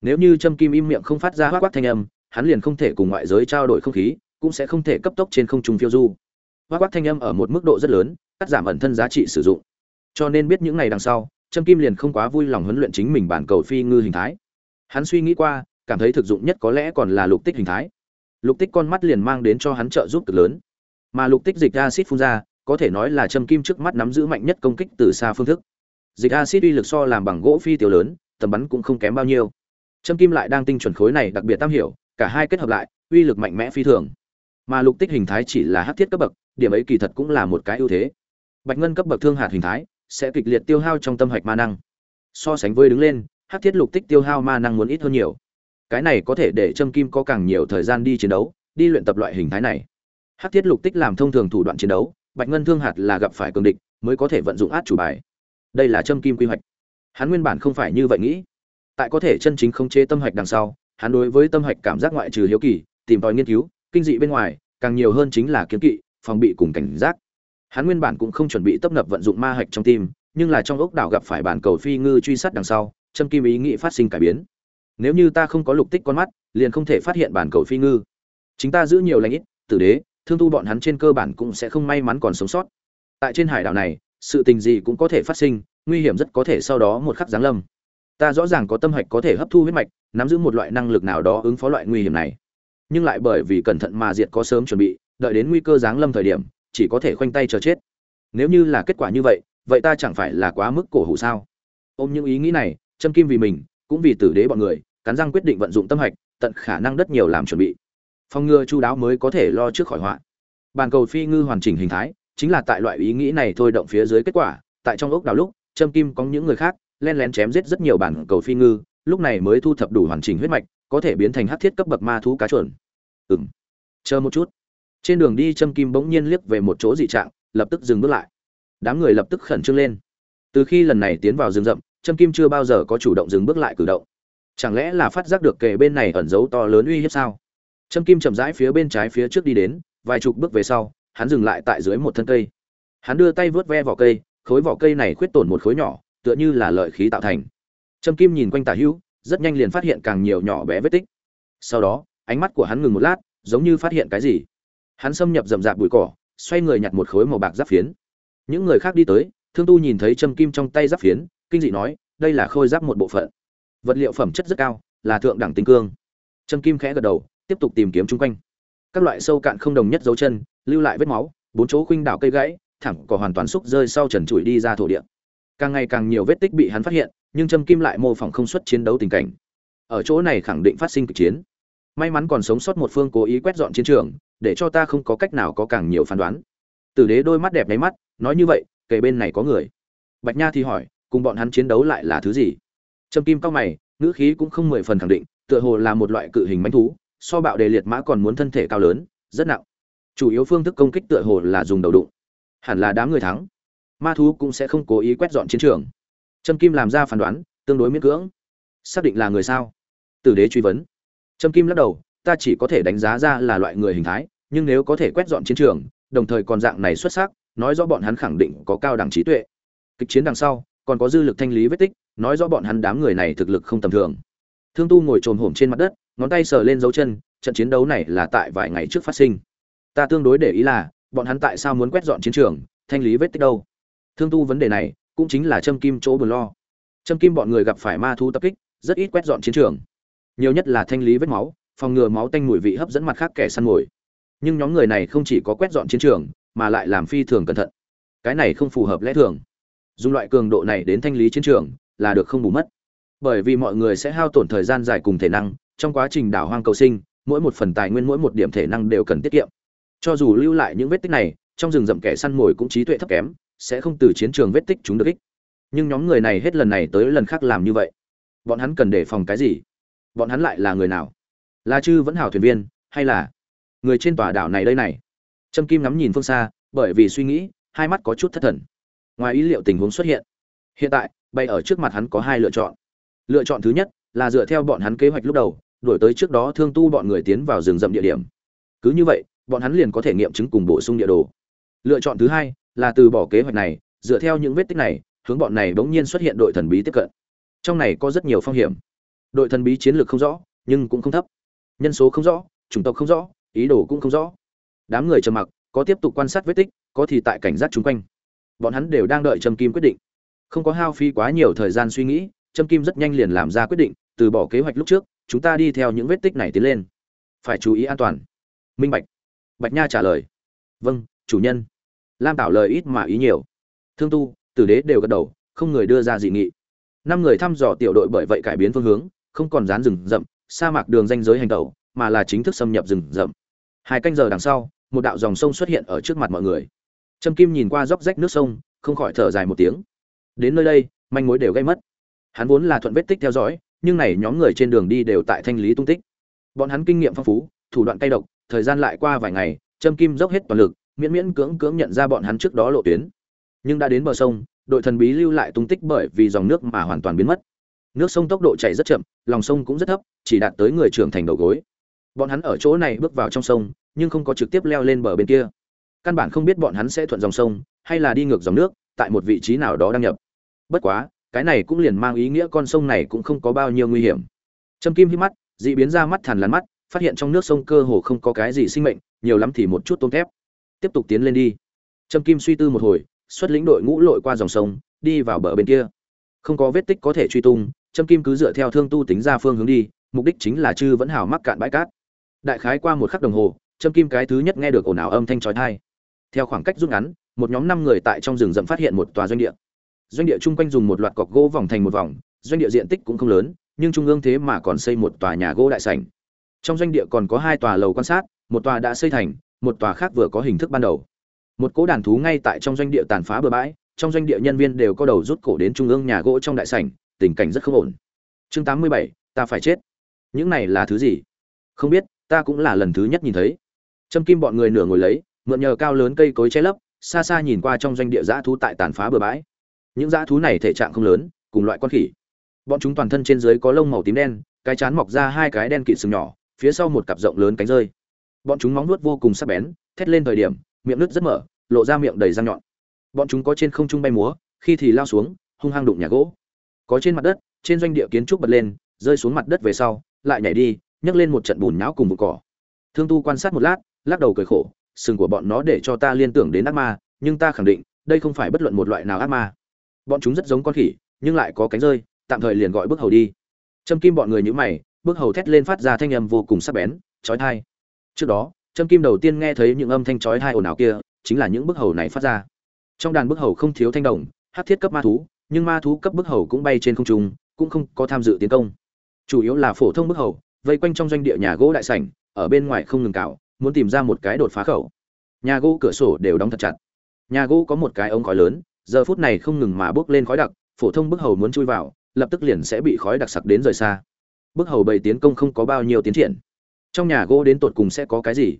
Nếu như trâm kim im miệng không phát ra hoa quát thanh âm, hắn liền không thể cùng ngoại giới trao đổi không khí, cũng sẽ không thể cấp tốc trên không trung phiêu du. Hoa quát thanh âm ở một mức độ rất lớn, cắt giảm ẩn thân giá trị sử dụng. Cho nên biết những ngày đằng sau trâm kim liền không quá vui lòng huấn luyện chính mình bản cầu phi ngư hình thái. Hắn suy nghĩ qua, cảm thấy thực dụng nhất có lẽ còn là lục tích hình thái. Lục tích con mắt liền mang đến cho hắn trợ giúp cực lớn. Mà lục tích dịch acid phun ra, có thể nói là Trâm kim trước mắt nắm giữ mạnh nhất công kích từ xa phương thức. Dịch acid uy lực so làm bằng gỗ phi tiểu lớn, tầm bắn cũng không kém bao nhiêu. Trâm kim lại đang tinh chuẩn khối này đặc biệt tam hiểu, cả hai kết hợp lại, uy lực mạnh mẽ phi thường. Mà lục tích hình thái chỉ là hắc thiết cấp bậc, điểm ấy kỳ thật cũng là một cái ưu thế. Bạch ngân cấp bậc thương hạt hình thái sẽ kịch liệt tiêu hao trong tâm hạch ma năng. So sánh với đứng lên Hắc thiết lục tích tiêu hao ma năng muốn ít hơn nhiều. Cái này có thể để châm kim có càng nhiều thời gian đi chiến đấu, đi luyện tập loại hình thái này. Hắc thiết lục tích làm thông thường thủ đoạn chiến đấu, bạch ngân thương hạt là gặp phải cường địch, mới có thể vận dụng át chủ bài. Đây là châm kim quy hoạch. Hắn nguyên bản không phải như vậy nghĩ. Tại có thể chân chính không chế tâm hạch đằng sau, hắn đối với tâm hạch cảm giác ngoại trừ hiếu kỳ, tìm tòi nghiên cứu, kinh dị bên ngoài, càng nhiều hơn chính là kiến kỵ, phòng bị cùng cảnh giác hắn nguyên bản cũng không chuẩn bị tấp nập vận dụng ma hạch trong tim, nhưng là trong ốc đảo gặp phải bản cầu phi ngư truy sát đằng sau, châm kim ý nghĩ phát sinh cải biến. Nếu như ta không có lục tích con mắt, liền không thể phát hiện bản cầu phi ngư. Chính ta giữ nhiều lãnh ít, tử đế, thương tu bọn hắn trên cơ bản cũng sẽ không may mắn còn sống sót. Tại trên hải đảo này, sự tình gì cũng có thể phát sinh, nguy hiểm rất có thể sau đó một khắc giáng lâm. Ta rõ ràng có tâm hạch có thể hấp thu huyết mạch, nắm giữ một loại năng lực nào đó ứng phó loại nguy hiểm này. Nhưng lại bởi vì cẩn thận mà diệt có sớm chuẩn bị, đợi đến nguy cơ giáng lâm thời điểm chỉ có thể khoanh tay chờ chết. Nếu như là kết quả như vậy vậy ta chẳng phải là quá mức cổ hủ sao? Ôm những ý nghĩ này, châm kim vì mình, cũng vì tử đế bọn người, cắn răng quyết định vận dụng tâm hạch, tận khả năng đất nhiều làm chuẩn bị. Phòng ngừa chu đáo mới có thể lo trước khỏi họa. Bàn cầu phi ngư hoàn chỉnh hình thái, chính là tại loại ý nghĩ này thôi động phía dưới kết quả, tại trong ốc đào lúc, châm kim có những người khác, len lén chém giết rất nhiều bản cầu phi ngư, lúc này mới thu thập đủ hoàn chỉnh huyết mạch, có thể biến thành hắc thiết cấp bậc ma thú cá chuẩn ừm. Chờ một chút trên đường đi châm kim bỗng nhiên liếc về một chỗ dị trạng lập tức dừng bước lại đám người lập tức khẩn trương lên từ khi lần này tiến vào rừng rậm Trâm Kim chưa bao giờ có chủ động dừng bước lại cử động. Chẳng lẽ là phát giác được kề bên này ẩn giấu to lớn uy hiếp sao? Trâm Kim chậm rãi phía bên trái phía trước đi đến, vài chục bước về sau, hắn dừng lại tại dưới một thân cây. Hắn đưa tay vớt ve vỏ cây, khối vỏ cây này khuyết tổn một khối nhỏ, tựa như là lợi khí tạo thành. Trâm Kim nhìn quanh tả hữu, rất nhanh liền phát hiện càng nhiều nhỏ bé vết tích. Sau đó, ánh mắt của hắn ngừng một lát, giống như phát hiện cái gì. Hắn xâm nhập rậm rạp bụi cỏ, xoay người nhặt một khối màu bạc giáp phiến. Những người khác đi tới, Thương Tu nhìn thấy Trâm Kim trong tay giáp phiến, kinh dị nói đây là khôi giáp một bộ phận. Vật liệu phẩm chất rất cao là thượng đẳng tinh cương. Trâm kim khẽ gật đầu tiếp tục tìm kiếm chung quanh. Các loại sâu cạn không đồng nhất dấu chân lưu lại vết máu bốn chỗ khuynh đảo cây gãy thẳng cỏ hoàn toàn xúc rơi sau trần trụi đi ra thổ địa. Càng ngày càng nhiều vết tích bị hắn phát hiện nhưng châm kim lại mô phỏng không xuất chiến đấu tình cảnh. Ở chỗ này khẳng định phát sinh kịch chiến may mắn còn sống sót một phương cố ý quét dọn chiến trường, để cho ta không có cách nào có càng nhiều phán đoán. Tử đế đôi mắt đẹp nháy mắt, nói như vậy, kể bên này có người. Bạch nha thì hỏi, cùng bọn hắn chiến đấu lại là thứ gì? Trâm kim cao mày, ngữ khí cũng không mười phần khẳng định, tựa hồ là một loại cự hình mánh thú, so bạo đề liệt mã còn muốn thân thể cao lớn, rất nặng. Chủ yếu phương thức công kích tựa hồ là dùng đầu đụng. Hẳn là đám người thắng. Ma thú cũng sẽ không cố ý quét dọn chiến trường. Trâm kim làm ra phán đoán, tương đối miễn cưỡng. Xác định là người sao? Tử đế truy vấn trâm kim lắc đầu, ta chỉ có thể đánh giá ra là loại người hình thái, nhưng nếu có thể quét dọn chiến trường, đồng thời còn dạng này xuất sắc, nói rõ bọn hắn khẳng định có cao đẳng trí tuệ. Kịch chiến đằng sau, còn có dư lực thanh lý vết tích, nói rõ bọn hắn đám người này thực lực không tầm thường. Thương tu ngồi trồm hổm trên mặt đất, ngón tay sờ lên dấu chân, trận chiến đấu này là tại vài ngày trước phát sinh. Ta tương đối để ý là, bọn hắn tại sao muốn quét dọn chiến trường, thanh lý vết tích đâu? Thương tu vấn đề này, cũng chính là châm kim chỗ buồn lo. Châm kim bọn người gặp phải ma thu tập kích, rất ít quét dọn chiến trường nhiều nhất là thanh lý vết máu, phòng ngừa máu tanh mùi vị hấp dẫn mặt khác kẻ săn mồi. Nhưng nhóm người này không chỉ có quét dọn chiến trường, mà lại làm phi thường cẩn thận. Cái này không phù hợp lẽ thường. Dùng loại cường độ này đến thanh lý chiến trường, là được không bù mất. Bởi vì mọi người sẽ hao tổn thời gian dài cùng thể năng, trong quá trình đảo hoang cầu sinh, mỗi một phần tài nguyên mỗi một điểm thể năng đều cần tiết kiệm. Cho dù lưu lại những vết tích này, trong rừng rậm kẻ săn mồi cũng trí tuệ thấp kém, sẽ không từ chiến trường vết tích chúng được ích. Nhưng nhóm người này hết lần này tới lần khác làm như vậy. Bọn hắn cần đề phòng cái gì? Bọn hắn lại là người nào? Là chư vẫn hảo thuyền viên, hay là người trên tòa đảo này đây này? Trâm kim ngắm nhìn phương xa, bởi vì suy nghĩ, hai mắt có chút thất thần. Ngoài ý liệu tình huống xuất hiện. Hiện tại, bay ở trước mặt hắn có hai lựa chọn. Lựa chọn thứ nhất là dựa theo bọn hắn kế hoạch lúc đầu đổi tới trước đó thương tu bọn người tiến vào rừng rậm địa điểm. Cứ như vậy, bọn hắn liền có thể nghiệm chứng cùng bổ sung địa đồ. Lựa chọn thứ hai là từ bỏ kế hoạch này, dựa theo những vết tích này, hướng bọn này bỗng nhiên xuất hiện đội thần bí tiếp cận. Trong này có rất nhiều phong hiểm đội thần bí chiến lược không rõ, nhưng cũng không thấp. Nhân số không rõ, chủng tộc không rõ, ý đồ cũng không rõ. Đám người trầm mặc, có tiếp tục quan sát vết tích, có thì tại cảnh giác chung quanh. Bọn hắn đều đang đợi Trâm kim quyết định. Không có hao phí quá nhiều thời gian suy nghĩ, trâm kim rất nhanh liền làm ra quyết định, từ bỏ kế hoạch lúc trước, chúng ta đi theo những vết tích này tiến lên. Phải chú ý an toàn. Minh bạch. Bạch nha trả lời. Vâng chủ nhân. Lam tảo lời ít mà ý nhiều. Thương tu, tử đế đều gật đầu, không người đưa ra dị nghị. Năm người thăm dò tiểu đội bởi vậy cải biến phương hướng không còn dán rừng rậm, sa mạc đường danh giới hành tẩu, mà là chính thức xâm nhập rừng rậm. Hai canh giờ đằng sau, một đạo dòng sông xuất hiện ở trước mặt mọi người. Trâm kim nhìn qua róc rách nước sông, không khỏi thở dài một tiếng. Đến nơi đây, manh mối đều gây mất. Hắn vốn là thuận vết tích theo dõi, nhưng này nhóm người trên đường đi đều tại thanh lý tung tích. Bọn hắn kinh nghiệm phong phú, thủ đoạn cay độc, thời gian lại qua vài ngày, trâm kim dốc hết toàn lực, miễn miễn cưỡng cưỡng nhận ra bọn hắn trước đó lộ tuyến. Nhưng đã đến bờ sông, đội thần bí lưu lại tung tích bởi vì dòng nước mà hoàn toàn biến mất nước sông tốc độ chảy rất chậm, lòng sông cũng rất thấp, chỉ đạt tới người trưởng thành đầu gối. Bọn hắn ở chỗ này bước vào trong sông, nhưng không có trực tiếp leo lên bờ bên kia. Căn bản không biết bọn hắn sẽ thuận dòng sông, hay là đi ngược dòng nước, tại một vị trí nào đó đăng nhập. Bất quá, cái này cũng liền mang ý nghĩa con sông này cũng không có bao nhiêu nguy hiểm. Trâm kim hít mắt, dị biến ra mắt thằn lắn mắt, phát hiện trong nước sông cơ hồ không có cái gì sinh mệnh, nhiều lắm thì một chút tôm thép. Tiếp tục tiến lên đi. Trâm kim suy tư một hồi, xuất lĩnh đội ngũ lội qua dòng sông, đi vào bờ bên kia. Không có vết tích có thể truy tung trâm kim cứ dựa theo thương tu tính ra phương hướng đi, mục đích chính là chư vẫn hào mắc cạn bãi cát. Đại khái qua một khắc đồng hồ, trâm kim cái thứ nhất nghe được ồn ào âm thanh trói thai theo khoảng cách rút ngắn, một nhóm năm người tại trong rừng rậm phát hiện một tòa doanh địa. Doanh địa chung quanh dùng một loạt cọc gỗ vòng thành một vòng, doanh địa diện tích cũng không lớn, nhưng trung ương thế mà còn xây một tòa nhà gỗ đại sảnh. Trong doanh địa còn có hai tòa lầu quan sát, một tòa đã xây thành, một tòa khác vừa có hình thức ban đầu. Một cỗ đàn thú ngay tại trong doanh địa tàn phá bừa bãi, trong doanh địa nhân viên đều có đầu rút cổ đến trung ương nhà gỗ trong đại sảnh tình cảnh rất không ổn. Chương 87, ta phải chết. Những này là thứ gì? Không biết ta cũng là lần thứ nhất nhìn thấy. Trâm kim bọn người nửa ngồi lấy mượn nhờ cao lớn cây cối che lấp xa xa nhìn qua trong doanh địa dã thú tại tàn phá bừa bãi. Những dã thú này thể trạng không lớn cùng loại con khỉ. Bọn chúng toàn thân trên dưới có lông màu tím đen cái chán mọc ra hai cái đen kịt sừng nhỏ phía sau một cặp rộng lớn cánh rơi. Bọn chúng móng nuốt vô cùng sắc bén thét lên thời điểm miệng nứt rất mở lộ ra miệng đầy răng nhọn. Bọn chúng có trên không trung bay múa khi thì lao xuống hung hăng đụng nhà gỗ có trên mặt đất, trên doanh địa kiến trúc bật lên, rơi xuống mặt đất về sau, lại nhảy đi, nhấc lên một trận bùn nhão cùng bụi cỏ. Thương tu quan sát một lát, lắc đầu cười khổ, sừng của bọn nó để cho ta liên tưởng đến ác ma, nhưng ta khẳng định, đây không phải bất luận một loại nào ác ma. Bọn chúng rất giống con khỉ, nhưng lại có cánh rơi, tạm thời liền gọi bước hầu đi. Châm kim bọn người nhữ mày bước hầu thét lên phát ra thanh âm vô cùng sắc bén, chói thai trước đó châm kim đầu tiên nghe thấy những âm thanh chói thai ồn ào kia, chính là những bước hầu này phát ra. Trong đàn bước hầu không thiếu thanh đồng, hát thiết cấp ma thú nhưng ma thú cấp bức hầu cũng bay trên không trung, cũng không có tham dự tiến công. Chủ yếu là phổ thông bức hầu, vây quanh trong doanh địa nhà gỗ đại sảnh, ở bên ngoài không ngừng cào, muốn tìm ra một cái đột phá khẩu. Nhà gỗ cửa sổ đều đóng thật chặt. Nhà gỗ có một cái ống khói lớn, giờ phút này không ngừng mà bốc lên khói đặc, phổ thông bức hầu muốn chui vào, lập tức liền sẽ bị khói đặc sặc đến rời xa. Bức hầu bầy tiến công không có bao nhiêu tiến triển. Trong nhà gỗ đến tột cùng sẽ có cái gì?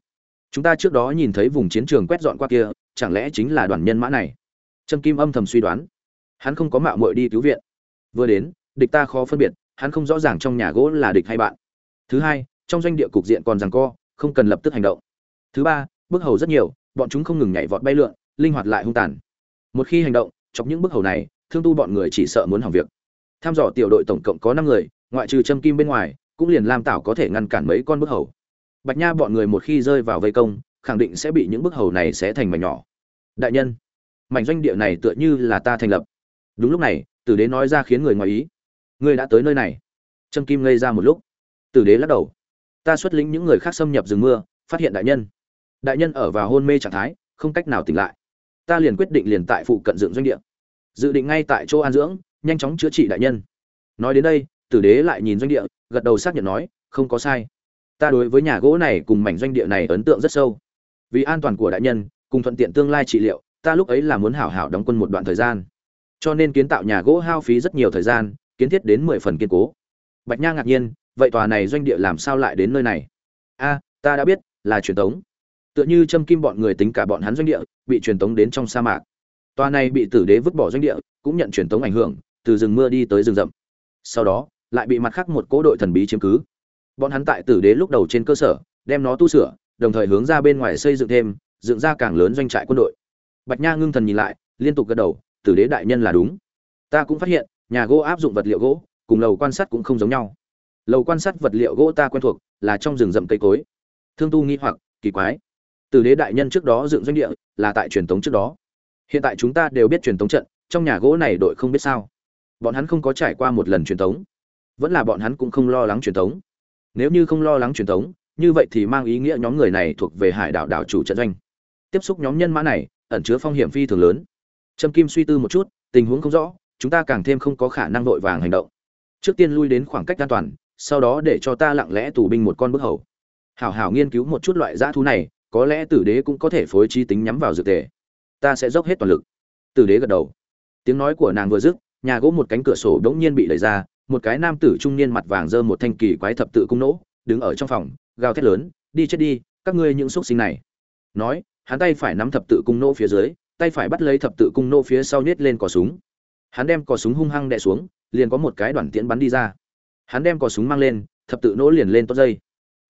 Chúng ta trước đó nhìn thấy vùng chiến trường quét dọn qua kia, chẳng lẽ chính là đoàn nhân mã này? Trâm kim âm thầm suy đoán hắn không có mạo muội đi cứu viện. Vừa đến, địch ta khó phân biệt, hắn không rõ ràng trong nhà gỗ là địch hay bạn. Thứ hai, trong doanh địa cục diện còn rằng co, không cần lập tức hành động. Thứ ba, bức hầu rất nhiều, bọn chúng không ngừng nhảy vọt bay lượn, linh hoạt lại hung tàn. Một khi hành động, chọc những bức hầu này, thương tu bọn người chỉ sợ muốn hỏng việc. Tham dò tiểu đội tổng cộng có năm người, ngoại trừ châm kim bên ngoài, cũng liền lam tảo có thể ngăn cản mấy con bức hầu. Bạch nha bọn người một khi rơi vào vây công, khẳng định sẽ bị những bức hầu này xé thành mảnh nhỏ. Đại nhân, mảnh doanh địa này tựa như là ta thành lập đúng lúc này, tử đế nói ra khiến người ngoài ý. Ngươi đã tới nơi này. Trâm kim ngây ra một lúc. Tử đế lắc đầu. Ta xuất lĩnh những người khác xâm nhập rừng mưa, phát hiện đại nhân. Đại nhân ở vào hôn mê trạng thái, không cách nào tỉnh lại. Ta liền quyết định liền tại phụ cận dựng doanh địa. Dự định ngay tại chỗ an dưỡng, nhanh chóng chữa trị đại nhân. Nói đến đây, tử đế lại nhìn doanh địa, gật đầu xác nhận nói, không có sai. Ta đối với nhà gỗ này cùng mảnh doanh địa này ấn tượng rất sâu. Vì an toàn của đại nhân, cùng thuận tiện tương lai trị liệu, ta lúc ấy là muốn hảo hảo đóng quân một đoạn thời gian cho nên kiến tạo nhà gỗ hao phí rất nhiều thời gian, kiến thiết đến mười phần kiên cố. Bạch nha ngạc nhiên, vậy tòa này doanh địa làm sao lại đến nơi này? A, ta đã biết, là truyền tống. Tựa như châm kim bọn người tính cả bọn hắn doanh địa, bị truyền tống đến trong sa mạc. Tòa này bị tử đế vứt bỏ doanh địa, cũng nhận truyền tống ảnh hưởng, từ rừng mưa đi tới rừng rậm. Sau đó, lại bị mặt khác một cỗ đội thần bí chiếm cứ. Bọn hắn tại tử đế lúc đầu trên cơ sở, đem nó tu sửa, đồng thời hướng ra bên ngoài xây dựng thêm, dựng ra càng lớn doanh trại quân đội. Bạch nha ngưng thần nhìn lại, liên tục gật đầu tử đế đại nhân là đúng. Ta cũng phát hiện, nhà gỗ áp dụng vật liệu gỗ, cùng lầu quan sát cũng không giống nhau. Lầu quan sát vật liệu gỗ ta quen thuộc, là trong rừng rậm cây cối. Thương tu nghi hoặc, kỳ quái. Tử đế đại nhân trước đó dựng doanh địa, là tại truyền thống trước đó. Hiện tại chúng ta đều biết truyền thống trận, trong nhà gỗ này đội không biết sao. Bọn hắn không có trải qua một lần truyền thống vẫn là bọn hắn cũng không lo lắng truyền thống nếu như không lo lắng truyền thống như vậy thì mang ý nghĩa nhóm người này thuộc về hải đảo đảo chủ trận doanh. Tiếp xúc nhóm nhân mã này, ẩn chứa phong hiểm phi thường lớn trâm kim suy tư một chút, tình huống không rõ, chúng ta càng thêm không có khả năng vội vàng hành động. Trước tiên lui đến khoảng cách an toàn, sau đó để cho ta lặng lẽ tù binh một con bức hầu. Hảo hảo nghiên cứu một chút loại dã thú này, có lẽ tử đế cũng có thể phối trí tính nhắm vào dược tề ta sẽ dốc hết toàn lực. Tử đế gật đầu. Tiếng nói của nàng vừa dứt, nhà gỗ một cánh cửa sổ đ ỗ n g nhiên bị lấy ra, một cái nam tử trung niên mặt vàng dơ một thanh kỳ quái thập tự cung nỗ, đứng ở trong phòng, gào thét lớn, đi chết đi, các ngươi những x sinh này. Nói, hắn tay phải nắm thập tự cung nỗ phía dưới tay phải bắt lấy thập tự cung nô phía sau nhét lên cò súng. Hắn đem cò súng hung hăng đè xuống, liền có một cái đoàn tiễn bắn đi ra. Hắn đem cò súng mang lên, thập tự nỗ liền lên tốt dây.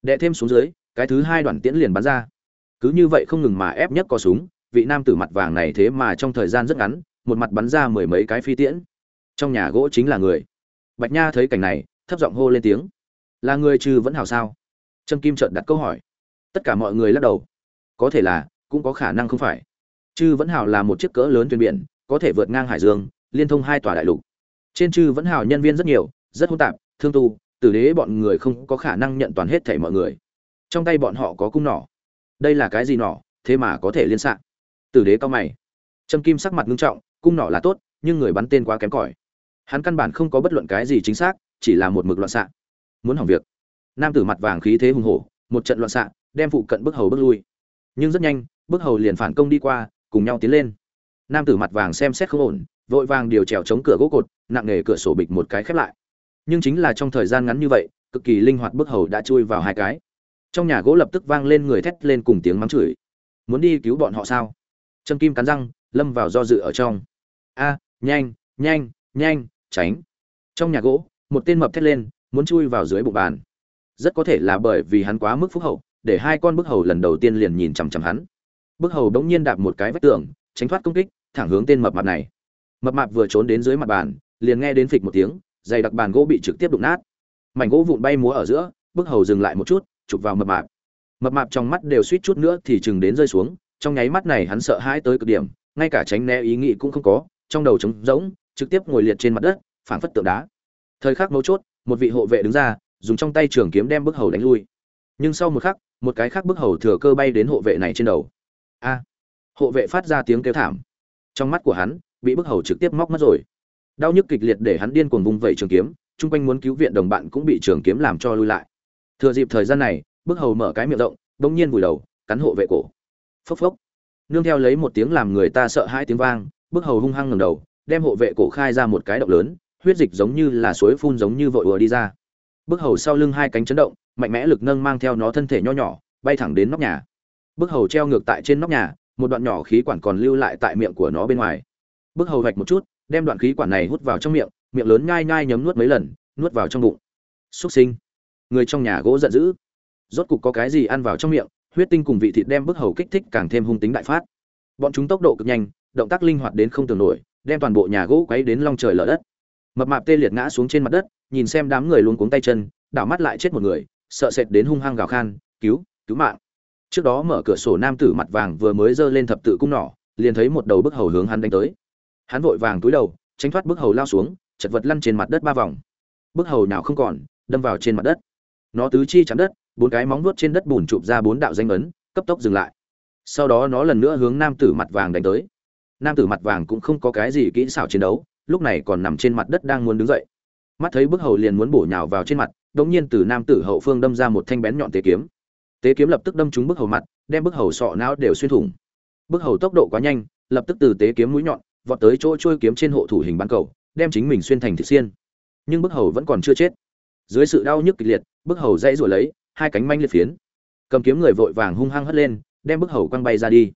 Đệ thêm xuống dưới, cái thứ hai đoàn tiễn liền bắn ra. Cứ như vậy không ngừng mà ép nhất cò súng, vị nam tử mặt vàng này thế mà trong thời gian rất ngắn, một mặt bắn ra mười mấy cái phi tiễn. Trong nhà gỗ chính là người. Bạch nha thấy cảnh này, thấp giọng hô lên tiếng. Là người trừ vẫn hào sao? Trâm kim trợn đặt câu hỏi. Tất cả mọi người lắc đầu. Có thể là, cũng có khả năng không phải chư vẫn hào là một chiếc cỡ lớn thuyền biển, có thể vượt ngang hải dương, liên thông hai tòa đại lục. Trên chư vẫn hào nhân viên rất nhiều, rất hỗn tạp, thương tu, tử đế bọn người không có khả năng nhận toàn hết thảy mọi người. Trong tay bọn họ có cung nỏ. Đây là cái gì nỏ? Thế mà có thể liên xạ. Tử đế cao mày. Trâm kim sắc mặt ngưng trọng, cung nỏ là tốt, nhưng người bắn tên quá kém cỏi. Hắn căn bản không có bất luận cái gì chính xác, chỉ là một mực loạn xạ. Muốn hỏng việc. Nam tử mặt vàng khí thế hùng hổ, một trận loạn xạ, đem phụ cận bức hầu bước lui. Nhưng rất nhanh, bức hầu liền phản công đi qua cùng nhau tiến lên. Nam tử mặt vàng xem xét không ổn, vội vàng điều trèo chống cửa gỗ cột, nặng nề cửa sổ bịch một cái khép lại. Nhưng chính là trong thời gian ngắn như vậy, cực kỳ linh hoạt bức hầu đã chui vào hai cái. Trong nhà gỗ lập tức vang lên người thét lên cùng tiếng mắng chửi. Muốn đi cứu bọn họ sao? Trâm kim cắn răng, lâm vào do dự ở trong. A, nhanh nhanh nhanh, tránh. Trong nhà gỗ, một tên mập thét lên, muốn chui vào dưới bụng bàn. Rất có thể là bởi vì hắn quá mức phúc hậu, để hai con bức hầu lần đầu tiên liền nhìn chằm chằm hắn bức hầu đống nhiên đạp một cái vách tường, tránh thoát công kích, thẳng hướng tên mập mạp này. Mập mạp vừa trốn đến dưới mặt bàn, liền nghe đến phịch một tiếng, dày đặc bàn gỗ bị trực tiếp đụng nát. Mảnh gỗ vụn bay múa ở giữa, bức hầu dừng lại một chút, chụp vào mập mạp. Mập mạp trong mắt đều suýt chút nữa thì chừng đến rơi xuống, trong nháy mắt này hắn sợ hãi tới cực điểm, ngay cả tránh né ý nghĩ cũng không có, trong đầu trống rỗng, trực tiếp ngồi liệt trên mặt đất, phảng phất tượng đá. Thời khắc mấu chốt, một vị hộ vệ đứng ra, dùng trong tay trường kiếm đem bức hầu đánh lui. Nhưng sau một khắc, một cái khác bức hầu thừa cơ bay đến hộ vệ này trên đầu a. Hộ vệ phát ra tiếng kêu thảm. Trong mắt của hắn, bị bức hầu trực tiếp móc mất rồi. Đau nhức kịch liệt để hắn điên cuồng vung vẩy trường kiếm, chung quanh muốn cứu viện đồng bạn cũng bị trường kiếm làm cho lui lại. Thừa dịp thời gian này, bức hầu mở cái miệng rộng, bỗng nhiên vùi đầu, cắn hộ vệ cổ. Phốc phốc. Nương theo lấy một tiếng làm người ta sợ hai tiếng vang, bức hầu hung hăng ngầm đầu, đem hộ vệ cổ khai ra một cái động lớn, huyết dịch giống như là suối phun giống như vội ùa đi ra. Bức hầu sau lưng hai cánh chấn động, mạnh mẽ lực nâng mang theo nó thân thể nho nhỏ, bay thẳng đến nóc nhà bức hầu treo ngược tại trên nóc nhà, một đoạn nhỏ khí quản còn lưu lại tại miệng của nó bên ngoài. Bức hầu vạch một chút, đem đoạn khí quản này hút vào trong miệng miệng lớn nhai nhai nhấm nuốt mấy lần, nuốt vào trong bụng. Xúc sinh. Người trong nhà gỗ giận dữ. Rốt cục có cái gì ăn vào trong miệng, huyết tinh cùng vị thịt đem bức hầu kích thích càng thêm hung tính đại phát. Bọn chúng tốc độ cực nhanh, động tác linh hoạt đến không tưởng nổi, đem toàn bộ nhà gỗ quấy đến long trời lở đất. Mập mạp tê liệt ngã xuống trên mặt đất, nhìn xem đám người luôn cuống tay chân, đảo mắt lại chết một người, sợ sệt đến hung hăng gào khan, cứu cứu mạng trước đó mở cửa sổ nam tử mặt vàng vừa mới giơ lên thập tự cung nỏ, liền thấy một đầu bức hầu hướng hắn đánh tới. Hắn vội vàng túi đầu, tránh thoát bức hầu lao xuống, chật vật lăn trên mặt đất ba vòng. Bức hầu nào không còn, đâm vào trên mặt đất. Nó tứ chi chạm đất, bốn cái móng vuốt trên đất bùn chụp ra bốn đạo danh ấn, cấp tốc dừng lại. Sau đó nó lần nữa hướng nam tử mặt vàng đánh tới. Nam tử mặt vàng cũng không có cái gì kỹ xảo chiến đấu, lúc này còn nằm trên mặt đất đang muốn đứng dậy. Mắt thấy bức hầu liền muốn bổ nhào vào trên mặt, đột nhiên từ nam tử hậu phương đâm ra một thanh bén nhọn tế kiếm tế kiếm lập tức đâm trúng bức hầu mặt, đem bức hầu sọ não đều xuyên thủng. Bức hầu tốc độ quá nhanh, lập tức từ tế kiếm mũi nhọn, vọt tới chỗ trôi kiếm trên hộ thủ hình bán cầu, đem chính mình xuyên thành thịt xiên. Nhưng bức hầu vẫn còn chưa chết. Dưới sự đau nhức kịch liệt, bức hầu dãy rồi lấy, hai cánh manh liệt phiến. Cầm kiếm người vội vàng hung hăng hất lên, đem bức hầu quăng bay ra đi.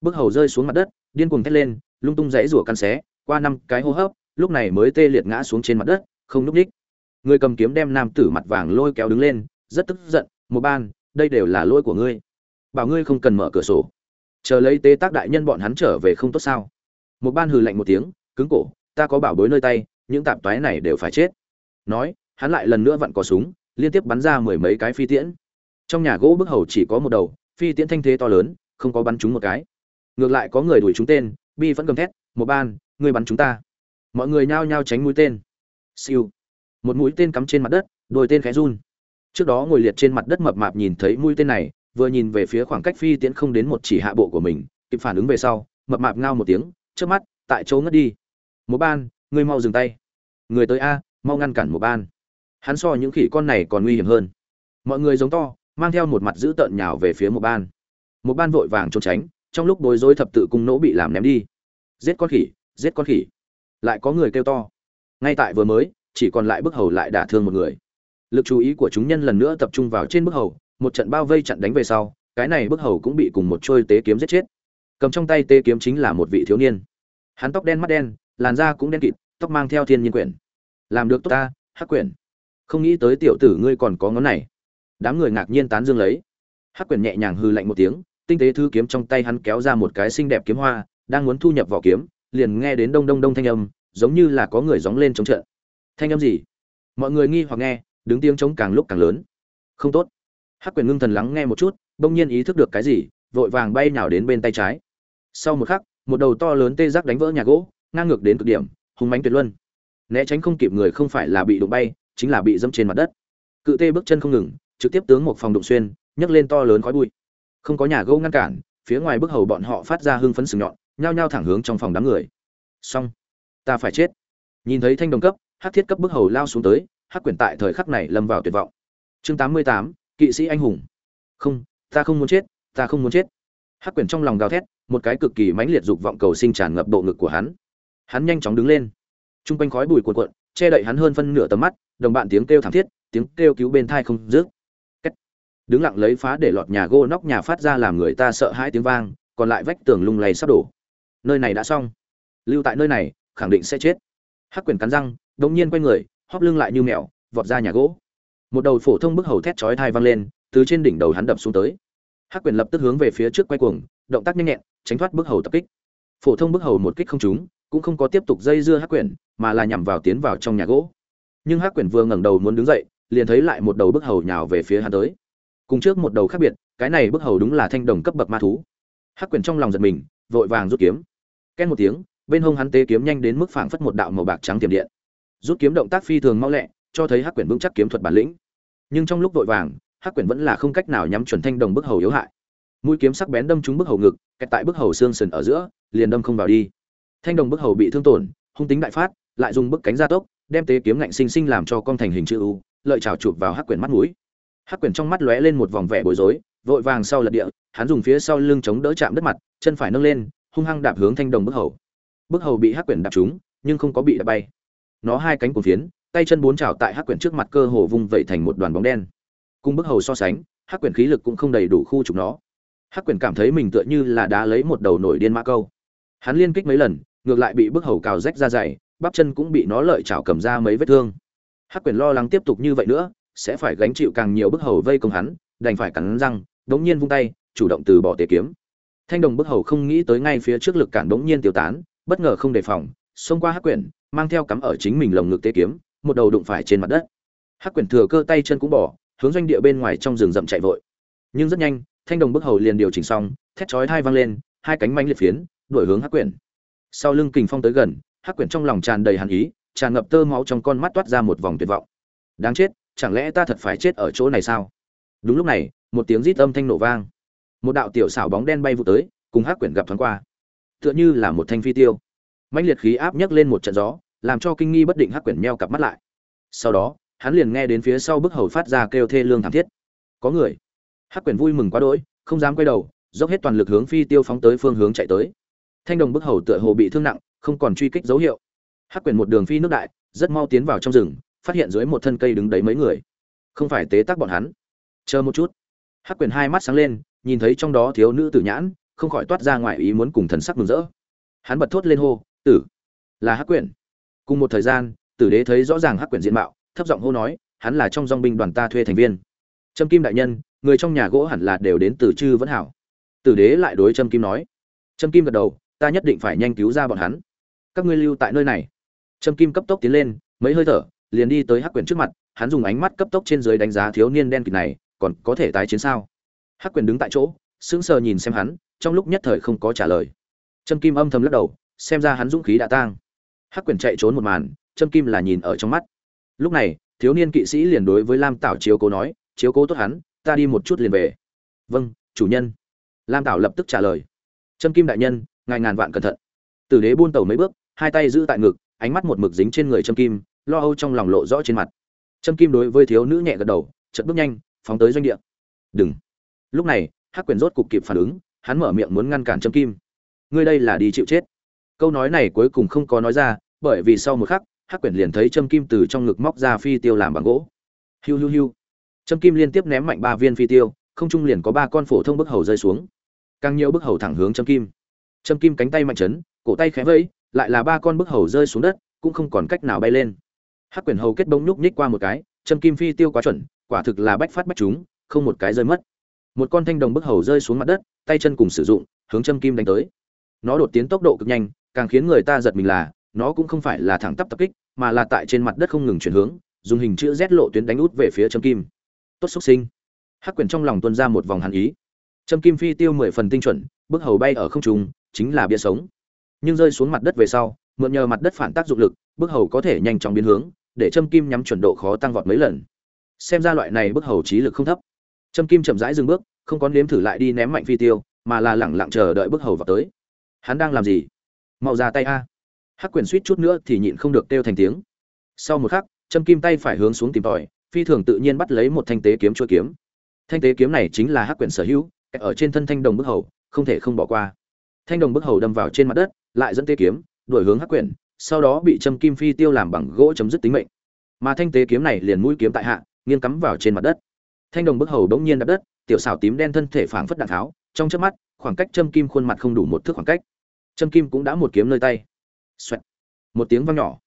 Bức hầu rơi xuống mặt đất, điên cuồng thét lên, lung tung dãy rủa căn xé, qua năm cái hô hấp, lúc này mới tê liệt ngã xuống trên mặt đất, không núp ních người cầm kiếm đem nam tử mặt vàng lôi kéo đứng lên, rất tức giận, một ban đây đều là lỗi của ngươi. Bảo ngươi không cần mở cửa sổ. Chờ lấy tế tác đại nhân bọn hắn trở về không tốt sao? Một ban hừ lạnh một tiếng, cứng cổ, ta có bảo bối nơi tay, những tạp toái này đều phải chết. Nói, hắn lại lần nữa vặn có súng, liên tiếp bắn ra mười mấy cái phi tiễn. Trong nhà gỗ bức hầu chỉ có một đầu, phi tiễn thanh thế to lớn, không có bắn trúng một cái. Ngược lại có người đuổi chúng tên, bi vẫn cầm thét, một ban, ngươi bắn chúng ta. Mọi người nhao nhao tránh mũi tên. Siêu. Một mũi tên cắm trên mặt đất, đôi tên khẽ run trước đó ngồi liệt trên mặt đất mập mạp nhìn thấy mũi tên này, vừa nhìn về phía khoảng cách phi tiễn không đến một chỉ hạ bộ của mình, kịp phản ứng về sau, mập mạp ngao một tiếng trước mắt, tại chỗ ngất đi. Một ban, ngươi mau dừng tay. Người tới a, mau ngăn cản một ban. Hắn so những khỉ con này còn nguy hiểm hơn. Mọi người giống to, mang theo một mặt dữ tợn nhào về phía một ban. Một ban vội vàng trốn tránh, trong lúc bối rối thập tự cung nỗ bị làm ném đi. Giết con khỉ, giết con khỉ. Lại có người kêu to. Ngay tại vừa mới, chỉ còn lại bức hầu lại đả thương một người lực chú ý của chúng nhân lần nữa tập trung vào trên bức hầu, một trận bao vây chặn đánh về sau, cái này bức hầu cũng bị cùng một trôi tế kiếm giết chết. Cầm trong tay tế kiếm chính là một vị thiếu niên. Hắn tóc đen mắt đen, làn da cũng đen kịt, tóc mang theo thiên nhiên quyển. Làm được tốt ta, hắc quyển. Không nghĩ tới tiểu tử ngươi còn có ngón này. Đám người ngạc nhiên tán dương lấy. Hắc quyển nhẹ nhàng hư lạnh một tiếng, tinh tế thư kiếm trong tay hắn kéo ra một cái xinh đẹp kiếm hoa, đang muốn thu nhập vỏ kiếm, liền nghe đến đông đông đông thanh âm, giống như là có người gióng lên chống trận. Thanh âm gì? Mọi người nghi hoặc nghe đứng tiếng chống càng lúc càng lớn. Không tốt. Hắc quyền ngưng thần lắng nghe một chút, bỗng nhiên ý thức được cái gì, vội vàng bay nhào đến bên tay trái. Sau một khắc, một đầu to lớn tê giác đánh vỡ nhà gỗ, ngang ngược đến cực điểm hùng mánh tuyệt luân. Né tránh không kịp người không phải là bị đụng bay, chính là bị dẫm trên mặt đất. Cự tê bước chân không ngừng, trực tiếp tướng một phòng đụng xuyên, nhấc lên to lớn khói bụi. Không có nhà gỗ ngăn cản, phía ngoài bức hầu bọn họ phát ra hưng phấn sừng nhọn, nhao nhao thẳng hướng trong phòng đám người. Xong. Ta phải chết. Nhìn thấy thanh đồng cấp, hắc thiết cấp bức hầu lao xuống tới hắc quyển tại thời khắc này lâm vào tuyệt vọng. Chương tám mươi tám, kỵ sĩ anh hùng. Không, ta không muốn chết, ta không muốn chết. Hắc quyển trong lòng gào thét, một cái cực kỳ mãnh liệt dục vọng cầu sinh tràn ngập bộ ngực của hắn. Hắn nhanh chóng đứng lên. T r u n g quanh khói bùi cuộn cuộn, che đậy hắn hơn phân nửa tầm mắt, đồng bạn tiếng kêu thảm thiết, tiếng kêu cứu bên thai không rước Cách. đứng lặng lấy phá để lọt nhà gỗ nóc nhà phát ra làm người ta sợ hãi tiếng vang, còn lại vách tường lung lay sắp đổ. Nơi này đã xong. Lưu tại nơi này, khẳng định sẽ chết. Hắc quyển cắn răng, đột nhiên quay người hóp lưng lại như mèo, vọt ra nhà gỗ. Một đầu phổ thông bức hầu thét chói thai vang lên, từ trên đỉnh đầu hắn đập xuống tới. Hắc quyền lập tức hướng về phía trước quay cuồng, động tác nhanh nhẹn, tránh thoát bức hầu tập kích. Phổ thông bức hầu một kích không trúng, cũng không có tiếp tục dây dưa hắc quyền, mà là nhằm vào tiến vào trong nhà gỗ. Nhưng hắc quyền vừa ngẩng đầu muốn đứng dậy, liền thấy lại một đầu bức hầu nhào về phía hắn tới. Cùng trước một đầu khác biệt, cái này bức hầu đúng là thanh đồng cấp bậc ma thú. Hắc quyền trong lòng giật mình, vội vàng rút kiếm. Ken một tiếng, bên hông hắn tế kiếm nhanh đến mức phảng phất một đạo màu bạc trắng tiềm điện rút kiếm động tác phi thường mau lẹ, cho thấy hắc quyển vững chắc kiếm thuật bản lĩnh. Nhưng trong lúc vội vàng, hắc quyển vẫn là không cách nào nhắm chuẩn thanh đồng bức hầu yếu hại. Mũi kiếm sắc bén đâm trúng bức hầu ngực, kẹt tại bức hầu xương sườn ở giữa, liền đâm không vào đi. Thanh đồng bức hầu bị thương tổn, hung tính đại phát, lại dùng bức cánh gia tốc, đem tế kiếm ngạnh sinh sinh làm cho con thành hình chữ u, lợi chảo chụp vào hắc quyển mắt mũi. Hắc quyển trong mắt lóe lên một vòng vẻ bối rối, vội vàng sau lật địa, hắn dùng phía sau lưng chống đỡ chạm đất mặt, chân phải nâng lên, hung hăng đạp hướng thanh đồng bức hầu. Bức hầu bị hắc quyển đạp trúng, nhưng không có bị đạp bay nó hai cánh cuồng phiến, tay chân bốn chảo tại hắc quyển trước mặt cơ hồ vung vẩy thành một đoàn bóng đen. Cùng bức hầu so sánh, hắc quyển khí lực cũng không đầy đủ khu trục nó. Hắc quyển cảm thấy mình tựa như là đá lấy một đầu nổi điên mã câu. Hắn liên kích mấy lần, ngược lại bị bức hầu cào rách ra dày, bắp chân cũng bị nó lợi chảo cầm ra mấy vết thương. Hắc quyển lo lắng tiếp tục như vậy nữa, sẽ phải gánh chịu càng nhiều bức hầu vây công hắn, đành phải cắn răng, đống nhiên vung tay, chủ động từ bỏ tề kiếm. Thanh đồng bức hầu không nghĩ tới ngay phía trước lực cản đống nhiên tiêu tán, bất ngờ không đề phòng xông qua hắc quyển, mang theo cắm ở chính mình lồng ngực tế kiếm, một đầu đụng phải trên mặt đất. Hắc quyển thừa cơ tay chân cũng bỏ, hướng doanh địa bên ngoài trong rừng rậm chạy vội. Nhưng rất nhanh, thanh đồng bức hầu liền điều chỉnh xong, thét chói hai vang lên, hai cánh manh liệt phiến, đuổi hướng hắc quyển. Sau lưng kình phong tới gần, hắc quyển trong lòng tràn đầy hàn ý, tràn ngập tơ máu trong con mắt toát ra một vòng tuyệt vọng. Đáng chết, chẳng lẽ ta thật phải chết ở chỗ này sao? Đúng lúc này, một tiếng rít âm thanh nổ vang. Một đạo tiểu xảo bóng đen bay vụ tới, cùng hắc quyển gặp thoáng qua. Tựa như là một thanh phi tiêu mạnh liệt khí áp nhấc lên một trận gió, làm cho kinh nghi bất định hắc quyển meo cặp mắt lại. Sau đó, hắn liền nghe đến phía sau bức hầu phát ra kêu thê lương thảm thiết. Có người. Hắc quyển vui mừng quá đỗi, không dám quay đầu, dốc hết toàn lực hướng phi tiêu phóng tới phương hướng chạy tới. Thanh đồng bức hầu tựa hồ bị thương nặng, không còn truy kích dấu hiệu. Hắc quyển một đường phi nước đại, rất mau tiến vào trong rừng, phát hiện dưới một thân cây đứng đấy mấy người. Không phải tế tác bọn hắn. Chờ một chút. Hắc quyển hai mắt sáng lên, nhìn thấy trong đó thiếu nữ tử nhãn, không khỏi toát ra ngoài ý muốn cùng thần sắc mừng rỡ. Hắn bật thốt lên hô tử. Là hắc quyển. Cùng một thời gian, tử đế thấy rõ ràng hắc quyển diện mạo, thấp giọng hô nói, hắn là trong dong binh đoàn ta thuê thành viên. Trâm kim đại nhân, người trong nhà gỗ hẳn là đều đến từ chư vẫn hảo. Tử đế lại đối trâm kim nói. Trâm kim gật đầu, ta nhất định phải nhanh cứu ra bọn hắn. Các ngươi lưu tại nơi này. Trâm kim cấp tốc tiến lên, mấy hơi thở, liền đi tới hắc quyển trước mặt, hắn dùng ánh mắt cấp tốc trên dưới đánh giá thiếu niên đen kịt này, còn có thể tái chiến sao? Hắc quyển đứng tại chỗ, sững sờ nhìn xem hắn, trong lúc nhất thời không có trả lời. Trâm kim âm thầm lắc đầu xem ra hắn dũng khí đã tang. Hắc quyển chạy trốn một màn, trâm kim là nhìn ở trong mắt. Lúc này, thiếu niên kỵ sĩ liền đối với lam tảo chiếu cố nói, chiếu cố tốt hắn, ta đi một chút liền về. Vâng chủ nhân. Lam tảo lập tức trả lời. Trâm kim đại nhân, ngài ngàn vạn cẩn thận. Tử đế buôn tàu mấy bước, hai tay giữ tại ngực, ánh mắt một mực dính trên người trâm kim, lo âu trong lòng lộ rõ trên mặt. Trâm kim đối với thiếu nữ nhẹ gật đầu chật bước nhanh, phóng tới doanh địa. Đừng. Lúc này, hắc quyền rốt cục kịp phản ứng, hắn mở miệng muốn ngăn cản trâm kim. Ngươi đây là đi chịu chết câu nói này cuối cùng không có nói ra, bởi vì sau một khắc, hắc quyển liền thấy trâm kim từ trong ngực móc ra phi tiêu làm bằng gỗ. Hiu hiu hiu. Trâm kim liên tiếp ném mạnh ba viên phi tiêu, không trung liền có ba con phổ thông bức hầu rơi xuống. Càng nhiều bức hầu thẳng hướng trâm kim. Trâm kim cánh tay mạnh chấn, cổ tay khẽ vẫy, lại là ba con bức hầu rơi xuống đất, cũng không còn cách nào bay lên. Hắc quyển hầu kết bông nhúc nhích qua một cái, trâm kim phi tiêu quá chuẩn, quả thực là bách phát bách chúng, không một cái rơi mất. Một con thanh đồng bức hầu rơi xuống mặt đất, tay chân cùng sử dụng, hướng trâm kim đánh tới. Nó đột tiến tốc độ cực nhanh càng khiến người ta giật mình là, nó cũng không phải là thẳng tắp tập kích, mà là tại trên mặt đất không ngừng chuyển hướng, dùng hình chữ z lộ tuyến đánh út về phía trâm kim. Tốt xúc sinh. Hắc quyển trong lòng tuân ra một vòng hàn ý. Trâm kim phi tiêu mười phần tinh chuẩn, bước hầu bay ở không trung, chính là bia sống. Nhưng rơi xuống mặt đất về sau, mượn nhờ mặt đất phản tác dụng lực, bước hầu có thể nhanh chóng biến hướng, để châm kim nhắm chuẩn độ khó tăng vọt mấy lần. Xem ra loại này bước hầu trí lực không thấp. Châm kim chậm rãi dừng bước, không có nếm thử lại đi ném mạnh phi tiêu, mà là lẳng lặng chờ đợi bước hầu vào tới. Hắn đang làm gì? Mau ra tay a. Hắc quyền suýt chút nữa thì nhịn không được kêu thành tiếng. Sau một khắc châm kim tay phải hướng xuống tìm tòi phi thường tự nhiên bắt lấy một thanh tế kiếm chuỗi kiếm. Thanh tế kiếm này chính là hắc quyền sở hữu ở trên thân thanh đồng bức hầu không thể không bỏ qua. Thanh đồng bức hầu đâm vào trên mặt đất lại dẫn tế kiếm đuổi hướng hắc Quyền, sau đó bị châm kim phi tiêu làm bằng gỗ chấm dứt tính mệnh. Mà thanh tế kiếm này liền mũi kiếm tại hạ nghiêng cắm vào trên mặt đất. Thanh đồng bức hầu đống nhiên đập đất tiểu xảo tím đen thân thể phảng phất đạn tháo trong chớp mắt khoảng cách châm kim khuôn mặt không đủ một thước khoảng cách châm kim cũng đã một kiếm nơi tay. Xoẹt. một tiếng vang nhỏ.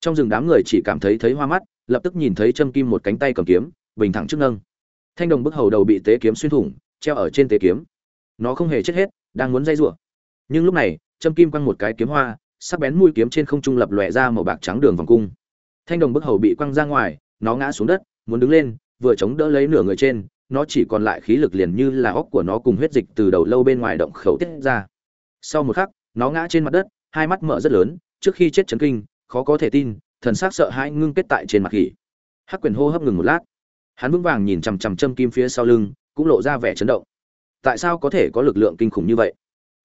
Trong rừng đám người chỉ cảm thấy thấy hoa mắt, lập tức nhìn thấy châm kim một cánh tay cầm kiếm, bình thẳng trước nâng. Thanh đồng bức hầu đầu bị tế kiếm xuyên thủng, treo ở trên tế kiếm. Nó không hề chết hết, đang muốn dây rủa. Nhưng lúc này châm kim quăng một cái kiếm hoa, sắc bén mũi kiếm trên không trung lập lòe ra màu bạc trắng đường vòng cung. Thanh đồng bức hầu bị quăng ra ngoài, nó ngã xuống đất, muốn đứng lên, vừa chống đỡ lấy nửa người trên, nó chỉ còn lại khí lực liền như là óc của nó cùng huyết dịch từ đầu lâu bên ngoài động khẩu tiết ra. Sau một khắc nó ngã trên mặt đất, hai mắt mở rất lớn, trước khi chết chấn kinh, khó có thể tin, thần sắc sợ hãi ngưng kết tại trên mặt khỉ. Hắc quyền hô hấp ngừng một lát. Hắn vững vàng nhìn chằm chằm châm kim phía sau lưng, cũng lộ ra vẻ chấn động. Tại sao có thể có lực lượng kinh khủng như vậy?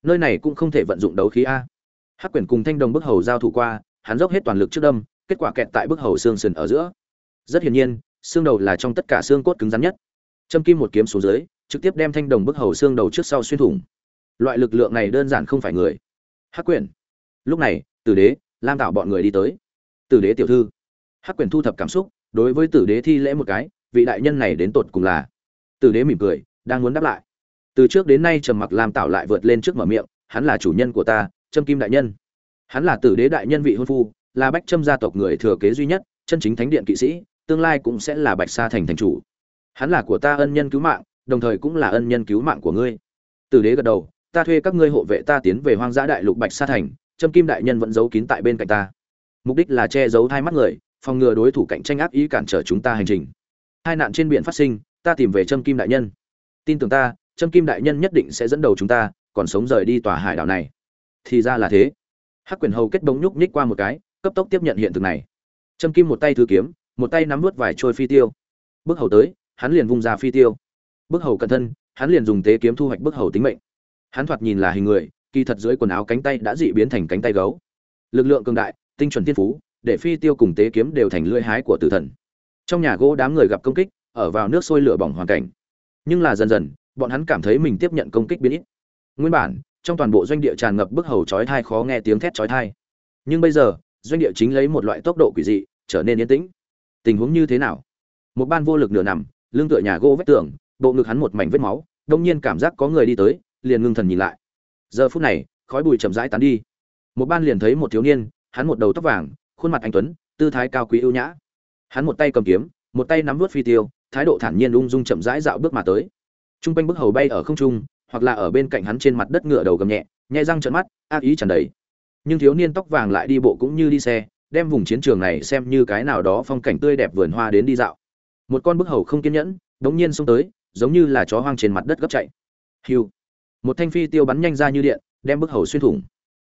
Nơi này cũng không thể vận dụng đấu khí a. Hắc Quyền cùng thanh đồng bức hầu giao thủ qua, hắn dốc hết toàn lực trước đâm, kết quả kẹt tại bức hầu xương sườn ở giữa. Rất hiển nhiên, xương đầu là trong tất cả xương cốt cứng rắn nhất. Châm kim một kiếm xuống dưới, trực tiếp đem thanh đồng bức hầu xương đầu trước sau xuyên thủng. Loại lực lượng này đơn giản không phải người hắc quyển. Lúc này, tử đế, lam tạo bọn người đi tới. Tử đế tiểu thư. Hắc quyển thu thập cảm xúc, đối với tử đế thi lễ một cái, vị đại nhân này đến tột cùng là. Tử đế mỉm cười, đang muốn đáp lại. Từ trước đến nay trầm mặc lam tạo lại vượt lên trước mở miệng, hắn là chủ nhân của ta, trâm kim đại nhân. Hắn là tử đế đại nhân vị hôn phu, là bách trâm gia tộc người thừa kế duy nhất, chân chính thánh điện kỵ sĩ, tương lai cũng sẽ là bạch sa thành thành chủ. Hắn là của ta ân nhân cứu mạng, đồng thời cũng là ân nhân cứu mạng của ngươi. Tử đế gật đầu ta thuê các ngươi hộ vệ ta tiến về hoang dã đại lục bạch sa thành, trâm kim đại nhân vẫn giấu kín tại bên cạnh ta. Mục đích là che giấu hai mắt người, phòng ngừa đối thủ cạnh tranh ác ý cản trở chúng ta hành trình. Hai nạn trên biển phát sinh, ta tìm về trâm kim đại nhân. Tin tưởng ta, trâm kim đại nhân nhất định sẽ dẫn đầu chúng ta, còn sống rời đi tòa hải đảo này. Thì ra là thế. Hắc quyền hầu kết bóng nhúc nhích qua một cái, cấp tốc tiếp nhận hiện thực này. Trâm kim một tay thứ kiếm, một tay nắm nuốt vài trôi phi tiêu. Bước hầu tới, hắn liền vung ra phi tiêu. Bước hầu cẩn thân, hắn liền dùng tế kiếm thu hoạch bước hầu tính mệnh hắn thoạt nhìn là hình người, kỳ thật dưới quần áo cánh tay đã dị biến thành cánh tay gấu. Lực lượng cường đại, tinh chuẩn thiên phú, để phi tiêu cùng tế kiếm đều thành lưỡi hái của tử thần. Trong nhà gỗ đám người gặp công kích, ở vào nước sôi lửa bỏng hoàn cảnh. Nhưng là dần dần, bọn hắn cảm thấy mình tiếp nhận công kích biến ít. Nguyên bản, trong toàn bộ doanh địa tràn ngập bức hầu chói thai khó nghe tiếng thét chói thai nhưng bây giờ, doanh địa chính lấy một loại tốc độ quỷ dị, trở nên yên tĩnh. Tình huống như thế nào? Một ban vô lực nửa nằm, lưng tựa nhà gỗ vết tường, bộ ngực hắn một mảnh vết máu, đông nhiên cảm giác có người đi tới liền ngưng thần nhìn lại. Giờ phút này, khói bụi chậm rãi tán đi. Một ban liền thấy một thiếu niên, hắn một đầu tóc vàng, khuôn mặt anh tuấn, tư thái cao quý ưu nhã. Hắn một tay cầm kiếm, một tay nắm vút phi tiêu, thái độ thản nhiên ung dung chậm rãi dạo bước mà tới. Trung quanh bức hầu bay ở không trung, hoặc là ở bên cạnh hắn trên mặt đất ngựa đầu gầm nhẹ nhẹ răng trợn mắt, ác ý tràn đầy. Nhưng thiếu niên tóc vàng lại đi bộ cũng như đi xe, đem vùng chiến trường này xem như cái nào đó phong cảnh tươi đẹp vườn hoa đến đi dạo. Một con bức hầu không kiên nhẫn, đống nhiên xông tới, giống như là chó hoang trên mặt đất gấp chạy. Hiu một thanh phi tiêu bắn nhanh ra như điện, đem bức hầu xuyên thủng.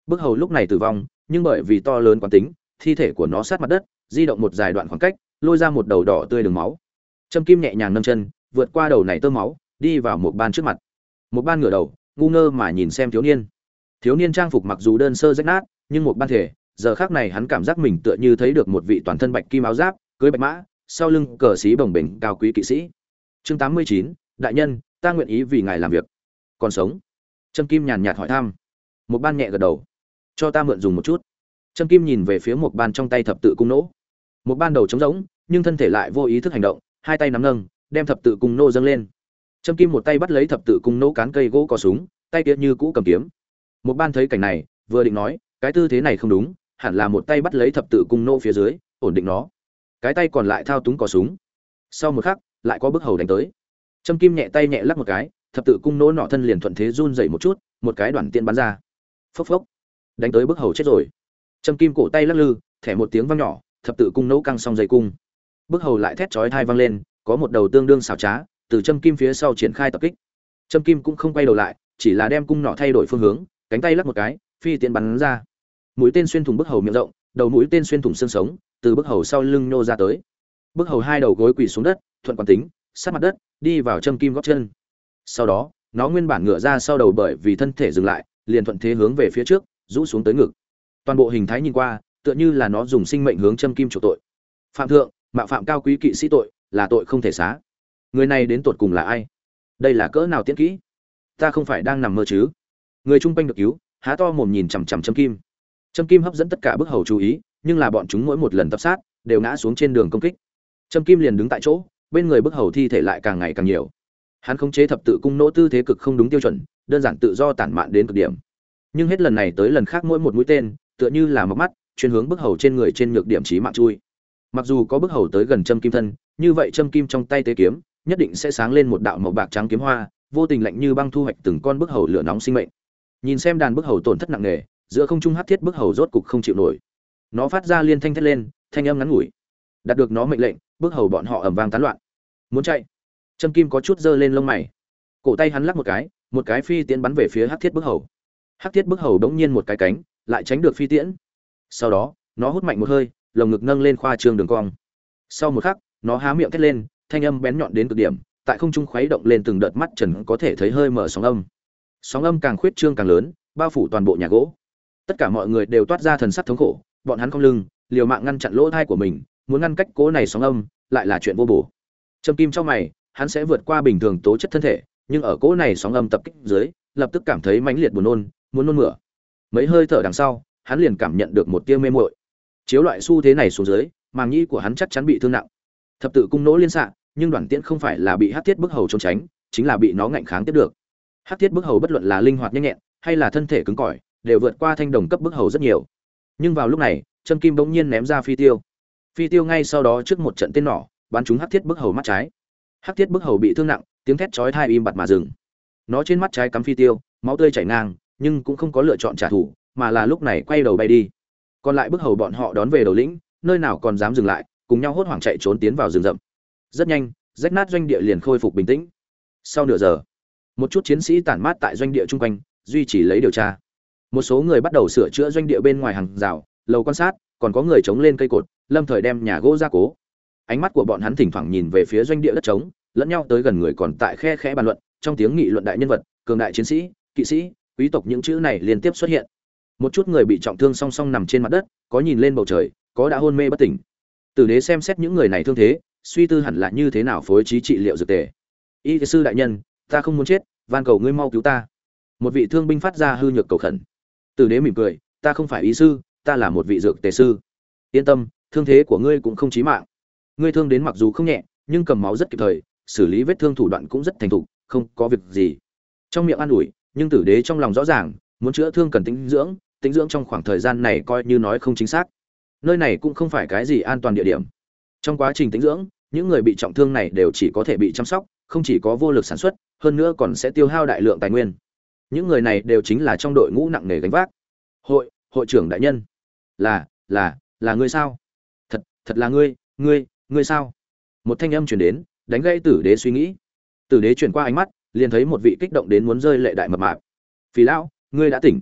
Bức hầu lúc này tử vong, nhưng bởi vì to lớn quán tính, thi thể của nó sát mặt đất, di động một dài đoạn khoảng cách, lôi ra một đầu đỏ tươi đường máu. Châm kim nhẹ nhàng nâng chân, vượt qua đầu này tơ máu, đi vào một ban trước mặt. Một ban ngửa đầu, ngu ngơ mà nhìn xem thiếu niên. Thiếu niên trang phục mặc dù đơn sơ rách nát, nhưng một ban thể, giờ khác này hắn cảm giác mình tựa như thấy được một vị toàn thân bạch kim áo giáp, cưới bạch mã, sau lưng cờ xí bồng bềnh cao quý kỵ sĩ. Chương tám mươi chín, đại nhân, ta nguyện ý vì ngài làm việc còn sống. Trâm kim nhàn nhạt hỏi thăm. Một ban nhẹ gật đầu. Cho ta mượn dùng một chút. Trâm kim nhìn về phía một ban trong tay thập tự cung nỗ. Một ban đầu trống rỗng, nhưng thân thể lại vô ý thức hành động, hai tay nắm nâng, đem thập tự cung nô dâng lên. Trâm kim một tay bắt lấy thập tự cung nỗ cán cây gỗ có súng, tay kia như cũ cầm kiếm. Một ban thấy cảnh này, vừa định nói, cái tư thế này không đúng, hẳn là một tay bắt lấy thập tự cung nỗ phía dưới, ổn định nó. Cái tay còn lại thao túng cò súng. Sau một khắc, lại có bức hầu đánh tới. Trâm kim nhẹ tay nhẹ lắc một cái thập tự cung nỗ nọ thân liền thuận thế run dậy một chút, một cái đoàn tiên bắn ra. Phốc phốc. Đánh tới bức hầu chết rồi. Trâm kim cổ tay lắc lư, thẻ một tiếng vang nhỏ, thập tự cung nỗ căng xong dây cung. Bức hầu lại thét chói thai vang lên, có một đầu tương đương xảo trá, từ châm kim phía sau triển khai tập kích. Châm kim cũng không quay đầu lại, chỉ là đem cung nọ thay đổi phương hướng, cánh tay lắc một cái, phi tiện bắn ra. Mũi tên xuyên thủng bức hầu miệng rộng, đầu mũi tên xuyên thủng xương sống, từ bức hầu sau lưng nhô ra tới. Bức hầu hai đầu gối quỳ xuống đất, thuận quán tính sát mặt đất, đi vào châm kim góp chân sau đó, nó nguyên bản ngựa ra sau đầu bởi vì thân thể dừng lại, liền thuận thế hướng về phía trước, rũ xuống tới ngực. Toàn bộ hình thái nhìn qua, tựa như là nó dùng sinh mệnh hướng châm kim chủ tội. Phạm thượng, mạo phạm cao quý kỵ sĩ tội, là tội không thể xá. Người này đến tột cùng là ai? Đây là cỡ nào tiễn kỹ? Ta không phải đang nằm mơ chứ? Người chung quanh được cứu, há to mồm nhìn chằm chằm châm kim. Châm kim hấp dẫn tất cả bức hầu chú ý, nhưng là bọn chúng mỗi một lần tập sát, đều ngã xuống trên đường công kích. Châm kim liền đứng tại chỗ, bên người bức hầu thi thể lại càng ngày càng nhiều hắn khống chế thập tự cung nỗ tư thế cực không đúng tiêu chuẩn, đơn giản tự do tản mạn đến cực điểm. Nhưng hết lần này tới lần khác mỗi một mũi tên, tựa như là móc mắt, chuyên hướng bức hầu trên người trên nhược điểm trí mạng chui. Mặc dù có bức hầu tới gần châm kim thân, như vậy châm kim trong tay tế kiếm, nhất định sẽ sáng lên một đạo màu bạc trắng kiếm hoa, vô tình lạnh như băng thu hoạch từng con bức hầu lửa nóng sinh mệnh. Nhìn xem đàn bức hầu tổn thất nặng nề, giữa không trung hát thiết bức hầu rốt cục không chịu nổi. Nó phát ra liên thanh thét lên, thanh âm ngắn ngủi. Đạt được nó mệnh lệnh, bức hầu bọn họ ầm vang tán loạn. Muốn chạy Trâm kim có chút giơ lên lông mày. Cổ tay hắn lắc một cái một cái phi tiễn bắn về phía Hắc thiết bức hầu. Hắc thiết bức hầu đống nhiên một cái cánh, lại tránh được phi tiễn. Sau đó, nó hút mạnh một hơi, lồng ngực nâng lên khoa trương đường cong. Sau một khắc, nó há miệng thét lên, thanh âm bén nhọn đến cực điểm, tại không trung khuấy động lên từng đợt mắt trần có thể thấy hơi mở sóng âm. Sóng âm càng khuyết trương càng lớn, bao phủ toàn bộ nhà gỗ. Tất cả mọi người đều toát ra thần sắc thống khổ, bọn hắn không lưng, liều mạng ngăn chặn lỗ tai của mình, muốn ngăn cách cố này sóng âm, lại là chuyện vô bổ. Trầm kim trong mày hắn sẽ vượt qua bình thường tố chất thân thể, nhưng ở cỗ này sóng âm tập kích dưới, lập tức cảm thấy mãnh liệt buồn nôn, muốn nôn mửa. Mấy hơi thở đằng sau, hắn liền cảm nhận được một tia mê muội. Chiếu loại xu thế này xuống dưới, màng nhĩ của hắn chắc chắn bị thương nặng. Thập tự cung nỗ liên xạ, nhưng đoàn tiễn không phải là bị hắc thiết bức hầu trốn tránh, chính là bị nó ngạnh kháng tiếp được. Hắc thiết bức hầu bất luận là linh hoạt nhanh nhẹn, hay là thân thể cứng cỏi, đều vượt qua thanh đồng cấp bức hầu rất nhiều. Nhưng vào lúc này châm kim bỗng nhiên ném ra phi tiêu. Phi tiêu ngay sau đó trước một trận tên nỏ, bắn trúng hắc thiết bức hầu mắt trái. Hắc thiết bức hầu bị thương nặng, tiếng thét chói thai im bặt mà dừng. Nó trên mắt trái cắm phi tiêu, máu tươi chảy ngang, nhưng cũng không có lựa chọn trả thù, mà là lúc này quay đầu bay đi. Còn lại bức hầu bọn họ đón về đầu lĩnh, nơi nào còn dám dừng lại, cùng nhau hốt hoảng chạy trốn tiến vào rừng rậm. Rất nhanh, rách nát doanh địa liền khôi phục bình tĩnh. Sau nửa giờ, một chút chiến sĩ tản mát tại doanh địa chung quanh, duy trì lấy điều tra. Một số người bắt đầu sửa chữa doanh địa bên ngoài hàng rào, lầu quan sát, còn có người chống lên cây cột, lâm thời đem nhà gỗ ra cố ánh mắt của bọn hắn thỉnh thoảng nhìn về phía doanh địa đất trống, lẫn nhau tới gần người còn tại khe khẽ bàn luận, trong tiếng nghị luận đại nhân vật, cường đại chiến sĩ, kỵ sĩ, quý tộc những chữ này liên tiếp xuất hiện. Một chút người bị trọng thương song song nằm trên mặt đất, có nhìn lên bầu trời, có đã hôn mê bất tỉnh. Tử đế xem xét những người này thương thế, suy tư hẳn là như thế nào phối trí trị liệu dược tề. Y sư đại nhân, ta không muốn chết, van cầu ngươi mau cứu ta. Một vị thương binh phát ra hư nhược cầu khẩn. Tử đế mỉm cười, ta không phải y sư, ta là một vị dược tề sư. Yên tâm, thương thế của ngươi cũng không chí mạng ngươi thương đến mặc dù không nhẹ, nhưng cầm máu rất kịp thời, xử lý vết thương thủ đoạn cũng rất thành thục, không có việc gì. Trong miệng an ủi, nhưng tử đế trong lòng rõ ràng, muốn chữa thương cần tĩnh dưỡng tĩnh dưỡng trong khoảng thời gian này coi như nói không chính xác. Nơi này cũng không phải cái gì an toàn địa điểm. Trong quá trình tĩnh dưỡng, những người bị trọng thương này đều chỉ có thể bị chăm sóc, không chỉ có vô lực sản xuất, hơn nữa còn sẽ tiêu hao đại lượng tài nguyên. Những người này đều chính là trong đội ngũ nặng nề gánh vác. Hội hội trưởng đại nhân. Là là là ngươi sao? Thật thật là ngươi ngươi ngươi sao? Một thanh âm chuyển đến, đánh gãy tử đế suy nghĩ. Tử đế chuyển qua ánh mắt, liền thấy một vị kích động đến muốn rơi lệ đại mập mạp. Phì lão, ngươi đã tỉnh.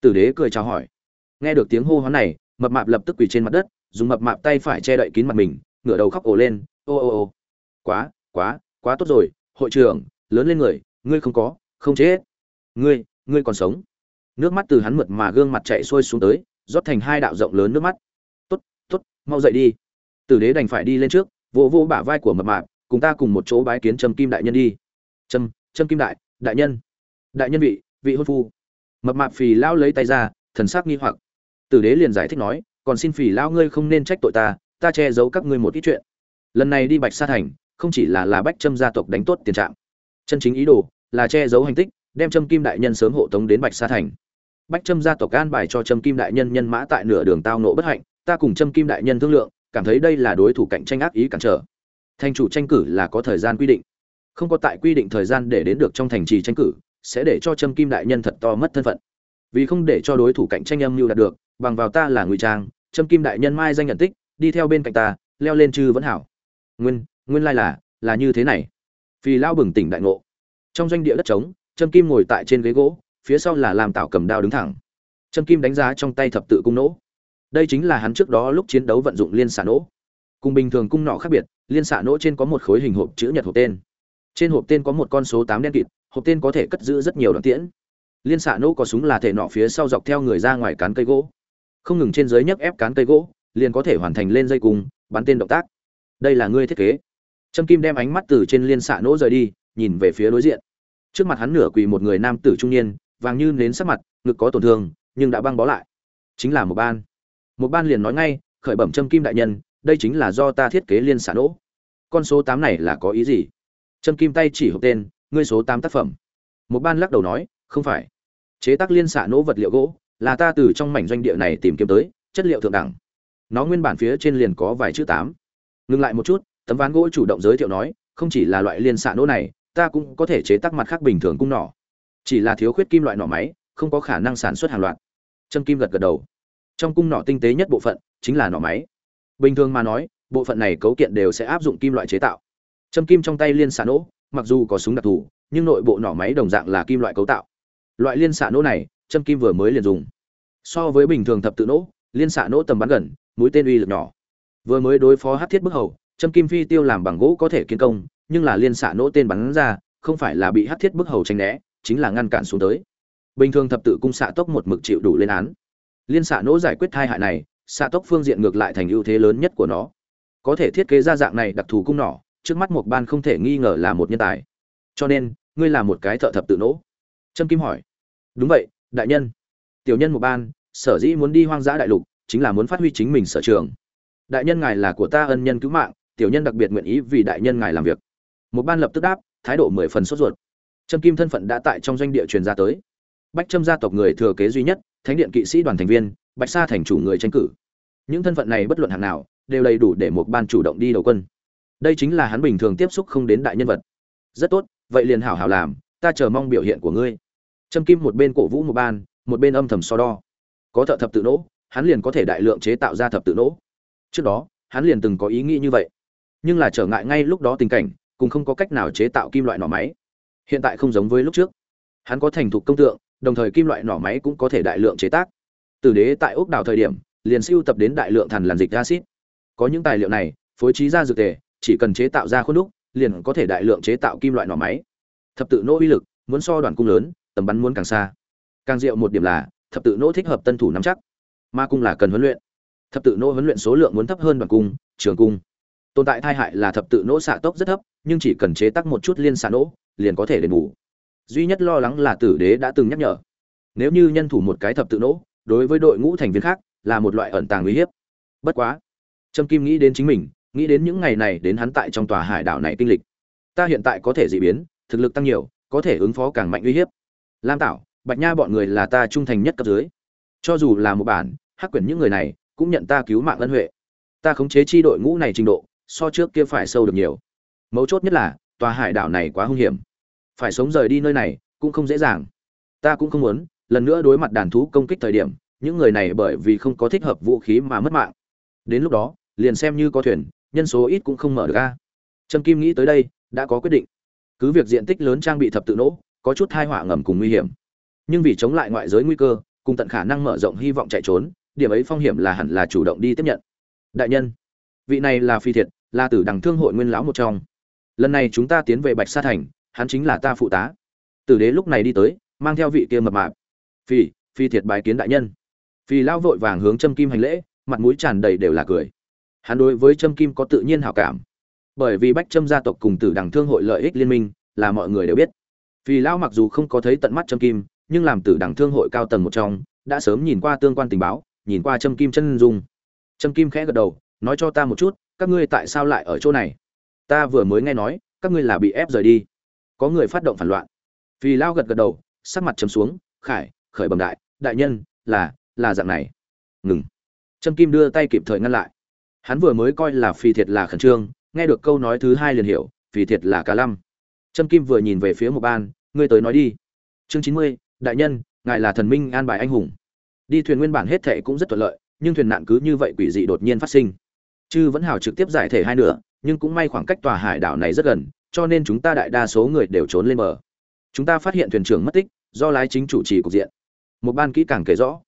Tử đế cười chào hỏi. Nghe được tiếng hô hoán này, mập mạp lập tức quỳ trên mặt đất, dùng mập mạp tay phải che đậy kín mặt mình, ngửa đầu khóc ồ lên, ô ô ô. Quá quá quá tốt rồi, hội trưởng, lớn lên người, ngươi không có, không chết. Ngươi ngươi còn sống. Nước mắt từ hắn mượt mà gương mặt chạy xuôi xuống tới, rót thành hai đạo rộng lớn nước mắt. Tốt tốt, mau dậy đi tử đế đành phải đi lên trước, vỗ vỗ bả vai của mập mạp, cùng ta cùng một chỗ bái kiến trầm kim đại nhân đi. Trâm trâm kim đại đại nhân. Đại nhân vị vị hôn phu. Mập mạp phì lao lấy tay ra, thần sắc nghi hoặc. Tử đế liền giải thích nói, còn xin phì lao ngươi không nên trách tội ta ta che giấu các ngươi một ít chuyện. Lần này đi bạch sa thành, không chỉ là là bách trâm gia tộc đánh tốt tiền trạng. Chân chính ý đồ, là che giấu hành tích, đem trâm kim đại nhân sớm hộ tống đến bạch sa thành. Bách trâm gia tộc an bài cho trâm kim đại nhân nhân mã tại nửa đường tao nộ bất hạnh, ta cùng trâm kim đại nhân thương lượng cảm thấy đây là đối thủ cạnh tranh ác ý cản trở. Thành chủ tranh cử là có thời gian quy định. Không có tại quy định thời gian để đến được trong thành trì tranh cử, sẽ để cho trâm kim đại nhân thật to mất thân phận. Vì không để cho đối thủ cạnh tranh âm mưu đạt được, bằng vào ta là ngụy trang, trâm kim đại nhân mai danh nhận tích, đi theo bên cạnh ta, leo lên chư vẫn hảo. Nguyên nguyên lai là là như thế này. Vì lao bừng tỉnh đại ngộ. Trong doanh địa đất trống, trâm kim ngồi tại trên ghế gỗ, phía sau là làm tạo cầm đao đứng thẳng. Trâm kim đánh giá trong tay thập tự cung nỗ đây chính là hắn trước đó lúc chiến đấu vận dụng liên xạ nỗ. Cùng bình thường cung nọ khác biệt, liên xạ nỗ trên có một khối hình hộp chữ nhật hộp tên. Trên hộp tên có một con số tám đen kịt, hộp tên có thể cất giữ rất nhiều đoạn tiễn. Liên xạ nỗ có súng là thể nọ phía sau dọc theo người ra ngoài cán cây gỗ. Không ngừng trên dưới nhấc ép cán cây gỗ, liền có thể hoàn thành lên dây cung, bắn tên động tác. Đây là ngươi thiết kế. Trâm kim đem ánh mắt từ trên liên xạ nỗ rời đi, nhìn về phía đối diện. Trước mặt hắn nửa quỳ một người nam tử trung niên, vàng như nến sắc mặt, ngực có tổn thương, nhưng đã băng bó lại. Chính là một ban một ban liền nói ngay, khởi bẩm trâm kim đại nhân, đây chính là do ta thiết kế liên xạ nỗ con số tám này là có ý gì? Trâm kim tay chỉ hộp tên, ngươi số tám tác phẩm. Một ban lắc đầu nói, không phải. Chế tác liên xạ nỗ vật liệu gỗ, là ta từ trong mảnh doanh địa này tìm kiếm tới, chất liệu thượng đẳng. Nó nguyên bản phía trên liền có vài chữ tám. Ngừng lại một chút, tấm ván gỗ chủ động giới thiệu nói, không chỉ là loại liên xạ nỗ này, ta cũng có thể chế tác mặt khác bình thường cung nỏ. Chỉ là thiếu khuyết kim loại nỏ máy, không có khả năng sản xuất hàng loạt. Trâm kim gật gật đầu trong cung nỏ tinh tế nhất bộ phận chính là nỏ máy. Bình thường mà nói, bộ phận này cấu kiện đều sẽ áp dụng kim loại chế tạo. Châm kim trong tay liên xả nỗ, mặc dù có súng đặc thù, nhưng nội bộ nỏ máy đồng dạng là kim loại cấu tạo. Loại liên xả nỗ này, châm kim vừa mới liền dùng. So với bình thường thập tự nỗ, liên xả nỗ tầm bắn gần, mũi tên uy lực nhỏ. Vừa mới đối phó hát thiết bức hầu, châm kim phi tiêu làm bằng gỗ có thể kiến công, nhưng là liên xả nỗ tên bắn ra, không phải là bị hát thiết bức hầu tranh né, chính là ngăn cản xuống tới. Bình thường thập tự cung xạ tốc một mực chịu đủ lên án liên xạ nỗ giải quyết thai hại này, xạ tốc phương diện ngược lại thành ưu thế lớn nhất của nó. Có thể thiết kế ra dạng này đặc thù cung nỏ, trước mắt một ban không thể nghi ngờ là một nhân tài. Cho nên, ngươi là một cái thợ thập tự nỗ. Trâm kim hỏi. Đúng vậy, đại nhân. Tiểu nhân một ban, sở dĩ muốn đi hoang dã đại lục, chính là muốn phát huy chính mình sở trường. Đại nhân ngài là của ta ân nhân cứu mạng, tiểu nhân đặc biệt nguyện ý vì đại nhân ngài làm việc. Một ban lập tức đáp, thái độ mười phần sốt ruột. Trâm kim thân phận đã tại trong doanh địa truyền ra tới. Bách trâm gia tộc người thừa kế duy nhất thánh điện kỵ sĩ đoàn thành viên, bạch sa thành chủ người tranh cử. Những thân phận này bất luận hạng nào, đều đầy đủ để một ban chủ động đi đầu quân. Đây chính là hắn bình thường tiếp xúc không đến đại nhân vật. Rất tốt, vậy liền hảo hảo làm, ta chờ mong biểu hiện của ngươi. Trâm kim một bên cổ vũ một ban, một bên âm thầm so đo. Có thợ thập tự nỗ, hắn liền có thể đại lượng chế tạo ra thập tự nỗ. Trước đó, hắn liền từng có ý nghĩ như vậy. Nhưng là trở ngại ngay lúc đó tình cảnh cũng không có cách nào chế tạo kim loại nỏ máy. Hiện tại không giống với lúc trước. Hắn có thành thục công tượng đồng thời kim loại nỏ máy cũng có thể đại lượng chế tác. Từ đế tại ốc đảo thời điểm, liền siêu tập đến đại lượng thần làn dịch axit. có những tài liệu này, phối trí ra dược tề, chỉ cần chế tạo ra khuôn đúc, liền có thể đại lượng chế tạo kim loại nỏ máy. Thập tự nỗ uy lực, muốn so đoàn cung lớn, tầm bắn muốn càng xa. Càng diệu một điểm là, thập tự nỗ thích hợp tân thủ nắm chắc. Mà cung là cần huấn luyện. Thập tự nỗ huấn luyện số lượng muốn thấp hơn đoàn cung, trường cung. Tồn tại thai hại là thập tự nỗ xạ tốc rất thấp, nhưng chỉ cần chế tác một chút liên xạ nỗ liền có thể đền bù duy nhất lo lắng là tử đế đã từng nhắc nhở. Nếu như nhân thủ một cái thập tự nỗ, đối với đội ngũ thành viên khác, là một loại ẩn tàng uy hiếp. Bất quá, trâm kim nghĩ đến chính mình, nghĩ đến những ngày này đến hắn tại trong tòa hải đảo này kinh lịch. Ta hiện tại có thể dị biến, thực lực tăng nhiều, có thể ứng phó càng mạnh uy hiếp. Lam tảo, bạch nha bọn người là ta trung thành nhất cấp dưới. Cho dù là một bản, hắc quyển những người này, cũng nhận ta cứu mạng ân huệ. Ta khống chế chi đội ngũ này trình độ, so trước kia phải sâu được nhiều. Mấu chốt nhất là, tòa hải đảo này quá hung hiểm phải sống rời đi nơi này cũng không dễ dàng. Ta cũng không muốn, lần nữa đối mặt đàn thú công kích thời điểm, những người này bởi vì không có thích hợp vũ khí mà mất mạng. Đến lúc đó, liền xem như có thuyền, nhân số ít cũng không mở được ra trâm kim nghĩ tới đây, đã có quyết định. Cứ việc diện tích lớn trang bị thập tự nỗ có chút thai họa ngầm cùng nguy hiểm. Nhưng vì chống lại ngoại giới nguy cơ, cùng tận khả năng mở rộng hy vọng chạy trốn, điểm ấy phong hiểm là hẳn là chủ động đi tiếp nhận. Đại nhân, vị này là phi thiệt, là tử đằng thương hội nguyên lão một trong. Lần này chúng ta tiến về bạch sa thành hắn chính là ta phụ tá. Tử đế lúc này đi tới, mang theo vị kia mập mạp. Phi phi thiệt bài kiến đại nhân. Phi lão vội vàng hướng châm kim hành lễ, mặt mũi tràn đầy đều là cười. Hắn đối với châm kim có tự nhiên hảo cảm. Bởi vì bách châm gia tộc cùng tử đằng thương hội lợi ích liên minh, là mọi người đều biết. Phi lão mặc dù không có thấy tận mắt châm kim, nhưng làm tử đằng thương hội cao tầng một trong, đã sớm nhìn qua tương quan tình báo, nhìn qua châm kim chân dung. Châm kim khẽ gật đầu, nói cho ta một chút, các ngươi tại sao lại ở chỗ này? Ta vừa mới nghe nói, các ngươi là bị ép rời đi có người phát động phản loạn. Vì lao gật gật đầu, sắc mặt chấm xuống, khải, khởi bẩm đại đại nhân, là là dạng này. Ngừng. Trâm kim đưa tay kịp thời ngăn lại. Hắn vừa mới coi là phi thiệt là khẩn trương, nghe được câu nói thứ hai liền hiểu, phi thiệt là cả lăm trâm kim vừa nhìn về phía một ban, ngươi tới nói đi. Chương chín mươi, đại nhân, ngài là thần minh an bài anh hùng. Đi thuyền nguyên bản hết thệ cũng rất thuận lợi, nhưng thuyền nạn cứ như vậy quỷ dị đột nhiên phát sinh. Chư vẫn hào trực tiếp giải thể hai nửa, nhưng cũng may khoảng cách tòa hải đảo này rất gần cho nên chúng ta đại đa số người đều trốn lên bờ. Chúng ta phát hiện thuyền trưởng mất tích, do lái chính chủ trì cục diện. Một ban kỹ càng kể rõ.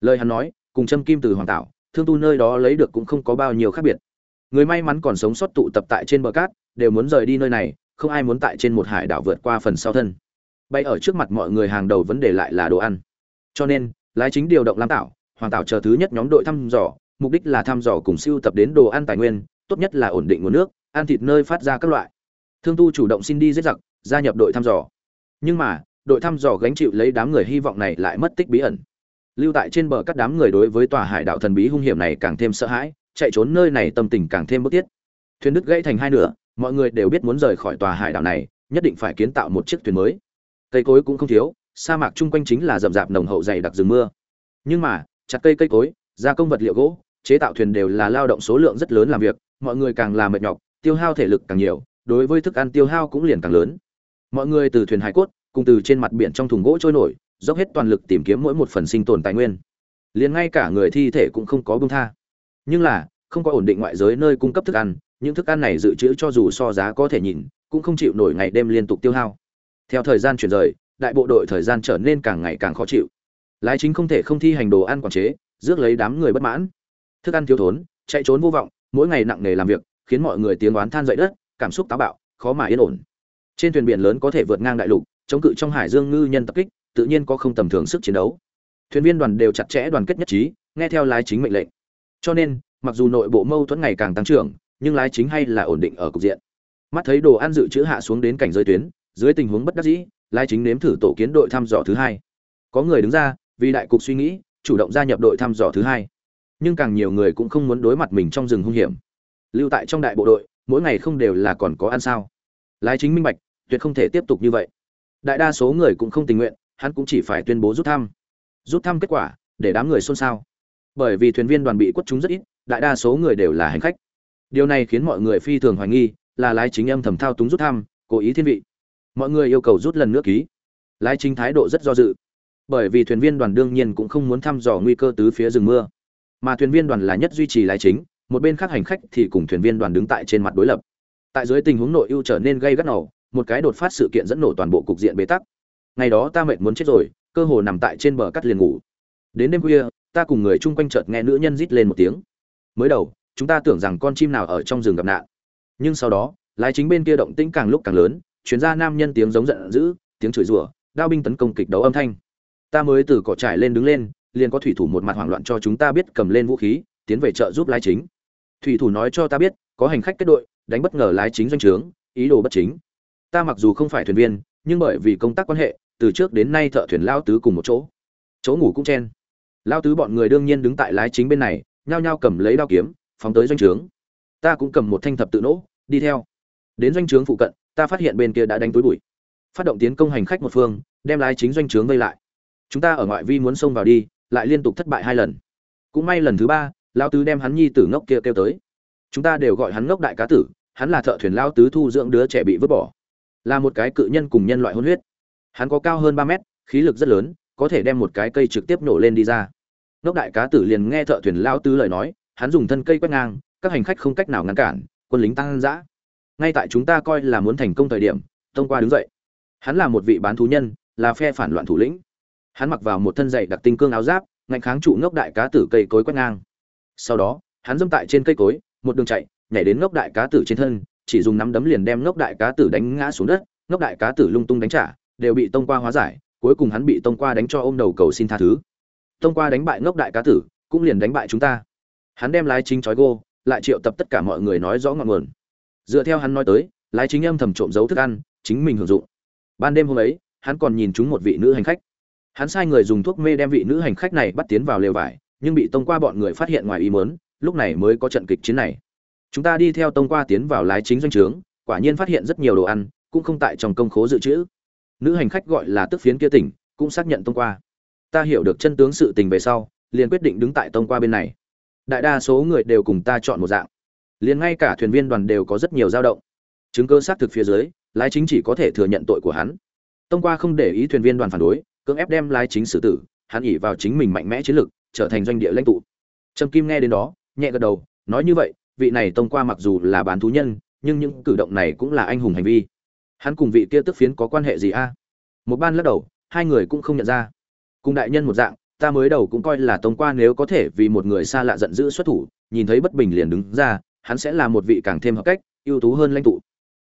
Lời hắn nói, cùng châm kim từ hoàng Tạo, thương tu nơi đó lấy được cũng không có bao nhiêu khác biệt. Người may mắn còn sống sót tụ tập tại trên bờ cát, đều muốn rời đi nơi này, không ai muốn tại trên một hải đảo vượt qua phần sau thân. Bay ở trước mặt mọi người hàng đầu vấn đề lại là đồ ăn. Cho nên, lái chính điều động lam tạo, hoàng tạo chờ thứ nhất nhóm đội thăm dò, mục đích là thăm dò cùng siêu tập đến đồ ăn tài nguyên, tốt nhất là ổn định nguồn nước, ăn thịt nơi phát ra các loại thương tu chủ động xin đi giết giặc, gia nhập đội thăm dò. Nhưng mà, đội thăm dò gánh chịu lấy đám người hy vọng này lại mất tích bí ẩn. Lưu tại trên bờ các đám người đối với tòa hải đạo thần bí hung hiểm này càng thêm sợ hãi, chạy trốn nơi này tâm tình càng thêm bức thiết. Thuyền đức gãy thành hai nửa, mọi người đều biết muốn rời khỏi tòa hải đảo này, nhất định phải kiến tạo một chiếc thuyền mới. Cây cối cũng không thiếu, sa mạc chung quanh chính là rậm rạp nồng hậu dày đặc rừng mưa. Nhưng mà, chặt cây cây cối, gia công vật liệu gỗ, chế tạo thuyền đều là lao động số lượng rất lớn làm việc, mọi người càng làm mệt nhọc, tiêu hao thể lực càng nhiều đối với thức ăn tiêu hao cũng liền càng lớn. Mọi người từ thuyền hải cốt, cùng từ trên mặt biển trong thùng gỗ trôi nổi, dốc hết toàn lực tìm kiếm mỗi một phần sinh tồn tài nguyên. Liền ngay cả người thi thể cũng không có bông tha. Nhưng là, không có ổn định ngoại giới nơi cung cấp thức ăn, những thức ăn này dự trữ cho dù so giá có thể nhìn, cũng không chịu nổi ngày đêm liên tục tiêu hao. Theo thời gian chuyển rời, đại bộ đội thời gian trở nên càng ngày càng khó chịu. Lái chính không thể không thi hành đồ ăn quản chế, rước lấy đám người bất mãn. Thức ăn thiếu thốn, chạy trốn vô vọng, mỗi ngày nặng nề làm việc, khiến mọi người tiếng oán than dậy đất cảm xúc táo bạo, khó mà yên ổn. Trên thuyền biển lớn có thể vượt ngang đại lục, chống cự trong hải dương ngư nhân tập kích, tự nhiên có không tầm thường sức chiến đấu. Thuyền viên đoàn đều chặt chẽ đoàn kết nhất trí, nghe theo lái chính mệnh lệnh. Cho nên, mặc dù nội bộ mâu thuẫn ngày càng tăng trưởng, nhưng lái chính hay là ổn định ở cục diện. Mắt thấy đồ ăn dự trữ hạ xuống đến cảnh giới tuyến, dưới tình huống bất đắc dĩ, lái chính nếm thử tổ kiến đội thăm dò thứ hai. Có người đứng ra, vì đại cục suy nghĩ, chủ động gia nhập đội thăm dò thứ hai. Nhưng càng nhiều người cũng không muốn đối mặt mình trong rừng hung hiểm. Lưu tại trong đại bộ đội mỗi ngày không đều là còn có ăn sao? Lái chính minh bạch, tuyệt không thể tiếp tục như vậy. Đại đa số người cũng không tình nguyện, hắn cũng chỉ phải tuyên bố rút thăm. Rút thăm kết quả, để đám người xôn xao. Bởi vì thuyền viên đoàn bị quất chúng rất ít, đại đa số người đều là hành khách. Điều này khiến mọi người phi thường hoài nghi, là lái chính âm thầm thao túng rút thăm, cố ý thiên vị. Mọi người yêu cầu rút lần nữa ký. Lái chính thái độ rất do dự. Bởi vì thuyền viên đoàn đương nhiên cũng không muốn thăm dò nguy cơ tứ phía rừng mưa. Mà thuyền viên đoàn là nhất duy trì lái chính một bên khác hành khách thì cùng thuyền viên đoàn đứng tại trên mặt đối lập. Tại dưới tình huống nội ưu trở nên gây gắt nổ, một cái đột phát sự kiện dẫn nổ toàn bộ cục diện bế tắc. Ngày đó ta mệt muốn chết rồi, cơ hồ nằm tại trên bờ cắt liền ngủ. Đến đêm khuya, ta cùng người chung quanh chợt nghe nữ nhân rít lên một tiếng. Mới đầu, chúng ta tưởng rằng con chim nào ở trong rừng gặp nạn. Nhưng sau đó, lái chính bên kia động tĩnh càng lúc càng lớn, chuyến ra nam nhân tiếng giống giận dữ, tiếng chửi rủa, đao binh tấn công kịch đấu âm thanh. Ta mới từ cỏ trải lên đứng lên, liền có thủy thủ một mặt hoảng loạn cho chúng ta biết cầm lên vũ khí, tiến về chợ giúp lái chính thủy thủ nói cho ta biết, có hành khách kết đội, đánh bất ngờ lái chính doanh trướng, ý đồ bất chính. Ta mặc dù không phải thuyền viên, nhưng bởi vì công tác quan hệ, từ trước đến nay thợ thuyền lao tứ cùng một chỗ. Chỗ ngủ cũng chen. Lao tứ bọn người đương nhiên đứng tại lái chính bên này, nhao nhao cầm lấy đao kiếm, phóng tới doanh trướng. Ta cũng cầm một thanh thập tự nỗ, đi theo. Đến doanh trướng phụ cận, ta phát hiện bên kia đã đánh túi bụi. Phát động tiến công hành khách một phương, đem lái chính doanh trướng vây lại. Chúng ta ở ngoại vi muốn xông vào đi, lại liên tục thất bại hai lần. Cũng may lần thứ ba lao tứ đem hắn nhi tử ngốc kia kêu tới. Chúng ta đều gọi hắn ngốc đại cá tử, hắn là thợ thuyền lao tứ thu dưỡng đứa trẻ bị vứt bỏ. Là một cái cự nhân cùng nhân loại hôn huyết. Hắn có cao hơn ba mét, khí lực rất lớn, có thể đem một cái cây trực tiếp nổ lên đi ra. Ngốc đại cá tử liền nghe thợ thuyền lao tứ lời nói, hắn dùng thân cây quét ngang, các hành khách không cách nào ngăn cản, quân lính tăng dã. Ngay tại chúng ta coi là muốn thành công thời điểm thông qua đứng dậy. Hắn là một vị bán thú nhân, là phe phản loạn thủ lĩnh. Hắn mặc vào một thân dày đặc tinh cương áo giáp, ngạnh kháng trụ ngốc đại cá tử cây cối quét ngang sau đó, hắn dâm tại trên cây cối, một đường chạy, nhảy đến ngốc đại cá tử trên thân, chỉ dùng nắm đấm liền đem ngốc đại cá tử đánh ngã xuống đất, ngốc đại cá tử lung tung đánh trả, đều bị tông qua hóa giải, cuối cùng hắn bị tông qua đánh cho ôm đầu cầu xin tha thứ. Tông qua đánh bại ngốc đại cá tử, cũng liền đánh bại chúng ta. Hắn đem lái chính chói gô, lại triệu tập tất cả mọi người nói rõ ngọn nguồn. Dựa theo hắn nói tới, lái chính âm thầm trộm giấu thức ăn, chính mình hưởng dụng. Ban đêm hôm ấy, hắn còn nhìn chúng một vị nữ hành khách. Hắn sai người dùng thuốc mê đem vị nữ hành khách này bắt tiến vào lều vải nhưng bị tông qua bọn người phát hiện ngoài ý muốn, lúc này mới có trận kịch chiến này. Chúng ta đi theo tông qua tiến vào lái chính doanh trướng quả nhiên phát hiện rất nhiều đồ ăn cũng không tại trong công khố dự trữ. Nữ hành khách gọi là tức phiến kia tỉnh cũng xác nhận tông qua. Ta hiểu được chân tướng sự tình về sau liền quyết định đứng tại tông qua bên này. Đại đa số người đều cùng ta chọn một dạng. Liền ngay cả thuyền viên đoàn đều có rất nhiều dao động. Chứng cơ xác thực phía dưới lái chính chỉ có thể thừa nhận tội của hắn. Tông qua không để ý thuyền viên đoàn phản đối cưỡng ép đem lái chính xử tử hắn ỉ vào chính mình mạnh mẽ chiến lực trở thành doanh địa lãnh tụ. Trầm kim nghe đến đó, nhẹ gật đầu, nói như vậy, vị này tông qua mặc dù là bán thú nhân, nhưng những cử động này cũng là anh hùng hành vi. Hắn cùng vị kia tức phiến có quan hệ gì a? Một ban lắc đầu, hai người cũng không nhận ra. Cùng đại nhân một dạng, ta mới đầu cũng coi là tông qua nếu có thể vì một người xa lạ giận dữ xuất thủ, nhìn thấy bất bình liền đứng ra, hắn sẽ là một vị càng thêm hợp cách, ưu tú hơn lãnh tụ.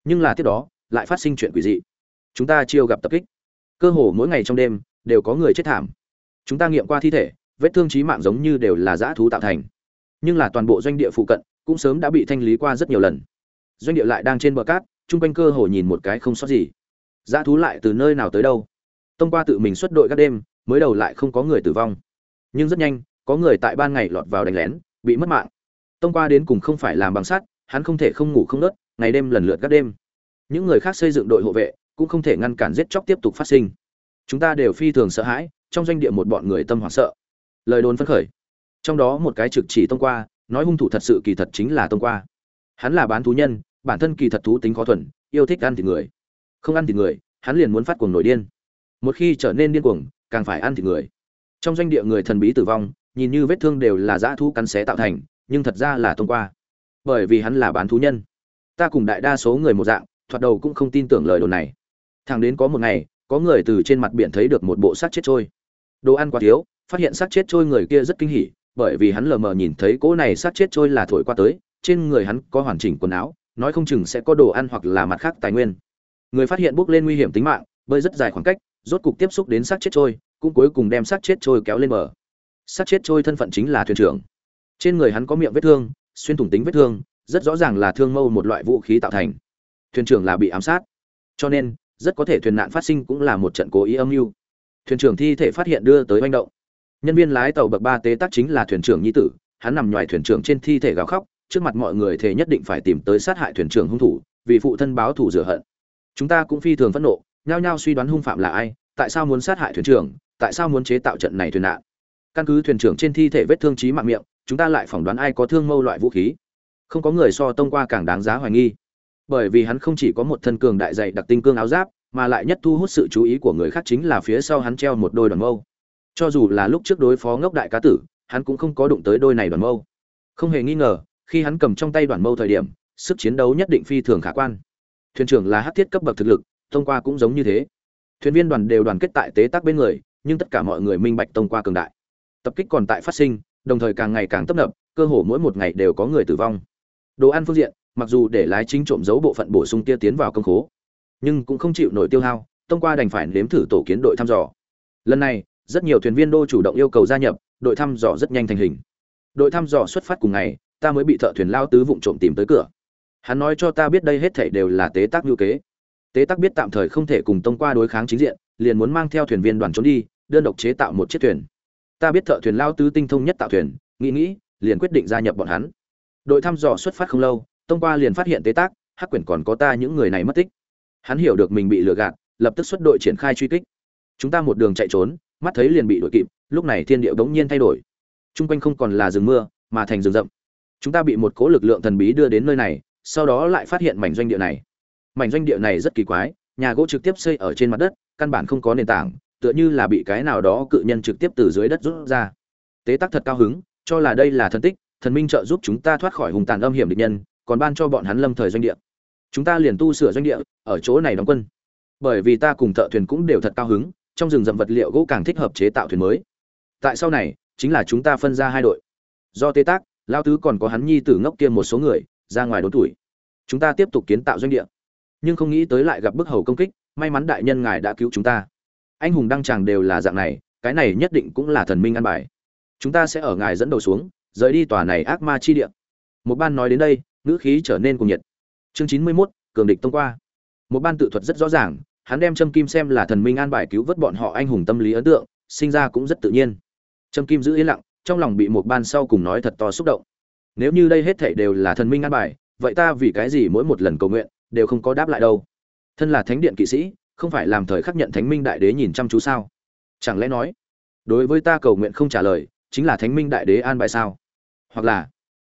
Nhưng là tiếp đó, lại phát sinh chuyện quỷ dị. Chúng ta chiêu gặp tập kích. Cơ hồ mỗi ngày trong đêm, đều có người chết thảm. Chúng ta nghiệm qua thi thể vết thương trí mạng giống như đều là dã thú tạo thành. Nhưng là toàn bộ doanh địa phụ cận cũng sớm đã bị thanh lý qua rất nhiều lần. Doanh địa lại đang trên bờ cát, chung quanh cơ hồ nhìn một cái không sót gì. Dã thú lại từ nơi nào tới đâu? Tông qua tự mình xuất đội các đêm, mới đầu lại không có người tử vong. Nhưng rất nhanh, có người tại ban ngày lọt vào đánh lén, bị mất mạng. Tông qua đến cùng không phải làm bằng sắt, hắn không thể không ngủ không nớt, ngày đêm lần lượt các đêm. Những người khác xây dựng đội hộ vệ, cũng không thể ngăn cản giết chóc tiếp tục phát sinh. Chúng ta đều phi thường sợ hãi, trong doanh địa một bọn người tâm hoảng sợ lời đồn phấn khởi. Trong đó một cái trực chỉ tông qua, nói hung thủ thật sự kỳ thật chính là tông qua. Hắn là bán thú nhân, bản thân kỳ thật thú tính khó thuần, yêu thích ăn thịt người. Không ăn thịt người, hắn liền muốn phát cuồng nổi điên. Một khi trở nên điên cuồng, càng phải ăn thịt người. Trong doanh địa người thần bí tử vong, nhìn như vết thương đều là dã thú cắn xé tạo thành, nhưng thật ra là tông qua. Bởi vì hắn là bán thú nhân. Ta cùng đại đa số người một dạng, thoạt đầu cũng không tin tưởng lời đồn này. Thằng đến có một ngày, có người từ trên mặt biển thấy được một bộ xác chết trôi. Đồ ăn quá thiếu phát hiện xác chết trôi người kia rất kinh hỉ, bởi vì hắn lờ mờ nhìn thấy cỗ này xác chết trôi là thổi qua tới, trên người hắn có hoàn chỉnh quần áo, nói không chừng sẽ có đồ ăn hoặc là mặt khác tài nguyên. Người phát hiện bước lên nguy hiểm tính mạng, bơi rất dài khoảng cách, rốt cục tiếp xúc đến xác chết trôi, cũng cuối cùng đem xác chết trôi kéo lên bờ. Xác chết trôi thân phận chính là thuyền trưởng. Trên người hắn có miệng vết thương, xuyên thủng tính vết thương, rất rõ ràng là thương mâu một loại vũ khí tạo thành. Thuyền trưởng là bị ám sát. Cho nên, rất có thể thuyền nạn phát sinh cũng là một trận cố ý âm mưu. Thuyền trưởng thi thể phát hiện đưa tới manh động nhân viên lái tàu bậc ba tế tác chính là thuyền trưởng nhi tử, hắn nằm ngoài thuyền trưởng trên thi thể gào khóc, trước mặt mọi người thể nhất định phải tìm tới sát hại thuyền trưởng hung thủ, vì phụ thân báo thù rửa hận. Chúng ta cũng phi thường phẫn nộ, nhao nhao suy đoán hung phạm là ai, tại sao muốn sát hại thuyền trưởng, tại sao muốn chế tạo trận này thuyền nạn. Căn cứ thuyền trưởng trên thi thể vết thương trí mạng miệng, chúng ta lại phỏng đoán ai có thương mâu loại vũ khí. Không có người so tông qua càng đáng giá hoài nghi. Bởi vì hắn không chỉ có một thân cường đại dày đặc tinh cương áo giáp, mà lại nhất thu hút sự chú ý của người khác chính là phía sau hắn treo một đôi đoàn mâu cho dù là lúc trước đối phó ngốc đại cá tử, hắn cũng không có đụng tới đôi này đoàn mâu. Không hề nghi ngờ, khi hắn cầm trong tay đoàn mâu thời điểm, sức chiến đấu nhất định phi thường khả quan. Thuyền trưởng là hát thiết cấp bậc thực lực, thông qua cũng giống như thế. Thuyền viên đoàn đều đoàn kết tại tế tác bên người, nhưng tất cả mọi người minh bạch thông qua cường đại. Tập kích còn tại phát sinh, đồng thời càng ngày càng tấp nập, cơ hồ mỗi một ngày đều có người tử vong. Đồ ăn phương diện, mặc dù để lái chính trộm giấu bộ phận bổ sung tia tiến vào công khố, nhưng cũng không chịu nổi tiêu hao, thông qua đành phải nếm thử tổ kiến đội thăm dò. Lần này rất nhiều thuyền viên đô chủ động yêu cầu gia nhập, đội thăm dò rất nhanh thành hình. Đội thăm dò xuất phát cùng ngày, ta mới bị thợ thuyền lao tứ vụng trộm tìm tới cửa. Hắn nói cho ta biết đây hết thảy đều là tế tác lưu kế. Tế tác biết tạm thời không thể cùng tông qua đối kháng chính diện, liền muốn mang theo thuyền viên đoàn trốn đi, đơn độc chế tạo một chiếc thuyền. Ta biết thợ thuyền lao tứ tinh thông nhất tạo thuyền, nghĩ nghĩ, liền quyết định gia nhập bọn hắn. Đội thăm dò xuất phát không lâu, tông qua liền phát hiện tế tác, hắc quyển còn có ta những người này mất tích. Hắn hiểu được mình bị lừa gạt, lập tức xuất đội triển khai truy kích. Chúng ta một đường chạy trốn mắt thấy liền bị đuổi kịp, lúc này thiên địa bỗng nhiên thay đổi. Chung quanh không còn là rừng mưa, mà thành rừng rậm. Chúng ta bị một cố lực lượng thần bí đưa đến nơi này, sau đó lại phát hiện mảnh doanh địa này. Mảnh doanh địa này rất kỳ quái, nhà gỗ trực tiếp xây ở trên mặt đất, căn bản không có nền tảng, tựa như là bị cái nào đó cự nhân trực tiếp từ dưới đất rút ra. Tế tắc thật cao hứng, cho là đây là thần tích, thần minh trợ giúp chúng ta thoát khỏi hùng tàn âm hiểm địch nhân, còn ban cho bọn hắn lâm thời doanh địa. Chúng ta liền tu sửa doanh địa, ở chỗ này đóng quân. Bởi vì ta cùng thợ thuyền cũng đều thật cao hứng trong rừng rậm vật liệu gỗ càng thích hợp chế tạo thuyền mới. Tại sau này chính là chúng ta phân ra hai đội. Do tế tác lao tứ còn có hắn nhi tử ngốc kia một số người ra ngoài đốn tuổi. Chúng ta tiếp tục kiến tạo doanh địa. Nhưng không nghĩ tới lại gặp bức hầu công kích may mắn đại nhân ngài đã cứu chúng ta. Anh hùng đăng tràng đều là dạng này cái này nhất định cũng là thần minh ăn bài. Chúng ta sẽ ở ngài dẫn đầu xuống rời đi tòa này ác ma chi địa. Một ban nói đến đây ngữ khí trở nên cuồng nhiệt. Chương chín mươi 91, cường địch tông qua. Một ban tự thuật rất rõ ràng hắn đem Trâm Kim xem là thần minh an bài cứu vớt bọn họ anh hùng tâm lý ấn tượng, sinh ra cũng rất tự nhiên. Trâm Kim giữ yên lặng, trong lòng bị một ban sau cùng nói thật to xúc động. Nếu như đây hết thảy đều là thần minh an bài, vậy ta vì cái gì mỗi một lần cầu nguyện đều không có đáp lại đâu? Thân là thánh điện kỵ sĩ, không phải làm thời khắc nhận thánh minh đại đế nhìn chăm chú sao? Chẳng lẽ nói, đối với ta cầu nguyện không trả lời, chính là thánh minh đại đế an bài sao? Hoặc là,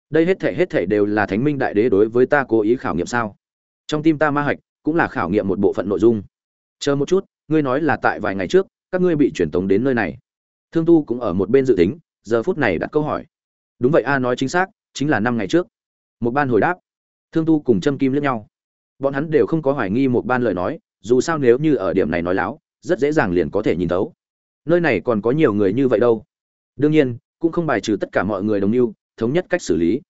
đây hết thảy hết thảy đều là thánh minh đại đế đối với ta cố ý khảo nghiệm sao? Trong tim ta ma hạch cũng là khảo nghiệm một bộ phận nội dung chờ một chút, ngươi nói là tại vài ngày trước, các ngươi bị truyền tống đến nơi này. Thương tu cũng ở một bên dự tính, giờ phút này đặt câu hỏi. Đúng vậy a, nói chính xác, chính là năm ngày trước. Một ban hồi đáp. Thương tu cùng châm kim lẫn nhau. Bọn hắn đều không có hoài nghi một ban lời nói, dù sao nếu như ở điểm này nói láo, rất dễ dàng liền có thể nhìn thấu. Nơi này còn có nhiều người như vậy đâu. Đương nhiên, cũng không bài trừ tất cả mọi người đồng mưu thống nhất cách xử lý.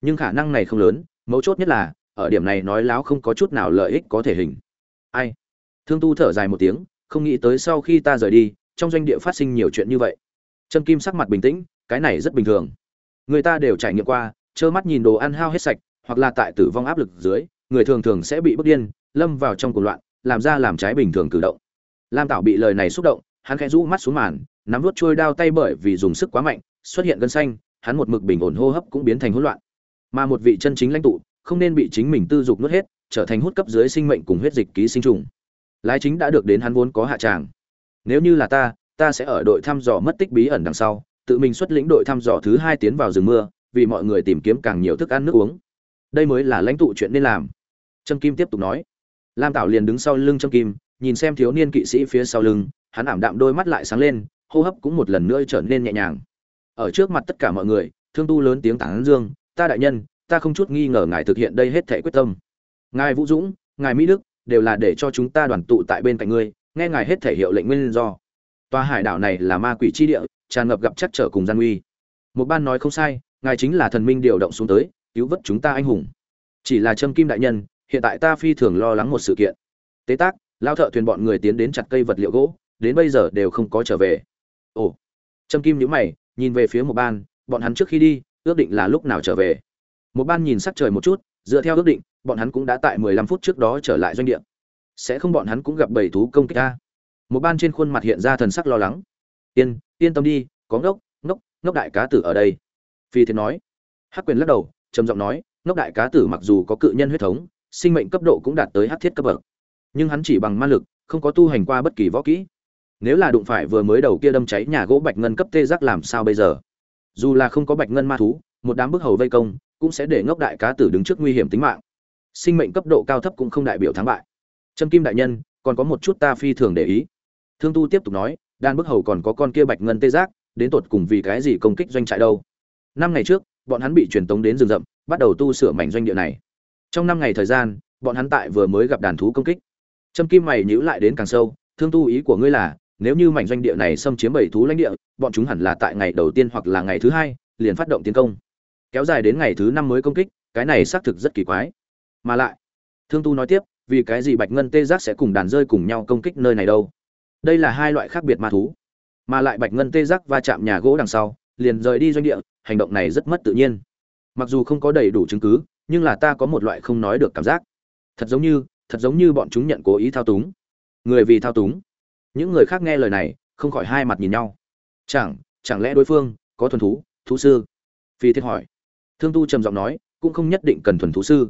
Nhưng khả năng này không lớn, mấu chốt nhất là, ở điểm này nói láo không có chút nào lợi ích có thể hình. Ai? Thương tu thở dài một tiếng, không nghĩ tới sau khi ta rời đi, trong doanh địa phát sinh nhiều chuyện như vậy. Trâm kim sắc mặt bình tĩnh, cái này rất bình thường. Người ta đều trải nghiệm qua, trơ mắt nhìn đồ ăn hao hết sạch, hoặc là tại tử vong áp lực dưới, người thường thường sẽ bị bức điên, lâm vào trong cuộc loạn, làm ra làm trái bình thường cử động. Lam tảo bị lời này xúc động, hắn khẽ rũ mắt xuống màn, nắm vút trôi đao tay bởi vì dùng sức quá mạnh, xuất hiện gân xanh, hắn một mực bình ổn hô hấp cũng biến thành hỗn loạn. Mà một vị chân chính lãnh tụ, không nên bị chính mình tư dục nuốt hết, trở thành hút cấp dưới sinh mệnh cùng huyết dịch ký sinh trùng lái chính đã được đến hắn vốn có hạ tràng. Nếu như là ta ta sẽ ở đội thăm dò mất tích bí ẩn đằng sau, tự mình xuất lĩnh đội thăm dò thứ hai tiến vào rừng mưa, vì mọi người tìm kiếm càng nhiều thức ăn nước uống. Đây mới là lãnh tụ chuyện nên làm. Trâm kim tiếp tục nói. Lam tảo liền đứng sau lưng trâm kim, nhìn xem thiếu niên kỵ sĩ phía sau lưng, hắn ảm đạm đôi mắt lại sáng lên, hô hấp cũng một lần nữa trở nên nhẹ nhàng. Ở trước mặt tất cả mọi người, thương tu lớn tiếng tảng dương, ta đại nhân, ta không chút nghi ngờ ngài thực hiện đây hết thể quyết tâm. Ngài vũ dũng, ngài mỹ đức đều là để cho chúng ta đoàn tụ tại bên cạnh ngươi, nghe ngài hết thể hiệu lệnh nguyên do. Tòa hải đảo này là ma quỷ chi địa, tràn ngập gặp chắc trở cùng gian nguy. Một ban nói không sai, ngài chính là thần minh điều động xuống tới, cứu vớt chúng ta anh hùng. Chỉ là trâm kim đại nhân, hiện tại ta phi thường lo lắng một sự kiện. Tế tác, lao thợ thuyền bọn người tiến đến chặt cây vật liệu gỗ, đến bây giờ đều không có trở về. Ồ. Trâm kim nhíu mày, nhìn về phía một ban, bọn hắn trước khi đi, ước định là lúc nào trở về. Một ban nhìn sắc trời một chút dựa theo ước định, bọn hắn cũng đã tại mười lăm phút trước đó trở lại doanh địa. Sẽ không bọn hắn cũng gặp bầy thú công kích ta. Một ban trên khuôn mặt hiện ra thần sắc lo lắng. Yên yên tâm đi, có ngốc ngốc ngốc đại cá tử ở đây. Phi thiên nói. Hắc quyền lắc đầu, trầm giọng nói, ngốc đại cá tử mặc dù có cự nhân huyết thống, sinh mệnh cấp độ cũng đạt tới hắc thiết cấp bậc. Nhưng hắn chỉ bằng ma lực, không có tu hành qua bất kỳ võ kỹ. Nếu là đụng phải vừa mới đầu kia đâm cháy nhà gỗ bạch ngân cấp tê giác làm sao bây giờ? Dù là không có bạch ngân ma thú, một đám bức hầu vây công cũng sẽ để ngốc đại cá tử đứng trước nguy hiểm tính mạng. Sinh mệnh cấp độ cao thấp cũng không đại biểu thắng bại. Trâm kim đại nhân, còn có một chút ta phi thường để ý. Thương tu tiếp tục nói, đan bức hầu còn có con kia bạch ngân tê giác, đến tột cùng vì cái gì công kích doanh trại đâu? Năm ngày trước, bọn hắn bị truyền tống đến rừng rậm, bắt đầu tu sửa mảnh doanh địa này. Trong năm ngày thời gian, bọn hắn tại vừa mới gặp đàn thú công kích. Trâm kim mày nhữ lại đến càng sâu, thương tu, ý của ngươi là, nếu như mảnh doanh địa này xâm chiếm bảy thú lãnh địa, bọn chúng hẳn là tại ngày đầu tiên hoặc là ngày thứ hai, liền phát động tiến công kéo dài đến ngày thứ năm mới công kích, cái này xác thực rất kỳ quái. Mà lại, thương tu nói tiếp, vì cái gì bạch ngân tê giác sẽ cùng đàn rơi cùng nhau công kích nơi này đâu? Đây là hai loại khác biệt ma thú. Mà lại bạch ngân tê giác va chạm nhà gỗ đằng sau, liền rời đi doanh địa, hành động này rất mất tự nhiên. Mặc dù không có đầy đủ chứng cứ, nhưng là ta có một loại không nói được cảm giác. Thật giống như, thật giống như bọn chúng nhận cố ý thao túng. Người vì thao túng. Những người khác nghe lời này, không khỏi hai mặt nhìn nhau. Chẳng chẳng lẽ đối phương có thuần thú thú sư? Phi thiết hỏi thương tu trầm giọng nói, cũng không nhất định cần thuần thú sư.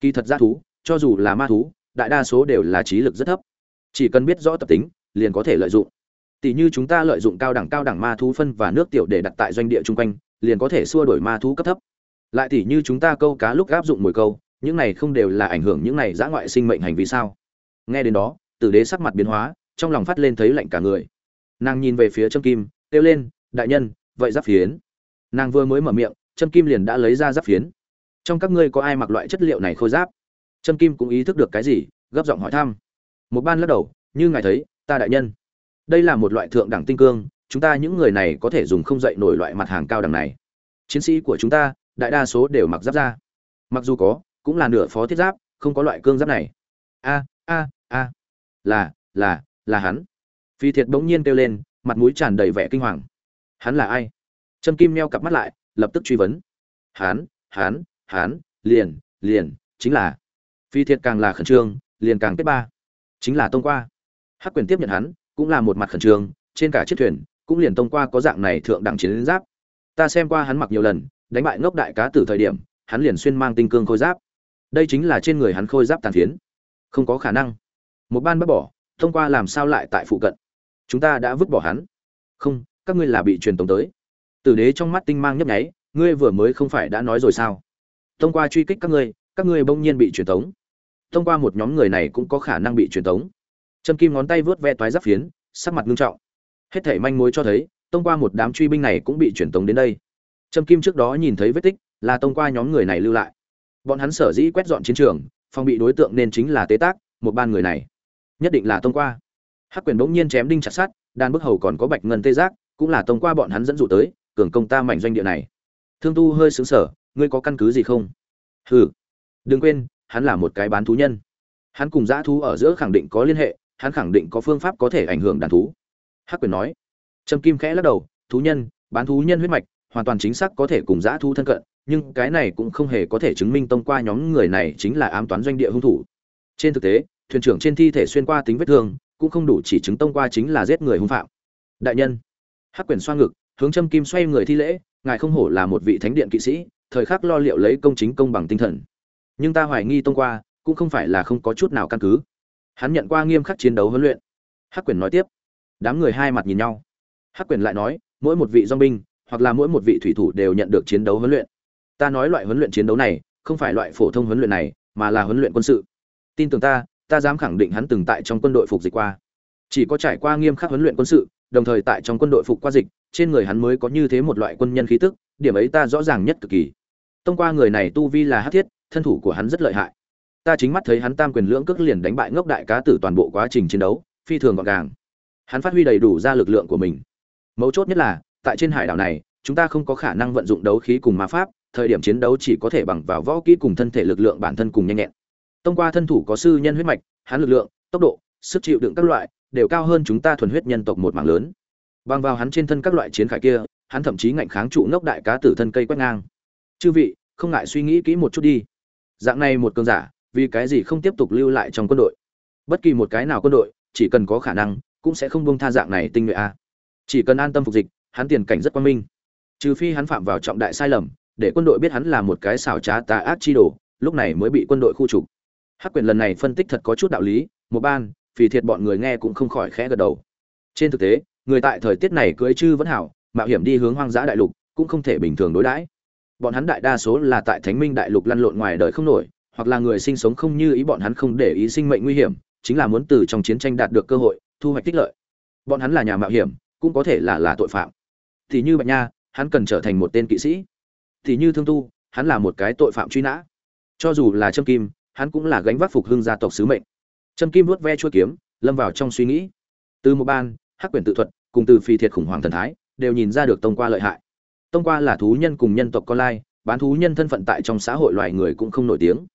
Kỳ thật gia thú, cho dù là ma thú, đại đa số đều là trí lực rất thấp. Chỉ cần biết rõ tập tính, liền có thể lợi dụng. Tỷ như chúng ta lợi dụng cao đẳng cao đẳng ma thú phân và nước tiểu để đặt tại doanh địa chung quanh, liền có thể xua đổi ma thú cấp thấp. Lại tỷ như chúng ta câu cá lúc áp dụng mồi câu, những này không đều là ảnh hưởng những này giã ngoại sinh mệnh hành vi sao? Nghe đến đó, tử đế sắc mặt biến hóa, trong lòng phát lên thấy lạnh cả người. Nàng nhìn về phía trâm kim, kêu lên, đại nhân, vậy giáp phiến. Nàng vừa mới mở miệng trâm kim liền đã lấy ra giáp phiến. Trong các ngươi có ai mặc loại chất liệu này khôi giáp? Trâm kim cũng ý thức được cái gì, gấp giọng hỏi thăm. Một ban lắc đầu, như ngài thấy, ta đại nhân. Đây là một loại thượng đẳng tinh cương, chúng ta những người này có thể dùng không dậy nổi loại mặt hàng cao đẳng này. Chiến sĩ của chúng ta, đại đa số đều mặc giáp da. mặc dù có, cũng là nửa phó thiết giáp, không có loại cương giáp này. A a a. Là là là hắn. Phi thiệt bỗng nhiên kêu lên, mặt mũi tràn đầy vẻ kinh hoàng. Hắn là ai? Trâm kim meo cặp mắt lại lập tức truy vấn. Hắn hắn hắn liền liền, chính là. Phi thiệt càng là khẩn trương, liền càng kết ba. Chính là tông qua. Hắc quyền tiếp nhận hắn, cũng là một mặt khẩn trương, trên cả chiếc thuyền, cũng liền tông qua có dạng này thượng đẳng chiến giáp. Ta xem qua hắn mặc nhiều lần, đánh bại ngốc đại cá từ thời điểm, hắn liền xuyên mang tinh cương khôi giáp. Đây chính là trên người hắn khôi giáp tàn phiến. Không có khả năng. Một ban bắt bỏ thông qua làm sao lại tại phụ cận? Chúng ta đã vứt bỏ hắn. Không, các ngươi là bị truyền tống tới tử đế trong mắt tinh mang nhấp nháy ngươi vừa mới không phải đã nói rồi sao? Thông qua truy kích các ngươi các ngươi bỗng nhiên bị truyền tống. Thông qua một nhóm người này cũng có khả năng bị truyền tống. Trâm kim ngón tay vướt ve toái giáp phiến sắc mặt nghiêm trọng. Hết thảy manh mối cho thấy thông qua một đám truy binh này cũng bị truyền tống đến đây. Trâm kim trước đó nhìn thấy vết tích là thông qua nhóm người này lưu lại. Bọn hắn sở dĩ quét dọn chiến trường phòng bị đối tượng nên chính là tế tác một ban người này. Nhất định là thông qua. Hắc quyền bỗng nhiên chém đinh chặt sắt, đan bức hầu còn có bạch ngân tê giác cũng là thông qua bọn hắn dẫn dụ tới cường công ta mảnh doanh địa này. Thương tu hơi xứng sở ngươi có căn cứ gì không? Hừ, đừng quên, hắn là một cái bán thú nhân. Hắn cùng dã thú ở giữa khẳng định có liên hệ, hắn khẳng định có phương pháp có thể ảnh hưởng đàn thú. Hắc quyền nói. Trâm kim khẽ lắc đầu, thú nhân, bán thú nhân huyết mạch, hoàn toàn chính xác có thể cùng dã thú thân cận, nhưng cái này cũng không hề có thể chứng minh tông qua nhóm người này chính là ám toán doanh địa hung thủ. Trên thực tế, thuyền trưởng trên thi thể xuyên qua tính vết thương, cũng không đủ chỉ chứng tông qua chính là giết người hung phạm. Đại nhân. Hắc quyền xoa ngực hướng châm kim xoay người thi lễ, ngài không hổ là một vị thánh điện kỵ sĩ, thời khắc lo liệu lấy công chính công bằng tinh thần. Nhưng ta hoài nghi tông qua, cũng không phải là không có chút nào căn cứ. Hắn nhận qua nghiêm khắc chiến đấu huấn luyện. Hắc quyền nói tiếp. Đám người hai mặt nhìn nhau. Hắc quyền lại nói, mỗi một vị dong binh, hoặc là mỗi một vị thủy thủ đều nhận được chiến đấu huấn luyện. Ta nói loại huấn luyện chiến đấu này, không phải loại phổ thông huấn luyện này, mà là huấn luyện quân sự. Tin tưởng ta ta dám khẳng định hắn từng tại trong quân đội phục dịch qua. Chỉ có trải qua nghiêm khắc huấn luyện quân sự, đồng thời tại trong quân đội phục qua dịch trên người hắn mới có như thế một loại quân nhân khí tức điểm ấy ta rõ ràng nhất cực kỳ. Thông qua người này tu vi là hắc thiết thân thủ của hắn rất lợi hại. Ta chính mắt thấy hắn tam quyền lưỡng cước liền đánh bại ngốc đại cá tử toàn bộ quá trình chiến đấu phi thường gọn gàng. Hắn phát huy đầy đủ ra lực lượng của mình. Mấu chốt nhất là tại trên hải đảo này chúng ta không có khả năng vận dụng đấu khí cùng ma pháp thời điểm chiến đấu chỉ có thể bằng vào võ kỹ cùng thân thể lực lượng bản thân cùng nhanh nhẹn. Tông qua thân thủ có sư nhân huyết mạch, hắn lực lượng, tốc độ, sức chịu đựng các loại đều cao hơn chúng ta thuần huyết nhân tộc một mảng lớn. Bằng vào hắn trên thân các loại chiến khải kia, hắn thậm chí ngạnh kháng trụ ngốc đại cá tử thân cây quét ngang. chư vị không ngại suy nghĩ kỹ một chút đi. Dạng này một cơn giả vì cái gì không tiếp tục lưu lại trong quân đội? Bất kỳ một cái nào quân đội chỉ cần có khả năng cũng sẽ không bông tha dạng này tinh nhuệ a. Chỉ cần an tâm phục dịch hắn tiền cảnh rất quan minh. Trừ phi hắn phạm vào trọng đại sai lầm để quân đội biết hắn là một cái xảo trá tà ác chi đồ lúc này mới bị quân đội khu trục. Hắc quyền lần này phân tích thật có chút đạo lý một ban vì thiệt bọn người nghe cũng không khỏi khẽ gật đầu. Trên thực tế người tại thời tiết này cưới chư vẫn hảo, mạo hiểm đi hướng hoang dã đại lục, cũng không thể bình thường đối đãi. Bọn hắn đại đa số là tại thánh minh đại lục lăn lộn ngoài đời không nổi, hoặc là người sinh sống không như ý bọn hắn không để ý sinh mệnh nguy hiểm, chính là muốn từ trong chiến tranh đạt được cơ hội, thu hoạch tích lợi. Bọn hắn là nhà mạo hiểm, cũng có thể là là tội phạm. Thì như bạch nha, hắn cần trở thành một tên kỵ sĩ. Thì như thương tu, hắn là một cái tội phạm truy nã. Cho dù là trâm kim, hắn cũng là gánh vác phục hưng gia tộc sứ mệnh. Trâm kim vuốt ve chuôi kiếm, lâm vào trong suy nghĩ. Từ một ban hắc quyền tự thuật, cùng từ phi thiệt khủng hoảng thần thái, đều nhìn ra được tông qua lợi hại. Tông qua là thú nhân cùng nhân tộc con lai, bán thú nhân thân phận tại trong xã hội loài người cũng không nổi tiếng.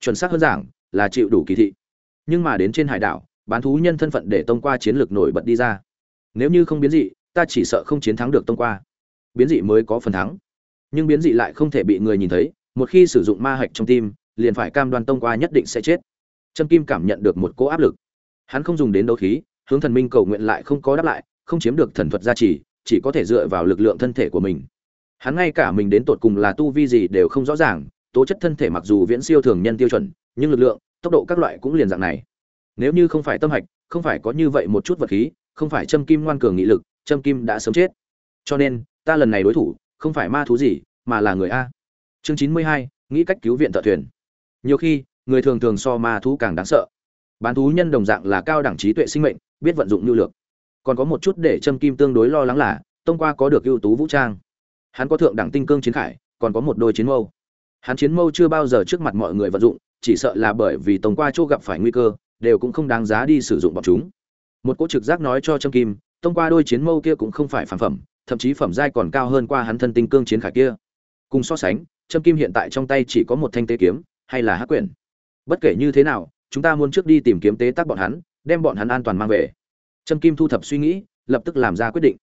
Chuẩn xác hơn giảng, là chịu đủ kỳ thị. Nhưng mà đến trên hải đảo, bán thú nhân thân phận để tông qua chiến lược nổi bật đi ra. Nếu như không biến dị, ta chỉ sợ không chiến thắng được tông qua. Biến dị mới có phần thắng. Nhưng biến dị lại không thể bị người nhìn thấy, một khi sử dụng ma hạch trong tim, liền phải cam đoan tông qua nhất định sẽ chết. Trâm kim cảm nhận được một cỗ áp lực. Hắn không dùng đến đấu khí hướng thần minh cầu nguyện lại không có đáp lại, không chiếm được thần thuật gia trì, chỉ có thể dựa vào lực lượng thân thể của mình. Hắn ngay cả mình đến tột cùng là tu vi gì đều không rõ ràng, tố chất thân thể mặc dù viễn siêu thường nhân tiêu chuẩn, nhưng lực lượng, tốc độ các loại cũng liền dạng này. Nếu như không phải tâm hạch, không phải có như vậy một chút vật khí, không phải châm kim ngoan cường nghị lực, châm kim đã sớm chết. Cho nên, ta lần này đối thủ, không phải ma thú gì, mà là người a. Chương chín mươi hai, nghĩ cách cứu viện thợ thuyền. Nhiều khi, người thường thường so ma thú càng đáng sợ. Bán thú nhân đồng dạng là cao đẳng trí tuệ sinh mệnh biết vận dụng nhu lược. Còn có một chút để châm kim tương đối lo lắng là, tông qua có được ưu tú vũ trang. Hắn có thượng đẳng tinh cương chiến khải, còn có một đôi chiến mâu. Hắn chiến mâu chưa bao giờ trước mặt mọi người vận dụng, chỉ sợ là bởi vì tông qua chỗ gặp phải nguy cơ, đều cũng không đáng giá đi sử dụng bọn chúng. Một cỗ trực giác nói cho trâm kim, tông qua đôi chiến mâu kia cũng không phải phản phẩm, thậm chí phẩm giai còn cao hơn qua hắn thân tinh cương chiến khải kia. Cùng so sánh, trâm kim hiện tại trong tay chỉ có một thanh tế kiếm, hay là hắc quyển. Bất kể như thế nào, chúng ta muốn trước đi tìm kiếm tế tác bọn hắn đem bọn hắn an toàn mang về. Trâm kim thu thập suy nghĩ, lập tức làm ra quyết định.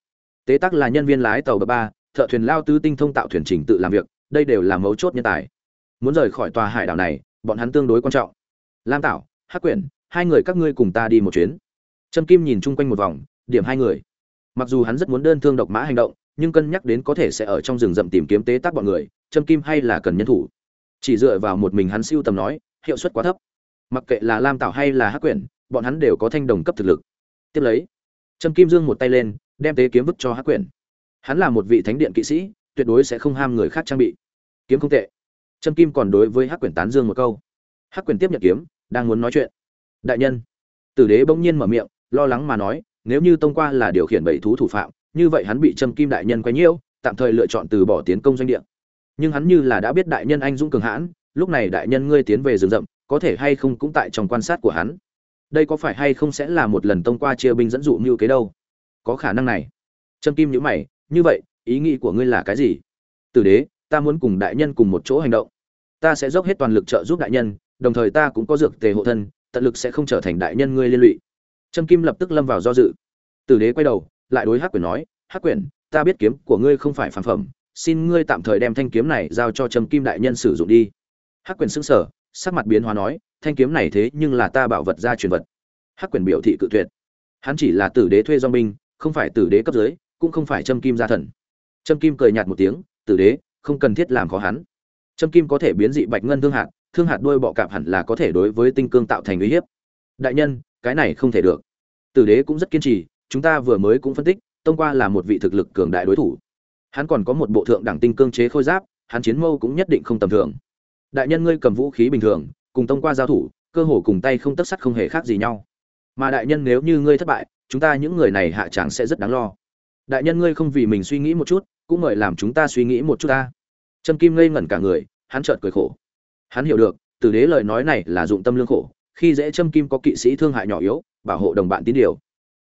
Tế tác là nhân viên lái tàu bờ ba, thợ thuyền lao tứ tinh thông tạo thuyền trình tự làm việc, đây đều là mấu chốt nhân tài. Muốn rời khỏi tòa hải đảo này, bọn hắn tương đối quan trọng. Lam tảo, hắc quyển, hai người các ngươi cùng ta đi một chuyến. Trâm kim nhìn chung quanh một vòng, điểm hai người. Mặc dù hắn rất muốn đơn thương độc mã hành động, nhưng cân nhắc đến có thể sẽ ở trong rừng rậm tìm kiếm tế tác bọn người, trâm kim hay là cần nhân thủ. Chỉ dựa vào một mình hắn siêu tầm nói, hiệu suất quá thấp. Mặc kệ là lam tảo hay là hắc quyển bọn hắn đều có thanh đồng cấp thực lực. Tiếp lấy, trâm kim dương một tay lên, đem tế kiếm vứt cho hắc quyển. Hắn là một vị thánh điện kỵ sĩ, tuyệt đối sẽ không ham người khác trang bị. Kiếm không tệ. Trâm kim còn đối với hắc quyển tán dương một câu. Hắc quyển tiếp nhận kiếm, đang muốn nói chuyện. Đại nhân. Tử đế bỗng nhiên mở miệng, lo lắng mà nói, nếu như tông qua là điều khiển bảy thú thủ phạm, như vậy hắn bị trâm kim đại nhân quấy nhiễu, tạm thời lựa chọn từ bỏ tiến công doanh địa. Nhưng hắn như là đã biết đại nhân anh dũng cường hãn, lúc này đại nhân ngươi tiến về rừng rậm, có thể hay không cũng tại trong quan sát của hắn đây có phải hay không sẽ là một lần tông qua chia binh dẫn dụ như kế đâu? Có khả năng này. Trâm kim nhữ mày, như vậy, ý nghĩ của ngươi là cái gì? Tử đế, ta muốn cùng đại nhân cùng một chỗ hành động. Ta sẽ dốc hết toàn lực trợ giúp đại nhân, đồng thời ta cũng có dược tề hộ thân, tận lực sẽ không trở thành đại nhân ngươi liên lụy. Trâm kim lập tức lâm vào do dự. Tử đế quay đầu, lại đối hắc quyển nói, hắc quyển ta biết kiếm của ngươi không phải phản phẩm, xin ngươi tạm thời đem thanh kiếm này giao cho trâm kim đại nhân sử dụng đi. Hắc quyển xưng sở sắc mặt biến hóa nói thanh kiếm này thế nhưng là ta bảo vật ra truyền vật. Hắc Quyền biểu thị cự tuyệt. Hắn chỉ là tử đế thuê do binh, không phải tử đế cấp dưới cũng không phải trâm kim gia thần. Trâm kim cười nhạt một tiếng, tử đế, không cần thiết làm khó hắn. Trâm kim có thể biến dị bạch ngân thương hạt thương hạt đuôi bọ cạp hẳn là có thể đối với tinh cương tạo thành uy hiếp. Đại nhân, cái này không thể được. Tử đế cũng rất kiên trì, chúng ta vừa mới cũng phân tích, tông qua là một vị thực lực cường đại đối thủ. Hắn còn có một bộ thượng đẳng tinh cương chế khôi giáp, hắn chiến mâu cũng nhất định không tầm thường. Đại nhân ngươi cầm vũ khí bình thường cùng tông qua giao thủ, cơ hồ cùng tay không tất sắt không hề khác gì nhau. Mà đại nhân nếu như ngươi thất bại, chúng ta những người này hạ tràng sẽ rất đáng lo. Đại nhân ngươi không vì mình suy nghĩ một chút, cũng mời làm chúng ta suy nghĩ một chút ta. Trâm kim ngây ngẩn cả người, hắn chợt cười khổ. Hắn hiểu được, tử đế lời nói này là dụng tâm lương khổ, khi dễ trâm kim có kỵ sĩ thương hại nhỏ yếu, bảo hộ đồng bạn tín điều.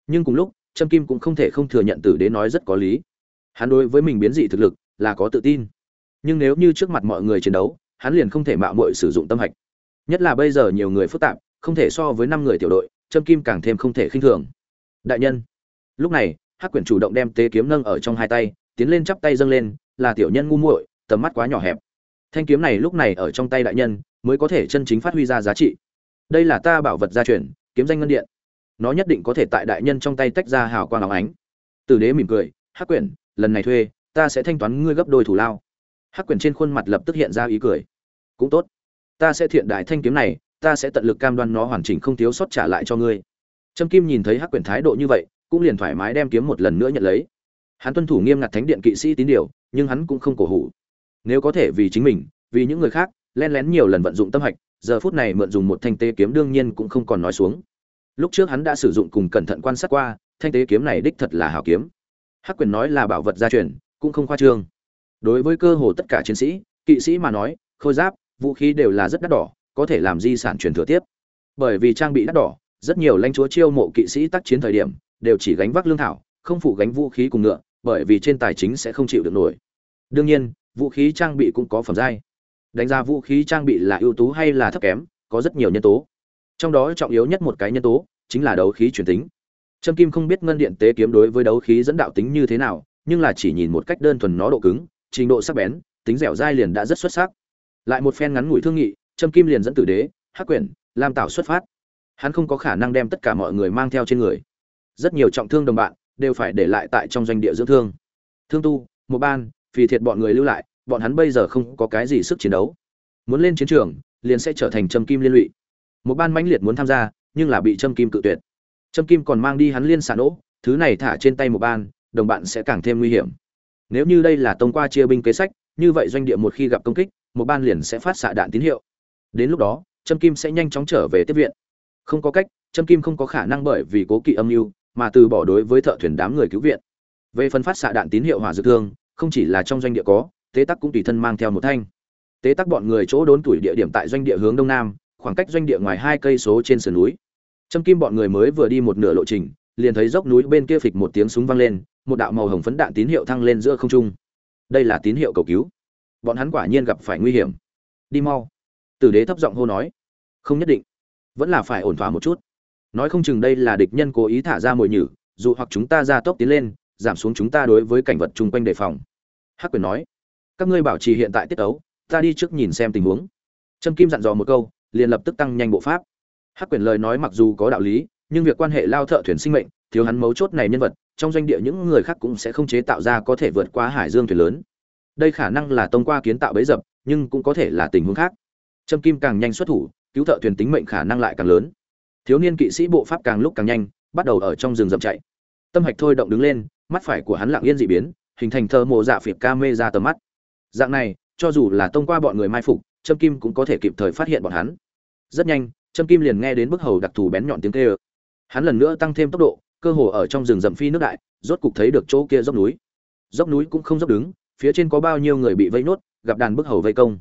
Nhưng cùng lúc, trâm kim cũng không thể không thừa nhận tử đế nói rất có lý. Hắn đối với mình biến dị thực lực là có tự tin. Nhưng nếu như trước mặt mọi người chiến đấu, hắn liền không thể mạo muội sử dụng tâm hạch nhất là bây giờ nhiều người phức tạp, không thể so với năm người tiểu đội, trâm kim càng thêm không thể khinh thường. Đại nhân. Lúc này, hắc quyển chủ động đem tế kiếm nâng ở trong hai tay, tiến lên chắp tay dâng lên, là tiểu nhân ngu muội, tầm mắt quá nhỏ hẹp. Thanh kiếm này lúc này ở trong tay đại nhân, mới có thể chân chính phát huy ra giá trị. Đây là ta bảo vật gia truyền, kiếm danh ngân điện. Nó nhất định có thể tại đại nhân trong tay tách ra hào quang áo ánh. Tử đế mỉm cười, hắc quyển, lần này thuê, ta sẽ thanh toán ngươi gấp đôi thủ lao. Hắc quyển trên khuôn mặt lập tức hiện ra ý cười. Cũng tốt ta sẽ thiện đại thanh kiếm này, ta sẽ tận lực cam đoan nó hoàn chỉnh không thiếu sót trả lại cho ngươi. Trâm kim nhìn thấy hắc quyển thái độ như vậy, cũng liền thoải mái đem kiếm một lần nữa nhận lấy. Hắn tuân thủ nghiêm ngặt thánh điện kỵ sĩ tín điều, nhưng hắn cũng không cổ hủ. Nếu có thể vì chính mình, vì những người khác len lén nhiều lần vận dụng tâm hạch, giờ phút này mượn dùng một thanh tế kiếm đương nhiên cũng không còn nói xuống. Lúc trước hắn đã sử dụng cùng cẩn thận quan sát qua, thanh tế kiếm này đích thật là hảo kiếm. Hắc quyền nói là bảo vật gia truyền, cũng không khoa trương. Đối với cơ hồ tất cả chiến sĩ, kỵ sĩ mà nói, khôi giáp vũ khí đều là rất đắt đỏ, có thể làm di sản truyền thừa tiếp. Bởi vì trang bị đắt đỏ, rất nhiều lãnh chúa chiêu mộ kỵ sĩ tác chiến thời điểm, đều chỉ gánh vác lương thảo, không phụ gánh vũ khí cùng ngựa, bởi vì trên tài chính sẽ không chịu được nổi. Đương nhiên, vũ khí trang bị cũng có phẩm giai. Đánh giá vũ khí trang bị là ưu tú hay là thấp kém, có rất nhiều nhân tố. Trong đó trọng yếu nhất một cái nhân tố, chính là đấu khí truyền tính. Trâm kim không biết ngân điện tế kiếm đối với đấu khí dẫn đạo tính như thế nào, nhưng là chỉ nhìn một cách đơn thuần nó độ cứng, trình độ sắc bén, tính dẻo dai liền đã rất xuất sắc lại một phen ngắn ngủi thương nghị, trâm kim liền dẫn tử đế, hắc quyển, lam tạo xuất phát. Hắn không có khả năng đem tất cả mọi người mang theo trên người. Rất nhiều trọng thương đồng bạn đều phải để lại tại trong doanh địa dưỡng thương. Thương tu, một ban vì thiệt bọn người lưu lại, bọn hắn bây giờ không có cái gì sức chiến đấu. Muốn lên chiến trường, liền sẽ trở thành trâm kim liên lụy. Một ban mãnh liệt muốn tham gia, nhưng là bị trâm kim cự tuyệt. Trâm kim còn mang đi hắn liên xả nỗ, thứ này thả trên tay một ban, đồng bạn sẽ càng thêm nguy hiểm. Nếu như đây là tông qua chia binh kế sách, như vậy doanh địa một khi gặp công kích một ban liền sẽ phát xạ đạn tín hiệu. Đến lúc đó, trâm kim sẽ nhanh chóng trở về tiếp viện. Không có cách, trâm kim không có khả năng bởi vì cố kỵ âm mưu mà từ bỏ đối với thợ thuyền đám người cứu viện. Về phần phát xạ đạn tín hiệu hỏa dược thương, không chỉ là trong doanh địa có, tế tắc cũng tùy thân mang theo một thanh. Tế tắc bọn người chỗ đốn tuổi địa điểm tại doanh địa hướng đông nam, khoảng cách doanh địa ngoài hai cây số trên sườn núi. Trâm kim bọn người mới vừa đi một nửa lộ trình, liền thấy dốc núi bên kia phịch một tiếng súng vang lên, một đạo màu hồng phấn đạn tín hiệu thăng lên giữa không trung. Đây là tín hiệu cầu cứu bọn hắn quả nhiên gặp phải nguy hiểm. Đi mau. Tử đế thấp giọng hô nói. Không nhất định. Vẫn là phải ổn thỏa một chút. Nói không chừng đây là địch nhân cố ý thả ra mồi nhử, dù hoặc chúng ta ra tốc tiến lên, giảm xuống chúng ta đối với cảnh vật chung quanh đề phòng. Hắc quyền nói. Các ngươi bảo trì hiện tại tiết ấu, ta đi trước nhìn xem tình huống. Trâm kim dặn dò một câu, liền lập tức tăng nhanh bộ pháp. Hắc quyền lời nói mặc dù có đạo lý, nhưng việc quan hệ lao thợ thuyền sinh mệnh, thiếu hắn mấu chốt này nhân vật, trong doanh địa những người khác cũng sẽ không chế tạo ra có thể vượt qua hải dương thuyền lớn đây khả năng là tông qua kiến tạo bấy dập, nhưng cũng có thể là tình huống khác. Trâm kim càng nhanh xuất thủ, cứu thợ thuyền tính mệnh khả năng lại càng lớn. Thiếu niên kỵ sĩ bộ pháp càng lúc càng nhanh, bắt đầu ở trong rừng rậm chạy. Tâm hạch thôi động đứng lên, mắt phải của hắn lặng yên dị biến, hình thành thơ mộ dạ phiệt ca mê ra tầm mắt. Dạng này, cho dù là tông qua bọn người mai phục, trâm kim cũng có thể kịp thời phát hiện bọn hắn. Rất nhanh, trâm kim liền nghe đến bức hầu đặc thù bén nhọn tiếng kêu. Hắn lần nữa tăng thêm tốc độ, cơ hồ ở trong rừng rậm phi nước đại, rốt cục thấy được chỗ kia dốc núi. Dốc núi cũng không dốc đứng phía trên có bao nhiêu người bị vây nốt, gặp đàn bức hầu vây công.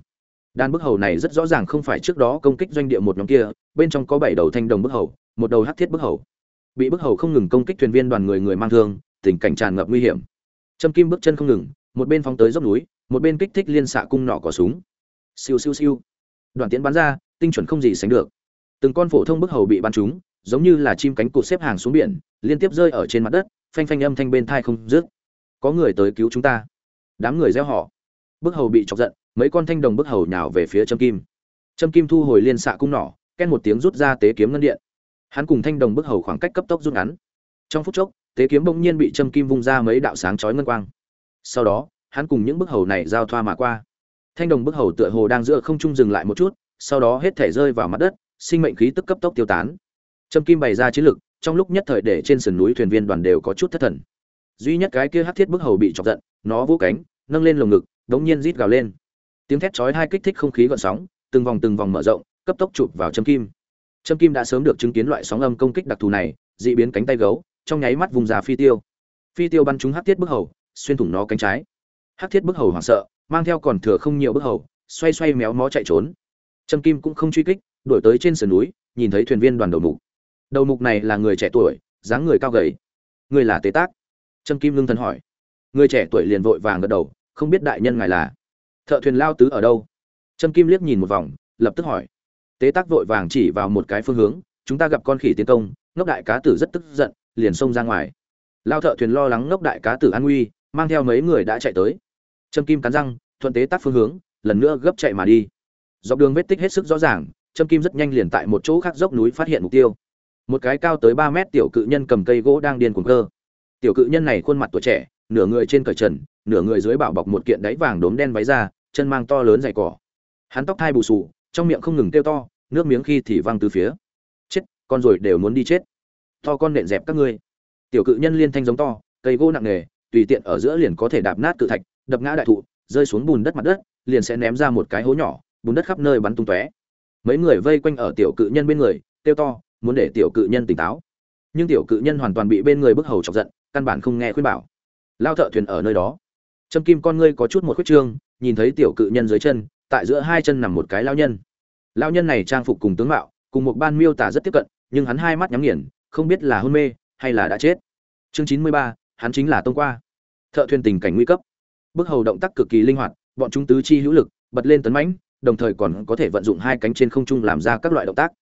Đàn bức hầu này rất rõ ràng không phải trước đó công kích doanh địa một nhóm kia, bên trong có bảy đầu thanh đồng bức hầu, một đầu hắc thiết bức hầu. Bị bức hầu không ngừng công kích thuyền viên đoàn người người mang thương, tình cảnh tràn ngập nguy hiểm. Trâm kim bước chân không ngừng, một bên phóng tới dốc núi, một bên kích thích liên xạ cung nỏ cỏ súng. Siêu siêu siêu. Đoàn tiễn bắn ra, tinh chuẩn không gì sánh được. Từng con phổ thông bức hầu bị bắn trúng, giống như là chim cánh cụt xếp hàng xuống biển, liên tiếp rơi ở trên mặt đất, phanh phanh âm thanh bên tai không dứt. Có người tới cứu chúng ta đám người gieo họ. Bức hầu bị chọc giận, mấy con thanh đồng bức hầu nhào về phía trâm kim. Trâm kim thu hồi liên xạ cung nỏ, ken một tiếng rút ra tế kiếm ngân điện. Hắn cùng thanh đồng bức hầu khoảng cách cấp tốc rút ngắn. Trong phút chốc, tế kiếm bỗng nhiên bị trâm kim vung ra mấy đạo sáng chói ngân quang. Sau đó, hắn cùng những bức hầu này giao thoa mà qua. Thanh đồng bức hầu tựa hồ đang giữa không trung dừng lại một chút, sau đó hết thể rơi vào mặt đất, sinh mệnh khí tức cấp tốc tiêu tán. Trâm kim bày ra chiến lực, trong lúc nhất thời để trên sườn núi thuyền viên đoàn đều có chút thất thần. Duy nhất cái kia hắc thiết bức hầu bị chọc giận nó vỗ cánh, nâng lên lồng ngực, đống nhiên rít gào lên. Tiếng thét chói hai kích thích không khí gợn sóng, từng vòng từng vòng mở rộng, cấp tốc chụp vào châm kim. Châm kim đã sớm được chứng kiến loại sóng âm công kích đặc thù này, dị biến cánh tay gấu, trong nháy mắt vùng già phi tiêu. Phi tiêu bắn trúng hắc thiết bức hầu, xuyên thủng nó cánh trái. Hắc thiết bức hầu hoảng sợ, mang theo còn thừa không nhiều bức hầu, xoay xoay méo mó chạy trốn. Châm kim cũng không truy kích, đuổi tới trên sườn núi, nhìn thấy thuyền viên đoàn đầu mục. Đầu mục này là người trẻ tuổi, dáng người cao gầy. Người là tế tác. Trâm kim lương thần hỏi người trẻ tuổi liền vội vàng gật đầu, không biết đại nhân ngài là. Thợ thuyền lao tứ ở đâu? Trâm kim liếc nhìn một vòng, lập tức hỏi. Tế tác vội vàng chỉ vào một cái phương hướng, chúng ta gặp con khỉ tiến công, ngốc đại cá tử rất tức giận, liền xông ra ngoài. Lao thợ thuyền lo lắng ngốc đại cá tử an nguy, mang theo mấy người đã chạy tới. Trâm kim cắn răng, thuận tế tác phương hướng, lần nữa gấp chạy mà đi. Dọc đường vết tích hết sức rõ ràng, Trâm kim rất nhanh liền tại một chỗ khác dốc núi phát hiện mục tiêu. Một cái cao tới ba mét tiểu cự nhân cầm cây gỗ đang điên cuồng cơ. Tiểu cự nhân này khuôn mặt tuổi trẻ nửa người trên cởi trần, nửa người dưới bảo bọc một kiện đáy vàng đốm đen váy ra chân mang to lớn dày cỏ. Hắn tóc thai bù sù trong miệng không ngừng kêu to, nước miếng khi thì văng từ phía. Chết, con rồi đều muốn đi chết. To con nện dẹp các ngươi. Tiểu cự nhân liên thanh giống to, cây gỗ nặng nề, tùy tiện ở giữa liền có thể đạp nát cự thạch, đập ngã đại thụ, rơi xuống bùn đất mặt đất, liền sẽ ném ra một cái hố nhỏ, bùn đất khắp nơi bắn tung tóe. Mấy người vây quanh ở tiểu cự nhân bên người, kêu to, muốn để tiểu cự nhân tỉnh táo. Nhưng tiểu cự nhân hoàn toàn bị bên người bức hầu chọc giận, căn bản không nghe khuyên bảo lao thợ thuyền ở nơi đó. Trâm kim con ngươi có chút một khuyết trương, nhìn thấy tiểu cự nhân dưới chân, tại giữa hai chân nằm một cái lao nhân. Lao nhân này trang phục cùng tướng mạo, cùng một ban miêu tả rất tiếp cận, nhưng hắn hai mắt nhắm nghiền, không biết là hôn mê, hay là đã chết. Chương chín mươi ba, hắn chính là tông qua. Thợ thuyền tình cảnh nguy cấp. Bước hầu động tác cực kỳ linh hoạt, bọn chúng tứ chi hữu lực, bật lên tấn mãnh, đồng thời còn có thể vận dụng hai cánh trên không trung làm ra các loại động tác.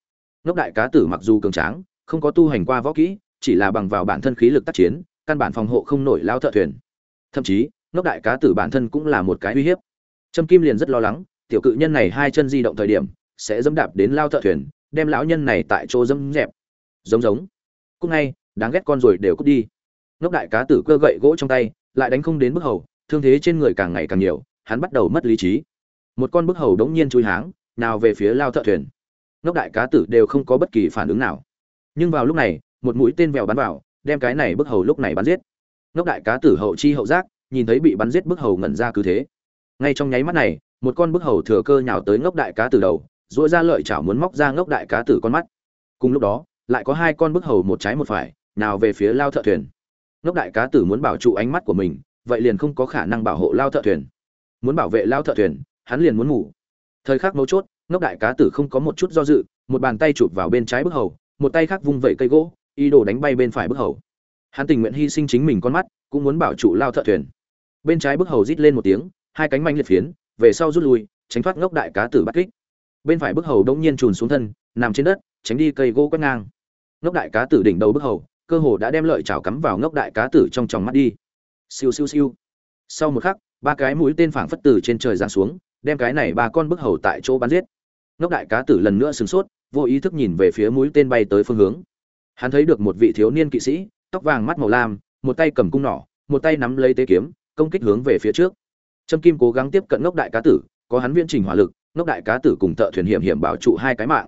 Ngốc đại cá tử mặc dù cường tráng, không có tu hành qua võ kỹ, chỉ là bằng vào bản thân khí lực tác chiến căn bản phòng hộ không nổi lao thợ thuyền. Thậm chí, ngốc đại cá tử bản thân cũng là một cái uy hiếp. Trâm kim liền rất lo lắng, tiểu cự nhân này hai chân di động thời điểm, sẽ dẫm đạp đến lao thợ thuyền, đem lão nhân này tại chỗ dẫm dẹp. Giống giống. Cúc ngay, đáng ghét con rồi đều cút đi. Ngốc đại cá tử cơ gậy gỗ trong tay, lại đánh không đến bức hầu, thương thế trên người càng ngày càng nhiều, hắn bắt đầu mất lý trí. Một con bức hầu đống nhiên chui háng, nào về phía lao thợ thuyền. Ngốc đại cá tử đều không có bất kỳ phản ứng nào. Nhưng vào lúc này, một mũi tên vèo bắn vào đem cái này bức hầu lúc này bắn giết. Ngốc đại cá tử hậu chi hậu giác, nhìn thấy bị bắn giết bức hầu ngẩn ra cứ thế. Ngay trong nháy mắt này, một con bức hầu thừa cơ nhào tới ngốc đại cá tử đầu dỗi ra lợi chảo muốn móc ra ngốc đại cá tử con mắt. Cùng lúc đó, lại có hai con bức hầu một trái một phải, nào về phía lao thợ thuyền. Ngốc đại cá tử muốn bảo trụ ánh mắt của mình, vậy liền không có khả năng bảo hộ lao thợ thuyền. Muốn bảo vệ lao thợ thuyền, hắn liền muốn ngủ. Thời khắc mấu chốt, ngốc đại cá tử không có một chút do dự, một bàn tay chụp vào bên trái bức hầu, một tay khác vung vẩy cây gỗ ý đồ đánh bay bên phải bức hầu. Hắn tình nguyện hy sinh chính mình con mắt, cũng muốn bảo trụ lao thợ thuyền. Bên trái bức hầu rít lên một tiếng, hai cánh manh liệt phiến, về sau rút lui, tránh thoát ngốc đại cá tử bắt kích. Bên phải bức hầu đông nhiên trùn xuống thân, nằm trên đất, tránh đi cây gỗ quét ngang. Ngốc đại cá tử đỉnh đầu bức hầu, cơ hồ đã đem lợi chảo cắm vào ngốc đại cá tử trong tròng mắt đi. Siêu siêu siêu. Sau một khắc, ba cái mũi tên phảng phất từ trên trời giáng xuống, đem cái này ba con bức hầu tại chỗ bắn giết. Ngốc đại cá tử lần nữa sửng sốt, vô ý thức nhìn về phía mũi tên bay tới phương hướng hắn thấy được một vị thiếu niên kỵ sĩ, tóc vàng mắt màu lam, một tay cầm cung nỏ, một tay nắm lấy tế kiếm, công kích hướng về phía trước. Trâm kim cố gắng tiếp cận ngốc đại cá tử, có hắn viễn trình hỏa lực, ngốc đại cá tử cùng thợ thuyền hiểm hiểm bảo trụ hai cái mạng.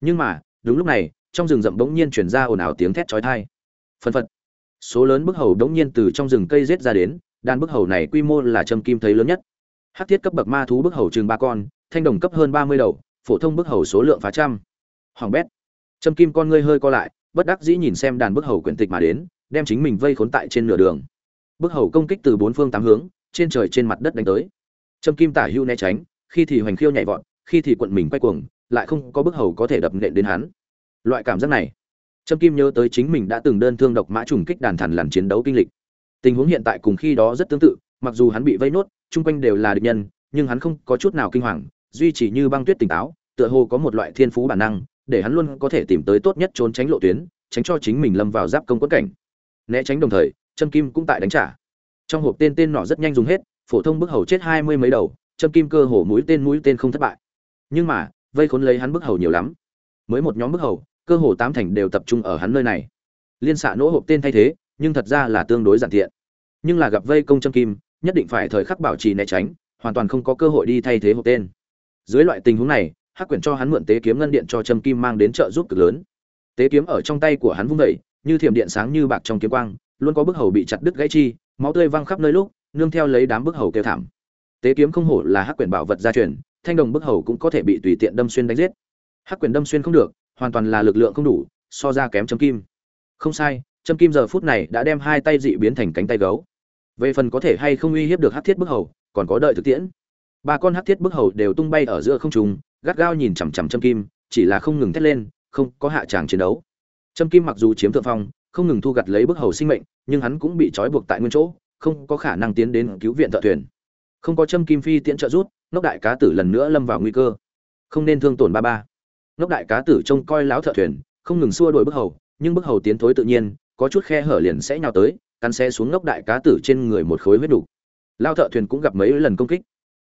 Nhưng mà, đúng lúc này, trong rừng rậm bỗng nhiên chuyển ra ồn ào tiếng thét chói tai. Phân phật. Số lớn bức hầu bỗng nhiên từ trong rừng cây rết ra đến, đàn bức hầu này quy mô là trâm kim thấy lớn nhất. Hát thiết cấp bậc ma thú bức hầu chừng ba con, thanh đồng cấp hơn ba mươi đầu, phổ thông bức hầu số lượng phá trăm. Hoàng bét. Trâm kim con ngươi hơi co lại bất đắc dĩ nhìn xem đàn bức hầu quyển tịch mà đến, đem chính mình vây khốn tại trên nửa đường. Bức hầu công kích từ bốn phương tám hướng, trên trời trên mặt đất đánh tới. Trâm kim tả hưu né tránh, khi thì hoành khiêu nhảy vọt, khi thì quận mình quay cuồng, lại không có bức hầu có thể đập nện đến hắn. Loại cảm giác này, trâm kim nhớ tới chính mình đã từng đơn thương độc mã trùng kích đàn thằn làm chiến đấu kinh lịch. Tình huống hiện tại cùng khi đó rất tương tự, mặc dù hắn bị vây nốt, chung quanh đều là địch nhân, nhưng hắn không có chút nào kinh hoàng, duy trì như băng tuyết tỉnh táo, tựa hồ có một loại thiên phú bản năng để hắn luôn có thể tìm tới tốt nhất trốn tránh lộ tuyến, tránh cho chính mình lâm vào giáp công quất cảnh. Né tránh đồng thời châm kim cũng tại đánh trả. Trong hộp tên tên nọ rất nhanh dùng hết, phổ thông bức hầu chết hai mươi mấy đầu châm kim cơ hồ mũi tên mũi tên không thất bại. Nhưng mà, vây khốn lấy hắn bức hầu nhiều lắm. Mới một nhóm bức hầu, cơ hồ tám thành đều tập trung ở hắn nơi này. Liên xạ nỗ hộp tên thay thế, nhưng thật ra là tương đối giản tiện. Nhưng là gặp vây công châm kim, nhất định phải thời khắc bảo trì né tránh, hoàn toàn không có cơ hội đi thay thế hộp tên. Dưới loại tình huống này hắc quyển cho hắn mượn tế kiếm ngân điện cho Trâm kim mang đến trợ giúp cực lớn. Tế kiếm ở trong tay của hắn vung vẩy như thiểm điện sáng như bạc trong kiếm quang, luôn có bức hầu bị chặt đứt gãy chi, máu tươi văng khắp nơi lúc, nương theo lấy đám bức hầu kêu thảm. Tế kiếm không hổ là hắc quyển bảo vật gia truyền, thanh đồng bức hầu cũng có thể bị tùy tiện đâm xuyên đánh giết. Hắc quyển đâm xuyên không được, hoàn toàn là lực lượng không đủ, so ra kém châm kim. Không sai châm kim giờ phút này đã đem hai tay dị biến thành cánh tay gấu. Về phần có thể hay không uy hiếp được hắc thiết bức hầu, còn có đợi thực tiễn. Ba con hắc thiết bức hầu đều tung bay ở giữa không trung gắt gao nhìn chằm chằm châm kim, chỉ là không ngừng thét lên, không có hạ tràng chiến đấu. Châm kim mặc dù chiếm thượng phong, không ngừng thu gặt lấy bức hầu sinh mệnh, nhưng hắn cũng bị trói buộc tại nguyên chỗ, không có khả năng tiến đến cứu viện thợ thuyền. Không có châm kim phi tiễn trợ rút Nóc đại cá tử lần nữa lâm vào nguy cơ. Không nên thương tổn ba ba. Nóc đại cá tử trông coi láo thợ thuyền, không ngừng xua đuổi bức hầu, nhưng bức hầu tiến thối tự nhiên, có chút khe hở liền sẽ nhào tới, cắn xe xuống Nóc đại cá tử trên người một khối huyết đủ lao thợ thuyền cũng gặp mấy lần công kích.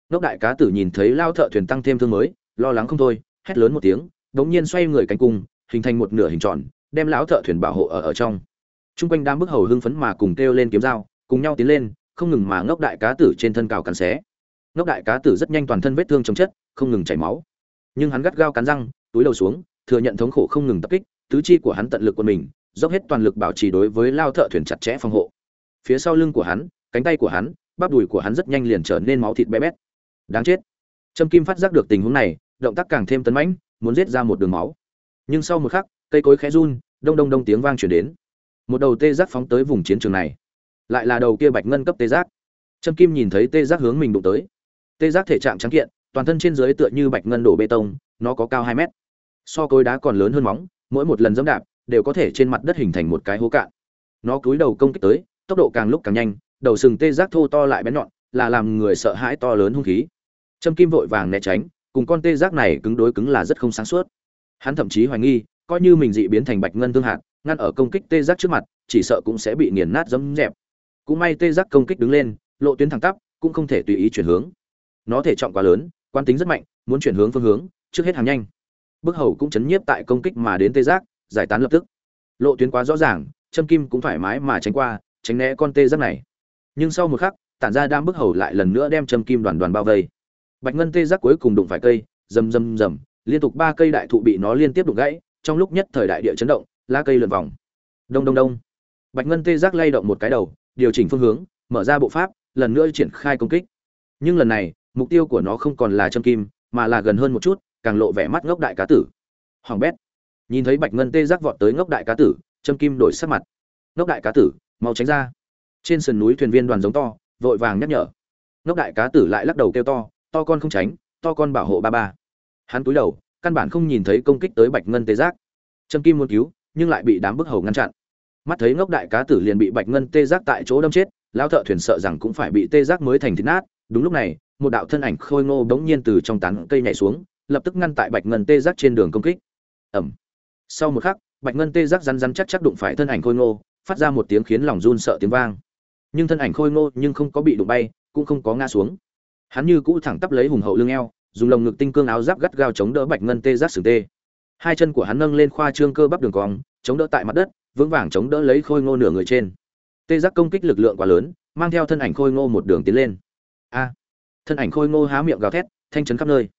Nóc đại cá tử nhìn thấy lao thợ thuyền tăng thêm thương mới lo lắng không thôi, hét lớn một tiếng, đống nhiên xoay người cánh cung, hình thành một nửa hình tròn, đem lão thợ thuyền bảo hộ ở ở trong. Trung quanh đám bức hầu hưng phấn mà cùng kêu lên kiếm dao, cùng nhau tiến lên, không ngừng mà ngốc đại cá tử trên thân cào cắn xé. Ngốc đại cá tử rất nhanh toàn thân vết thương chống chất, không ngừng chảy máu. Nhưng hắn gắt gao cắn răng, túi đầu xuống, thừa nhận thống khổ không ngừng tập kích, tứ chi của hắn tận lực quân mình, dốc hết toàn lực bảo trì đối với lao thợ thuyền chặt chẽ phòng hộ. Phía sau lưng của hắn, cánh tay của hắn, bắp đùi của hắn rất nhanh liền trở nên máu thịt bé bét. Đáng chết. Trâm kim phát giác được tình huống này động tác càng thêm tấn mãnh, muốn giết ra một đường máu. Nhưng sau một khắc, cây cối khẽ run, đông đông đông tiếng vang chuyển đến. Một đầu tê giác phóng tới vùng chiến trường này. Lại là đầu kia bạch ngân cấp tê giác. Trâm kim nhìn thấy tê giác hướng mình đụng tới. Tê giác thể trạng trắng kiện, toàn thân trên dưới tựa như bạch ngân đổ bê tông, nó có cao hai mét. So cối đá còn lớn hơn móng, mỗi một lần dẫm đạp, đều có thể trên mặt đất hình thành một cái hố cạn. Nó cúi đầu công kích tới, tốc độ càng lúc càng nhanh, đầu sừng tê giác thô to lại bén nhọn, là làm người sợ hãi to lớn hung khí. Trâm kim vội vàng né tránh cùng con tê giác này cứng đối cứng là rất không sáng suốt. Hắn thậm chí hoài nghi, coi như mình dị biến thành bạch ngân thương hạt, ngăn ở công kích tê giác trước mặt, chỉ sợ cũng sẽ bị nghiền nát dẫm dẹp. Cũng may tê giác công kích đứng lên, lộ tuyến thẳng tắp, cũng không thể tùy ý chuyển hướng. Nó thể trọng quá lớn quan tính rất mạnh, muốn chuyển hướng phương hướng, trước hết hàng nhanh. Bức hầu cũng chấn nhiếp tại công kích mà đến tê giác, giải tán lập tức. Lộ tuyến quá rõ ràng, châm kim cũng thoải mái mà tránh qua, tránh né con tê giác này. Nhưng sau một khắc, tản ra đam bức hầu lại lần nữa đem châm kim đoàn đoàn bao vây bạch ngân tê giác cuối cùng đụng phải cây, rầm rầm rầm, liên tục ba cây đại thụ bị nó liên tiếp đụng gãy, trong lúc nhất thời đại địa chấn động, lá cây lượn vòng. Đông đông đông. Bạch ngân tê giác lay động một cái đầu, điều chỉnh phương hướng, mở ra bộ pháp, lần nữa triển khai công kích. Nhưng lần này, mục tiêu của nó không còn là châm kim, mà là gần hơn một chút, càng lộ vẻ mắt ngốc đại cá tử. Hoàng bét. Nhìn thấy bạch ngân tê giác vọt tới ngốc đại cá tử, châm kim đổi sắc mặt. Ngốc đại cá tử, mau tránh ra. Trên sườn núi thuyền viên đoàn giống to, vội vàng nhắc nhở. Ngốc đại cá tử lại lắc đầu kêu to to con không tránh, to con bảo hộ ba ba. Hắn túi đầu, căn bản không nhìn thấy công kích tới bạch ngân tê giác. Trâm kim muốn cứu, nhưng lại bị đám bức hầu ngăn chặn. Mắt thấy ngốc đại cá tử liền bị bạch ngân tê giác tại chỗ đâm chết, lão thợ thuyền sợ rằng cũng phải bị tê giác mới thành thịt nát. Đúng lúc này, một đạo thân ảnh khôi ngô bỗng nhiên từ trong tán cây nhảy xuống, lập tức ngăn tại bạch ngân tê giác trên đường công kích. Ẩm sau một khắc, bạch ngân tê giác rắn rắn chắc chắc đụng phải thân ảnh khôi ngô, phát ra một tiếng khiến lòng run sợ tiếng vang. Nhưng thân ảnh khôi ngô nhưng không có bị đụng bay, cũng không có ngã xuống hắn như cũ thẳng tắp lấy hùng hậu lưng eo, dùng lồng ngực tinh cương áo giáp gắt gao chống đỡ bạch ngân tê giác sừng tê. Hai chân của hắn nâng lên khoa trương cơ bắp đường cong, chống đỡ tại mặt đất, vững vàng chống đỡ lấy khôi ngô nửa người trên. Tê giác công kích lực lượng quá lớn, mang theo thân ảnh khôi ngô một đường tiến lên. A! Thân ảnh khôi ngô há miệng gào thét, thanh chấn khắp nơi.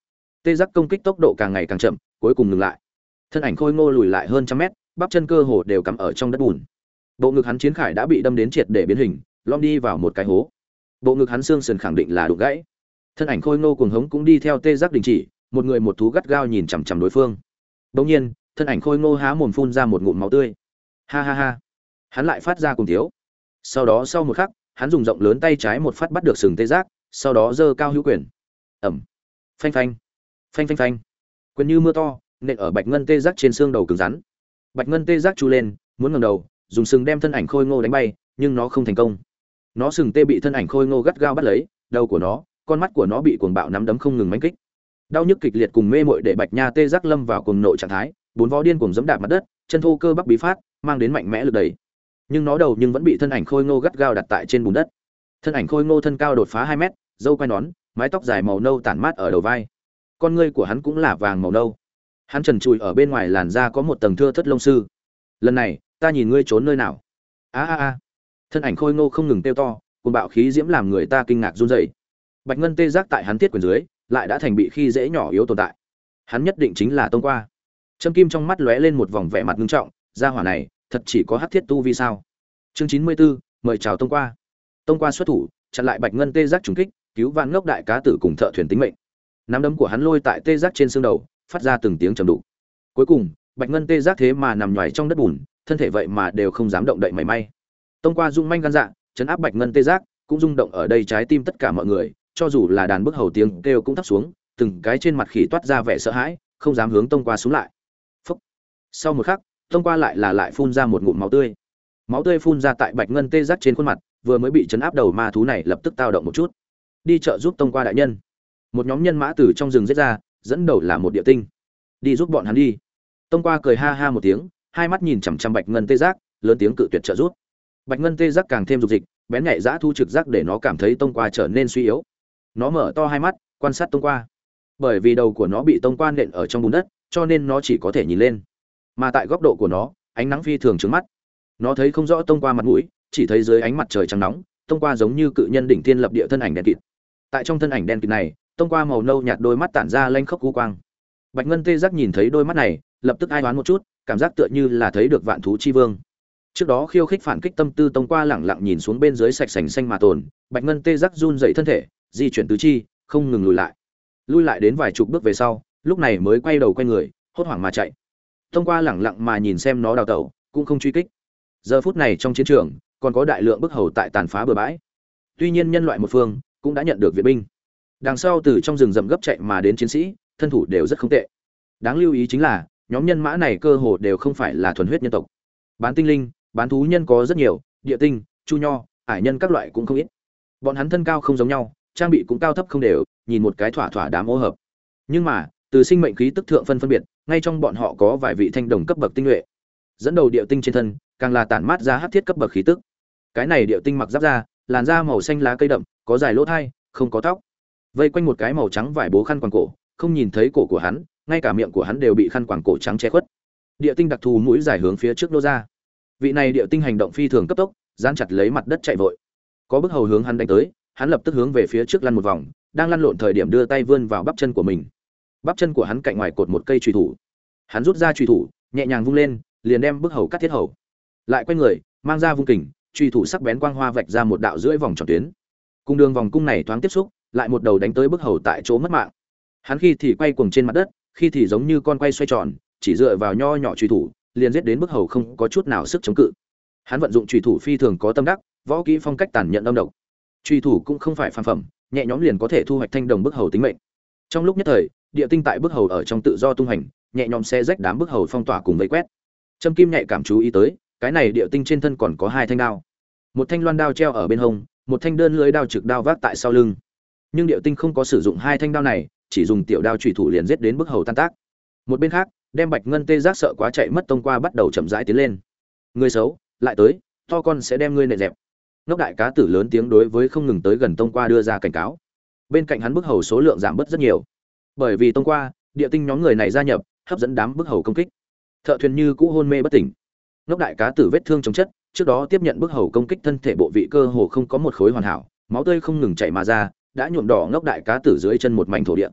Tê giác công kích tốc độ càng ngày càng chậm, cuối cùng ngừng lại. Thân ảnh khôi ngô lùi lại hơn trăm mét, bắp chân cơ hồ đều cắm ở trong đất bùn. Bộ ngực hắn chiến khải đã bị đâm đến triệt để biến hình, lom đi vào một cái hố. Bộ ngực hắn xương sườn khẳng định là đục gãy thân ảnh khôi ngô cuồng hống cũng đi theo tê giác đình chỉ, một người một thú gắt gao nhìn chằm chằm đối phương. Bỗng nhiên, thân ảnh khôi ngô há mồm phun ra một ngụm máu tươi. Ha ha ha. Hắn lại phát ra cùng thiếu sau đó sau một khắc, hắn dùng rộng lớn tay trái một phát bắt được sừng tê giác, sau đó giơ cao hữu quyền. Ẩm. Phanh phanh. Phanh phanh phanh. Quyền như mưa to, nện ở bạch ngân tê giác trên xương đầu cứng rắn. Bạch ngân tê giác chu lên, muốn ngầm đầu, dùng sừng đem thân ảnh khôi ngô đánh bay, nhưng nó không thành công. Nó sừng tê bị thân ảnh khôi ngô gắt gao bắt lấy, đầu của nó con mắt của nó bị cuồng bạo nắm đấm không ngừng mánh kích. Đau nhức kịch liệt cùng mê mội để bạch nha tê giác lâm vào cuồng nội trạng thái, bốn vó điên cuồng dẫm đạp mặt đất, chân thô cơ bắp bí phát, mang đến mạnh mẽ lực đầy nhưng nó đầu nhưng vẫn bị thân ảnh khôi ngô gắt gao đặt tại trên bùn đất. Thân ảnh khôi ngô thân cao đột phá hai mét, dâu quai nón, mái tóc dài màu nâu tản mát ở đầu vai. Con ngươi của hắn cũng là vàng màu nâu. Hắn trần trụi ở bên ngoài làn da có một tầng thưa thất lông sư. Lần này, ta nhìn ngươi trốn nơi nào? A a a. Thân ảnh khôi ngô không ngừng tiêu to cùng bạo khí diễm làm người ta kinh ngạc run rẩy bạch ngân tê giác tại hắn thiết quyền dưới lại đã thành bị khi dễ nhỏ yếu tồn tại. Hắn nhất định chính là tông qua. Trâm kim trong mắt lóe lên một vòng vẻ mặt ngưng trọng gia hỏa này thật chỉ có hát thiết tu vi sao? Chương chín mươi 94, mời chào tông qua. Tông qua xuất thủ chặn lại bạch ngân tê giác trúng kích cứu vãn ngốc đại cá tử cùng thợ thuyền tính mệnh. Nắm đấm của hắn lôi tại tê giác trên xương đầu phát ra từng tiếng trầm đục. Cuối cùng bạch ngân tê giác thế mà nằm nhoài trong đất bùn thân thể vậy mà đều không dám động đậy mảy may. Tông qua dung manh gan dạ chấn áp bạch ngân tê giác cũng rung động ở đây trái tim tất cả mọi người cho dù là đàn bức hầu tiếng kêu cũng thấp xuống, từng cái trên mặt khỉ toát ra vẻ sợ hãi, không dám hướng tông qua xuống lại. Phúc. sau một khắc, tông qua lại là lại phun ra một ngụm máu tươi. Máu tươi phun ra tại bạch ngân tê giác trên khuôn mặt, vừa mới bị chấn áp đầu ma thú này lập tức tao động một chút. Đi chợ giúp tông qua đại nhân. Một nhóm nhân mã từ trong rừng giết ra, dẫn đầu là một địa tinh. Đi giúp bọn hắn đi. Tông qua cười ha ha một tiếng, hai mắt nhìn chằm chằm bạch ngân tê giác, lớn tiếng cự tuyệt trợ giúp. Bạch ngân tê giác càng thêm dục dịch, bén nhạy dã thu trực giác để nó cảm thấy tông qua trở nên suy yếu nó mở to hai mắt, quan sát tông qua. Bởi vì đầu của nó bị tông quan nện ở trong bùn đất, cho nên nó chỉ có thể nhìn lên. Mà tại góc độ của nó, ánh nắng phi thường trứng mắt. Nó thấy không rõ tông qua mặt mũi, chỉ thấy dưới ánh mặt trời trắng nóng, tông qua giống như cự nhân đỉnh thiên lập địa thân ảnh đen kịt. Tại trong thân ảnh đen kịt này, tông qua màu nâu nhạt đôi mắt tản ra lanh khốc cu quang. Bạch ngân tê giác nhìn thấy đôi mắt này, lập tức ai đoán một chút, cảm giác tựa như là thấy được vạn thú chi vương. Trước đó khiêu khích phản kích tâm tư tông qua lẳng lặng nhìn xuống bên dưới sạch sành xanh mà tồn, bạch ngân tê giác run dậy thân thể di chuyển tứ chi, không ngừng lùi lại. Lui lại đến vài chục bước về sau, lúc này mới quay đầu quay người, hốt hoảng mà chạy. Thông qua lẳng lặng mà nhìn xem nó đào tẩu, cũng không truy kích. Giờ phút này trong chiến trường, còn có đại lượng bức hầu tại tàn phá bừa bãi. Tuy nhiên nhân loại một phương, cũng đã nhận được viện binh. Đằng sau từ trong rừng rậm gấp chạy mà đến chiến sĩ, thân thủ đều rất không tệ. Đáng lưu ý chính là, nhóm nhân mã này cơ hồ đều không phải là thuần huyết nhân tộc. Bán tinh linh, bán thú nhân có rất nhiều, địa tinh, chu nho, ải nhân các loại cũng không ít. Bọn hắn thân cao không giống nhau trang bị cũng cao thấp không đều nhìn một cái thỏa thỏa đám ô hợp. Nhưng mà từ sinh mệnh khí tức thượng phân phân biệt ngay trong bọn họ có vài vị thanh đồng cấp bậc tinh nhuệ. Dẫn đầu địa tinh trên thân càng là tản mát ra hát thiết cấp bậc khí tức. Cái này địa tinh mặc giáp da, làn da màu xanh lá cây đậm có dài lỗ thai không có tóc. Vây quanh một cái màu trắng vải bố khăn quàng cổ không nhìn thấy cổ của hắn ngay cả miệng của hắn đều bị khăn quàng cổ trắng che khuất. Địa tinh đặc thù mũi dài hướng phía trước nô ra. Vị này địa tinh hành động phi thường cấp tốc dán chặt lấy mặt đất chạy vội. Có bức hầu hướng hắn đánh tới hắn lập tức hướng về phía trước lăn một vòng, đang lăn lộn thời điểm đưa tay vươn vào bắp chân của mình. Bắp chân của hắn cạnh ngoài cột một cây truy thủ. Hắn rút ra truy thủ, nhẹ nhàng vung lên, liền đem bức hầu cắt thiết hầu. Lại quay người, mang ra vung kình truy thủ sắc bén quang hoa vạch ra một đạo rưỡi vòng tròn tuyến. Cung đường vòng cung này thoáng tiếp xúc, lại một đầu đánh tới bức hầu tại chỗ mất mạng. Hắn khi thì quay cuồng trên mặt đất, khi thì giống như con quay xoay tròn, chỉ dựa vào nho nhỏ truy thủ, liền giết đến bức hầu không có chút nào sức chống cự. Hắn vận dụng truy thủ phi thường có tâm đắc, võ kỹ phong cách tàn nhẫn âm độc truy thủ cũng không phải phàm phẩm, nhẹ nhõm liền có thể thu hoạch thanh đồng bức hầu tính mệnh. Trong lúc nhất thời, địa tinh tại bức hầu ở trong tự do tung hành, nhẹ nhõm xe rách đám bức hầu phong tỏa cùng vây quét. Trâm kim nhạy cảm chú ý tới, cái này địa tinh trên thân còn có hai thanh đao. Một thanh loan đao treo ở bên hông, một thanh đơn lưới đao trực đao vác tại sau lưng. Nhưng địa tinh không có sử dụng hai thanh đao này, chỉ dùng tiểu đao trùy thủ liền giết đến bức hầu tan tác. Một bên khác, đem bạch ngân tê giác sợ quá chạy mất tông qua bắt đầu chậm rãi tiến lên. Người xấu, lại tới, to con sẽ đem ngươi nệ dẹp ngốc đại cá tử lớn tiếng đối với không ngừng tới gần tông qua đưa ra cảnh cáo. Bên cạnh hắn bức hầu số lượng giảm bớt rất nhiều. Bởi vì tông qua, địa tinh nhóm người này gia nhập, hấp dẫn đám bức hầu công kích. Thợ thuyền như cũ hôn mê bất tỉnh. Ngốc đại cá tử vết thương chống chất, trước đó tiếp nhận bức hầu công kích thân thể bộ vị cơ hồ không có một khối hoàn hảo, máu tươi không ngừng chảy mà ra, đã nhuộm đỏ ngốc đại cá tử dưới chân một mảnh thổ địa.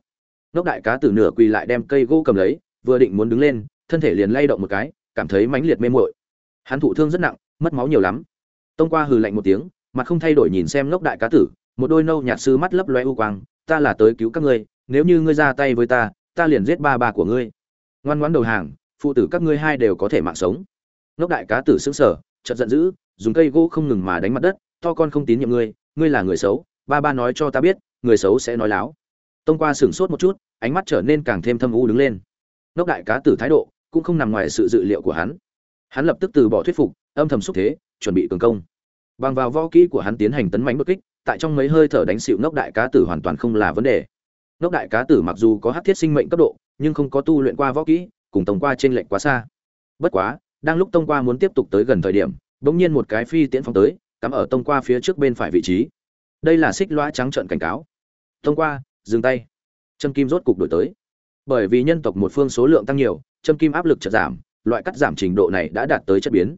Ngốc đại cá tử nửa quỳ lại đem cây gỗ cầm lấy, vừa định muốn đứng lên, thân thể liền lay động một cái, cảm thấy mãnh liệt mê muội. Hắn thụ thương rất nặng, mất máu nhiều lắm tông qua hừ lạnh một tiếng, mặt không thay đổi nhìn xem lốc đại cá tử, một đôi nâu nhạt sư mắt lấp lóe u quang, ta là tới cứu các ngươi, nếu như ngươi ra tay với ta ta liền giết ba ba của ngươi. Ngoan ngoãn đầu hàng, phụ tử các ngươi hai đều có thể mạng sống. Lốc đại cá tử sững sờ, chợt giận dữ, dùng cây gỗ không ngừng mà đánh mặt đất, to con không tín nhiệm ngươi ngươi là người xấu, ba ba nói cho ta biết, người xấu sẽ nói láo. Tông qua sửng sốt một chút, ánh mắt trở nên càng thêm thâm u đứng lên. Lốc đại cá tử thái độ cũng không nằm ngoài sự dự liệu của hắn. Hắn lập tức từ bỏ thuyết phục âm thầm xúc thế, chuẩn bị cường công. Bằng vào võ kỹ của hắn tiến hành tấn mãnh bất kích, tại trong mấy hơi thở đánh xịu ngốc đại cá tử hoàn toàn không là vấn đề. Ngốc đại cá tử mặc dù có hát thiết sinh mệnh cấp độ, nhưng không có tu luyện qua võ kỹ, cùng tông qua trên lệnh quá xa. Bất quá, đang lúc tông qua muốn tiếp tục tới gần thời điểm, bỗng nhiên một cái phi tiễn phóng tới, cắm ở tông qua phía trước bên phải vị trí. Đây là xích loa trắng trợn cảnh cáo. Tông qua, dừng tay. Châm kim rốt cục đổi tới. Bởi vì nhân tộc một phương số lượng tăng nhiều châm kim áp lực chợt giảm, loại cắt giảm trình độ này đã đạt tới chất biến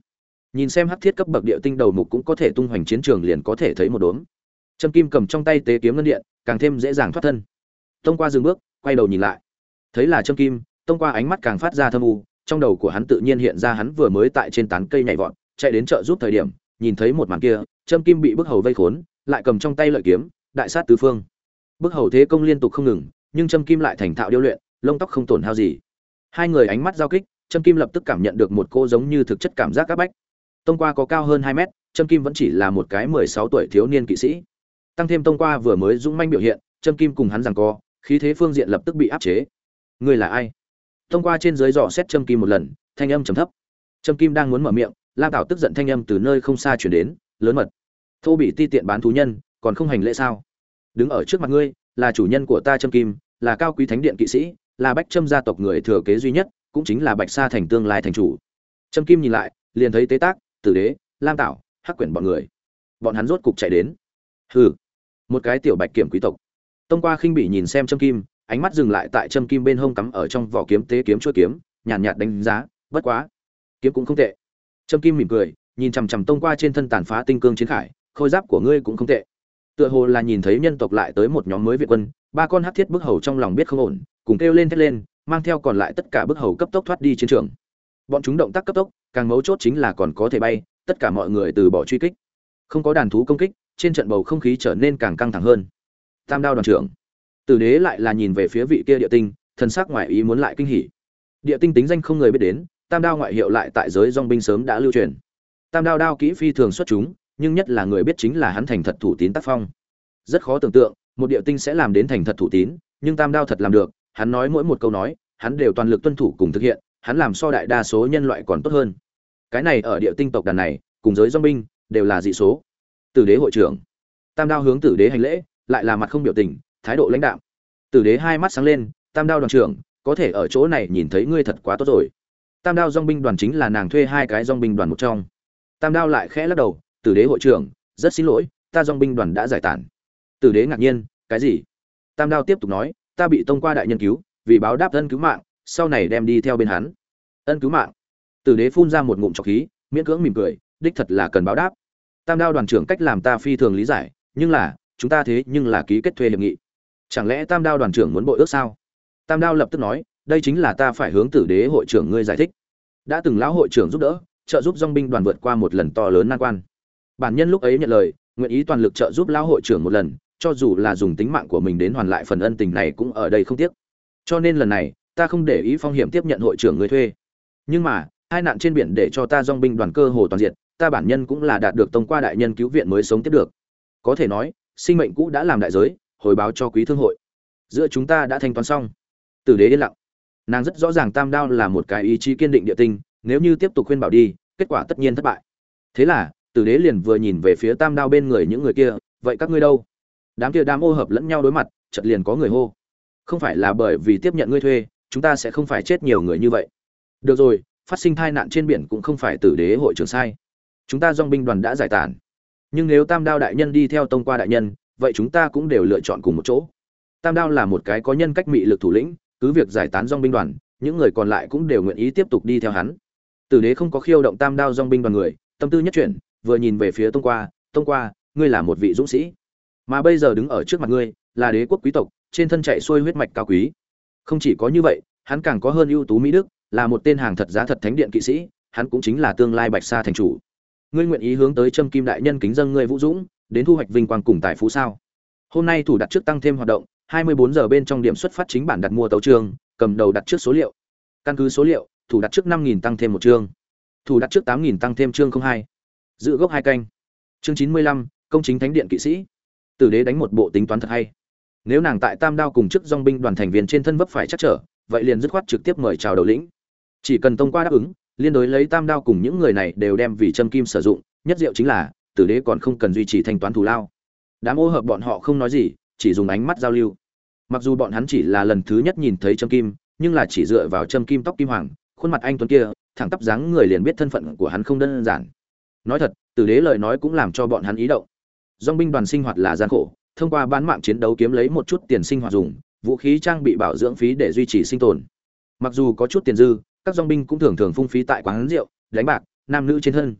nhìn xem hắc thiết cấp bậc địa tinh đầu mục cũng có thể tung hoành chiến trường liền có thể thấy một đốm. Trâm kim cầm trong tay tế kiếm ngân điện, càng thêm dễ dàng thoát thân. Tông qua dừng bước, quay đầu nhìn lại. Thấy là Trâm kim, tông qua ánh mắt càng phát ra thâm u, trong đầu của hắn tự nhiên hiện ra hắn vừa mới tại trên tán cây nhảy vọt, chạy đến chợ giúp thời điểm, nhìn thấy một màn kia, Trâm kim bị bức hầu vây khốn, lại cầm trong tay lợi kiếm, đại sát tứ phương. Bức hầu thế công liên tục không ngừng, nhưng Trâm kim lại thành thạo điêu luyện, lông tóc không tổn hao gì. Hai người ánh mắt giao kích, Trâm kim lập tức cảm nhận được một cô giống như thực chất cảm giác áp bách tông qua có cao hơn hai mét, Trâm kim vẫn chỉ là một cái mười sáu tuổi thiếu niên kỵ sĩ. Tăng thêm tông qua vừa mới dũng manh biểu hiện, Trâm kim cùng hắn rằng co, khí thế phương diện lập tức bị áp chế. Người là ai? Tông qua trên dưới dò xét Trâm kim một lần, thanh âm trầm thấp. Trâm kim đang muốn mở miệng, lam tảo tức giận thanh âm từ nơi không xa chuyển đến, lớn mật. Thô bị ti tiện bán thú nhân, còn không hành lễ sao? Đứng ở trước mặt ngươi, là chủ nhân của ta Trâm kim, là cao quý thánh điện kỵ sĩ, là bách trâm gia tộc người thừa kế duy nhất, cũng chính là bạch sa thành tương lai thành chủ. Trâm kim nhìn lại, liền thấy tế tác tử đế lam tảo hắc quyển bọn người. Bọn hắn rốt cục chạy đến. Hừ một cái tiểu bạch kiểm quý tộc. Tông qua khinh bỉ nhìn xem châm kim ánh mắt dừng lại tại châm kim bên hông cắm ở trong vỏ kiếm tế kiếm chuôi kiếm nhàn nhạt, nhạt đánh giá bất quá kiếm cũng không tệ. Châm kim mỉm cười nhìn chằm chằm tông qua trên thân tàn phá tinh cương chiến khải khôi giáp của ngươi cũng không tệ. Tựa hồ là nhìn thấy nhân tộc lại tới một nhóm mới việt quân ba con hắc thiết bức hầu trong lòng biết không ổn cùng kêu lên thét lên mang theo còn lại tất cả bức hầu cấp tốc thoát đi chiến trường bọn chúng động tác cấp tốc, càng mấu chốt chính là còn có thể bay, tất cả mọi người từ bỏ truy kích. Không có đàn thú công kích, trên trận bầu không khí trở nên càng căng thẳng hơn. Tam đao đoàn trưởng. Tử đế lại là nhìn về phía vị kia địa tinh, thần sắc ngoại ý muốn lại kinh hỉ. Địa tinh tính danh không người biết đến, tam đao ngoại hiệu lại tại giới dong binh sớm đã lưu truyền. Tam đao đao kỹ phi thường xuất chúng, nhưng nhất là người biết chính là hắn thành thật thủ tín tác phong. Rất khó tưởng tượng, một địa tinh sẽ làm đến thành thật thủ tín, nhưng tam đao thật làm được, hắn nói mỗi một câu nói, hắn đều toàn lực tuân thủ cùng thực hiện hắn làm so đại đa số nhân loại còn tốt hơn. Cái này ở địa tinh tộc đàn này, cùng giới dong binh đều là dị số. Tử đế hội trưởng. Tam đao hướng tử đế hành lễ, lại là mặt không biểu tình, thái độ lãnh đạm. Tử đế hai mắt sáng lên, tam đao đoàn trưởng, có thể ở chỗ này nhìn thấy ngươi thật quá tốt rồi. Tam đao dong binh đoàn chính là nàng thuê hai cái dong binh đoàn một trong. Tam đao lại khẽ lắc đầu, tử đế hội trưởng, rất xin lỗi, ta dong binh đoàn đã giải tản. Tử đế ngạc nhiên, cái gì? Tam đao tiếp tục nói, ta bị tông qua đại nhân cứu, vì báo đáp ân cứu mạng sau này đem đi theo bên hắn. Ân cứu mạng. Tử đế phun ra một ngụm trọc khí, miễn cưỡng mỉm cười, đích thật là cần báo đáp. Tam đao đoàn trưởng cách làm ta phi thường lý giải, nhưng là, chúng ta thế nhưng là ký kết thuê hiệp nghị. Chẳng lẽ tam đao đoàn trưởng muốn bội ước sao? Tam đao lập tức nói, đây chính là ta phải hướng tử đế hội trưởng ngươi giải thích. Đã từng lão hội trưởng giúp đỡ, trợ giúp dong binh đoàn vượt qua một lần to lớn nan quan. Bản nhân lúc ấy nhận lời, nguyện ý toàn lực trợ giúp lão hội trưởng một lần, cho dù là dùng tính mạng của mình đến hoàn lại phần ân tình này cũng ở đây không tiếc. Cho nên lần này ta không để ý phong hiểm tiếp nhận hội trưởng người thuê. Nhưng mà, hai nạn trên biển để cho ta dong binh đoàn cơ hồ toàn diện ta bản nhân cũng là đạt được tông qua đại nhân cứu viện mới sống tiếp được. Có thể nói, sinh mệnh cũ đã làm đại giới, hồi báo cho quý thương hội. Giữa chúng ta đã thanh toán xong. Tử đế yên lặng. Nàng rất rõ ràng tam đao là một cái ý chí kiên định địa tinh, nếu như tiếp tục khuyên bảo đi, kết quả tất nhiên thất bại. Thế là, tử đế liền vừa nhìn về phía tam đao bên người những người kia, vậy các ngươi đâu? Đám kia đám ô hợp lẫn nhau đối mặt, chợt liền có người hô. Không phải là bởi vì tiếp nhận ngươi thuê chúng ta sẽ không phải chết nhiều người như vậy. Được rồi, phát sinh tai nạn trên biển cũng không phải tử đế hội trưởng sai. Chúng ta dong binh đoàn đã giải tản nhưng nếu tam đao đại nhân đi theo tông qua đại nhân, vậy chúng ta cũng đều lựa chọn cùng một chỗ. Tam đao là một cái có nhân cách mị lực thủ lĩnh, cứ việc giải tán dong binh đoàn, những người còn lại cũng đều nguyện ý tiếp tục đi theo hắn. Tử đế không có khiêu động tam đao dong binh đoàn người, tâm tư nhất chuyển, vừa nhìn về phía tông qua tông qua, ngươi là một vị dũng sĩ. Mà bây giờ đứng ở trước mặt ngươi là đế quốc quý tộc, trên thân chạy xuôi huyết mạch cao quý không chỉ có như vậy hắn càng có hơn ưu tú mỹ đức là một tên hàng thật giá thật thánh điện kỵ sĩ hắn cũng chính là tương lai bạch sa thành chủ. Ngươi nguyện ý hướng tới trâm kim đại nhân kính dân ngươi vũ dũng đến thu hoạch vinh quang cùng tài phú sao? Hôm nay thủ đặt trước tăng thêm hoạt động 24 giờ bên trong điểm xuất phát chính bản đặt mua tấu trường cầm đầu đặt trước số liệu. Căn cứ số liệu thủ đặt trước 5.000 tăng thêm một chương. Thủ đặt trước 8.000 tăng thêm chương 02. dự gốc hai canh. Chương 95, công chính thánh điện kỵ sĩ. Tử đế đánh một bộ tính toán thật hay nếu nàng tại tam đao cùng chức dong binh đoàn thành viên trên thân vấp phải chắc trở, vậy liền dứt khoát trực tiếp mời chào đầu lĩnh. Chỉ cần thông qua đáp ứng, liên đối lấy tam đao cùng những người này đều đem vì châm kim sử dụng, nhất diệu chính là, tử đế còn không cần duy trì thanh toán thù lao. Đám ô hợp bọn họ không nói gì, chỉ dùng ánh mắt giao lưu. Mặc dù bọn hắn chỉ là lần thứ nhất nhìn thấy châm kim, nhưng là chỉ dựa vào châm kim tóc kim hoàng, khuôn mặt anh tuấn kia, thẳng tắp dáng người liền biết thân phận của hắn không đơn giản. Nói thật, tử đế lời nói cũng làm cho bọn hắn ý động. Dong binh đoàn sinh hoạt là gian khổ thông qua bán mạng chiến đấu kiếm lấy một chút tiền sinh hoạt dùng, vũ khí trang bị bảo dưỡng phí để duy trì sinh tồn. Mặc dù có chút tiền dư, các dòng binh cũng thường thường phung phí tại quán rượu, đánh bạc, nam nữ trên thân.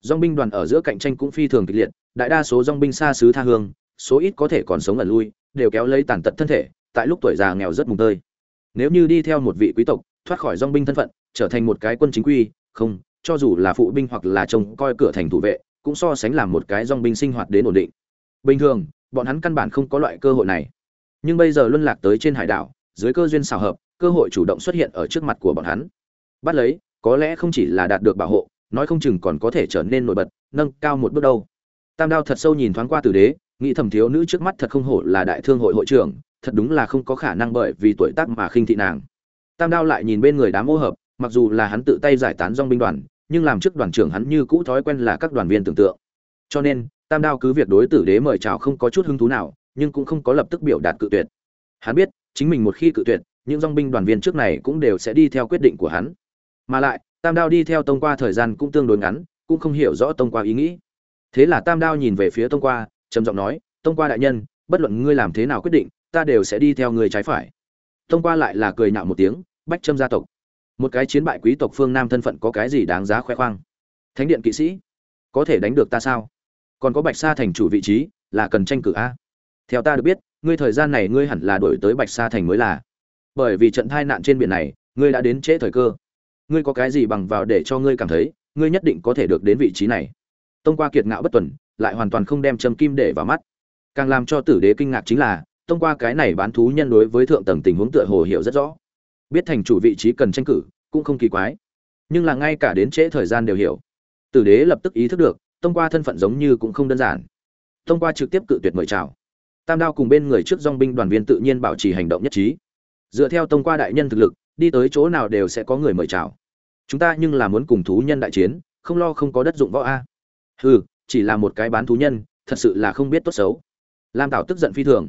Dòng binh đoàn ở giữa cạnh tranh cũng phi thường kịch liệt, đại đa số dòng binh xa xứ tha hương, số ít có thể còn sống ẩn lui, đều kéo lấy tàn tật thân thể, tại lúc tuổi già nghèo rất mùng tơi. Nếu như đi theo một vị quý tộc, thoát khỏi dòng binh thân phận, trở thành một cái quân chính quy, không, cho dù là phụ binh hoặc là trông coi cửa thành thủ vệ, cũng so sánh làm một cái dòng binh sinh hoạt đến ổn định. Bình thường bọn hắn căn bản không có loại cơ hội này. Nhưng bây giờ luân lạc tới trên hải đảo, dưới cơ duyên xào hợp, cơ hội chủ động xuất hiện ở trước mặt của bọn hắn. Bắt lấy, có lẽ không chỉ là đạt được bảo hộ, nói không chừng còn có thể trở nên nổi bật, nâng cao một bước đâu. Tam đao thật sâu nhìn thoáng qua tử đế, nghĩ thầm thiếu nữ trước mắt thật không hổ là đại thương hội hội trưởng, thật đúng là không có khả năng bởi vì tuổi tác mà khinh thị nàng. Tam đao lại nhìn bên người đám ô hợp, mặc dù là hắn tự tay giải tán dong binh đoàn, nhưng làm trước đoàn trưởng hắn như cũ thói quen là các đoàn viên tưởng tượng. Cho nên tam đao cứ việc đối tử đế mời chào không có chút hứng thú nào, nhưng cũng không có lập tức biểu đạt cự tuyệt. Hắn biết, chính mình một khi cự tuyệt, những dong binh đoàn viên trước này cũng đều sẽ đi theo quyết định của hắn. Mà lại, tam đao đi theo tông qua thời gian cũng tương đối ngắn, cũng không hiểu rõ tông qua ý nghĩ. Thế là tam đao nhìn về phía tông qua, trầm giọng nói, tông qua đại nhân, bất luận ngươi làm thế nào quyết định, ta đều sẽ đi theo người trái phải. Tông qua lại là cười nhạo một tiếng, bách trâm gia tộc, một cái chiến bại quý tộc phương nam thân phận có cái gì đáng giá khoe khoang? Thánh điện kỵ sĩ, có thể đánh được ta sao? Còn có bạch sa thành chủ vị trí, là cần tranh cử a. Theo ta được biết, ngươi thời gian này ngươi hẳn là đổi tới bạch sa thành mới là. Bởi vì trận tai nạn trên biển này, ngươi đã đến trễ thời cơ. Ngươi có cái gì bằng vào để cho ngươi cảm thấy, ngươi nhất định có thể được đến vị trí này. Tông qua kiệt ngạo bất tuần, lại hoàn toàn không đem châm kim để vào mắt. Càng làm cho tử đế kinh ngạc chính là, tông qua cái này bán thú nhân đối với thượng tầng tình huống tựa hồ hiểu rất rõ. Biết thành chủ vị trí cần tranh cử, cũng không kỳ quái. Nhưng là ngay cả đến trễ thời gian đều hiểu. Tử đế lập tức ý thức được tông qua thân phận giống như cũng không đơn giản. Tông qua trực tiếp cự tuyệt mời chào. Tam đao cùng bên người trước dong binh đoàn viên tự nhiên bảo trì hành động nhất trí. Dựa theo tông qua đại nhân thực lực, đi tới chỗ nào đều sẽ có người mời chào. Chúng ta nhưng là muốn cùng thú nhân đại chiến, không lo không có đất dụng võ a. Hừ, chỉ là một cái bán thú nhân, thật sự là không biết tốt xấu. Lam tảo tức giận phi thường.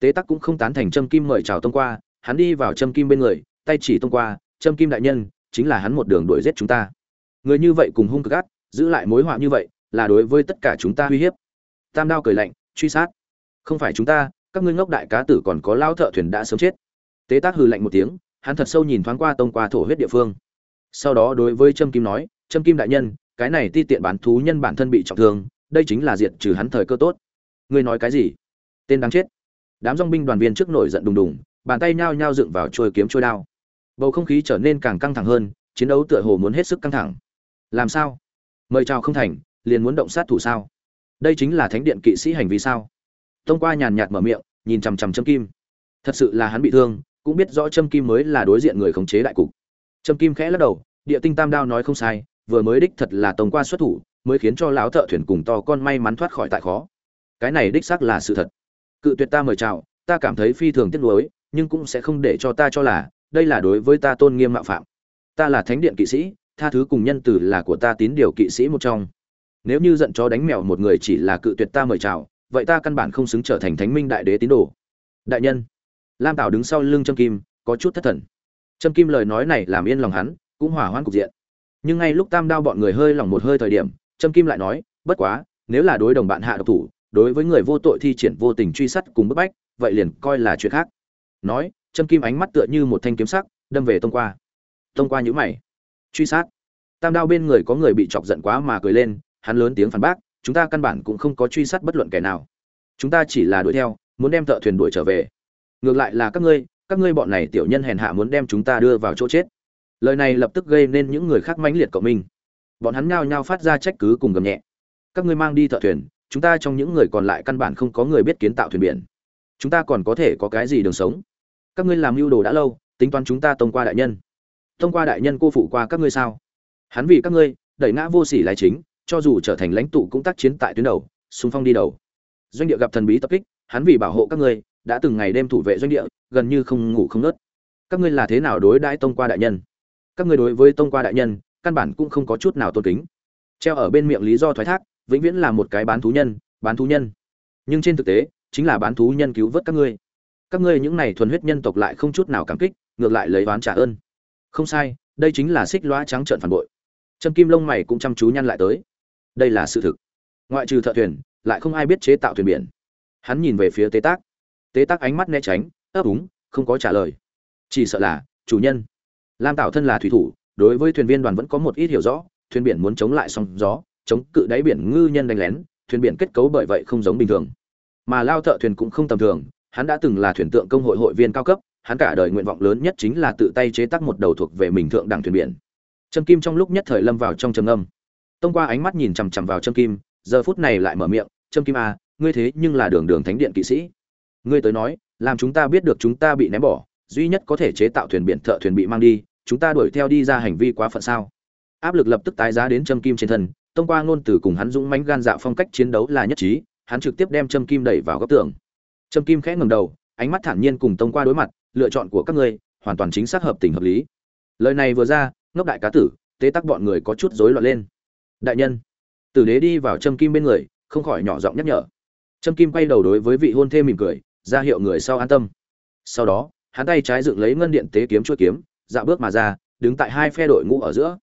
Tế tắc cũng không tán thành trâm kim mời chào tông qua, hắn đi vào trâm kim bên người, tay chỉ tông qua, trâm kim đại nhân, chính là hắn một đường đuổi giết chúng ta. Người như vậy cùng hung cực ác, giữ lại mối họa như vậy là đối với tất cả chúng ta uy hiếp. Tam đao cười lạnh, truy sát. Không phải chúng ta, các ngươi ngốc đại cá tử còn có lao thợ thuyền đã sớm chết. Tế tác hừ lạnh một tiếng, hắn thật sâu nhìn thoáng qua tông qua thổ huyết địa phương. Sau đó đối với trâm kim nói, trâm kim đại nhân, cái này ti tiện bán thú nhân bản thân bị trọng thương, đây chính là diệt trừ hắn thời cơ tốt. Ngươi nói cái gì? Tên đáng chết. Đám dong binh đoàn viên trước nổi giận đùng đùng, bàn tay nhao nhao dựng vào trôi kiếm trôi đao. Bầu không khí trở nên càng căng thẳng hơn, chiến đấu tựa hồ muốn hết sức căng thẳng. Làm sao? Mời chào không thành liền muốn động sát thủ sao? Đây chính là thánh điện kỵ sĩ hành vi sao? Thông qua nhàn nhạt mở miệng, nhìn chằm chằm châm kim. Thật sự là hắn bị thương, cũng biết rõ châm kim mới là đối diện người khống chế đại cục. Châm kim khẽ lắc đầu, địa tinh tam đao nói không sai, vừa mới đích thật là tông qua xuất thủ, mới khiến cho lão thợ thuyền cùng to con may mắn thoát khỏi tại khó. Cái này đích xác là sự thật. Cự tuyệt ta mời chào, ta cảm thấy phi thường tiếc nuối, nhưng cũng sẽ không để cho ta cho là, đây là đối với ta tôn nghiêm mạo phạm. Ta là thánh điện kỵ sĩ, tha thứ cùng nhân tử là của ta tín điều kỵ sĩ một trong nếu như giận chó đánh mèo một người chỉ là cự tuyệt ta mời chào, vậy ta căn bản không xứng trở thành thánh minh đại đế tín đồ. Đại nhân. Lam tảo đứng sau lưng trâm kim, có chút thất thần. Trâm kim lời nói này làm yên lòng hắn, cũng hỏa hoãn cục diện. Nhưng ngay lúc tam đao bọn người hơi lòng một hơi thời điểm, trâm kim lại nói, bất quá, nếu là đối đồng bạn hạ độc thủ, đối với người vô tội thi triển vô tình truy sát cùng bức bách, vậy liền coi là chuyện khác. Nói, trâm kim ánh mắt tựa như một thanh kiếm sắc, đâm về tông qua. Tông qua nhữ mày. Truy sát? Tam đao bên người có người bị chọc giận quá mà cười lên hắn lớn tiếng phản bác, chúng ta căn bản cũng không có truy sát bất luận kẻ nào. Chúng ta chỉ là đuổi theo, muốn đem thợ thuyền đuổi trở về. Ngược lại là các ngươi các ngươi bọn này tiểu nhân hèn hạ muốn đem chúng ta đưa vào chỗ chết. Lời này lập tức gây nên những người khác mãnh liệt cộng minh. Bọn hắn nhao nhao phát ra trách cứ cùng gầm nhẹ. Các ngươi mang đi thợ thuyền, chúng ta trong những người còn lại căn bản không có người biết kiến tạo thuyền biển. Chúng ta còn có thể có cái gì đường sống? Các ngươi làm mưu đồ đã lâu, tính toán chúng ta tông qua đại nhân. Tông qua đại nhân cô phụ qua các ngươi sao? Hắn vì các ngươi, đẩy ngã vô sỉ lái chính cho dù trở thành lãnh tụ cũng tác chiến tại tuyến đầu, xung phong đi đầu. Doanh địa gặp thần bí tập kích, hắn vì bảo hộ các ngươi, đã từng ngày đêm thủ vệ doanh địa, gần như không ngủ không nớt. Các ngươi là thế nào đối đãi tông qua đại nhân? Các ngươi đối với tông qua đại nhân, căn bản cũng không có chút nào tôn kính. Treo ở bên miệng lý do thoái thác, vĩnh viễn là một cái bán thú nhân, bán thú nhân. Nhưng trên thực tế, chính là bán thú nhân cứu vớt các ngươi. Các ngươi những này thuần huyết nhân tộc lại không chút nào cảm kích, ngược lại lấy oán trả ơn. Không sai, đây chính là xích lóa trắng trợn phản bội. Trâm kim lông mày cũng chăm chú nhăn lại tới đây là sự thực. Ngoại trừ thợ thuyền, lại không ai biết chế tạo thuyền biển. Hắn nhìn về phía tế tác. Tế tác ánh mắt né tránh, ấp úng, không có trả lời. Chỉ sợ là, chủ nhân. Lam tạo thân là thủy thủ, đối với thuyền viên đoàn vẫn có một ít hiểu rõ, thuyền biển muốn chống lại sóng gió, chống cự đáy biển ngư nhân đánh lén, thuyền biển kết cấu bởi vậy không giống bình thường. Mà lao thợ thuyền cũng không tầm thường, hắn đã từng là thuyền tượng công hội hội viên cao cấp, hắn cả đời nguyện vọng lớn nhất chính là tự tay chế tác một đầu thuộc về mình thượng đẳng thuyền biển. Trâm kim trong lúc nhất thời lâm vào trong trầm âm tông qua ánh mắt nhìn chằm chằm vào trâm kim, giờ phút này lại mở miệng, trâm kim à ngươi thế nhưng là đường đường thánh điện kỵ sĩ. Ngươi tới nói, làm chúng ta biết được chúng ta bị ném bỏ, duy nhất có thể chế tạo thuyền biển thợ thuyền bị mang đi, chúng ta đuổi theo đi ra hành vi quá phận sao? Áp lực lập tức tái giá đến trâm kim trên thân, tông qua ngôn từ cùng hắn dũng mãnh gan dạ phong cách chiến đấu là nhất trí, hắn trực tiếp đem trâm kim đẩy vào góc tường. Trâm kim khẽ ngẩng đầu, ánh mắt thản nhiên cùng tông qua đối mặt, lựa chọn của các ngươi, hoàn toàn chính xác hợp tình hợp lý. Lời này vừa ra, ngốc đại cá tử, tế tắc bọn người có chút rối loạn lên đại nhân. Tử đế đi vào trâm kim bên người, không khỏi nhỏ giọng nhắc nhở. Trâm kim quay đầu đối với vị hôn thê mỉm cười, ra hiệu người sau an tâm. Sau đó, hắn tay trái dựng lấy ngân điện tế kiếm chuôi kiếm, dạo bước mà ra, đứng tại hai phe đội ngũ ở giữa.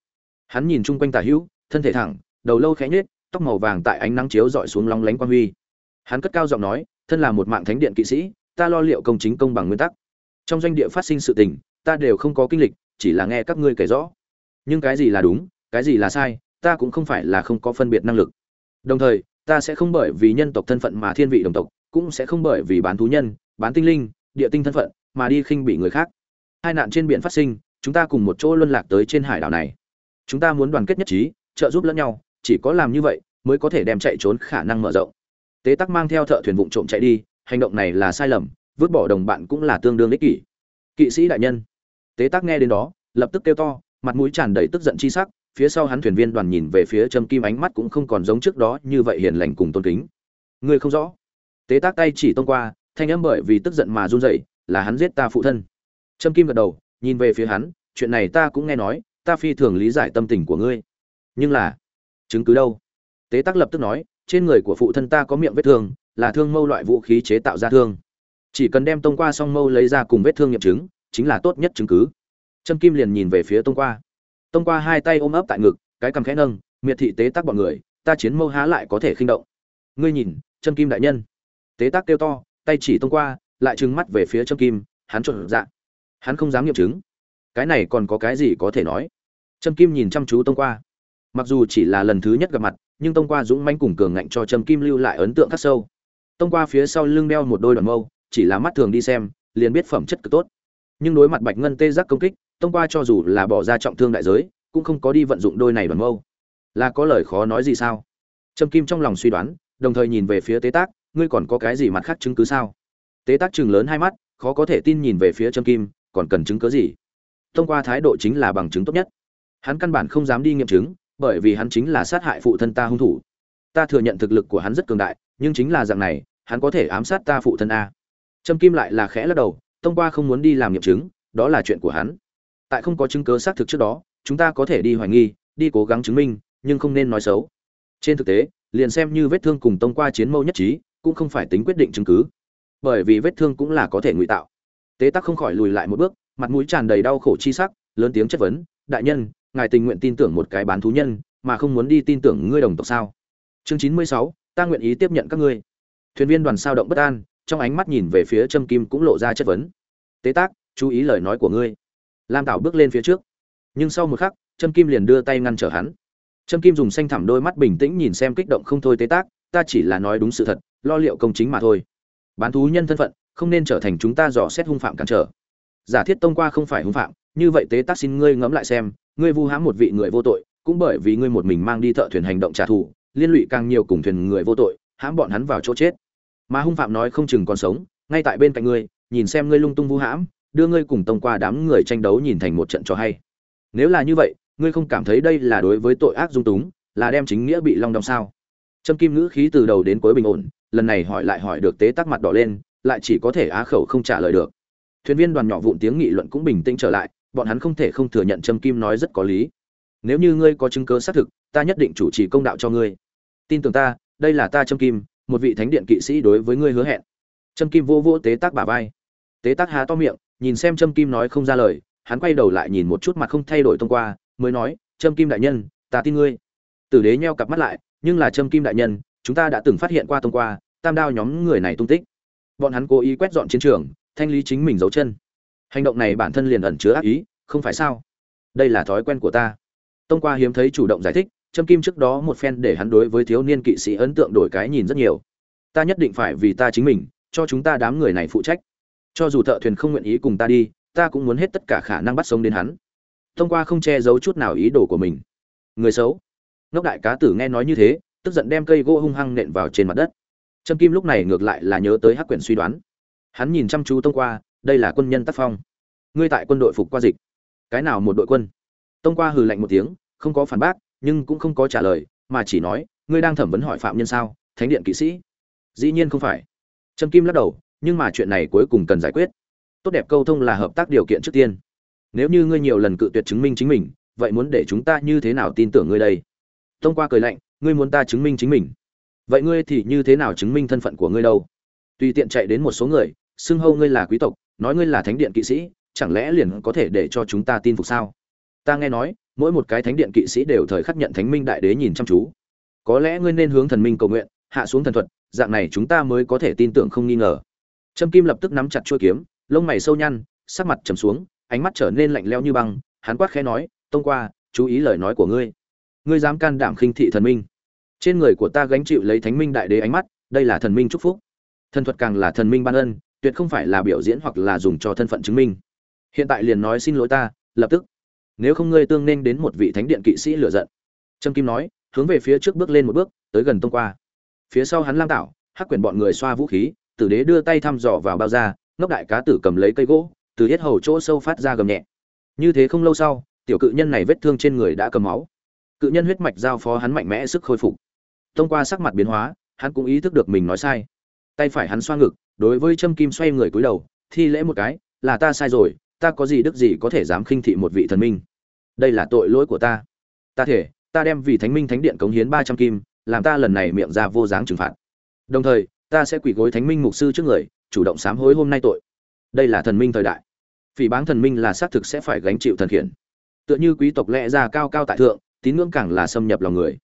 Hắn nhìn chung quanh tả hữu, thân thể thẳng, đầu lâu khẽ nhếch, tóc màu vàng tại ánh nắng chiếu dọi xuống long lánh quang huy. Hắn cất cao giọng nói, thân là một mạng thánh điện kỵ sĩ, ta lo liệu công chính công bằng nguyên tắc. Trong doanh địa phát sinh sự tình, ta đều không có kinh lịch, chỉ là nghe các ngươi kể rõ. Nhưng cái gì là đúng, cái gì là sai ta cũng không phải là không có phân biệt năng lực. Đồng thời, ta sẽ không bởi vì nhân tộc thân phận mà thiên vị đồng tộc, cũng sẽ không bởi vì bán thú nhân, bán tinh linh, địa tinh thân phận mà đi khinh bị người khác. Hai nạn trên biển phát sinh, chúng ta cùng một chỗ luân lạc tới trên hải đảo này. Chúng ta muốn đoàn kết nhất trí, trợ giúp lẫn nhau, chỉ có làm như vậy mới có thể đem chạy trốn khả năng mở rộng. Tế tắc mang theo thợ thuyền vụng trộm chạy đi, hành động này là sai lầm, vứt bỏ đồng bạn cũng là tương đương ích kỷ. Kỵ sĩ đại nhân. Tế tắc nghe đến đó, lập tức kêu to, mặt mũi tràn đầy tức giận chi sắc phía sau hắn thuyền viên đoàn nhìn về phía trâm kim ánh mắt cũng không còn giống trước đó như vậy hiền lành cùng tôn kính. Ngươi không rõ. Tế tác tay chỉ tông qua, thanh âm bởi vì tức giận mà run rẩy, là hắn giết ta phụ thân. Trâm kim gật đầu, nhìn về phía hắn, chuyện này ta cũng nghe nói, ta phi thường lý giải tâm tình của ngươi. Nhưng là, chứng cứ đâu? Tế tác lập tức nói, trên người của phụ thân ta có miệng vết thương, là thương mâu loại vũ khí chế tạo ra thương. Chỉ cần đem tông qua song mâu lấy ra cùng vết thương nghiệm chứng, chính là tốt nhất chứng cứ. Trâm kim liền nhìn về phía tông qua tông qua hai tay ôm ấp tại ngực, cái cầm khẽ nâng, miệt thị tế tác bọn người, ta chiến mâu há lại có thể khinh động. Ngươi nhìn, chân kim đại nhân. Tế tác kêu to, tay chỉ tông qua, lại trừng mắt về phía chân kim, hắn trộn dạ. Hắn không dám nghiệm chứng. Cái này còn có cái gì có thể nói? Trâm kim nhìn chăm chú tông qua. Mặc dù chỉ là lần thứ nhất gặp mặt, nhưng tông qua dũng manh cùng cường ngạnh cho trâm kim lưu lại ấn tượng khắc sâu. Tông qua phía sau lưng đeo một đôi đoàn mâu, chỉ là mắt thường đi xem, liền biết phẩm chất cực tốt. Nhưng đối mặt bạch ngân tê giác công kích tông qua cho dù là bỏ ra trọng thương đại giới, cũng không có đi vận dụng đôi này đoàn mâu. Là có lời khó nói gì sao? Trâm kim trong lòng suy đoán, đồng thời nhìn về phía tế tác, ngươi còn có cái gì mặt khác chứng cứ sao? Tế tác chừng lớn hai mắt, khó có thể tin nhìn về phía trâm kim, còn cần chứng cứ gì? Thông qua thái độ chính là bằng chứng tốt nhất. Hắn căn bản không dám đi nghiệm chứng, bởi vì hắn chính là sát hại phụ thân ta hung thủ. Ta thừa nhận thực lực của hắn rất cường đại, nhưng chính là dạng này, hắn có thể ám sát ta phụ thân a. Trâm kim lại là khẽ lắc đầu thông qua không muốn đi làm nghiệm chứng, đó là chuyện của hắn tại không có chứng cứ xác thực trước đó, chúng ta có thể đi hoài nghi, đi cố gắng chứng minh, nhưng không nên nói xấu. Trên thực tế, liền xem như vết thương cùng tông qua chiến mâu nhất trí, cũng không phải tính quyết định chứng cứ. Bởi vì vết thương cũng là có thể ngụy tạo. Tế tắc không khỏi lùi lại một bước, mặt mũi tràn đầy đau khổ chi sắc, lớn tiếng chất vấn, đại nhân, ngài tình nguyện tin tưởng một cái bán thú nhân, mà không muốn đi tin tưởng ngươi đồng tộc sao? Chương chín mươi sáu, ta nguyện ý tiếp nhận các ngươi. Thuyền viên đoàn sao động bất an, trong ánh mắt nhìn về phía trâm kim cũng lộ ra chất vấn. Tế tác chú ý lời nói của ngươi lam tảo bước lên phía trước. Nhưng sau một khắc, trâm kim liền đưa tay ngăn trở hắn. Trâm kim dùng xanh thẳm đôi mắt bình tĩnh nhìn xem kích động không thôi tế tác, ta chỉ là nói đúng sự thật, lo liệu công chính mà thôi. Bán thú nhân thân phận, không nên trở thành chúng ta dò xét hung phạm cản trở. Giả thiết tông qua không phải hung phạm, như vậy tế tác xin ngươi ngẫm lại xem, ngươi vu hãm một vị người vô tội, cũng bởi vì ngươi một mình mang đi thợ thuyền hành động trả thù, liên lụy càng nhiều cùng thuyền người vô tội, hãm bọn hắn vào chỗ chết. Mà hung phạm nói không chừng còn sống, ngay tại bên cạnh ngươi, nhìn xem ngươi lung tung vu hãm đưa ngươi cùng tông qua đám người tranh đấu nhìn thành một trận cho hay. Nếu là như vậy, ngươi không cảm thấy đây là đối với tội ác dung túng, là đem chính nghĩa bị long đong sao? Trâm kim ngữ khí từ đầu đến cuối bình ổn, lần này hỏi lại hỏi được tế tắc mặt đỏ lên, lại chỉ có thể á khẩu không trả lời được. Thuyền viên đoàn nhỏ vụn tiếng nghị luận cũng bình tĩnh trở lại, bọn hắn không thể không thừa nhận trâm kim nói rất có lý. Nếu như ngươi có chứng cứ xác thực, ta nhất định chủ trì công đạo cho ngươi. Tin tưởng ta, đây là ta trâm kim, một vị thánh điện kỵ sĩ đối với ngươi hứa hẹn. Trâm kim vô vô tế tác bà vai. Tế tác há to miệng nhìn xem trâm kim nói không ra lời, hắn quay đầu lại nhìn một chút mặt không thay đổi thông qua, mới nói, trâm kim đại nhân, ta tin ngươi. Tử đế nheo cặp mắt lại, nhưng là trâm kim đại nhân, chúng ta đã từng phát hiện qua thông qua, tam đao nhóm người này tung tích. Bọn hắn cố ý quét dọn chiến trường, thanh lý chính mình giấu chân. Hành động này bản thân liền ẩn chứa ác ý, không phải sao? Đây là thói quen của ta. Tông qua hiếm thấy chủ động giải thích, trâm kim trước đó một phen để hắn đối với thiếu niên kỵ sĩ ấn tượng đổi cái nhìn rất nhiều. Ta nhất định phải vì ta chính mình, cho chúng ta đám người này phụ trách cho dù thợ thuyền không nguyện ý cùng ta đi, ta cũng muốn hết tất cả khả năng bắt sống đến hắn. Thông qua không che giấu chút nào ý đồ của mình. Người xấu. Ngốc đại cá tử nghe nói như thế, tức giận đem cây gỗ hung hăng nện vào trên mặt đất. Trâm kim lúc này ngược lại là nhớ tới hắc quyển suy đoán. Hắn nhìn chăm chú tông qua, đây là quân nhân tác phong. Ngươi tại quân đội phục qua dịch. Cái nào một đội quân? Tông qua hừ lạnh một tiếng, không có phản bác, nhưng cũng không có trả lời, mà chỉ nói, ngươi đang thẩm vấn hỏi phạm nhân sao, thánh điện kỵ sĩ. Dĩ nhiên không phải. Trâm kim lắc đầu nhưng mà chuyện này cuối cùng cần giải quyết. Tốt đẹp câu thông là hợp tác điều kiện trước tiên. Nếu như ngươi nhiều lần cự tuyệt chứng minh chính mình, vậy muốn để chúng ta như thế nào tin tưởng ngươi đây? Thông qua cười lạnh, ngươi muốn ta chứng minh chính mình. Vậy ngươi thì như thế nào chứng minh thân phận của ngươi đâu? Tùy tiện chạy đến một số người, xưng hâu ngươi là quý tộc, nói ngươi là thánh điện kỵ sĩ, chẳng lẽ liền có thể để cho chúng ta tin phục sao? Ta nghe nói, mỗi một cái thánh điện kỵ sĩ đều thời khắc nhận thánh minh đại đế nhìn chăm chú. Có lẽ ngươi nên hướng thần minh cầu nguyện, hạ xuống thần thuật, dạng này chúng ta mới có thể tin tưởng không nghi ngờ trâm kim lập tức nắm chặt chuôi kiếm, lông mày sâu nhăn, sắc mặt trầm xuống, ánh mắt trở nên lạnh lẽo như băng, hắn quát khẽ nói, tông qua, chú ý lời nói của ngươi. Ngươi dám can đảm khinh thị thần minh. Trên người của ta gánh chịu lấy thánh minh đại đế ánh mắt, đây là thần minh chúc phúc. Thần thuật càng là thần minh ban ân, tuyệt không phải là biểu diễn hoặc là dùng cho thân phận chứng minh. Hiện tại liền nói xin lỗi ta, lập tức. Nếu không ngươi tương nên đến một vị thánh điện kỵ sĩ lửa giận. Trâm kim nói, hướng về phía trước bước lên một bước, tới gần tông qua. Phía sau hắn lam tạo hắc quyền bọn người xoa vũ khí tử đế đưa tay thăm dò vào bao da, ngốc đại cá tử cầm lấy cây gỗ, từ hết hầu chỗ sâu phát ra gầm nhẹ. Như thế không lâu sau, tiểu cự nhân này vết thương trên người đã cầm máu. Cự nhân huyết mạch giao phó hắn mạnh mẽ sức khôi phục. Thông qua sắc mặt biến hóa, hắn cũng ý thức được mình nói sai. Tay phải hắn xoa ngực, đối với châm kim xoay người cúi đầu, thi lễ một cái, là ta sai rồi, ta có gì đức gì có thể dám khinh thị một vị thần minh? Đây là tội lỗi của ta. Ta thể, ta đem vì thánh minh thánh điện cống hiến ba trăm kim, làm ta lần này miệng ra vô dáng trừng phạt. Đồng thời ta sẽ quỳ gối thánh minh mục sư trước người, chủ động sám hối hôm nay tội. Đây là thần minh thời đại. Phỉ báng thần minh là xác thực sẽ phải gánh chịu thần khiển. Tựa như quý tộc lẽ ra cao cao tại thượng, tín ngưỡng càng là xâm nhập lòng người.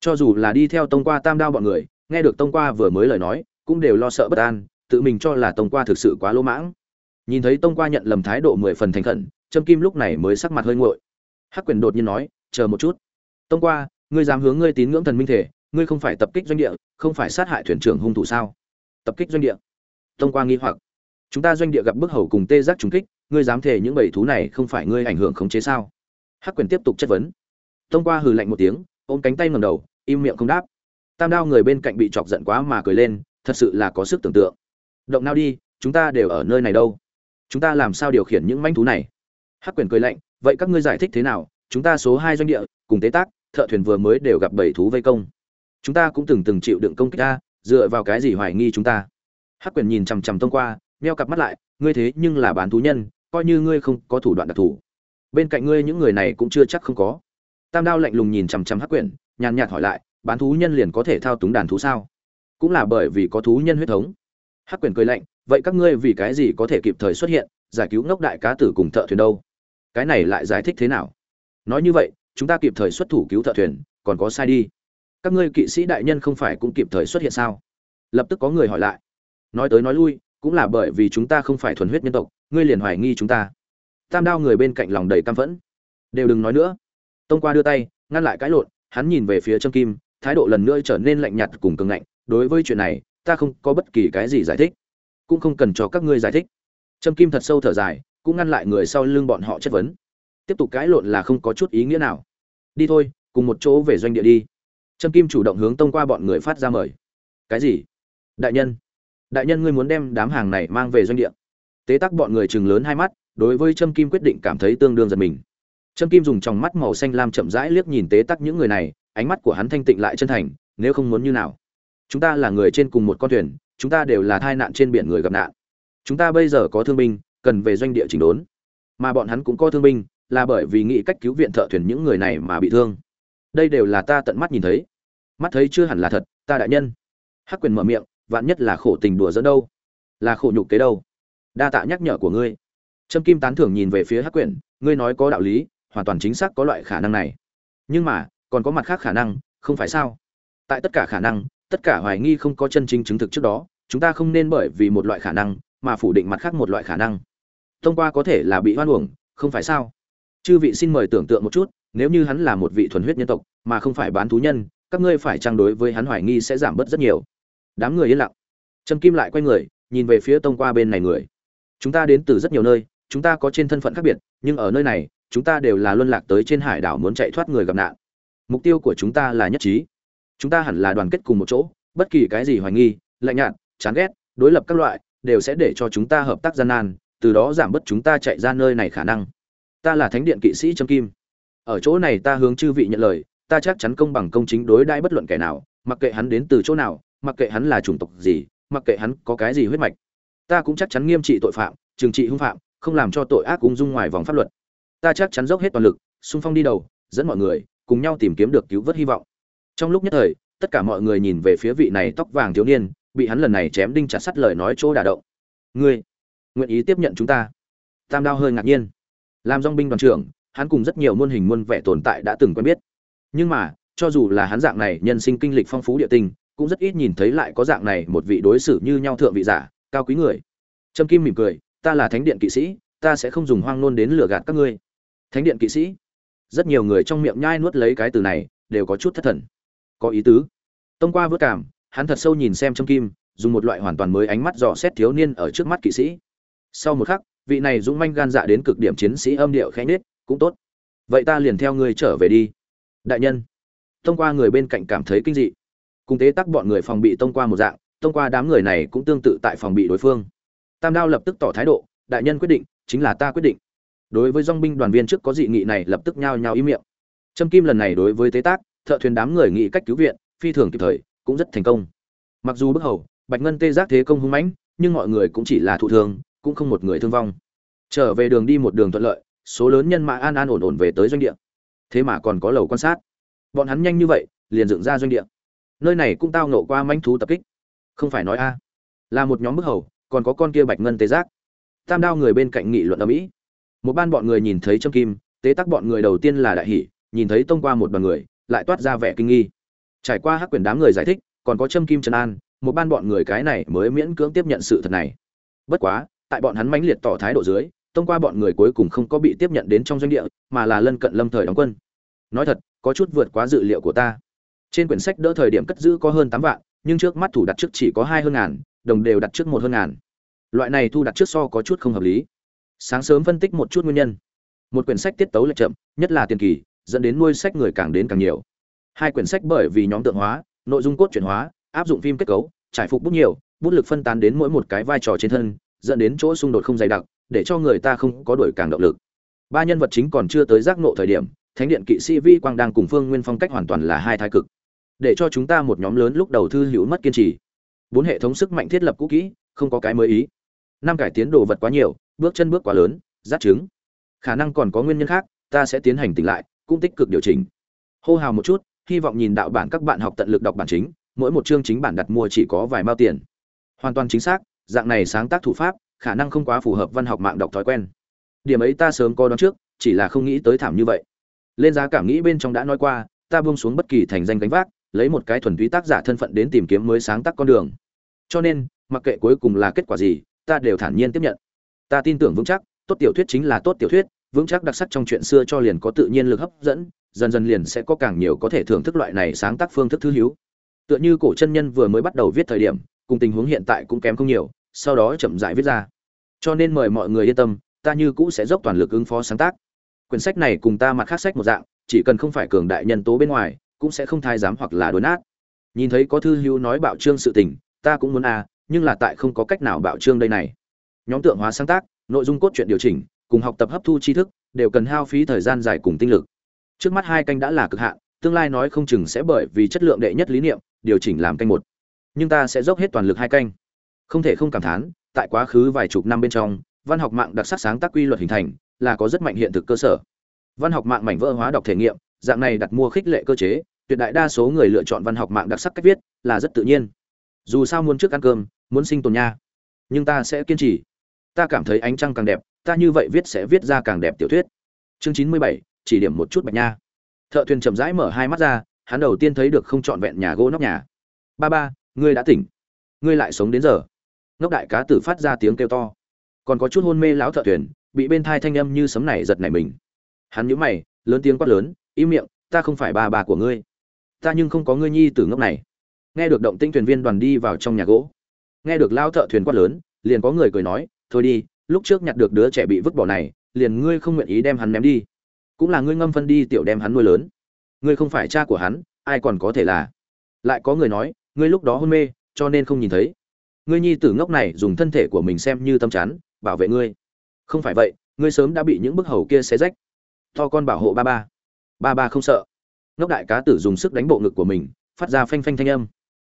Cho dù là đi theo tông qua tam đao bọn người, nghe được tông qua vừa mới lời nói, cũng đều lo sợ bất an, tự mình cho là tông qua thực sự quá lỗ mãng. Nhìn thấy tông qua nhận lầm thái độ mười phần thành khẩn, trâm kim lúc này mới sắc mặt hơi nguội. Hắc quyền đột nhiên nói, chờ một chút. Tông qua, ngươi dám hướng ngươi tín ngưỡng thần minh thể ngươi không phải tập kích doanh địa, không phải sát hại thuyền trưởng hung thủ sao? Tập kích doanh địa? Thông qua nghi hoặc. Chúng ta doanh địa gặp bức hầu cùng tê giác trùng kích, ngươi dám thể những bầy thú này không phải ngươi ảnh hưởng khống chế sao? Hắc quyền tiếp tục chất vấn. Thông qua hừ lạnh một tiếng, ôm cánh tay ngầm đầu, im miệng không đáp. Tam đao người bên cạnh bị chọc giận quá mà cười lên, thật sự là có sức tưởng tượng. Động nào đi, chúng ta đều ở nơi này đâu? Chúng ta làm sao điều khiển những manh thú này? Hắc quyền cười lạnh, vậy các ngươi giải thích thế nào? Chúng ta số hai doanh địa, cùng tế tác, thợ thuyền vừa mới đều gặp bảy thú vây công chúng ta cũng từng từng chịu đựng công kích ta, dựa vào cái gì hoài nghi chúng ta? Hắc quyền nhìn chằm chằm tông qua meo cặp mắt lại, ngươi thế nhưng là bán thú nhân, coi như ngươi không có thủ đoạn đặc thù. Bên cạnh ngươi những người này cũng chưa chắc không có. Tam đao lạnh lùng nhìn chằm chằm hắc quyển nhàn nhạt hỏi lại, bán thú nhân liền có thể thao túng đàn thú sao? Cũng là bởi vì có thú nhân huyết thống. Hắc quyển cười lạnh, vậy các ngươi vì cái gì có thể kịp thời xuất hiện, giải cứu ngốc đại cá tử cùng thợ thuyền đâu? Cái này lại giải thích thế nào? Nói như vậy, chúng ta kịp thời xuất thủ cứu thợ thuyền, còn có sai đi các ngươi kỵ sĩ đại nhân không phải cũng kịp thời xuất hiện sao? Lập tức có người hỏi lại. Nói tới nói lui, cũng là bởi vì chúng ta không phải thuần huyết nhân tộc, ngươi liền hoài nghi chúng ta. Tam đao người bên cạnh lòng đầy căm phẫn. Đều đừng nói nữa. Tông qua đưa tay, ngăn lại cãi lộn, hắn nhìn về phía trâm kim, thái độ lần nữa trở nên lạnh nhạt cùng cường ngạnh. Đối với chuyện này, ta không có bất kỳ cái gì giải thích, cũng không cần cho các ngươi giải thích. Trâm kim thật sâu thở dài, cũng ngăn lại người sau lưng bọn họ chất vấn. Tiếp tục cãi lộn là không có chút ý nghĩa nào. Đi thôi, cùng một chỗ về doanh địa đi trâm kim chủ động hướng tông qua bọn người phát ra mời. Cái gì? Đại nhân. Đại nhân ngươi muốn đem đám hàng này mang về doanh địa. Tế tắc bọn người chừng lớn hai mắt, đối với trâm kim quyết định cảm thấy tương đương giật mình. Trâm kim dùng tròng mắt màu xanh lam chậm rãi liếc nhìn tế tắc những người này, ánh mắt của hắn thanh tịnh lại chân thành, nếu không muốn như nào? Chúng ta là người trên cùng một con thuyền, chúng ta đều là thai nạn trên biển người gặp nạn. Chúng ta bây giờ có thương binh, cần về doanh địa chỉnh đốn. Mà bọn hắn cũng có thương binh, là bởi vì nghĩ cách cứu viện thợ thuyền những người này mà bị thương đây đều là ta tận mắt nhìn thấy. Mắt thấy chưa hẳn là thật ta đại nhân. Hắc quyền mở miệng vạn nhất là khổ tình đùa dẫn đâu? Là khổ nhục kế đâu? Đa tạ nhắc nhở của ngươi. Trâm kim tán thưởng nhìn về phía hắc Quyền, ngươi nói có đạo lý hoàn toàn chính xác có loại khả năng này. Nhưng mà còn có mặt khác khả năng không phải sao? Tại tất cả khả năng tất cả hoài nghi không có chân chính chứng thực trước đó chúng ta không nên bởi vì một loại khả năng mà phủ định mặt khác một loại khả năng. Thông qua có thể là bị hoan uổng không phải sao? Chư vị xin mời tưởng tượng một chút nếu như hắn là một vị thuần huyết nhân tộc, mà không phải bán thú nhân, các ngươi phải trang đối với hắn hoài nghi sẽ giảm bớt rất nhiều? Đám người yên lặng. Trâm kim lại quay người, nhìn về phía tông qua bên này người. Chúng ta đến từ rất nhiều nơi, chúng ta có trên thân phận khác biệt, nhưng ở nơi này, chúng ta đều là luân lạc tới trên hải đảo muốn chạy thoát người gặp nạn. Mục tiêu của chúng ta là nhất trí. Chúng ta hẳn là đoàn kết cùng một chỗ, bất kỳ cái gì hoài nghi, lạnh nhạt, chán ghét, đối lập các loại, đều sẽ để cho chúng ta hợp tác gian nan, từ đó giảm bớt chúng ta chạy ra nơi này khả năng. Ta là thánh điện kỵ sĩ trâm kim ở chỗ này ta hướng chư vị nhận lời, ta chắc chắn công bằng công chính đối đãi bất luận kẻ nào, mặc kệ hắn đến từ chỗ nào, mặc kệ hắn là chủng tộc gì, mặc kệ hắn có cái gì huyết mạch. Ta cũng chắc chắn nghiêm trị tội phạm, trừng trị hung phạm, không làm cho tội ác ung dung ngoài vòng pháp luật. Ta chắc chắn dốc hết toàn lực, xung phong đi đầu, dẫn mọi người cùng nhau tìm kiếm được cứu vớt hy vọng. Trong lúc nhất thời, tất cả mọi người nhìn về phía vị này tóc vàng thiếu niên, bị hắn lần này chém đinh chặt sắt lời nói chỗ đả động. Ngươi, nguyện ý tiếp nhận chúng ta? Tam đao hơi ngạc nhiên. Làm dong binh đoàn trưởng hắn cùng rất nhiều muôn hình muôn vẻ tồn tại đã từng quen biết. Nhưng mà, cho dù là hắn dạng này nhân sinh kinh lịch phong phú địa tinh, cũng rất ít nhìn thấy lại có dạng này một vị đối xử như nhau thượng vị giả, cao quý người. Trâm kim mỉm cười, ta là thánh điện kỵ sĩ, ta sẽ không dùng hoang nôn đến lừa gạt các ngươi. Thánh điện kỵ sĩ? Rất nhiều người trong miệng nhai nuốt lấy cái từ này, đều có chút thất thần. Có ý tứ. Tông qua vớt cảm, hắn thật sâu nhìn xem trâm kim, dùng một loại hoàn toàn mới ánh mắt dò xét thiếu niên ở trước mắt kỵ sĩ. Sau một khắc, vị này dũng manh gan dạ đến cực điểm chiến sĩ âm điệu khẽ nết cũng tốt. Vậy ta liền theo ngươi trở về đi. Đại nhân. Thông qua người bên cạnh cảm thấy kinh dị. Cùng tế tắc bọn người phòng bị thông qua một dạng thông qua đám người này cũng tương tự tại phòng bị đối phương. Tam đao lập tức tỏ thái độ, đại nhân quyết định, chính là ta quyết định. Đối với dong binh đoàn viên trước có dị nghị này lập tức nhao nhao ý miệng. Trâm kim lần này đối với tế tác thợ thuyền đám người nghĩ cách cứu viện, phi thường kịp thời, cũng rất thành công. Mặc dù bức hầu, bạch ngân tê giác thế công hung mãnh, nhưng mọi người cũng chỉ là thụ thương, cũng không một người thương vong. Trở về đường đi một đường thuận lợi số lớn nhân mã an an ổn ổn về tới doanh địa. Thế mà còn có lầu quan sát. Bọn hắn nhanh như vậy, liền dựng ra doanh địa. Nơi này cũng tao nộ qua manh thú tập kích. Không phải nói a, là một nhóm bức hầu, còn có con kia bạch ngân tế giác. Tam đao người bên cạnh nghị luận ở mỹ một ban bọn người nhìn thấy trâm kim, tế tắc bọn người đầu tiên là đại hỷ nhìn thấy tông qua một đoàn người, lại toát ra vẻ kinh nghi. Trải qua hắc quyền đám người giải thích, còn có trâm kim trần an, một ban bọn người cái này mới miễn cưỡng tiếp nhận sự thật này. Bất quá, tại bọn hắn mãnh liệt tỏ thái độ dưới tông qua bọn người cuối cùng không có bị tiếp nhận đến trong doanh địa, mà là lân cận lâm thời đóng quân. Nói thật, có chút vượt quá dự liệu của ta. Trên quyển sách đỡ thời điểm cất giữ có hơn tám vạn, nhưng trước mắt thủ đặt trước chỉ có hai hơn ngàn, đồng đều đặt trước một hơn ngàn. Loại này thu đặt trước so có chút không hợp lý. Sáng sớm phân tích một chút nguyên nhân. Một quyển sách tiết tấu lệch chậm, nhất là tiền kỳ, dẫn đến nuôi sách người càng đến càng nhiều. Hai quyển sách bởi vì nhóm tượng hóa, nội dung cốt chuyển hóa, áp dụng phim kết cấu, trải phục bút nhiều, bút lực phân tán đến mỗi một cái vai trò trên thân dẫn đến chỗ xung đột không dày đặc, để cho người ta không có đổi càng động lực. Ba nhân vật chính còn chưa tới giác nộ thời điểm, thánh điện kỵ sĩ vi quang đang cùng phương nguyên phong cách hoàn toàn là hai thái cực. Để cho chúng ta một nhóm lớn lúc đầu thư hữu mất kiên trì. Bốn hệ thống sức mạnh thiết lập cũ kỹ, không có cái mới ý. Năm cải tiến đồ vật quá nhiều, bước chân bước quá lớn giác chứng khả năng còn có nguyên nhân khác, ta sẽ tiến hành tỉnh lại, cũng tích cực điều chỉnh. Hô hào một chút, hy vọng nhìn đạo bản các bạn học tận lực đọc bản chính, mỗi một chương chính bản đặt mua chỉ có vài mao tiền. Hoàn toàn chính xác dạng này sáng tác thủ pháp, khả năng không quá phù hợp văn học mạng đọc thói quen. Điểm ấy ta sớm có đoán trước, chỉ là không nghĩ tới thảm như vậy. Lên giá cảm nghĩ bên trong đã nói qua, ta buông xuống bất kỳ thành danh gánh vác, lấy một cái thuần túy tác giả thân phận đến tìm kiếm mới sáng tác con đường. Cho nên, mặc kệ cuối cùng là kết quả gì, ta đều thản nhiên tiếp nhận. Ta tin tưởng vững chắc, tốt tiểu thuyết chính là tốt tiểu thuyết, vững chắc đặc sắc trong chuyện xưa cho liền có tự nhiên lực hấp dẫn, dần dần liền sẽ có càng nhiều có thể thưởng thức loại này sáng tác phương thức thứ hiếu tựa như cổ chân nhân vừa mới bắt đầu viết thời điểm, cùng tình huống hiện tại cũng kém không nhiều sau đó chậm rãi viết ra. Cho nên mời mọi người yên tâm, ta như cũ sẽ dốc toàn lực ứng phó sáng tác. Quyển sách này cùng ta mặt khác sách một dạng, chỉ cần không phải cường đại nhân tố bên ngoài, cũng sẽ không thai dám hoặc là đối nát. Nhìn thấy có thư hữu nói bạo trương sự tình, ta cũng muốn à nhưng là tại không có cách nào bạo trương đây này. Nhóm tượng hóa sáng tác, nội dung cốt truyện điều chỉnh, cùng học tập hấp thu tri thức, đều cần hao phí thời gian dài cùng tinh lực. Trước mắt hai canh đã là cực hạn, tương lai nói không chừng sẽ bởi vì chất lượng đệ nhất lý niệm, điều chỉnh làm canh một. Nhưng ta sẽ dốc hết toàn lực hai canh không thể không cảm thán, tại quá khứ vài chục năm bên trong, văn học mạng đặc sắc sáng tác quy luật hình thành, là có rất mạnh hiện thực cơ sở. Văn học mạng mảnh vỡ hóa đọc thể nghiệm, dạng này đặt mua khích lệ cơ chế, tuyệt đại đa số người lựa chọn văn học mạng đặc sắc cách viết, là rất tự nhiên. Dù sao muốn trước ăn cơm, muốn sinh tồn nha. Nhưng ta sẽ kiên trì. Ta cảm thấy ánh trăng càng đẹp, ta như vậy viết sẽ viết ra càng đẹp tiểu thuyết. Chương chín mươi bảy, chỉ điểm một chút bạch nha. Thợ thuyền chậm rãi mở hai mắt ra, hắn đầu tiên thấy được không trọn vẹn nhà gỗ nóc nhà. Ba ba, ngươi đã tỉnh. Ngươi lại sống đến giờ ngốc đại cá tử phát ra tiếng kêu to. Còn có chút hôn mê lão thợ thuyền, bị bên thai thanh âm như sấm này giật nảy mình. Hắn nhíu mày, lớn tiếng quát lớn im miệng, ta không phải bà bà của ngươi. Ta nhưng không có ngươi nhi tử ngốc này. Nghe được động tinh thuyền viên đoàn đi vào trong nhà gỗ, nghe được lao thợ thuyền quát lớn, liền có người cười nói, thôi đi, lúc trước nhặt được đứa trẻ bị vứt bỏ này, liền ngươi không nguyện ý đem hắn ném đi. Cũng là ngươi ngâm phân đi, tiểu đem hắn nuôi lớn. Ngươi không phải cha của hắn, ai còn có thể là. Lại có người nói, ngươi lúc đó hôn mê, cho nên không nhìn thấy ngươi nhi tử ngốc này dùng thân thể của mình xem như tâm chắn, bảo vệ ngươi. Không phải vậy, ngươi sớm đã bị những bức hầu kia xé rách. To con bảo hộ ba ba. Ba ba không sợ. Ngốc đại cá tử dùng sức đánh bộ ngực của mình, phát ra phanh phanh thanh âm.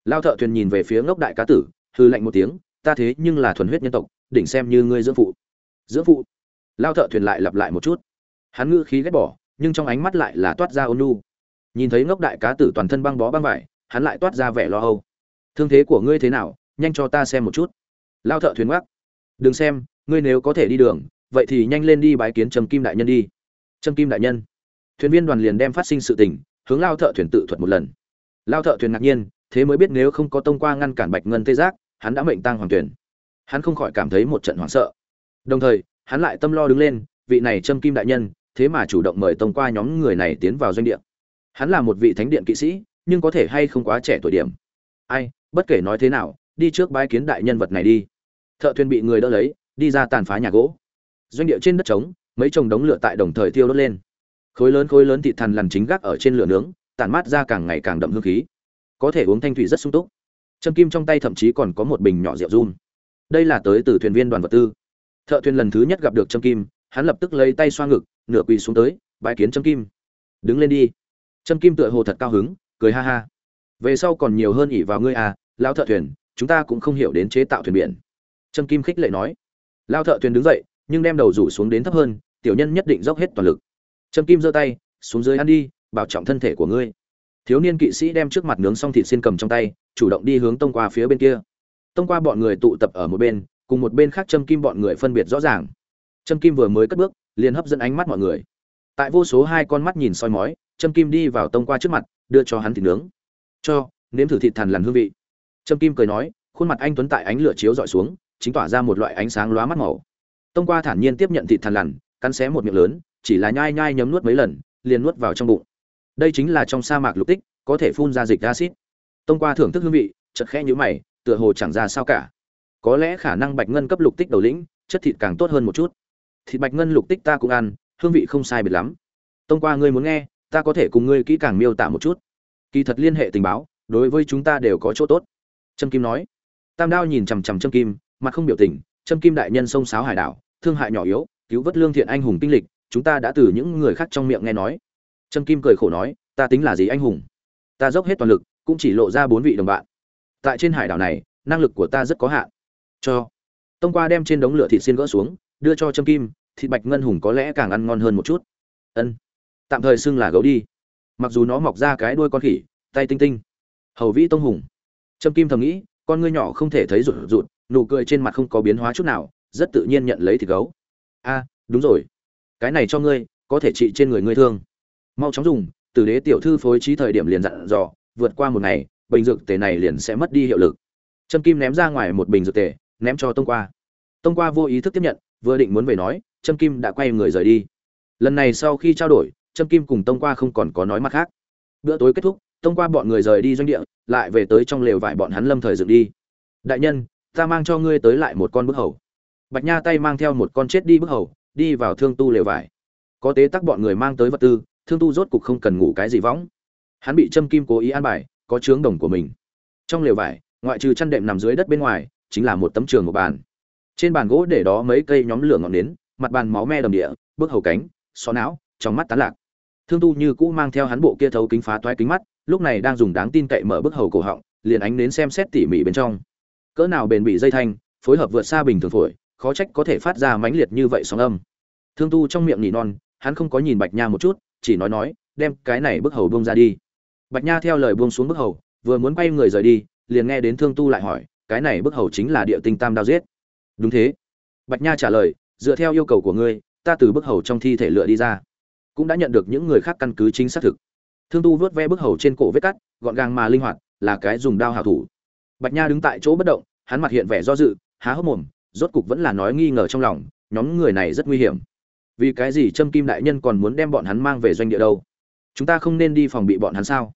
Lao thợ thuyền nhìn về phía ngốc đại cá tử hư lạnh một tiếng, ta thế nhưng là thuần huyết nhân tộc, đỉnh xem như ngươi dưỡng phụ. Dưỡng phụ? Lao thợ thuyền lại lặp lại một chút. Hắn ngữ khí ghét bỏ, nhưng trong ánh mắt lại là toát ra ôn nu nhìn thấy ngốc đại cá tử toàn thân băng bó băng vải, hắn lại toát ra vẻ lo âu. Thương thế của ngươi thế nào? Nhanh cho ta xem một chút. Lao thợ thuyền gác đừng xem, ngươi nếu có thể đi đường, vậy thì nhanh lên đi bái kiến trầm kim đại nhân đi. Trầm kim đại nhân. Thuyền viên đoàn liền đem phát sinh sự tình, hướng lao thợ thuyền tự thuật một lần. Lao thợ thuyền ngạc nhiên, thế mới biết nếu không có tông qua ngăn cản bạch ngân tê giác, hắn đã mệnh tăng hoàng tuyển. Hắn không khỏi cảm thấy một trận hoảng sợ. Đồng thời, hắn lại tâm lo đứng lên, vị này Trâm kim đại nhân, thế mà chủ động mời tông qua nhóm người này tiến vào doanh địa. Hắn là một vị thánh điện kỵ sĩ, nhưng có thể hay không quá trẻ tuổi điểm? Ai, bất kể nói thế nào đi trước bái kiến đại nhân vật này đi. Thợ thuyền bị người đỡ lấy, đi ra tàn phá nhà gỗ. Doanh địa trên đất trống, mấy chồng đống lửa tại đồng thời thiêu đốt lên. Khối lớn khối lớn thịt thằn lằn chính gác ở trên lửa nướng tàn mát ra càng ngày càng đậm hương khí. Có thể uống thanh thủy rất sung túc. Châm kim trong tay thậm chí còn có một bình nhỏ rượu run. Đây là tới từ thuyền viên đoàn vật tư. Thợ thuyền lần thứ nhất gặp được trâm kim, hắn lập tức lấy tay xoa ngực, nửa quỳ xuống tới bãi kiến trâm kim. Đứng lên đi. Trâm kim tựa hồ thật cao hứng, cười ha ha. Về sau còn nhiều hơn ỉ vào ngươi à lão thợ thuyền chúng ta cũng không hiểu đến chế tạo thuyền biển. Trâm kim khích lệ nói. Lao thợ thuyền đứng dậy, nhưng đem đầu rủ xuống đến thấp hơn, tiểu nhân nhất định dốc hết toàn lực. Trâm kim giơ tay, xuống dưới ăn đi, bảo trọng thân thể của ngươi. Thiếu niên kỵ sĩ đem trước mặt nướng xong thịt xin cầm trong tay, chủ động đi hướng tông qua phía bên kia. Tông qua bọn người tụ tập ở một bên, cùng một bên khác châm kim bọn người phân biệt rõ ràng. Châm kim vừa mới cất bước, liền hấp dẫn ánh mắt mọi người. Tại vô số hai con mắt nhìn soi mói châm kim đi vào tông qua trước mặt, đưa cho hắn thịt nướng. Cho, nếm thử thịt thằn lằn hương vị. Trâm kim cười nói, khuôn mặt anh tuấn tại ánh lửa chiếu dọi xuống, chính tỏa ra một loại ánh sáng lóa mắt màu. Tông qua thản nhiên tiếp nhận thịt thằn lằn, cắn xé một miệng lớn, chỉ là nhai nhai nhấm nuốt mấy lần, liền nuốt vào trong bụng. Đây chính là trong sa mạc lục tích, có thể phun ra dịch axit. tông qua thưởng thức hương vị, chợt khẽ nhíu mày, tựa hồ chẳng ra sao cả. Có lẽ khả năng bạch ngân cấp lục tích đầu lĩnh, chất thịt càng tốt hơn một chút. Thịt bạch ngân lục tích ta cũng ăn, hương vị không sai biệt lắm. Tông qua ngươi muốn nghe, ta có thể cùng ngươi kỹ càng miêu tả một chút. Kỳ thật liên hệ tình báo, đối với chúng ta đều có chỗ tốt trâm kim nói. Tam đao nhìn chằm chằm trâm kim, mặt không biểu tình, trâm kim đại nhân sông sáo hải đảo, thương hại nhỏ yếu, cứu vớt lương thiện anh hùng tinh lịch, chúng ta đã từ những người khác trong miệng nghe nói. Trâm kim cười khổ nói, ta tính là gì anh hùng? Ta dốc hết toàn lực, cũng chỉ lộ ra bốn vị đồng bạn. Tại trên hải đảo này, năng lực của ta rất có hạn. Cho. Tông qua đem trên đống lửa thịt xiên gỡ xuống, đưa cho trâm kim, thịt bạch ngân hùng có lẽ càng ăn ngon hơn một chút. Ân, tạm thời xưng là gấu đi. Mặc dù nó mọc ra cái đuôi con khỉ, tay tinh tinh. Hầu vĩ tông hùng trâm kim thầm nghĩ, con ngươi nhỏ không thể thấy rụt rụt, nụ cười trên mặt không có biến hóa chút nào, rất tự nhiên nhận lấy thịt gấu. A, đúng rồi. Cái này cho ngươi, có thể trị trên người ngươi thương. Mau chóng dùng, tử đế tiểu thư phối trí thời điểm liền dặn dò, vượt qua một ngày, bình dược tề này liền sẽ mất đi hiệu lực. Trâm kim ném ra ngoài một bình dược tề, ném cho tông qua. Tông qua vô ý thức tiếp nhận, vừa định muốn về nói, trâm kim đã quay người rời đi. Lần này sau khi trao đổi, trâm kim cùng tông qua không còn có nói mặt khác. Bữa tối kết thúc tông qua bọn người rời đi doanh địa, lại về tới trong lều vải bọn hắn lâm thời dựng đi. Đại nhân, ta mang cho ngươi tới lại một con bức hầu. Bạch nha tay mang theo một con chết đi bức hầu, đi vào thương tu lều vải. Có tế tắc bọn người mang tới vật tư, thương tu rốt cục không cần ngủ cái gì võng. Hắn bị châm kim cố ý an bài, có chướng đồng của mình. Trong lều vải, ngoại trừ chăn đệm nằm dưới đất bên ngoài, chính là một tấm trường một bàn. Trên bàn gỗ để đó mấy cây nhóm lửa ngọn nến, mặt bàn máu me đầm địa bước hầu cánh, xó não, trong mắt tán lạc. Thương tu như cũ mang theo hắn bộ kia thấu kính phá toái kính mắt lúc này đang dùng đáng tin cậy mở bức hầu cổ họng, liền ánh đến xem xét tỉ mỉ bên trong. Cỡ nào bền bị dây thanh, phối hợp vượt xa bình thường phổi, khó trách có thể phát ra mãnh liệt như vậy sóng âm. Thương tu trong miệng nỉ non, hắn không có nhìn bạch nha một chút, chỉ nói nói, đem cái này bức hầu buông ra đi. Bạch nha theo lời buông xuống bức hầu, vừa muốn quay người rời đi, liền nghe đến thương tu lại hỏi, cái này bức hầu chính là địa tinh tam đao giết? Đúng thế. Bạch nha trả lời, dựa theo yêu cầu của ngươi, ta từ bức hầu trong thi thể lựa đi ra, cũng đã nhận được những người khác căn cứ chính xác thực thương tu vớt ve bức hầu trên cổ vết cắt, gọn gàng mà linh hoạt, là cái dùng đao hảo thủ. Bạch nha đứng tại chỗ bất động, hắn mặt hiện vẻ do dự, há hốc mồm, rốt cục vẫn là nói nghi ngờ trong lòng, nhóm người này rất nguy hiểm. Vì cái gì trâm kim đại nhân còn muốn đem bọn hắn mang về doanh địa đâu? Chúng ta không nên đi phòng bị bọn hắn sao?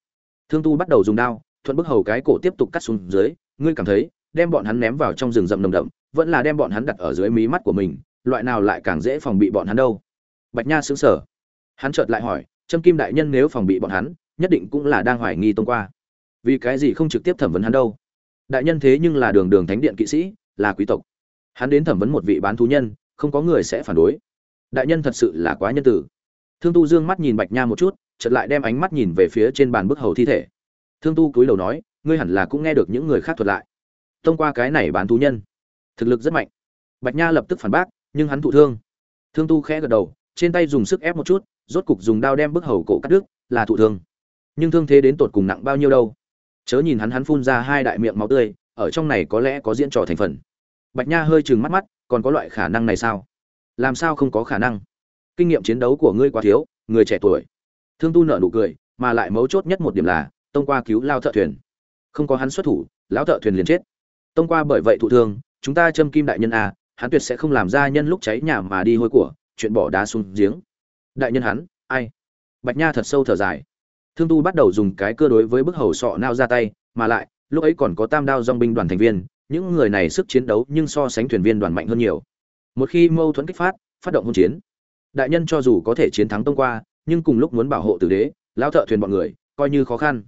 Thương tu bắt đầu dùng đao, thuận bức hầu cái cổ tiếp tục cắt xuống dưới, ngươi cảm thấy, đem bọn hắn ném vào trong rừng rậm nồng đậm, vẫn là đem bọn hắn đặt ở dưới mí mắt của mình, loại nào lại càng dễ phòng bị bọn hắn đâu? Bạch nha xứng sở hắn chợt lại hỏi trâm kim đại nhân nếu phòng bị bọn hắn, nhất định cũng là đang hoài nghi tông qua. Vì cái gì không trực tiếp thẩm vấn hắn đâu? Đại nhân thế nhưng là đường đường thánh điện kỵ sĩ, là quý tộc. Hắn đến thẩm vấn một vị bán thú nhân, không có người sẽ phản đối. Đại nhân thật sự là quá nhân tử. Thương tu dương mắt nhìn bạch nha một chút, chợt lại đem ánh mắt nhìn về phía trên bàn bức hầu thi thể. Thương tu cúi đầu nói, ngươi hẳn là cũng nghe được những người khác thuật lại. Thông qua cái này bán thú nhân. Thực lực rất mạnh. Bạch nha lập tức phản bác, nhưng hắn thụ thương. Thương tu khẽ gật đầu, trên tay dùng sức ép một chút rốt cục dùng đao đem bức hầu cổ cắt đứt, là thụ thương. Nhưng thương thế đến tột cùng nặng bao nhiêu đâu? Chớ nhìn hắn hắn phun ra hai đại miệng máu tươi, ở trong này có lẽ có diễn trò thành phần. Bạch nha hơi chừng mắt mắt, còn có loại khả năng này sao? Làm sao không có khả năng? Kinh nghiệm chiến đấu của ngươi quá thiếu, người trẻ tuổi. Thương tu Nở nụ cười, mà lại mấu chốt nhất một điểm là, tông qua cứu lao thợ thuyền. Không có hắn xuất thủ, lão thợ thuyền liền chết. Tông qua bởi vậy thụ thương, chúng ta châm kim đại nhân à hắn tuyệt sẽ không làm ra nhân lúc cháy nhà mà đi hôi của, chuyện bỏ đá xuống giếng đại nhân hắn, ai? Bạch nha thật sâu thở dài. Thương tu bắt đầu dùng cái cơ đối với bức hầu sọ nao ra tay, mà lại, lúc ấy còn có tam đao dong binh đoàn thành viên, những người này sức chiến đấu nhưng so sánh thuyền viên đoàn mạnh hơn nhiều. Một khi mâu thuẫn kích phát phát động hôn chiến, đại nhân cho dù có thể chiến thắng tông qua, nhưng cùng lúc muốn bảo hộ tử đế lao thợ thuyền bọn người, coi như khó khăn.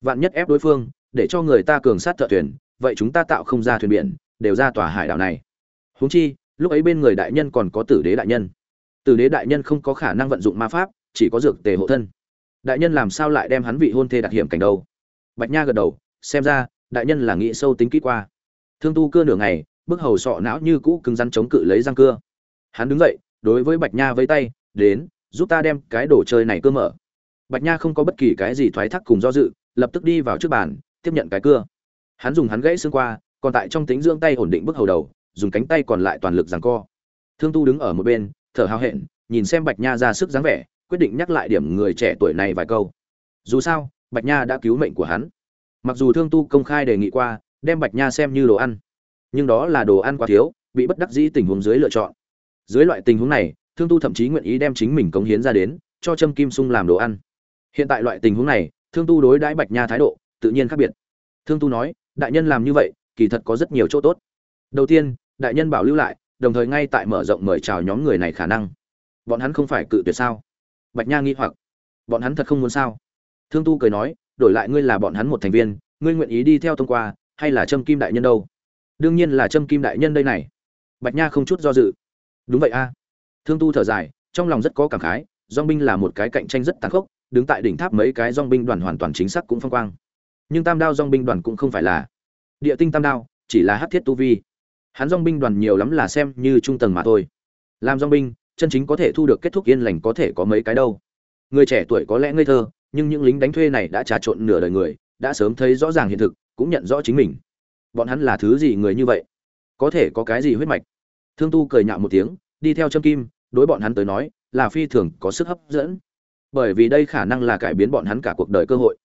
Vạn nhất ép đối phương, để cho người ta cường sát thợ thuyền, vậy chúng ta tạo không ra thuyền biển, đều ra tòa hải đảo này. Huống chi, lúc ấy bên người đại nhân còn có tử đế đại nhân tử đế đại nhân không có khả năng vận dụng ma pháp, chỉ có dược tề hộ thân. Đại nhân làm sao lại đem hắn vị hôn thê đặc hiểm cảnh đâu? Bạch nha gật đầu, xem ra, đại nhân là nghĩ sâu tính kỹ qua. Thương tu cưa nửa ngày, bức hầu sọ não như cũ cứng rắn chống cự lấy răng cưa. Hắn đứng dậy, đối với bạch nha với tay, đến, giúp ta đem cái đồ chơi này cưa mở. Bạch nha không có bất kỳ cái gì thoái thác cùng do dự, lập tức đi vào trước bàn, tiếp nhận cái cưa. Hắn dùng hắn gãy xương qua, còn tại trong tính dưỡng tay ổn định bức hầu đầu, dùng cánh tay còn lại toàn lực giằng co. Thương tu đứng ở một bên thở hào hẹn, nhìn xem bạch nha ra sức dáng vẻ, quyết định nhắc lại điểm người trẻ tuổi này vài câu. Dù sao, bạch nha đã cứu mệnh của hắn. Mặc dù thương tu công khai đề nghị qua, đem bạch nha xem như đồ ăn, nhưng đó là đồ ăn quá thiếu, bị bất đắc dĩ tình huống dưới lựa chọn. Dưới loại tình huống này, thương tu thậm chí nguyện ý đem chính mình cống hiến ra đến, cho trâm kim sung làm đồ ăn. Hiện tại loại tình huống này, thương tu đối đãi bạch nha thái độ, tự nhiên khác biệt. Thương tu nói, đại nhân làm như vậy, kỳ thật có rất nhiều chỗ tốt. Đầu tiên, đại nhân bảo lưu lại đồng thời ngay tại mở rộng mời chào nhóm người này khả năng. Bọn hắn không phải cự tuyệt sao? Bạch nha nghi hoặc. Bọn hắn thật không muốn sao? Thương tu cười nói, đổi lại ngươi là bọn hắn một thành viên, ngươi nguyện ý đi theo thông qua, hay là trâm kim đại nhân đâu? Đương nhiên là trâm kim đại nhân đây này. Bạch nha không chút do dự. Đúng vậy a. Thương tu thở dài, trong lòng rất có cảm khái, dong binh là một cái cạnh tranh rất tàn khốc, đứng tại đỉnh tháp mấy cái dong binh đoàn hoàn toàn chính xác cũng phong quang. Nhưng tam đao dong binh đoàn cũng không phải là. Địa tinh tam đao, chỉ là hát thiết tu vi hắn dong binh đoàn nhiều lắm là xem như trung tầng mà thôi. Làm dong binh, chân chính có thể thu được kết thúc yên lành có thể có mấy cái đâu. Người trẻ tuổi có lẽ ngây thơ, nhưng những lính đánh thuê này đã trà trộn nửa đời người, đã sớm thấy rõ ràng hiện thực, cũng nhận rõ chính mình. Bọn hắn là thứ gì người như vậy? Có thể có cái gì huyết mạch? Thương tu cười nhạo một tiếng, đi theo châm kim, đối bọn hắn tới nói, là phi thường có sức hấp dẫn. Bởi vì đây khả năng là cải biến bọn hắn cả cuộc đời cơ hội.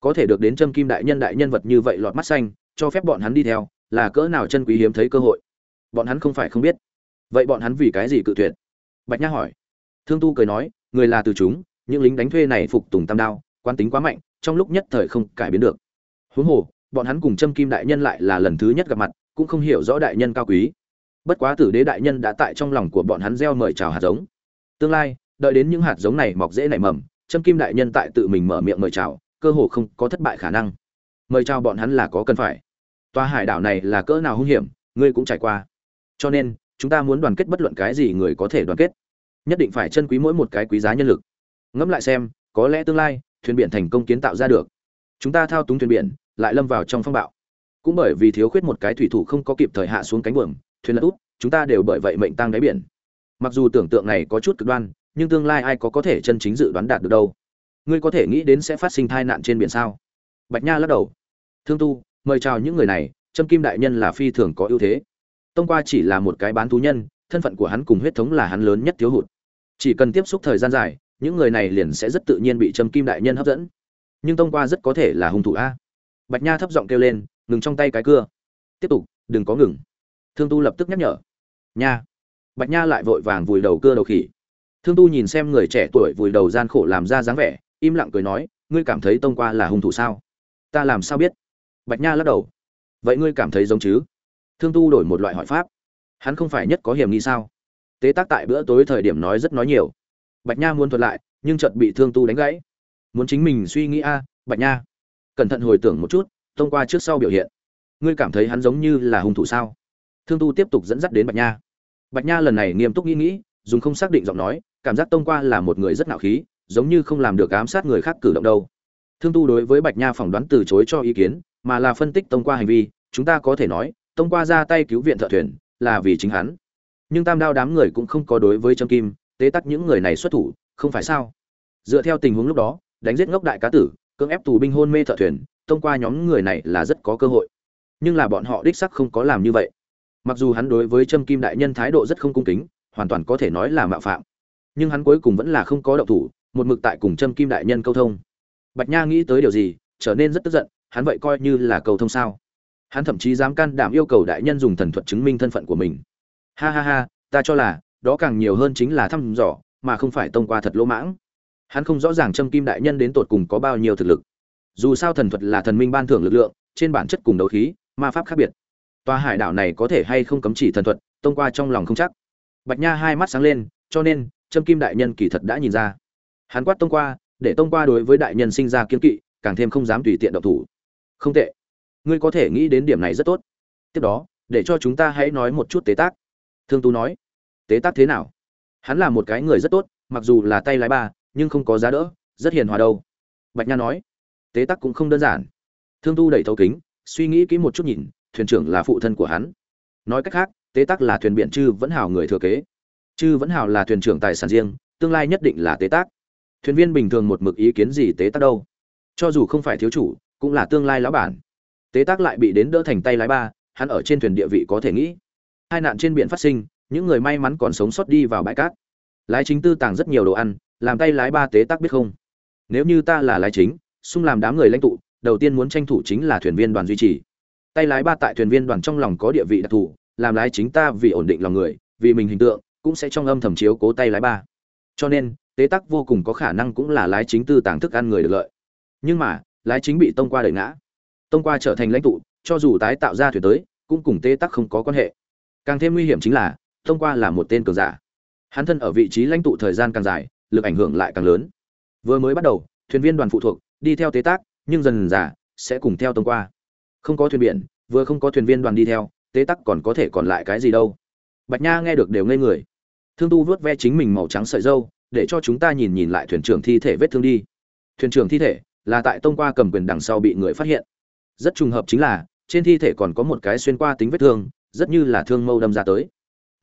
Có thể được đến châm kim đại nhân đại nhân vật như vậy lọt mắt xanh, cho phép bọn hắn đi theo là cỡ nào chân quý hiếm thấy cơ hội? Bọn hắn không phải không biết. Vậy bọn hắn vì cái gì cự tuyệt? Bạch nha hỏi. Thương tu cười nói, người là từ chúng, những lính đánh thuê này phục tùng tam đao quan tính quá mạnh, trong lúc nhất thời không cải biến được. Huống hồ, bọn hắn cùng châm kim đại nhân lại là lần thứ nhất gặp mặt, cũng không hiểu rõ đại nhân cao quý. Bất quá tử đế đại nhân đã tại trong lòng của bọn hắn gieo mời chào hạt giống. Tương lai, đợi đến những hạt giống này mọc dễ nảy mầm châm kim đại nhân tại tự mình mở miệng mời chào, cơ hồ không có thất bại khả năng. Mời chào bọn hắn là có cần phải tòa hải đảo này là cỡ nào hung hiểm, ngươi cũng trải qua. Cho nên, chúng ta muốn đoàn kết bất luận cái gì người có thể đoàn kết. Nhất định phải chân quý mỗi một cái quý giá nhân lực. Ngẫm lại xem, có lẽ tương lai, thuyền biển thành công kiến tạo ra được. Chúng ta thao túng thuyền biển, lại lâm vào trong phong bạo. Cũng bởi vì thiếu khuyết một cái thủy thủ không có kịp thời hạ xuống cánh buồm, thuyền lật úp, chúng ta đều bởi vậy mệnh tăng đáy biển. Mặc dù tưởng tượng này có chút cực đoan, nhưng tương lai ai có có thể chân chính dự đoán đạt được đâu? Ngươi có thể nghĩ đến sẽ phát sinh tai nạn trên biển sao? Bạch nha lắc đầu. Thương tu mời chào những người này, trâm kim đại nhân là phi thường có ưu thế. Tông qua chỉ là một cái bán thú nhân, thân phận của hắn cùng huyết thống là hắn lớn nhất thiếu hụt. Chỉ cần tiếp xúc thời gian dài, những người này liền sẽ rất tự nhiên bị trâm kim đại nhân hấp dẫn. Nhưng tông qua rất có thể là hung thủ a. Bạch nha thấp giọng kêu lên, ngừng trong tay cái cưa. Tiếp tục, đừng có ngừng. Thương tu lập tức nhắc nhở. Nha. Bạch nha lại vội vàng vùi đầu cưa đầu khỉ. Thương tu nhìn xem người trẻ tuổi vùi đầu gian khổ làm ra dáng vẻ, im lặng cười nói, ngươi cảm thấy tông qua là hung thủ sao? Ta làm sao biết? Bạch nha lắc đầu. Vậy ngươi cảm thấy giống chứ? Thương tu đổi một loại hỏi pháp. Hắn không phải nhất có hiểm nghi sao? Tế tác tại bữa tối thời điểm nói rất nói nhiều. Bạch nha muốn thuật lại, nhưng chợt bị thương tu đánh gãy. Muốn chính mình suy nghĩ a, bạch nha. Cẩn thận hồi tưởng một chút, thông qua trước sau biểu hiện. Ngươi cảm thấy hắn giống như là hung thủ sao? Thương tu tiếp tục dẫn dắt đến bạch nha. Bạch nha lần này nghiêm túc nghĩ nghĩ, dùng không xác định giọng nói, cảm giác tông qua là một người rất nạo khí, giống như không làm được ám sát người khác cử động đâu. Thương tu đối với bạch nha phỏng đoán từ chối cho ý kiến mà là phân tích tông qua hành vi, chúng ta có thể nói, tông qua ra tay cứu viện thợ thuyền là vì chính hắn. Nhưng tam đao đám người cũng không có đối với trâm kim, tế tắc những người này xuất thủ, không phải sao? Dựa theo tình huống lúc đó, đánh giết ngốc đại cá tử, cưỡng ép tù binh hôn mê thợ thuyền thông qua nhóm người này là rất có cơ hội. Nhưng là bọn họ đích sắc không có làm như vậy. Mặc dù hắn đối với trâm kim đại nhân thái độ rất không cung kính, hoàn toàn có thể nói là mạo phạm. Nhưng hắn cuối cùng vẫn là không có động thủ, một mực tại cùng trâm kim đại nhân câu thông. Bạch nha nghĩ tới điều gì, trở nên rất tức giận hắn vậy coi như là cầu thông sao? Hắn thậm chí dám can đảm yêu cầu đại nhân dùng thần thuật chứng minh thân phận của mình. Ha ha ha, ta cho là, đó càng nhiều hơn chính là thăm dò, mà không phải tông qua thật lỗ mãng. Hắn không rõ ràng châm kim đại nhân đến tột cùng có bao nhiêu thực lực. Dù sao thần thuật là thần minh ban thưởng lực lượng, trên bản chất cùng đấu khí, ma pháp khác biệt. Tòa hải đảo này có thể hay không cấm chỉ thần thuật, tông qua trong lòng không chắc. Bạch nha hai mắt sáng lên, cho nên, châm kim đại nhân kỳ thật đã nhìn ra. Hắn quát tông qua, để tông qua đối với đại nhân sinh ra kiên kỵ, càng thêm không dám tùy tiện độc thủ không tệ. Ngươi có thể nghĩ đến điểm này rất tốt. Tiếp đó, để cho chúng ta hãy nói một chút tế tác. Thương tú nói, tế tác thế nào? Hắn là một cái người rất tốt, mặc dù là tay lái ba, nhưng không có giá đỡ, rất hiền hòa đâu. Bạch nha nói, tế tắc cũng không đơn giản. Thương tu đẩy thấu kính, suy nghĩ kỹ một chút nhìn, thuyền trưởng là phụ thân của hắn. Nói cách khác, tế tắc là thuyền biện chư vẫn hào người thừa kế. Chư vẫn hào là thuyền trưởng tài sản riêng, tương lai nhất định là tế tác. Thuyền viên bình thường một mực ý kiến gì tế tác đâu? Cho dù không phải thiếu chủ cũng là tương lai lão bản. Tế tác lại bị đến đỡ thành tay lái ba, hắn ở trên thuyền địa vị có thể nghĩ. Hai nạn trên biển phát sinh, những người may mắn còn sống sót đi vào bãi cát. Lái chính tư tàng rất nhiều đồ ăn, làm tay lái ba tế tác biết không? Nếu như ta là lái chính, xung làm đám người lãnh tụ, đầu tiên muốn tranh thủ chính là thuyền viên đoàn duy trì. Tay lái ba tại thuyền viên đoàn trong lòng có địa vị đặc thù, làm lái chính ta vì ổn định lòng người, vì mình hình tượng, cũng sẽ trong âm thầm chiếu cố tay lái ba. Cho nên, tế tắc vô cùng có khả năng cũng là lái chính tư tàng thức ăn người được lợi. Nhưng mà lái chính bị tông qua đẩy ngã. Tông qua trở thành lãnh tụ, cho dù tái tạo ra thuyền tới, cũng cùng tế tắc không có quan hệ. Càng thêm nguy hiểm chính là, tông qua là một tên cường giả. Hắn thân ở vị trí lãnh tụ thời gian càng dài, lực ảnh hưởng lại càng lớn. Vừa mới bắt đầu, thuyền viên đoàn phụ thuộc, đi theo tế tác nhưng dần dần sẽ cùng theo tông qua. Không có thuyền biển, vừa không có thuyền viên đoàn đi theo tế tắc còn có thể còn lại cái gì đâu. Bạch nha nghe được đều ngây người. Thương tu vớt ve chính mình màu trắng sợi dâu để cho chúng ta nhìn nhìn lại thuyền trưởng thi thể vết thương đi. Thuyền trưởng thi thể là tại tông qua cầm quyền đằng sau bị người phát hiện. Rất trùng hợp chính là, trên thi thể còn có một cái xuyên qua tính vết thương, rất như là thương mâu đâm ra tới.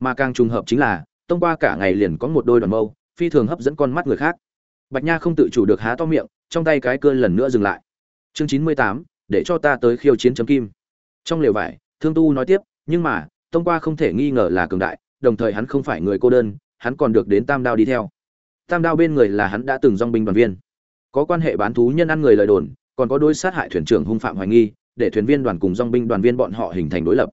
Mà càng trùng hợp chính là, tông qua cả ngày liền có một đôi đoàn mâu, phi thường hấp dẫn con mắt người khác. Bạch nha không tự chủ được há to miệng, trong tay cái cơn lần nữa dừng lại. Chương chín mươi tám, để cho ta tới khiêu chiến chấm kim. Trong lều vải, thương tu nói tiếp, nhưng mà, tông qua không thể nghi ngờ là cường đại, đồng thời hắn không phải người cô đơn, hắn còn được đến tam đao đi theo. Tam đao bên người là hắn đã từng dong binh đoàn viên có quan hệ bán thú nhân ăn người lời đồn, còn có đối sát hại thuyền trưởng hung phạm hoài nghi, để thuyền viên đoàn cùng dong binh đoàn viên bọn họ hình thành đối lập.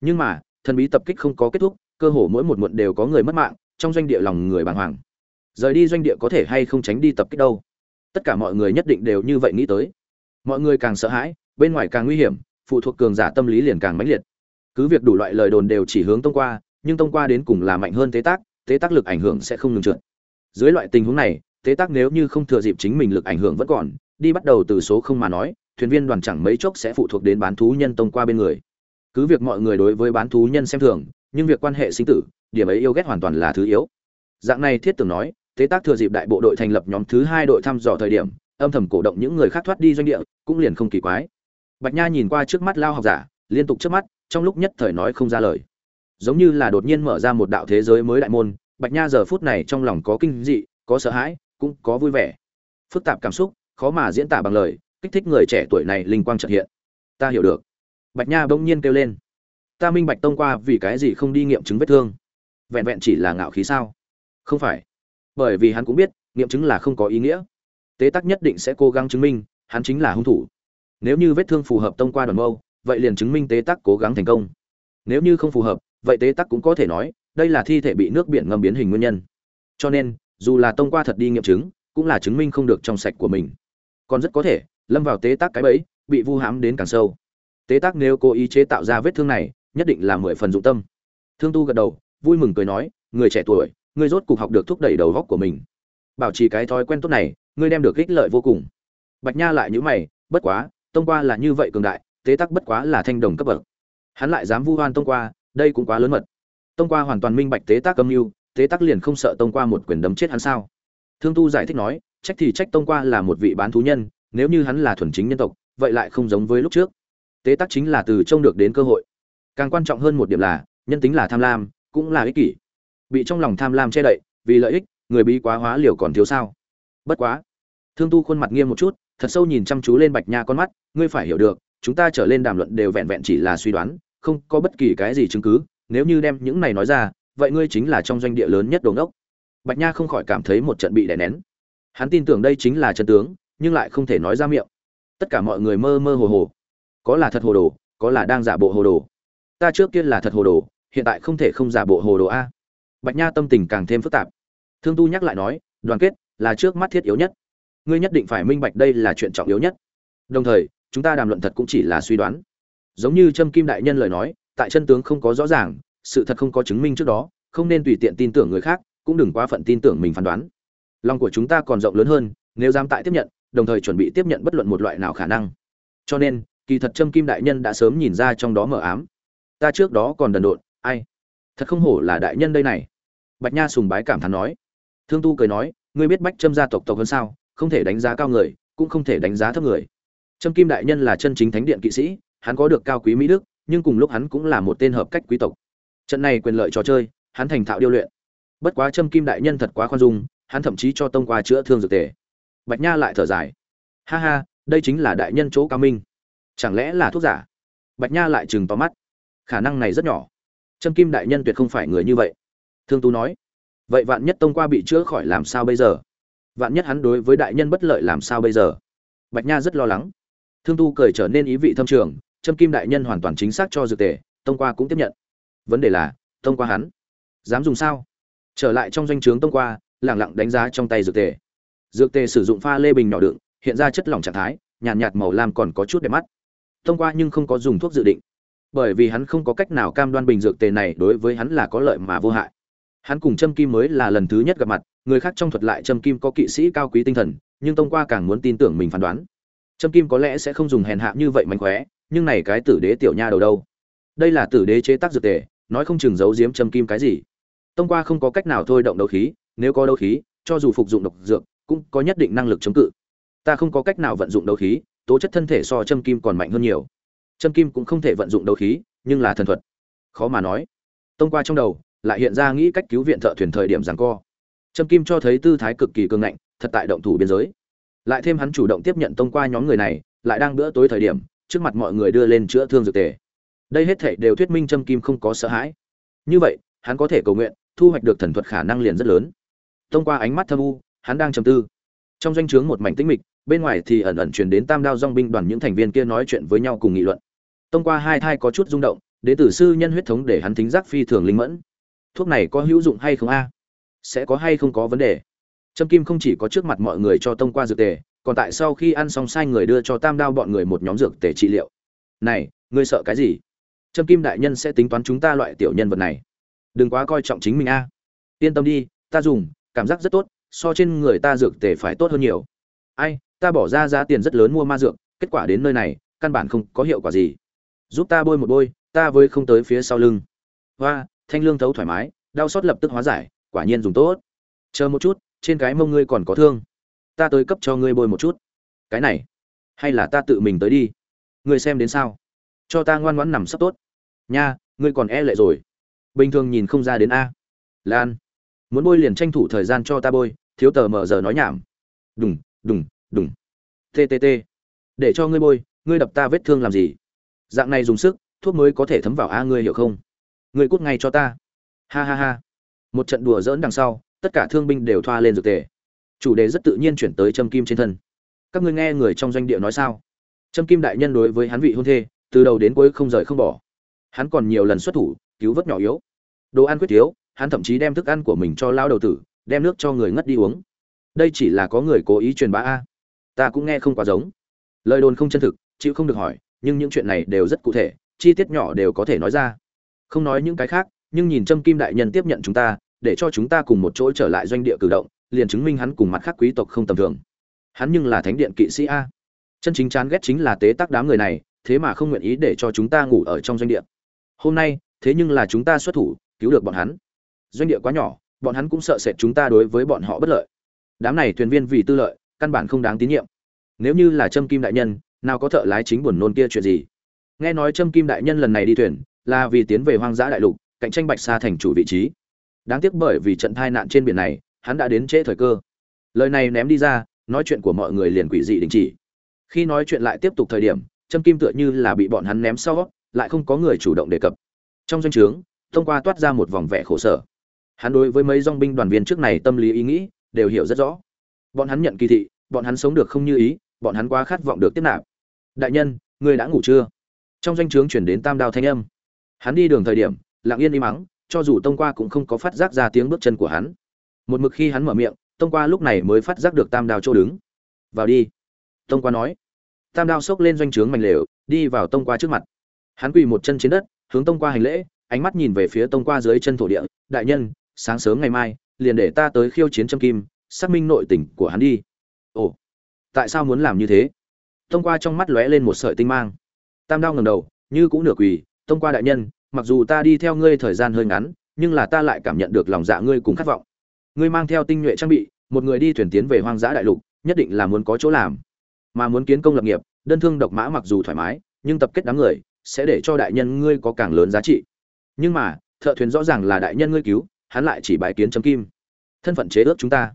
Nhưng mà, thần bí tập kích không có kết thúc, cơ hồ mỗi một muộn đều có người mất mạng, trong doanh địa lòng người bàng hoàng. Rời đi doanh địa có thể hay không tránh đi tập kích đâu? Tất cả mọi người nhất định đều như vậy nghĩ tới. Mọi người càng sợ hãi, bên ngoài càng nguy hiểm, phụ thuộc cường giả tâm lý liền càng mãnh liệt. Cứ việc đủ loại lời đồn đều chỉ hướng tông qua, nhưng tông qua đến cùng là mạnh hơn tế tác tế tác lực ảnh hưởng sẽ không ngừng trượt. Dưới loại tình huống này tế tác nếu như không thừa dịp chính mình lực ảnh hưởng vẫn còn, đi bắt đầu từ số không mà nói, thuyền viên đoàn chẳng mấy chốc sẽ phụ thuộc đến bán thú nhân tông qua bên người. Cứ việc mọi người đối với bán thú nhân xem thường, nhưng việc quan hệ sinh tử, điểm ấy yêu ghét hoàn toàn là thứ yếu. Dạng này thiết tưởng nói, tế tác thừa dịp đại bộ đội thành lập nhóm thứ hai đội thăm dò thời điểm, âm thầm cổ động những người khác thoát đi doanh địa, cũng liền không kỳ quái. Bạch nha nhìn qua trước mắt lao học giả, liên tục trước mắt, trong lúc nhất thời nói không ra lời. Giống như là đột nhiên mở ra một đạo thế giới mới đại môn, bạch nha giờ phút này trong lòng có kinh dị, có sợ hãi cũng có vui vẻ. Phức tạp cảm xúc, khó mà diễn tả bằng lời, kích thích người trẻ tuổi này linh quang trật hiện. Ta hiểu được. Bạch nha bỗng nhiên kêu lên. Ta minh bạch tông qua vì cái gì không đi nghiệm chứng vết thương? Vẹn vẹn chỉ là ngạo khí sao? Không phải. Bởi vì hắn cũng biết, nghiệm chứng là không có ý nghĩa. Tế tắc nhất định sẽ cố gắng chứng minh, hắn chính là hung thủ. Nếu như vết thương phù hợp tông qua đoàn mâu, vậy liền chứng minh tế tắc cố gắng thành công. Nếu như không phù hợp, vậy tế tắc cũng có thể nói, đây là thi thể bị nước biển ngâm biến hình nguyên nhân. Cho nên dù là tông qua thật đi nghiệm chứng, cũng là chứng minh không được trong sạch của mình. Còn rất có thể, lâm vào tế tác cái bẫy, bị vu hãm đến càng sâu. Tế tác nếu cố ý chế tạo ra vết thương này, nhất định là mười phần dụng tâm. Thương tu gật đầu, vui mừng cười nói, người trẻ tuổi ngươi rốt cục học được thúc đẩy đầu góc của mình. Bảo trì cái thói quen tốt này ngươi đem được ích lợi vô cùng. Bạch nha lại nhữ mày, bất quá, tông qua là như vậy cường đại, tế tắc bất quá là thanh đồng cấp bậc. Hắn lại dám vu oan tông qua, đây cũng quá lớn mật. Tông qua hoàn toàn minh bạch tế tác âm mưu tế tắc liền không sợ tông qua một quyền đấm chết hắn sao? Thương tu giải thích nói, trách thì trách tông qua là một vị bán thú nhân, nếu như hắn là thuần chính nhân tộc, vậy lại không giống với lúc trước. Tế tắc chính là từ trông được đến cơ hội. Càng quan trọng hơn một điểm là, nhân tính là tham lam, cũng là ích kỷ. Bị trong lòng tham lam che đậy, vì lợi ích, người bí quá hóa liều còn thiếu sao? Bất quá. Thương tu khuôn mặt nghiêm một chút, thật sâu nhìn chăm chú lên bạch nha con mắt, ngươi phải hiểu được, chúng ta trở lên đàm luận đều vẹn vẹn chỉ là suy đoán, không có bất kỳ cái gì chứng cứ, nếu như đem những này nói ra vậy ngươi chính là trong doanh địa lớn nhất đồ ngốc. Bạch nha không khỏi cảm thấy một trận bị đè nén. Hắn tin tưởng đây chính là chân tướng, nhưng lại không thể nói ra miệng. Tất cả mọi người mơ mơ hồ hồ. Có là thật hồ đồ, có là đang giả bộ hồ đồ. Ta trước kia là thật hồ đồ, hiện tại không thể không giả bộ hồ đồ a. Bạch nha tâm tình càng thêm phức tạp. Thương tu nhắc lại nói, đoàn kết là trước mắt thiết yếu nhất. Ngươi nhất định phải minh bạch đây là chuyện trọng yếu nhất. Đồng thời, chúng ta đàm luận thật cũng chỉ là suy đoán. Giống như trâm kim đại nhân lời nói, tại chân tướng không có rõ ràng sự thật không có chứng minh trước đó, không nên tùy tiện tin tưởng người khác, cũng đừng quá phận tin tưởng mình phán đoán. Lòng của chúng ta còn rộng lớn hơn, nếu dám tại tiếp nhận, đồng thời chuẩn bị tiếp nhận bất luận một loại nào khả năng. Cho nên, kỳ thật trâm kim đại nhân đã sớm nhìn ra trong đó mờ ám. Ta trước đó còn đần độn, ai? Thật không hổ là đại nhân đây này. Bạch nha sùng bái cảm thán nói. Thương tu cười nói, ngươi biết bách trâm gia tộc tộc hơn sao, không thể đánh giá cao người, cũng không thể đánh giá thấp người. Trâm kim đại nhân là chân chính thánh điện kỵ sĩ, hắn có được cao quý mỹ đức, nhưng cùng lúc hắn cũng là một tên hợp cách quý tộc trận này quyền lợi trò chơi, hắn thành thạo điêu luyện. Bất quá trâm kim đại nhân thật quá khoan dung, hắn thậm chí cho tông qua chữa thương dược tề. Bạch nha lại thở dài. Ha ha, đây chính là đại nhân chỗ cao minh. Chẳng lẽ là thuốc giả? Bạch nha lại chừng to mắt. Khả năng này rất nhỏ. Trâm kim đại nhân tuyệt không phải người như vậy. Thương tú nói. Vậy vạn nhất tông qua bị chữa khỏi làm sao bây giờ? Vạn nhất hắn đối với đại nhân bất lợi làm sao bây giờ? Bạch nha rất lo lắng. Thương tu cười trở nên ý vị thâm trường. Trâm kim đại nhân hoàn toàn chính xác cho dược tề, tông qua cũng tiếp nhận vấn đề là tông qua hắn. Dám dùng sao? Trở lại trong doanh trướng tông qua lẳng lặng đánh giá trong tay dược tề. Dược tề sử dụng pha lê bình nhỏ đựng hiện ra chất lỏng trạng thái nhàn nhạt, nhạt màu lam còn có chút đẹp mắt. Tông qua nhưng không có dùng thuốc dự định. Bởi vì hắn không có cách nào cam đoan bình dược tề này đối với hắn là có lợi mà vô hại. Hắn cùng trâm kim mới là lần thứ nhất gặp mặt người khác trong thuật lại trâm kim có kỵ sĩ cao quý tinh thần nhưng tông qua càng muốn tin tưởng mình phán đoán. Trâm kim có lẽ sẽ không dùng hèn hạ như vậy mánh khóe nhưng này cái tử đế tiểu nha đầu đâu? Đây là tử đế chế tác dược tề nói không chừng giấu giếm trâm kim cái gì. Tông qua không có cách nào thôi động đấu khí, nếu có đấu khí, cho dù phục dụng độc dược, cũng có nhất định năng lực chống cự. Ta không có cách nào vận dụng đấu khí, tố chất thân thể so trâm kim còn mạnh hơn nhiều. Trâm kim cũng không thể vận dụng đấu khí, nhưng là thần thuật. Khó mà nói. Tông qua trong đầu, lại hiện ra nghĩ cách cứu viện thợ thuyền thời điểm giằng co. Trâm kim cho thấy tư thái cực kỳ cường ngạnh, thật tại động thủ biên giới. Lại thêm hắn chủ động tiếp nhận tông qua nhóm người này, lại đang bữa tối thời điểm, trước mặt mọi người đưa lên chữa thương dược tề đây hết thảy đều thuyết minh trâm kim không có sợ hãi. Như vậy, hắn có thể cầu nguyện, thu hoạch được thần thuật khả năng liền rất lớn. Thông qua ánh mắt thâm u, hắn đang trầm tư. Trong doanh trướng một mảnh tĩnh mịch, bên ngoài thì ẩn ẩn truyền đến tam đao dong binh đoàn những thành viên kia nói chuyện với nhau cùng nghị luận. Thông qua hai thai có chút rung động đến từ sư nhân huyết thống để hắn thính giác phi thường linh mẫn. Thuốc này có hữu dụng hay không a? Sẽ có hay không có vấn đề? Trâm kim không chỉ có trước mặt mọi người cho tông qua dược tề, còn tại sau khi ăn xong sai người đưa cho tam đao bọn người một nhóm dược tề trị liệu. Này, ngươi sợ cái gì? Trâm kim đại nhân sẽ tính toán chúng ta loại tiểu nhân vật này. Đừng quá coi trọng chính mình a. Yên tâm đi, ta dùng, cảm giác rất tốt, so trên người ta dược tề phải tốt hơn nhiều. Ai, ta bỏ ra giá tiền rất lớn mua ma dược, kết quả đến nơi này, căn bản không có hiệu quả gì. Giúp ta bôi một bôi, ta với không tới phía sau lưng. Hoa, thanh lương thấu thoải mái, đau xót lập tức hóa giải, quả nhiên dùng tốt. Chờ một chút, trên cái mông ngươi còn có thương. Ta tới cấp cho ngươi bôi một chút. Cái này, hay là ta tự mình tới đi? Ngươi xem đến sao? Cho ta ngoan ngoãn nằm sắp tốt nha, ngươi còn e lệ rồi. Bình thường nhìn không ra đến a. Lan, muốn bôi liền tranh thủ thời gian cho ta bôi, thiếu tờ mở giờ nói nhảm. Đùng đùng đùng. Ttt để cho ngươi bôi, ngươi đập ta vết thương làm gì? Dạng này dùng sức, thuốc mới có thể thấm vào a ngươi hiểu không? Ngươi cút ngay cho ta. Ha ha ha. Một trận đùa dỡn đằng sau, tất cả thương binh đều thoa lên dược tề. Chủ đề rất tự nhiên chuyển tới châm kim trên thân. Các ngươi nghe người trong doanh địa nói sao? Châm kim đại nhân đối với hắn vị hôn thê, từ đầu đến cuối không rời không bỏ hắn còn nhiều lần xuất thủ, cứu vớt nhỏ yếu. Đồ ăn quyết thiếu, hắn thậm chí đem thức ăn của mình cho lao đầu tử, đem nước cho người ngất đi uống. Đây chỉ là có người cố ý truyền bá a. Ta cũng nghe không quá giống. Lời đồn không chân thực, chịu không được hỏi, nhưng những chuyện này đều rất cụ thể, chi tiết nhỏ đều có thể nói ra. Không nói những cái khác, nhưng nhìn trâm kim đại nhân tiếp nhận chúng ta, để cho chúng ta cùng một chỗ trở lại doanh địa cử động, liền chứng minh hắn cùng mặt khác quý tộc không tầm thường. Hắn nhưng là thánh điện kỵ sĩ a. Chân chính chán ghét chính là tế tác đám người này, thế mà không nguyện ý để cho chúng ta ngủ ở trong doanh địa hôm nay, thế nhưng là chúng ta xuất thủ, cứu được bọn hắn. Doanh địa quá nhỏ, bọn hắn cũng sợ sệt chúng ta đối với bọn họ bất lợi. Đám này thuyền viên vì tư lợi, căn bản không đáng tín nhiệm. Nếu như là trâm kim đại nhân, nào có thợ lái chính buồn nôn kia chuyện gì? Nghe nói trâm kim đại nhân lần này đi thuyền, là vì tiến về hoang dã đại lục, cạnh tranh bạch sa thành chủ vị trí. Đáng tiếc bởi vì trận tai nạn trên biển này, hắn đã đến trễ thời cơ. Lời này ném đi ra, nói chuyện của mọi người liền quỷ dị đình chỉ. Khi nói chuyện lại tiếp tục thời điểm, trâm kim tựa như là bị bọn hắn ném sau lại không có người chủ động đề cập. Trong doanh trướng, thông qua toát ra một vòng vẻ khổ sở. Hắn đối với mấy dong binh đoàn viên trước này tâm lý ý nghĩ đều hiểu rất rõ. Bọn hắn nhận kỳ thị, bọn hắn sống được không như ý, bọn hắn quá khát vọng được tiếp nạp. Đại nhân ngươi đã ngủ chưa? Trong doanh trướng chuyển đến tam đao thanh âm. Hắn đi đường thời điểm, lặng yên im mắng, cho dù tông qua cũng không có phát giác ra tiếng bước chân của hắn. Một mực khi hắn mở miệng, tông qua lúc này mới phát giác được tam đao chỗ đứng. Vào đi. Tông qua nói. Tam đao xốc lên doanh trướng mảnh lều, đi vào tông qua trước mặt hắn quỳ một chân trên đất, hướng tông qua hành lễ, ánh mắt nhìn về phía tông qua dưới chân thổ địa. Đại nhân, sáng sớm ngày mai, liền để ta tới khiêu chiến châm kim, xác minh nội tình của hắn đi. Ồ, tại sao muốn làm như thế? Tông qua trong mắt lóe lên một sợi tinh mang. Tam đao ngầm đầu, như cũng nửa quỳ. Tông qua đại nhân, mặc dù ta đi theo ngươi thời gian hơi ngắn, nhưng là ta lại cảm nhận được lòng dạ ngươi cùng khát vọng. Ngươi mang theo tinh nhuệ trang bị, một người đi thuyền tiến về hoang dã đại lục, nhất định là muốn có chỗ làm. Mà muốn kiến công lập nghiệp, đơn thương độc mã mặc dù thoải mái, nhưng tập kết đám người sẽ để cho đại nhân ngươi có càng lớn giá trị. Nhưng mà, thợ thuyền rõ ràng là đại nhân ngươi cứu, hắn lại chỉ bài kiến châm kim. Thân phận chế ước chúng ta.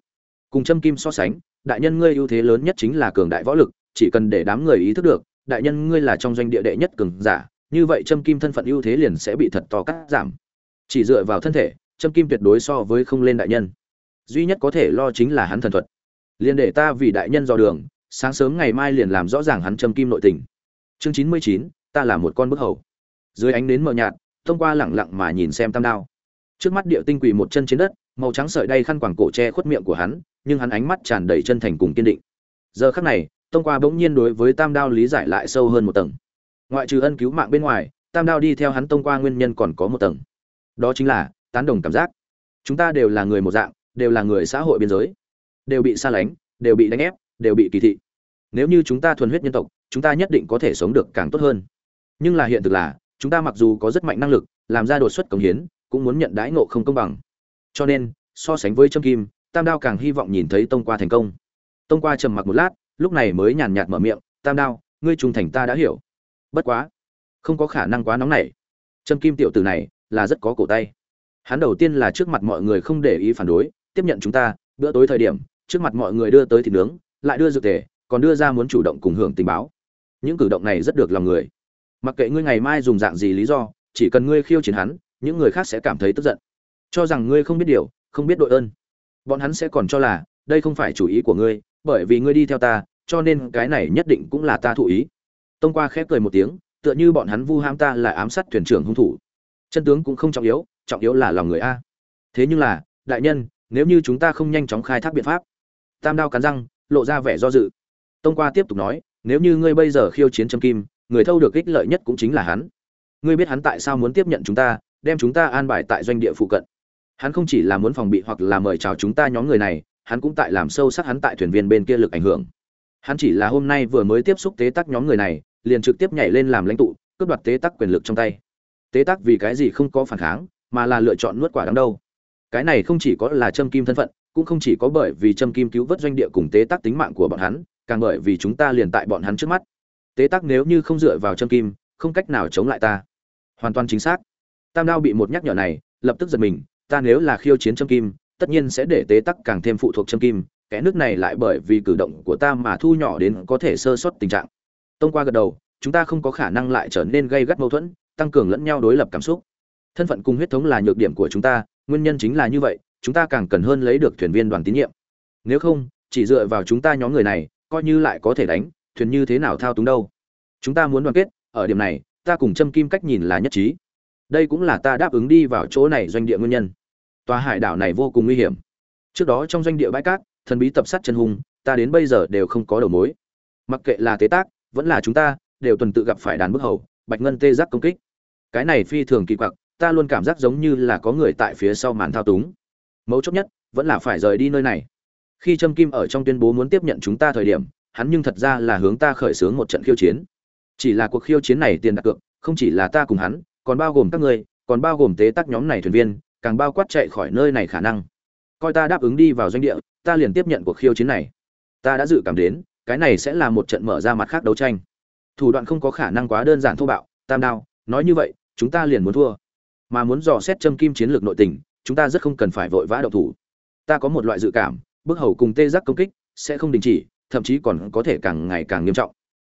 Cùng châm kim so sánh, đại nhân ngươi ưu thế lớn nhất chính là cường đại võ lực, chỉ cần để đám người ý thức được, đại nhân ngươi là trong doanh địa đệ nhất cường giả, như vậy châm kim thân phận ưu thế liền sẽ bị thật to cắt giảm. Chỉ dựa vào thân thể châm kim tuyệt đối so với không lên đại nhân. Duy nhất có thể lo chính là hắn thần thuật. Liền để ta vì đại nhân dò đường, sáng sớm ngày mai liền làm rõ ràng hắn châm kim nội tình. Chương chín mươi chín ta là một con bức hầu. Dưới ánh nến mờ nhạt, thông qua lẳng lặng mà nhìn xem tam đao. Trước mắt địa tinh quỳ một chân trên đất, màu trắng sợi đay khăn quàng cổ che khuất miệng của hắn, nhưng hắn ánh mắt tràn đầy chân thành cùng kiên định. Giờ khắc này, thông qua bỗng nhiên đối với tam đao lý giải lại sâu hơn một tầng. Ngoại trừ ân cứu mạng bên ngoài, tam đao đi theo hắn thông qua nguyên nhân còn có một tầng. Đó chính là, tán đồng cảm giác. Chúng ta đều là người một dạng, đều là người xã hội biên giới. Đều bị xa lánh, đều bị đánh ép, đều bị kỳ thị. Nếu như chúng ta thuần huyết nhân tộc, chúng ta nhất định có thể sống được càng tốt hơn nhưng là hiện thực là, chúng ta mặc dù có rất mạnh năng lực, làm ra đột xuất công hiến, cũng muốn nhận đãi ngộ không công bằng. Cho nên, so sánh với trâm kim, tam đao càng hy vọng nhìn thấy tông qua thành công. Tông qua trầm mặc một lát, lúc này mới nhàn nhạt mở miệng, tam đao, ngươi trung thành ta đã hiểu. Bất quá, không có khả năng quá nóng nảy. Trâm kim tiểu tử này là rất có cổ tay. Hắn đầu tiên là trước mặt mọi người không để ý phản đối, tiếp nhận chúng ta, bữa tối thời điểm, trước mặt mọi người đưa tới thịt nướng, lại đưa dược tề, còn đưa ra muốn chủ động cùng hưởng tình báo. Những cử động này rất được lòng người mặc kệ ngươi ngày mai dùng dạng gì lý do, chỉ cần ngươi khiêu chiến hắn, những người khác sẽ cảm thấy tức giận. Cho rằng ngươi không biết điều, không biết đội ơn. Bọn hắn sẽ còn cho là, đây không phải chủ ý của ngươi, bởi vì ngươi đi theo ta, cho nên cái này nhất định cũng là ta thụ ý. Tông qua khép cười một tiếng, tựa như bọn hắn vu ham ta là ám sát thuyền trưởng hung thủ. Chân tướng cũng không trọng yếu trọng yếu là lòng người a. Thế nhưng là, đại nhân, nếu như chúng ta không nhanh chóng khai thác biện pháp, tam đao cắn răng, lộ ra vẻ do dự. Tông qua tiếp tục nói, nếu như ngươi bây giờ khiêu chiến trâm kim người thâu được ích lợi nhất cũng chính là hắn. Ngươi biết hắn tại sao muốn tiếp nhận chúng ta, đem chúng ta an bài tại doanh địa phụ cận. Hắn không chỉ là muốn phòng bị hoặc là mời chào chúng ta nhóm người này, hắn cũng tại làm sâu sắc hắn tại thuyền viên bên kia lực ảnh hưởng. Hắn chỉ là hôm nay vừa mới tiếp xúc tế tắc nhóm người này, liền trực tiếp nhảy lên làm lãnh tụ, cướp đoạt tế tắc quyền lực trong tay. Tế tắc vì cái gì không có phản kháng, mà là lựa chọn nuốt quả đắng đâu. Cái này không chỉ có là châm kim thân phận, cũng không chỉ có bởi vì châm kim cứu vớt doanh địa cùng tế tắc tính mạng của bọn hắn, càng bởi vì chúng ta liền tại bọn hắn trước mắt tế tắc nếu như không dựa vào châm kim, không cách nào chống lại ta. Hoàn toàn chính xác. Tam đao bị một nhắc nhở này, lập tức giật mình, ta nếu là khiêu chiến châm kim, tất nhiên sẽ để tế tắc càng thêm phụ thuộc châm kim, Kẻ nước này lại bởi vì cử động của ta mà thu nhỏ đến có thể sơ suất tình trạng. Tông qua gật đầu, chúng ta không có khả năng lại trở nên gây gắt mâu thuẫn, tăng cường lẫn nhau đối lập cảm xúc. Thân phận cùng huyết thống là nhược điểm của chúng ta, nguyên nhân chính là như vậy, chúng ta càng cần hơn lấy được thuyền viên đoàn tín nhiệm. Nếu không, chỉ dựa vào chúng ta nhóm người này, coi như lại có thể đánh thuyền như thế nào thao túng đâu? Chúng ta muốn đoàn kết, ở điểm này, ta cùng châm kim cách nhìn là nhất trí. Đây cũng là ta đáp ứng đi vào chỗ này doanh địa nguyên nhân. Tòa hải đảo này vô cùng nguy hiểm. Trước đó trong doanh địa bãi cát, thần bí tập sát chân hùng ta đến bây giờ đều không có đầu mối. Mặc kệ là tế tác, vẫn là chúng ta, đều tuần tự gặp phải đàn bức hầu, bạch ngân tê giác công kích. Cái này phi thường kỳ quặc, ta luôn cảm giác giống như là có người tại phía sau màn thao túng. Mấu chốt nhất, vẫn là phải rời đi nơi này. Khi trâm kim ở trong tuyên bố muốn tiếp nhận chúng ta thời điểm hắn nhưng thật ra là hướng ta khởi xướng một trận khiêu chiến. Chỉ là cuộc khiêu chiến này tiền đặt cược, không chỉ là ta cùng hắn, còn bao gồm các ngươi, còn bao gồm tế tác nhóm này thuyền viên, càng bao quát chạy khỏi nơi này khả năng. Coi ta đáp ứng đi vào doanh địa, ta liền tiếp nhận cuộc khiêu chiến này. Ta đã dự cảm đến, cái này sẽ là một trận mở ra mặt khác đấu tranh. Thủ đoạn không có khả năng quá đơn giản thô bạo, tam đao, nói như vậy, chúng ta liền muốn thua. Mà muốn dò xét châm kim chiến lược nội tình, chúng ta rất không cần phải vội vã động thủ. Ta có một loại dự cảm, bước hầu cùng tê giác công kích sẽ không đình chỉ thậm chí còn có thể càng ngày càng nghiêm trọng.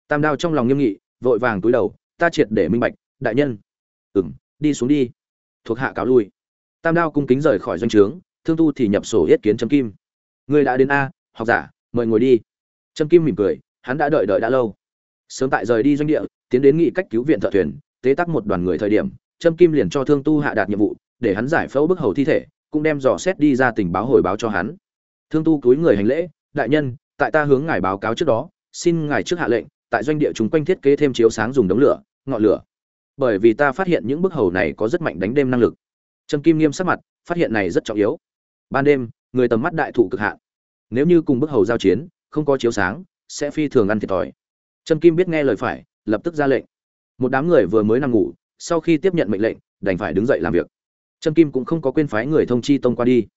Tam đao trong lòng nghiêm nghị, vội vàng túi đầu, ta triệt để minh bạch, đại nhân. Ừng đi xuống đi. Thuộc hạ cáo lui. Tam đao cung kính rời khỏi doanh trướng, thương tu thì nhập sổ yết kiến Trâm kim. Người đã đến a, học giả, mời ngồi đi. Trâm kim mỉm cười, hắn đã đợi đợi đã lâu. Sớm tại rời đi doanh địa, tiến đến nghị cách cứu viện thợ thuyền, tế tắc một đoàn người thời điểm, trâm kim liền cho thương tu hạ đạt nhiệm vụ, để hắn giải phẫu bức hầu thi thể, cũng đem dò xét đi ra tình báo hồi báo cho hắn. Thương tu cúi người hành lễ, đại nhân tại ta hướng ngài báo cáo trước đó, xin ngài trước hạ lệnh, tại doanh địa chúng quanh thiết kế thêm chiếu sáng dùng đống lửa, ngọn lửa. Bởi vì ta phát hiện những bức hầu này có rất mạnh đánh đêm năng lực. Trâm kim nghiêm sắc mặt, phát hiện này rất trọng yếu. Ban đêm, người tầm mắt đại thụ cực hạn. Nếu như cùng bức hầu giao chiến, không có chiếu sáng, sẽ phi thường ăn thiệt thòi. Trâm kim biết nghe lời phải, lập tức ra lệnh. Một đám người vừa mới nằm ngủ, sau khi tiếp nhận mệnh lệnh, đành phải đứng dậy làm việc. Trâm kim cũng không có quên phái người thông chi tông qua đi.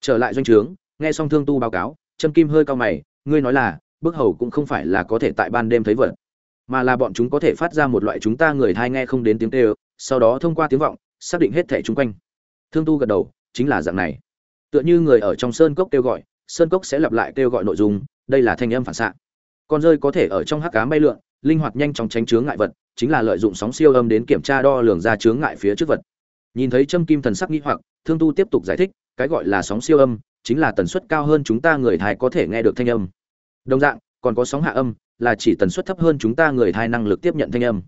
Trở lại doanh trướng, nghe xong thương tu báo cáo trâm kim hơi cao mày ngươi nói là, bức hầu cũng không phải là có thể tại ban đêm thấy vật, mà là bọn chúng có thể phát ra một loại chúng ta người thai nghe không đến tiếng kêu, sau đó thông qua tiếng vọng, xác định hết thẻ chung quanh. Thương tu gật đầu, chính là dạng này. Tựa như người ở trong sơn cốc kêu gọi, sơn cốc sẽ lặp lại kêu gọi nội dung, đây là thanh âm phản xạ. Con rơi có thể ở trong hắc cá bay lượn, linh hoạt nhanh chóng tránh chướng ngại vật, chính là lợi dụng sóng siêu âm đến kiểm tra đo lường ra chướng ngại phía trước vật. Nhìn thấy châm kim thần sắc nghi hoặc, thương tu tiếp tục giải thích, cái gọi là sóng siêu âm chính là tần suất cao hơn chúng ta người thai có thể nghe được thanh âm. Đồng dạng, còn có sóng hạ âm, là chỉ tần suất thấp hơn chúng ta người thai năng lực tiếp nhận thanh âm.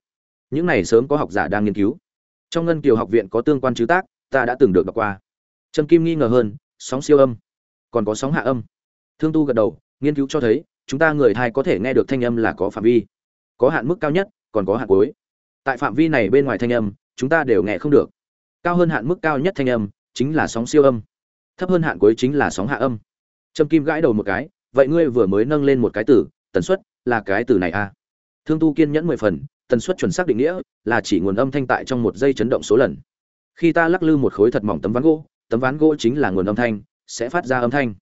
Những này sớm có học giả đang nghiên cứu. Trong ngân kiều học viện có tương quan chứ tác, ta đã từng được đọc qua. Trâm kim nghi ngờ hơn, sóng siêu âm. Còn có sóng hạ âm. Thương tu gật đầu, nghiên cứu cho thấy, chúng ta người thai có thể nghe được thanh âm là có phạm vi. Có hạn mức cao nhất, còn có hạn cuối. Tại phạm vi này bên ngoài thanh âm, chúng ta đều nghe không được. Cao hơn hạn mức cao nhất thanh âm, chính là sóng siêu âm thấp hơn hạn cuối chính là sóng hạ âm. Trâm kim gãi đầu một cái, vậy ngươi vừa mới nâng lên một cái từ, tần suất là cái từ này à? Thương tu kiên nhẫn mười phần, tần suất chuẩn xác định nghĩa là chỉ nguồn âm thanh tại trong một giây chấn động số lần. Khi ta lắc lư một khối thật mỏng tấm ván gỗ, tấm ván gỗ chính là nguồn âm thanh, sẽ phát ra âm thanh.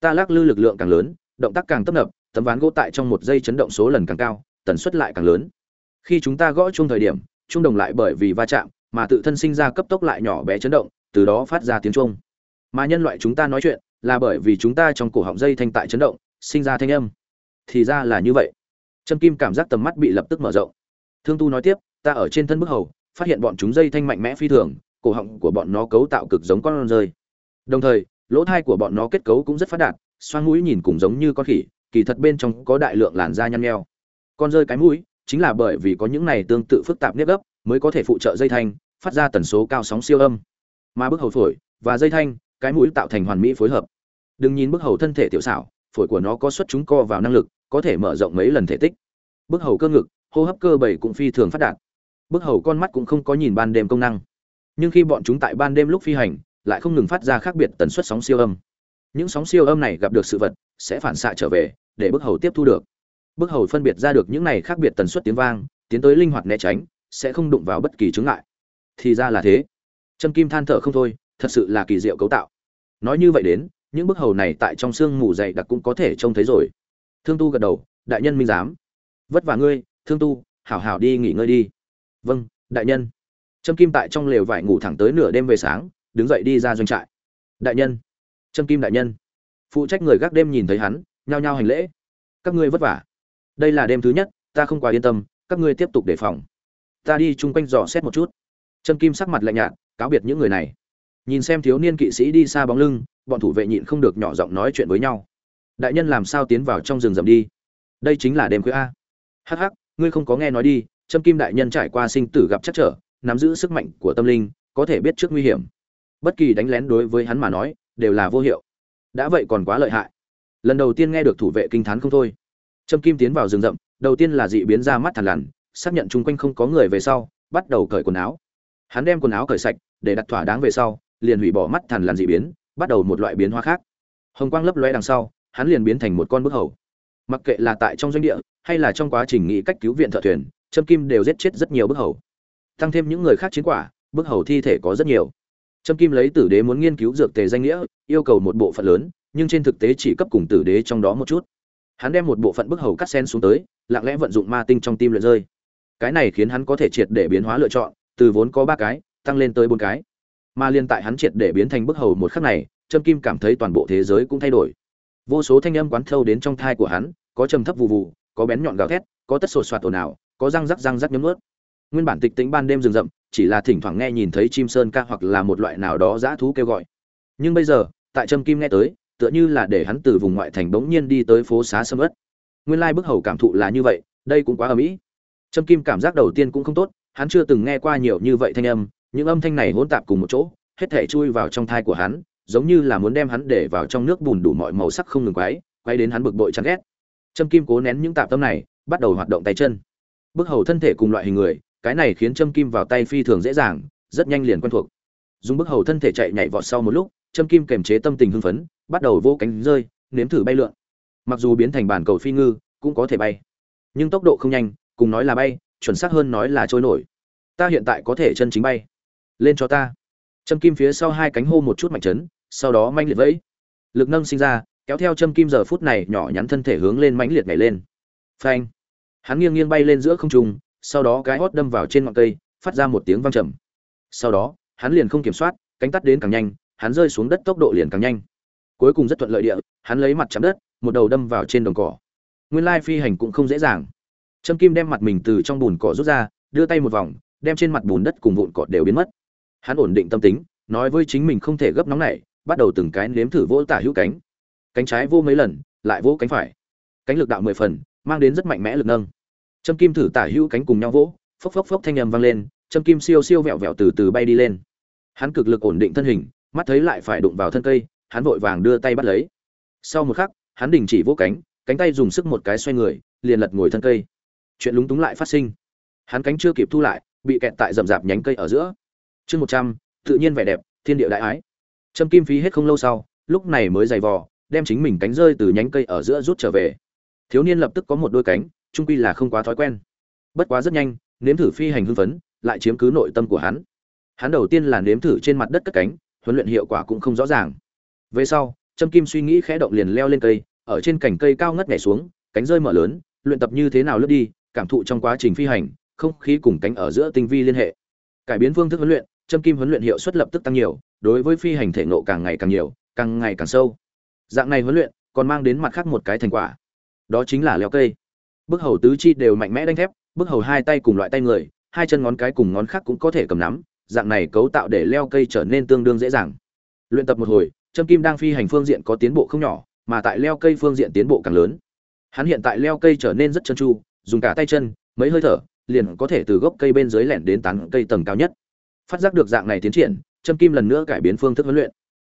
Ta lắc lư lực lượng càng lớn, động tác càng tấp nập, tấm ván gỗ tại trong một giây chấn động số lần càng cao, tần suất lại càng lớn. Khi chúng ta gõ chung thời điểm chung đồng lại bởi vì va chạm, mà tự thân sinh ra cấp tốc lại nhỏ bé chấn động, từ đó phát ra tiếng chuông mà nhân loại chúng ta nói chuyện là bởi vì chúng ta trong cổ họng dây thanh tại chấn động, sinh ra thanh âm. Thì ra là như vậy. Trâm kim cảm giác tầm mắt bị lập tức mở rộng. Thương tu nói tiếp, ta ở trên thân bức hầu, phát hiện bọn chúng dây thanh mạnh mẽ phi thường, cổ họng của bọn nó cấu tạo cực giống con rơi. Đồng thời, lỗ thai của bọn nó kết cấu cũng rất phát đạt, xoang mũi nhìn cũng giống như con khỉ, kỳ thật bên trong có đại lượng làn da nhăn nheo. Con rơi cái mũi, chính là bởi vì có những này tương tự phức tạp nếp gấp, mới có thể phụ trợ dây thanh, phát ra tần số cao sóng siêu âm. Mà bức hầu phổi và dây thanh cái mũi tạo thành hoàn mỹ phối hợp. Đừng nhìn bức hầu thân thể tiểu xảo, phổi của nó có xuất chúng co vào năng lực, có thể mở rộng mấy lần thể tích. Bức hầu cơ ngực, hô hấp cơ bầy cũng phi thường phát đạt. Bức hầu con mắt cũng không có nhìn ban đêm công năng. Nhưng khi bọn chúng tại ban đêm lúc phi hành, lại không ngừng phát ra khác biệt tần suất sóng siêu âm. Những sóng siêu âm này gặp được sự vật, sẽ phản xạ trở về, để bức hầu tiếp thu được. Bức hầu phân biệt ra được những này khác biệt tần suất tiếng vang, tiến tới linh hoạt né tránh, sẽ không đụng vào bất kỳ chướng ngại. Thì ra là thế. Trâm kim than thở không thôi thật sự là kỳ diệu cấu tạo. Nói như vậy đến, những bức hầu này tại trong xương mù dày đặc cũng có thể trông thấy rồi. Thương tu gật đầu, đại nhân minh giám. Vất vả ngươi, thương tu, hảo hảo đi nghỉ ngơi đi. Vâng đại nhân. Trâm kim tại trong lều vải ngủ thẳng tới nửa đêm về sáng, đứng dậy đi ra doanh trại. Đại nhân. Trâm kim đại nhân. Phụ trách người gác đêm nhìn thấy hắn, nhao nhao hành lễ. Các ngươi vất vả. Đây là đêm thứ nhất, ta không quá yên tâm, các ngươi tiếp tục đề phòng. Ta đi chung quanh dò xét một chút. Trâm kim sắc mặt lạnh nhạt, cáo biệt những người này nhìn xem thiếu niên kỵ sĩ đi xa bóng lưng, bọn thủ vệ nhịn không được nhỏ giọng nói chuyện với nhau. Đại nhân làm sao tiến vào trong rừng rậm đi? Đây chính là đêm khuya a. Hắc hắc, ngươi không có nghe nói đi, trâm kim đại nhân trải qua sinh tử gặp chắc trở, nắm giữ sức mạnh của tâm linh, có thể biết trước nguy hiểm. Bất kỳ đánh lén đối với hắn mà nói, đều là vô hiệu. Đã vậy còn quá lợi hại. Lần đầu tiên nghe được thủ vệ kinh thán không thôi. Trâm kim tiến vào rừng rậm, đầu tiên là dị biến ra mắt thằn lằn, xác nhận chung quanh không có người về sau, bắt đầu cởi quần áo. Hắn đem quần áo cởi sạch, để đặt thỏa đáng về sau liền hủy bỏ mắt thần làn dị biến, bắt đầu một loại biến hóa khác. Hồng quang lấp lóe đằng sau, hắn liền biến thành một con bướm hầu. Mặc kệ là tại trong doanh địa, hay là trong quá trình nghĩ cách cứu viện thợ thuyền trâm kim đều giết chết rất nhiều bướm hầu. Tăng thêm những người khác chiến quả bướm hầu thi thể có rất nhiều. Trâm kim lấy tử đế muốn nghiên cứu dược tề danh nghĩa, yêu cầu một bộ phận lớn, nhưng trên thực tế chỉ cấp cùng tử đế trong đó một chút. Hắn đem một bộ phận bức hầu cắt sen xuống tới, lặng lẽ vận dụng ma tinh trong tim luyện rơi. Cái này khiến hắn có thể triệt để biến hóa lựa chọn, từ vốn có ba cái, tăng lên tới bốn cái mà liên tại hắn triệt để biến thành bức hầu một khắc này, trâm kim cảm thấy toàn bộ thế giới cũng thay đổi. Vô số thanh âm quán thâu đến trong thai của hắn, có trầm thấp vụ vụ có bén nhọn gào thét, có tất sột soạt ồn ào, có răng rắc răng rắc nhấm ướt nguyên bản tịch tĩnh ban đêm rừng rậm, chỉ là thỉnh thoảng nghe nhìn thấy chim sơn ca hoặc là một loại nào đó dã thú kêu gọi. Nhưng bây giờ, tại trâm kim nghe tới, tựa như là để hắn từ vùng ngoại thành bỗng nhiên đi tới phố xá sâm ớt nguyên lai bức hầu cảm thụ là như vậy, đây cũng quá ở mỹ trâm kim cảm giác đầu tiên cũng không tốt, hắn chưa từng nghe qua nhiều như vậy thanh âm những âm thanh này hỗn tạp cùng một chỗ, hết thể chui vào trong thai của hắn, giống như là muốn đem hắn để vào trong nước bùn đủ mọi màu sắc không ngừng quấy quay đến hắn bực bội chán ghét. Trâm kim cố nén những tạp tâm này, bắt đầu hoạt động tay chân. Bức hầu thân thể cùng loại hình người, cái này khiến trâm kim vào tay phi thường dễ dàng, rất nhanh liền quen thuộc. Dùng bức hầu thân thể chạy nhảy vọt sau một lúc, trâm kim kềm chế tâm tình hưng phấn, bắt đầu vô cánh rơi, nếm thử bay lượn. Mặc dù biến thành bản cầu phi ngư, cũng có thể bay. Nhưng tốc độ không nhanh, cùng nói là bay, chuẩn xác hơn nói là trôi nổi. Ta hiện tại có thể chân chính bay lên cho ta. Trâm kim phía sau hai cánh hô một chút mạnh chấn, sau đó manh liệt vẫy. Lực nâng sinh ra, kéo theo châm kim giờ phút này nhỏ nhắn thân thể hướng lên mãnh liệt nhảy lên. Phanh. Hắn nghiêng nghiêng bay lên giữa không trung, sau đó cái hót đâm vào trên ngọn cây, phát ra một tiếng vang trầm. Sau đó, hắn liền không kiểm soát, cánh tắt đến càng nhanh, hắn rơi xuống đất tốc độ liền càng nhanh. Cuối cùng rất thuận lợi địa, hắn lấy mặt chạm đất, một đầu đâm vào trên đồng cỏ. Nguyên lai phi hành cũng không dễ dàng. Trâm kim đem mặt mình từ trong bùn cỏ rút ra, đưa tay một vòng, đem trên mặt bùn đất cùng vụn cỏ đều biến mất hắn ổn định tâm tính, nói với chính mình không thể gấp nóng này, bắt đầu từng cái nếm thử vỗ tả hữu cánh. Cánh trái vô mấy lần, lại vỗ cánh phải. Cánh lực đạo mười phần, mang đến rất mạnh mẽ lực nâng. Châm kim thử tả hữu cánh cùng nhau vỗ, phốc phốc phốc thanh âm vang lên, châm kim siêu siêu vẹo vẹo từ từ bay đi lên. Hắn cực lực ổn định thân hình, mắt thấy lại phải đụng vào thân cây, hắn vội vàng đưa tay bắt lấy. Sau một khắc, hắn đình chỉ vỗ cánh cánh tay dùng sức một cái xoay người, liền lật ngồi thân cây. Chuyện lúng túng lại phát sinh. Hắn cánh chưa kịp thu lại, bị kẹt tại rậm rạp nhánh cây ở giữa chương một trăm, tự nhiên vẻ đẹp, thiên địa đại ái. Trâm kim phí hết không lâu sau, lúc này mới giày vò, đem chính mình cánh rơi từ nhánh cây ở giữa rút trở về. Thiếu niên lập tức có một đôi cánh trung quy là không quá thói quen. Bất quá rất nhanh, nếm thử phi hành hưng phấn, lại chiếm cứ nội tâm của hắn. Hắn đầu tiên là nếm thử trên mặt đất cất cánh, huấn luyện hiệu quả cũng không rõ ràng. Về sau trâm kim suy nghĩ khẽ động liền leo lên cây, ở trên cành cây cao ngất nhảy xuống, cánh rơi mở lớn, luyện tập như thế nào lướt đi, cảm thụ trong quá trình phi hành, không khí cùng cánh ở giữa tinh vi liên hệ. Cải biến phương thức huấn luyện trâm kim huấn luyện hiệu suất lập tức tăng nhiều đối với phi hành thể nộ càng ngày càng nhiều càng ngày càng sâu. Dạng này huấn luyện còn mang đến mặt khác một cái thành quả đó chính là leo cây. Bước hầu tứ chi đều mạnh mẽ đánh thép bước hầu hai tay cùng loại tay người hai chân ngón cái cùng ngón khác cũng có thể cầm nắm dạng này cấu tạo để leo cây trở nên tương đương dễ dàng. Luyện tập một hồi trâm kim đang phi hành phương diện có tiến bộ không nhỏ mà tại leo cây phương diện tiến bộ càng lớn. Hắn hiện tại leo cây trở nên rất chân chu, dùng cả tay chân mấy hơi thở liền có thể từ gốc cây bên dưới lẻn đến tán cây tầng cao nhất phát giác được dạng này tiến triển, trâm kim lần nữa cải biến phương thức huấn luyện.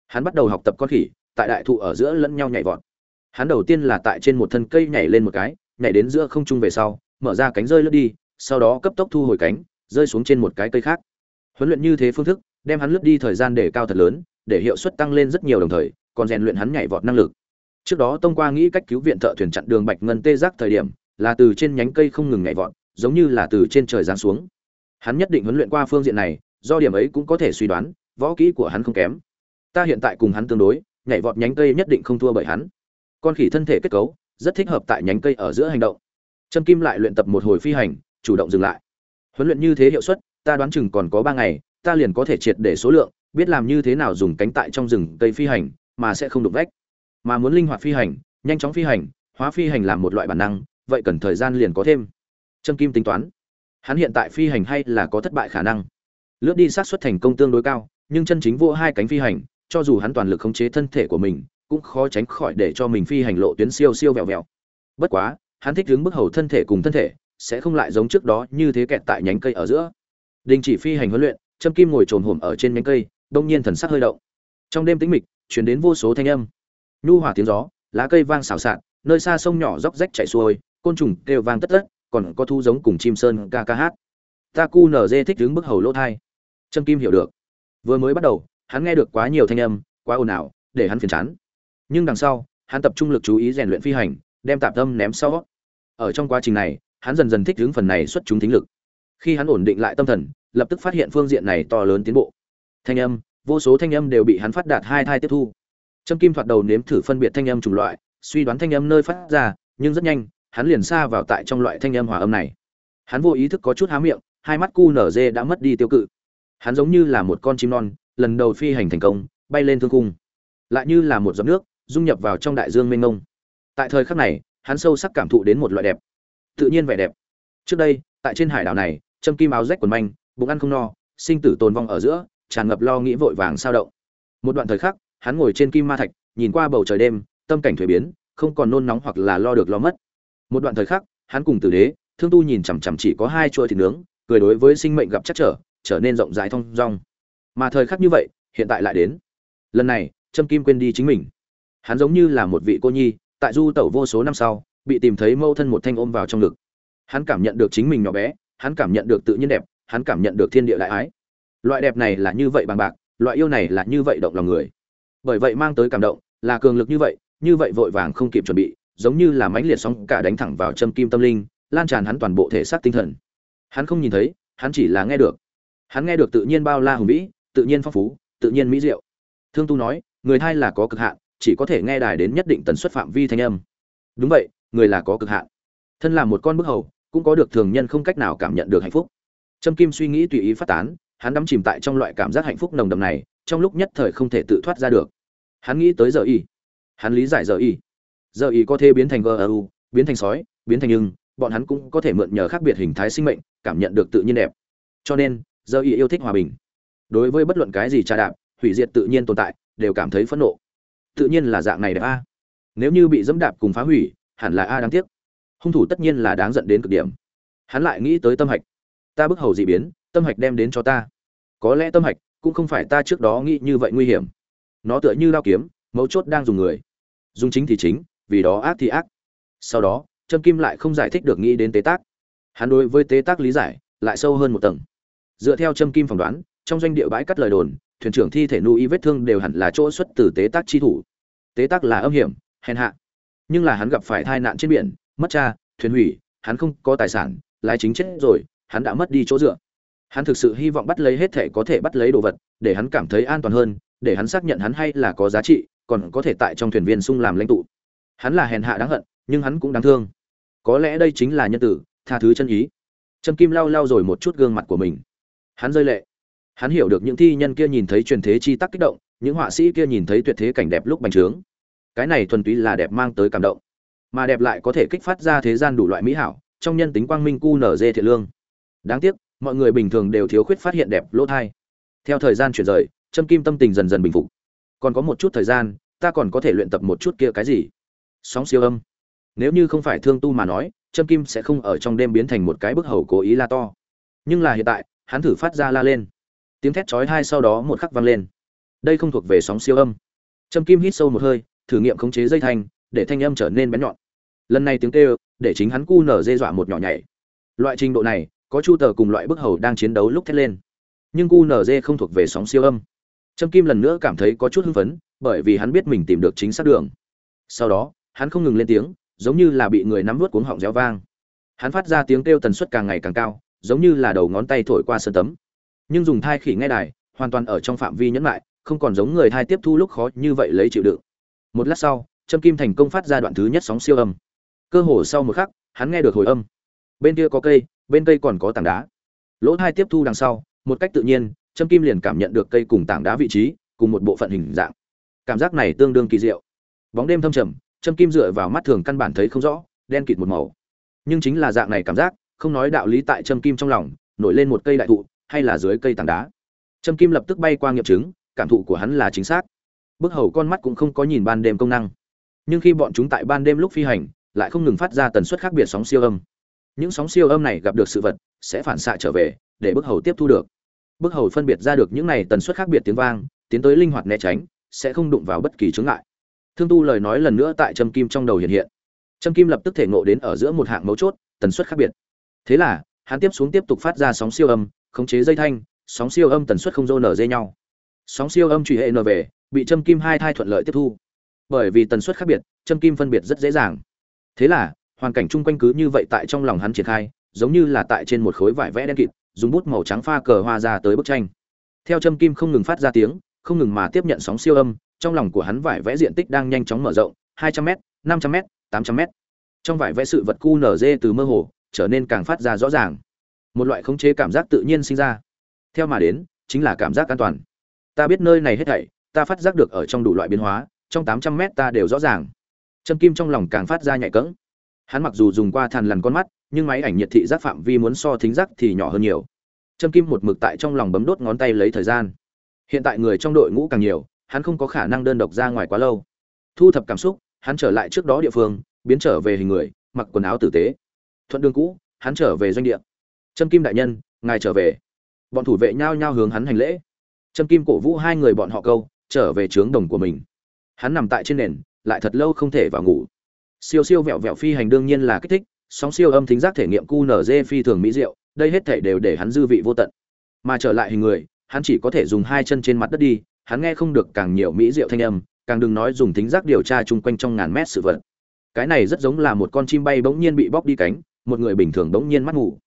Hắn bắt đầu học tập con khỉ, tại đại thụ ở giữa lẫn nhau nhảy vọt. Hắn đầu tiên là tại trên một thân cây nhảy lên một cái, nhảy đến giữa không trung về sau, mở ra cánh rơi lướt đi, sau đó cấp tốc thu hồi cánh, rơi xuống trên một cái cây khác. Huấn luyện như thế phương thức, đem hắn lướt đi thời gian để cao thật lớn, để hiệu suất tăng lên rất nhiều đồng thời, còn rèn luyện hắn nhảy vọt năng lực. Trước đó tông qua nghĩ cách cứu viện thợ thuyền chặn đường bạch ngân tê giác thời điểm, là từ trên nhánh cây không ngừng nhảy vọt, giống như là từ trên trời giáng xuống. Hắn nhất định huấn luyện qua phương diện này do điểm ấy cũng có thể suy đoán, võ kỹ của hắn không kém. Ta hiện tại cùng hắn tương đối, nhảy vọt nhánh cây nhất định không thua bởi hắn. Con khỉ thân thể kết cấu, rất thích hợp tại nhánh cây ở giữa hành động. Trâm kim lại luyện tập một hồi phi hành, chủ động dừng lại. Huấn luyện như thế hiệu suất, ta đoán chừng còn có ba ngày, ta liền có thể triệt để số lượng, biết làm như thế nào dùng cánh tại trong rừng cây phi hành, mà sẽ không đụng vách. Mà muốn linh hoạt phi hành, nhanh chóng phi hành, hóa phi hành làm một loại bản năng, vậy cần thời gian liền có thêm. Trâm kim tính toán. Hắn hiện tại phi hành hay là có thất bại khả năng? Lướt đi sát xuất thành công tương đối cao, nhưng chân chính vô hai cánh phi hành, cho dù hắn toàn lực khống chế thân thể của mình, cũng khó tránh khỏi để cho mình phi hành lộ tuyến siêu siêu vẹo vẹo. Bất quá, hắn thích đứng bức hầu thân thể cùng thân thể, sẽ không lại giống trước đó như thế kẹt tại nhánh cây ở giữa. Đình chỉ phi hành huấn luyện, trâm kim ngồi trồn hổm ở trên nhánh cây, đông nhiên thần sắc hơi động. Trong đêm tĩnh mịch chuyển đến vô số thanh âm. Nhu hòa tiếng gió, lá cây vang xào xạc, nơi xa sông nhỏ róc rách chảy xuôi, côn trùng kêu vang tất tất, còn có thu giống cùng chim sơn ca ca hát. Ta cu nở dê thích đứng bức hầu lỗ thai trâm kim hiểu được. Vừa mới bắt đầu, hắn nghe được quá nhiều thanh âm, quá ồn ào, để hắn phiền chán. Nhưng đằng sau, hắn tập trung lực chú ý rèn luyện phi hành, đem tạp tâm ném sau. Ở trong quá trình này, hắn dần dần thích hướng phần này xuất chúng thính lực. Khi hắn ổn định lại tâm thần, lập tức phát hiện phương diện này to lớn tiến bộ. Thanh âm, vô số thanh âm đều bị hắn phát đạt hai thai tiếp thu. Trâm kim thoạt đầu nếm thử phân biệt thanh âm chủng loại, suy đoán thanh âm nơi phát ra, nhưng rất nhanh, hắn liền xa vào tại trong loại thanh âm hòa âm này. Hắn vô ý thức có chút há miệng, hai mắt cu nở dê đã mất đi tiêu cự hắn giống như là một con chim non, lần đầu phi hành thành công, bay lên thương cung lại như là một giọt nước, dung nhập vào trong đại dương mênh mông. Tại thời khắc này, hắn sâu sắc cảm thụ đến một loại đẹp, tự nhiên vẻ đẹp. Trước đây, tại trên hải đảo này, châm kim áo rách quần manh, bụng ăn không no, sinh tử tồn vong ở giữa, tràn ngập lo nghĩ vội vàng sao động. Một đoạn thời khắc, hắn ngồi trên kim ma thạch, nhìn qua bầu trời đêm, tâm cảnh thuế biến, không còn nôn nóng hoặc là lo được lo mất. Một đoạn thời khắc, hắn cùng tử đế, thương tu nhìn chằm chằm chỉ có hai chuỗi thịt nướng, cười đối với sinh mệnh gặp chắc trở trở nên rộng rãi thong dong. Mà thời khắc như vậy, hiện tại lại đến. Lần này, trâm kim quên đi chính mình. Hắn giống như là một vị cô nhi, tại du tẩu vô số năm sau, bị tìm thấy mâu thân một thanh ôm vào trong ngực. Hắn cảm nhận được chính mình nhỏ bé, hắn cảm nhận được tự nhiên đẹp, hắn cảm nhận được thiên địa đại ái. Loại đẹp này là như vậy bằng bạc, loại yêu này là như vậy động lòng người. Bởi vậy mang tới cảm động, là cường lực như vậy như vậy vội vàng không kịp chuẩn bị, giống như là mãnh liệt sóng cả đánh thẳng vào châm kim tâm linh, lan tràn hắn toàn bộ thể xác tinh thần. Hắn không nhìn thấy, hắn chỉ là nghe được hắn nghe được tự nhiên bao la hùng vĩ, tự nhiên phong phú, tự nhiên mỹ diệu. Thương tu nói, người thai là có cực hạn, chỉ có thể nghe đài đến nhất định tần suất phạm vi thanh âm. Đúng vậy, người là có cực hạn. Thân là một con bức hầu, cũng có được thường nhân không cách nào cảm nhận được hạnh phúc. Trâm kim suy nghĩ tùy ý phát tán, hắn đắm chìm tại trong loại cảm giác hạnh phúc nồng đậm này, trong lúc nhất thời không thể tự thoát ra được. Hắn nghĩ tới giờ y. Hắn lý giải giờ y. Giờ y có thể biến thành gru biến thành sói, biến thành nhưng bọn hắn cũng có thể mượn nhờ khác biệt hình thái sinh mệnh, cảm nhận được tự nhiên đẹp. Cho nên giờ y yêu thích hòa bình. Đối với bất luận cái gì trà đạp, hủy diệt tự nhiên tồn tại, đều cảm thấy phẫn nộ. Tự nhiên là dạng này đẹp a. Nếu như bị dẫm đạp cùng phá hủy, hẳn là a đáng tiếc. Hung thủ tất nhiên là đáng giận đến cực điểm. Hắn lại nghĩ tới tâm hạch. Ta bức hầu dị biến, tâm hạch đem đến cho ta. Có lẽ tâm hạch cũng không phải ta trước đó nghĩ như vậy nguy hiểm. Nó tựa như lao kiếm, mấu chốt đang dùng người. Dùng chính thì chính, vì đó ác thì ác. Sau đó, trâm kim lại không giải thích được nghĩ đến tế tác. Hắn đối với tế tác lý giải lại sâu hơn một tầng dựa theo trâm kim phỏng đoán, trong doanh địa bãi cắt lời đồn, thuyền trưởng thi thể nu y vết thương đều hẳn là chỗ xuất từ tế tác chi thủ. Tế tác là âm hiểm, hèn hạ. Nhưng là hắn gặp phải tai nạn trên biển, mất cha, thuyền hủy, hắn không có tài sản, lái chính chết rồi, hắn đã mất đi chỗ dựa. Hắn thực sự hy vọng bắt lấy hết thể có thể bắt lấy đồ vật, để hắn cảm thấy an toàn hơn, để hắn xác nhận hắn hay là có giá trị, còn có thể tại trong thuyền viên sung làm lãnh tụ. Hắn là hèn hạ đáng hận, nhưng hắn cũng đáng thương. Có lẽ đây chính là nhân tử, tha thứ chân ý. Trâm kim lau lau rồi một chút gương mặt của mình hắn rơi lệ. Hắn hiểu được những thi nhân kia nhìn thấy truyền thế chi tắc kích động, những họa sĩ kia nhìn thấy tuyệt thế cảnh đẹp lúc bành trướng. Cái này thuần túy là đẹp mang tới cảm động. Mà đẹp lại có thể kích phát ra thế gian đủ loại mỹ hảo, trong nhân tính quang minh cu nở dê thiện lương. Đáng tiếc, mọi người bình thường đều thiếu khuyết phát hiện đẹp lỗ thai. Theo thời gian chuyển rời, châm kim tâm tình dần dần bình phục. Còn có một chút thời gian, ta còn có thể luyện tập một chút kia cái gì? Sóng siêu âm. Nếu như không phải thương tu mà nói, châm kim sẽ không ở trong đêm biến thành một cái bức hầu cố ý la to. Nhưng là hiện tại hắn thử phát ra la lên. Tiếng thét chói tai sau đó một khắc vang lên. Đây không thuộc về sóng siêu âm. Trâm kim hít sâu một hơi, thử nghiệm khống chế dây thanh, để thanh âm trở nên bén nhọn. Lần này tiếng kêu, để chính hắn cu nở dê dọa một nhỏ nhảy. Loại trình độ này, có chu tờ cùng loại bức hầu đang chiến đấu lúc thét lên. Nhưng cu nở dê không thuộc về sóng siêu âm. Trâm kim lần nữa cảm thấy có chút hưng phấn, bởi vì hắn biết mình tìm được chính xác đường. Sau đó, hắn không ngừng lên tiếng, giống như là bị người nắm vớt cuống họng réo vang. Hắn phát ra tiếng kêu tần suất càng ngày càng cao giống như là đầu ngón tay thổi qua sơn tấm. Nhưng dùng thai khỉ nghe đài, hoàn toàn ở trong phạm vi nhẫn lại, không còn giống người thai tiếp thu lúc khó như vậy lấy chịu đựng. Một lát sau, trâm kim thành công phát ra đoạn thứ nhất sóng siêu âm. Cơ hồ sau một khắc, hắn nghe được hồi âm. Bên kia có cây, bên cây còn có tảng đá. Lỗ thai tiếp thu đằng sau, một cách tự nhiên, trâm kim liền cảm nhận được cây cùng tảng đá vị trí, cùng một bộ phận hình dạng. Cảm giác này tương đương kỳ diệu. Bóng đêm thâm trầm, trâm kim dựa vào mắt thường căn bản thấy không rõ, đen kịt một màu. Nhưng chính là dạng này cảm giác không nói đạo lý tại trâm kim trong lòng, nổi lên một cây đại thụ, hay là dưới cây tảng đá. Trâm kim lập tức bay qua nghiệm chứng, cảm thụ của hắn là chính xác. Bức hầu con mắt cũng không có nhìn ban đêm công năng. Nhưng khi bọn chúng tại ban đêm lúc phi hành, lại không ngừng phát ra tần suất khác biệt sóng siêu âm. Những sóng siêu âm này gặp được sự vật, sẽ phản xạ trở về, để bức hầu tiếp thu được. Bức hầu phân biệt ra được những này tần suất khác biệt tiếng vang, tiến tới linh hoạt né tránh, sẽ không đụng vào bất kỳ chướng ngại. Thương tu lời nói lần nữa tại trâm kim trong đầu hiện hiện. Trâm kim lập tức thể ngộ đến ở giữa một hạng mấu chốt, tần suất khác biệt thế là, hắn tiếp xuống tiếp tục phát ra sóng siêu âm, khống chế dây thanh, sóng siêu âm tần suất không rô nở dây nhau. Sóng siêu âm truy hệ nở về bị châm kim hai thai thuận lợi tiếp thu. Bởi vì tần suất khác biệt, châm kim phân biệt rất dễ dàng. Thế là, hoàn cảnh chung quanh cứ như vậy tại trong lòng hắn triển khai, giống như là tại trên một khối vải vẽ đen kịt, dùng bút màu trắng pha cờ hoa ra tới bức tranh. Theo châm kim không ngừng phát ra tiếng, không ngừng mà tiếp nhận sóng siêu âm, trong lòng của hắn vải vẽ diện tích đang nhanh chóng mở rộng 200m 500m 800m trong vải vẽ sự vật cu nở dê từ mơ hồ trở nên càng phát ra rõ ràng một loại khống chế cảm giác tự nhiên sinh ra theo mà đến chính là cảm giác an toàn ta biết nơi này hết thảy ta phát giác được ở trong đủ loại biến hóa trong tám trăm mét ta đều rõ ràng Trâm Kim trong lòng càng phát ra nhạy cẫng. Hắn mặc dù dùng qua thằn lằn con mắt, nhưng máy ảnh nhiệt thị giác phạm vi muốn so thính giác thì nhỏ hơn nhiều. Trâm Kim một mực tại trong lòng bấm đốt ngón tay lấy thời gian. Hiện tại người trong đội ngũ càng nhiều, hắn không có khả năng đơn độc ra ngoài quá lâu. Thu thập cảm xúc, hắn trở lại trước đó địa phương, biến trở về hình người, mặc quần áo tử tế. Thuận đường cũ, hắn trở về doanh địa. Trâm kim đại nhân ngài trở về. Bọn thủ vệ nhao nhao hướng hắn hành lễ. Trâm kim cổ vũ hai người bọn họ câu trở về trướng đồng của mình. Hắn nằm tại trên nền lại thật lâu không thể vào ngủ. Siêu siêu vẹo vẹo phi hành đương nhiên là kích thích sóng siêu âm thính giác thể nghiệm qnz phi thường mỹ diệu đây hết thể đều để hắn dư vị vô tận. Mà trở lại hình người hắn chỉ có thể dùng hai chân trên mặt đất đi hắn nghe không được càng nhiều mỹ diệu thanh âm càng đừng nói dùng thính giác điều tra chung quanh trong ngàn mét sự vật. Cái này rất giống là một con chim bay bỗng nhiên bị bóc đi cánh một người bình thường bỗng nhiên mắt ngủ.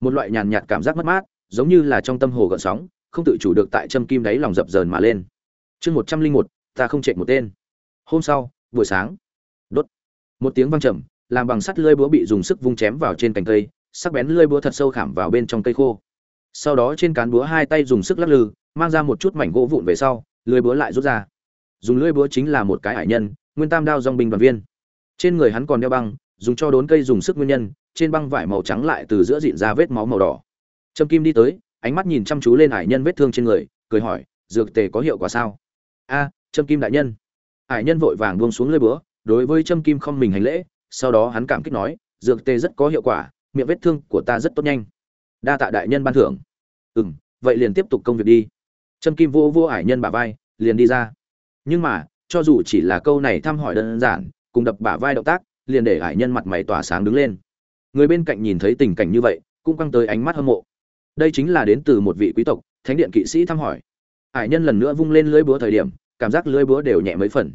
Một loại nhàn nhạt cảm giác mất mát, giống như là trong tâm hồ gợn sóng, không tự chủ được tại châm kim đáy lòng dập dờn mà lên. Chương một trăm linh một, ta không chạy một tên. Hôm sau, buổi sáng, đốt. Một tiếng vang trầm, làm bằng sắt lưỡi búa bị dùng sức vung chém vào trên cành cây, sắc bén lưỡi búa thật sâu khảm vào bên trong cây khô. Sau đó trên cán búa hai tay dùng sức lắc lư, mang ra một chút mảnh gỗ vụn về sau lưỡi búa lại rút ra. Dùng lưỡi búa chính là một cái hải nhân, nguyên tam đao dòng binh đoàn viên. Trên người hắn còn đeo băng dùng cho đốn cây dùng sức nguyên nhân, trên băng vải màu trắng lại từ giữa dịn ra vết máu màu đỏ. Trâm kim đi tới, ánh mắt nhìn chăm chú lên hải nhân vết thương trên người, cười hỏi, dược tề có hiệu quả sao? A, trâm kim đại nhân. Hải nhân vội vàng buông xuống lơi búa, đối với trâm kim không mình hành lễ, sau đó hắn cảm kích nói, dược tê rất có hiệu quả, miệng vết thương của ta rất tốt nhanh. Đa tạ đại nhân ban thưởng. Ừ m vậy liền tiếp tục công việc đi. Trâm kim vô vô Hải nhân bả vai, liền đi ra. Nhưng mà, cho dù chỉ là câu này thăm hỏi đơn giản, cùng đập bả vai động tác liền để hải nhân mặt mày tỏa sáng đứng lên. Người bên cạnh nhìn thấy tình cảnh như vậy, cũng căng tới ánh mắt hâm mộ. Đây chính là đến từ một vị quý tộc, thánh điện kỵ sĩ thăm hỏi. Hải nhân lần nữa vung lên lưỡi búa thời điểm, cảm giác lưỡi búa đều nhẹ mấy phần.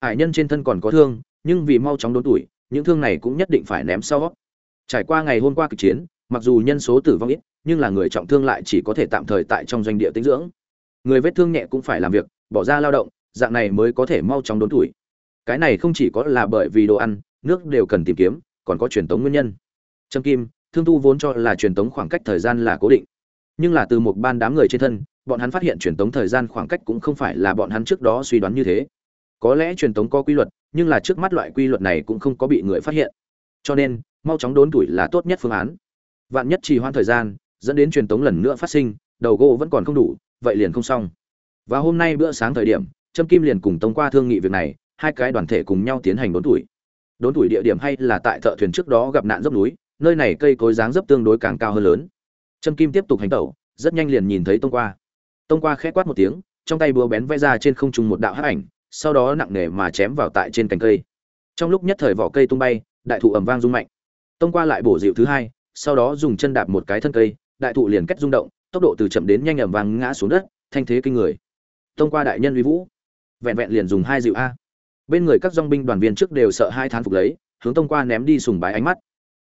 Hải nhân trên thân còn có thương, nhưng vì mau chóng đốn tuổi, những thương này cũng nhất định phải ném sau trải qua ngày hôm qua kịch chiến, mặc dù nhân số tử vong ít, nhưng là người trọng thương lại chỉ có thể tạm thời tại trong doanh địa tĩnh dưỡng. Người vết thương nhẹ cũng phải làm việc, bỏ ra lao động, dạng này mới có thể mau chóng đốn tuổi. Cái này không chỉ có là bởi vì đồ ăn nước đều cần tìm kiếm, còn có truyền tống nguyên nhân. Trâm kim, thương tu vốn cho là truyền tống khoảng cách thời gian là cố định. Nhưng là từ một ban đám người trên thân, bọn hắn phát hiện truyền tống thời gian khoảng cách cũng không phải là bọn hắn trước đó suy đoán như thế. Có lẽ truyền tống có quy luật, nhưng là trước mắt loại quy luật này cũng không có bị người phát hiện. Cho nên, mau chóng đốn tuổi là tốt nhất phương án. Vạn nhất trì hoãn thời gian, dẫn đến truyền tống lần nữa phát sinh, đầu gỗ vẫn còn không đủ, vậy liền không xong. Và hôm nay bữa sáng thời điểm, trâm kim liền cùng tông qua thương nghị việc này, hai cái đoàn thể cùng nhau tiến hành đốn tuổi đốn tuổi địa điểm hay là tại thợ thuyền trước đó gặp nạn dốc núi, nơi này cây cối dáng dấp tương đối càng cao hơn lớn. Trâm kim tiếp tục hành tẩu, rất nhanh liền nhìn thấy tông qua. Tông qua khẽ quát một tiếng, trong tay búa bén vẽ ra trên không trung một đạo hắc ảnh, sau đó nặng nề mà chém vào tại trên cành cây. Trong lúc nhất thời vỏ cây tung bay, đại thụ ầm vang rung mạnh. Tông qua lại bổ dịu thứ hai, sau đó dùng chân đạp một cái thân cây, đại thụ liền kết rung động, tốc độ từ chậm đến nhanh ầm vang ngã xuống đất, thanh thế kinh người. Tông qua đại nhân uy vũ, vẹn vẹn liền dùng hai dịu a bên người các dòng binh đoàn viên trước đều sợ hai thán phục lấy, hướng tông qua ném đi sùng bái ánh mắt.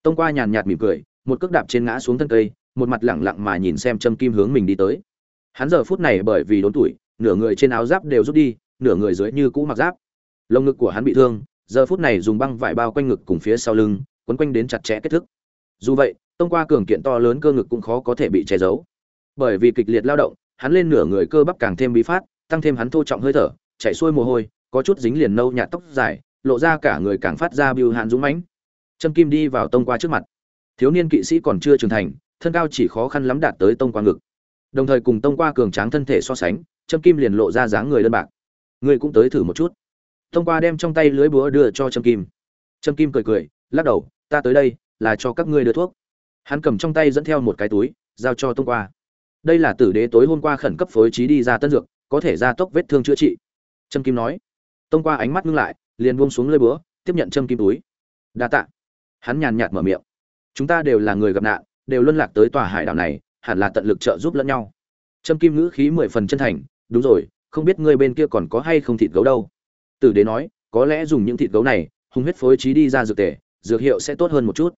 Tông qua nhàn nhạt mỉm cười, một cước đạp trên ngã xuống thân cây, một mặt lẳng lặng mà nhìn xem châm kim hướng mình đi tới. Hắn giờ phút này bởi vì đốn tuổi, nửa người trên áo giáp đều rút đi, nửa người dưới như cũ mặc giáp. Lồng ngực của hắn bị thương, giờ phút này dùng băng vải bao quanh ngực cùng phía sau lưng, quấn quanh đến chặt chẽ kết thức dù vậy, tông qua cường kiện to lớn cơ ngực cũng khó có thể bị che giấu. Bởi vì kịch liệt lao động, hắn lên nửa người cơ bắp càng thêm bí phát, tăng thêm hắn thô trọng hơi thở, chảy xuôi mồ hôi có chút dính liền nâu nhạt tóc dài, lộ ra cả người càng phát ra biêu hạn dũng mãnh. Trâm kim đi vào tông qua trước mặt. Thiếu niên kỵ sĩ còn chưa trưởng thành, thân cao chỉ khó khăn lắm đạt tới tông qua ngực. Đồng thời cùng tông qua cường tráng thân thể so sánh, trâm kim liền lộ ra dáng người đơn bạc. Ngươi cũng tới thử một chút. Tông qua đem trong tay lưới búa đưa cho trâm kim. Trâm kim cười cười, lắc đầu, ta tới đây là cho các ngươi đưa thuốc. Hắn cầm trong tay dẫn theo một cái túi, giao cho Tông qua. Đây là tử đế tối hôm qua khẩn cấp phối trí đi ra tân dược, có thể gia tốc vết thương chữa trị. Trâm kim nói thông qua ánh mắt ngưng lại, liền buông xuống lưới búa, tiếp nhận trâm kim túi. Đa tạ. Hắn nhàn nhạt mở miệng. Chúng ta đều là người gặp nạn, đều luân lạc tới tòa hải đảo này, hẳn là tận lực trợ giúp lẫn nhau. Trâm kim ngữ khí mười phần chân thành, đúng rồi, không biết ngươi bên kia còn có hay không thịt gấu đâu. Tử đế nói, có lẽ dùng những thịt gấu này, hung huyết phối trí đi ra dược tề, dược hiệu sẽ tốt hơn một chút.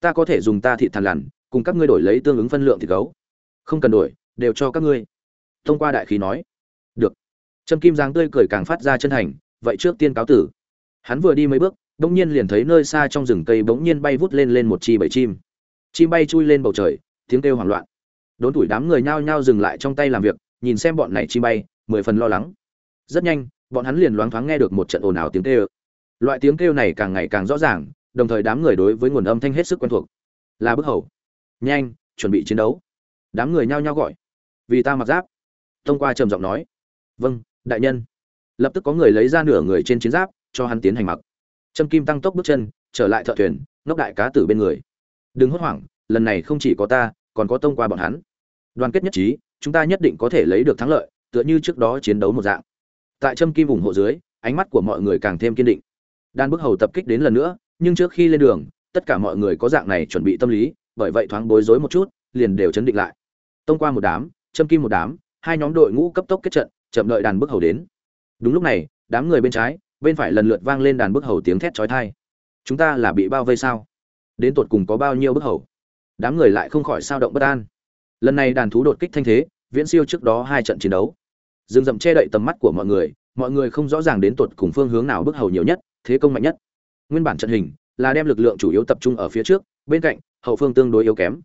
Ta có thể dùng ta thịt thằn lằn, cùng các ngươi đổi lấy tương ứng phân lượng thịt gấu. Không cần đổi, đều cho các ngươi. Thông qua đại khí nói. Được. Trâm kim giang tươi cười càng phát ra chân thành vậy trước tiên cáo tử. Hắn vừa đi mấy bước, bỗng nhiên liền thấy nơi xa trong rừng cây bỗng nhiên bay vút lên lên một chi bảy chim. Chim bay chui lên bầu trời, tiếng kêu hoảng loạn. Đốn tuổi đám người nhao nhao dừng lại trong tay làm việc, nhìn xem bọn này chim bay, mười phần lo lắng. Rất nhanh, bọn hắn liền loáng thoáng nghe được một trận ồn ào tiếng kêu. Loại tiếng kêu này càng ngày càng rõ ràng, đồng thời đám người đối với nguồn âm thanh hết sức quen thuộc. Là bức hầu. Nhanh, chuẩn bị chiến đấu. Đám người nhao nhao gọi. Vì ta mặc giáp. Thông qua trầm giọng nói. Vâng đại nhân lập tức có người lấy ra nửa người trên chiến giáp, cho hắn tiến hành mặc. Trâm kim tăng tốc bước chân, trở lại thợ thuyền, ngốc đại cá tử bên người. Đừng hốt hoảng, lần này không chỉ có ta, còn có tông qua bọn hắn. Đoàn kết nhất trí, chúng ta nhất định có thể lấy được thắng lợi, tựa như trước đó chiến đấu một dạng. Tại trâm kim ủng hộ dưới, ánh mắt của mọi người càng thêm kiên định. Đan bức hầu tập kích đến lần nữa, nhưng trước khi lên đường, tất cả mọi người có dạng này chuẩn bị tâm lý, bởi vậy thoáng bối rối một chút, liền đều chấn định lại. Tông qua một đám, trâm kim một đám, hai nhóm đội ngũ cấp tốc kết trận, chậm đợi đàn bức hầu đến đúng lúc này, đám người bên trái, bên phải lần lượt vang lên đàn bức hầu tiếng thét chói tai. Chúng ta là bị bao vây sao? Đến tột cùng có bao nhiêu bức hầu? Đám người lại không khỏi sao động bất an. Lần này đàn thú đột kích thanh thế, viễn siêu trước đó hai trận chiến đấu. Rừng rậm che đậy tầm mắt của mọi người mọi người không rõ ràng đến tột cùng phương hướng nào bức hầu nhiều nhất, thế công mạnh nhất. Nguyên bản trận hình là đem lực lượng chủ yếu tập trung ở phía trước, bên cạnh, hậu phương tương đối yếu kém.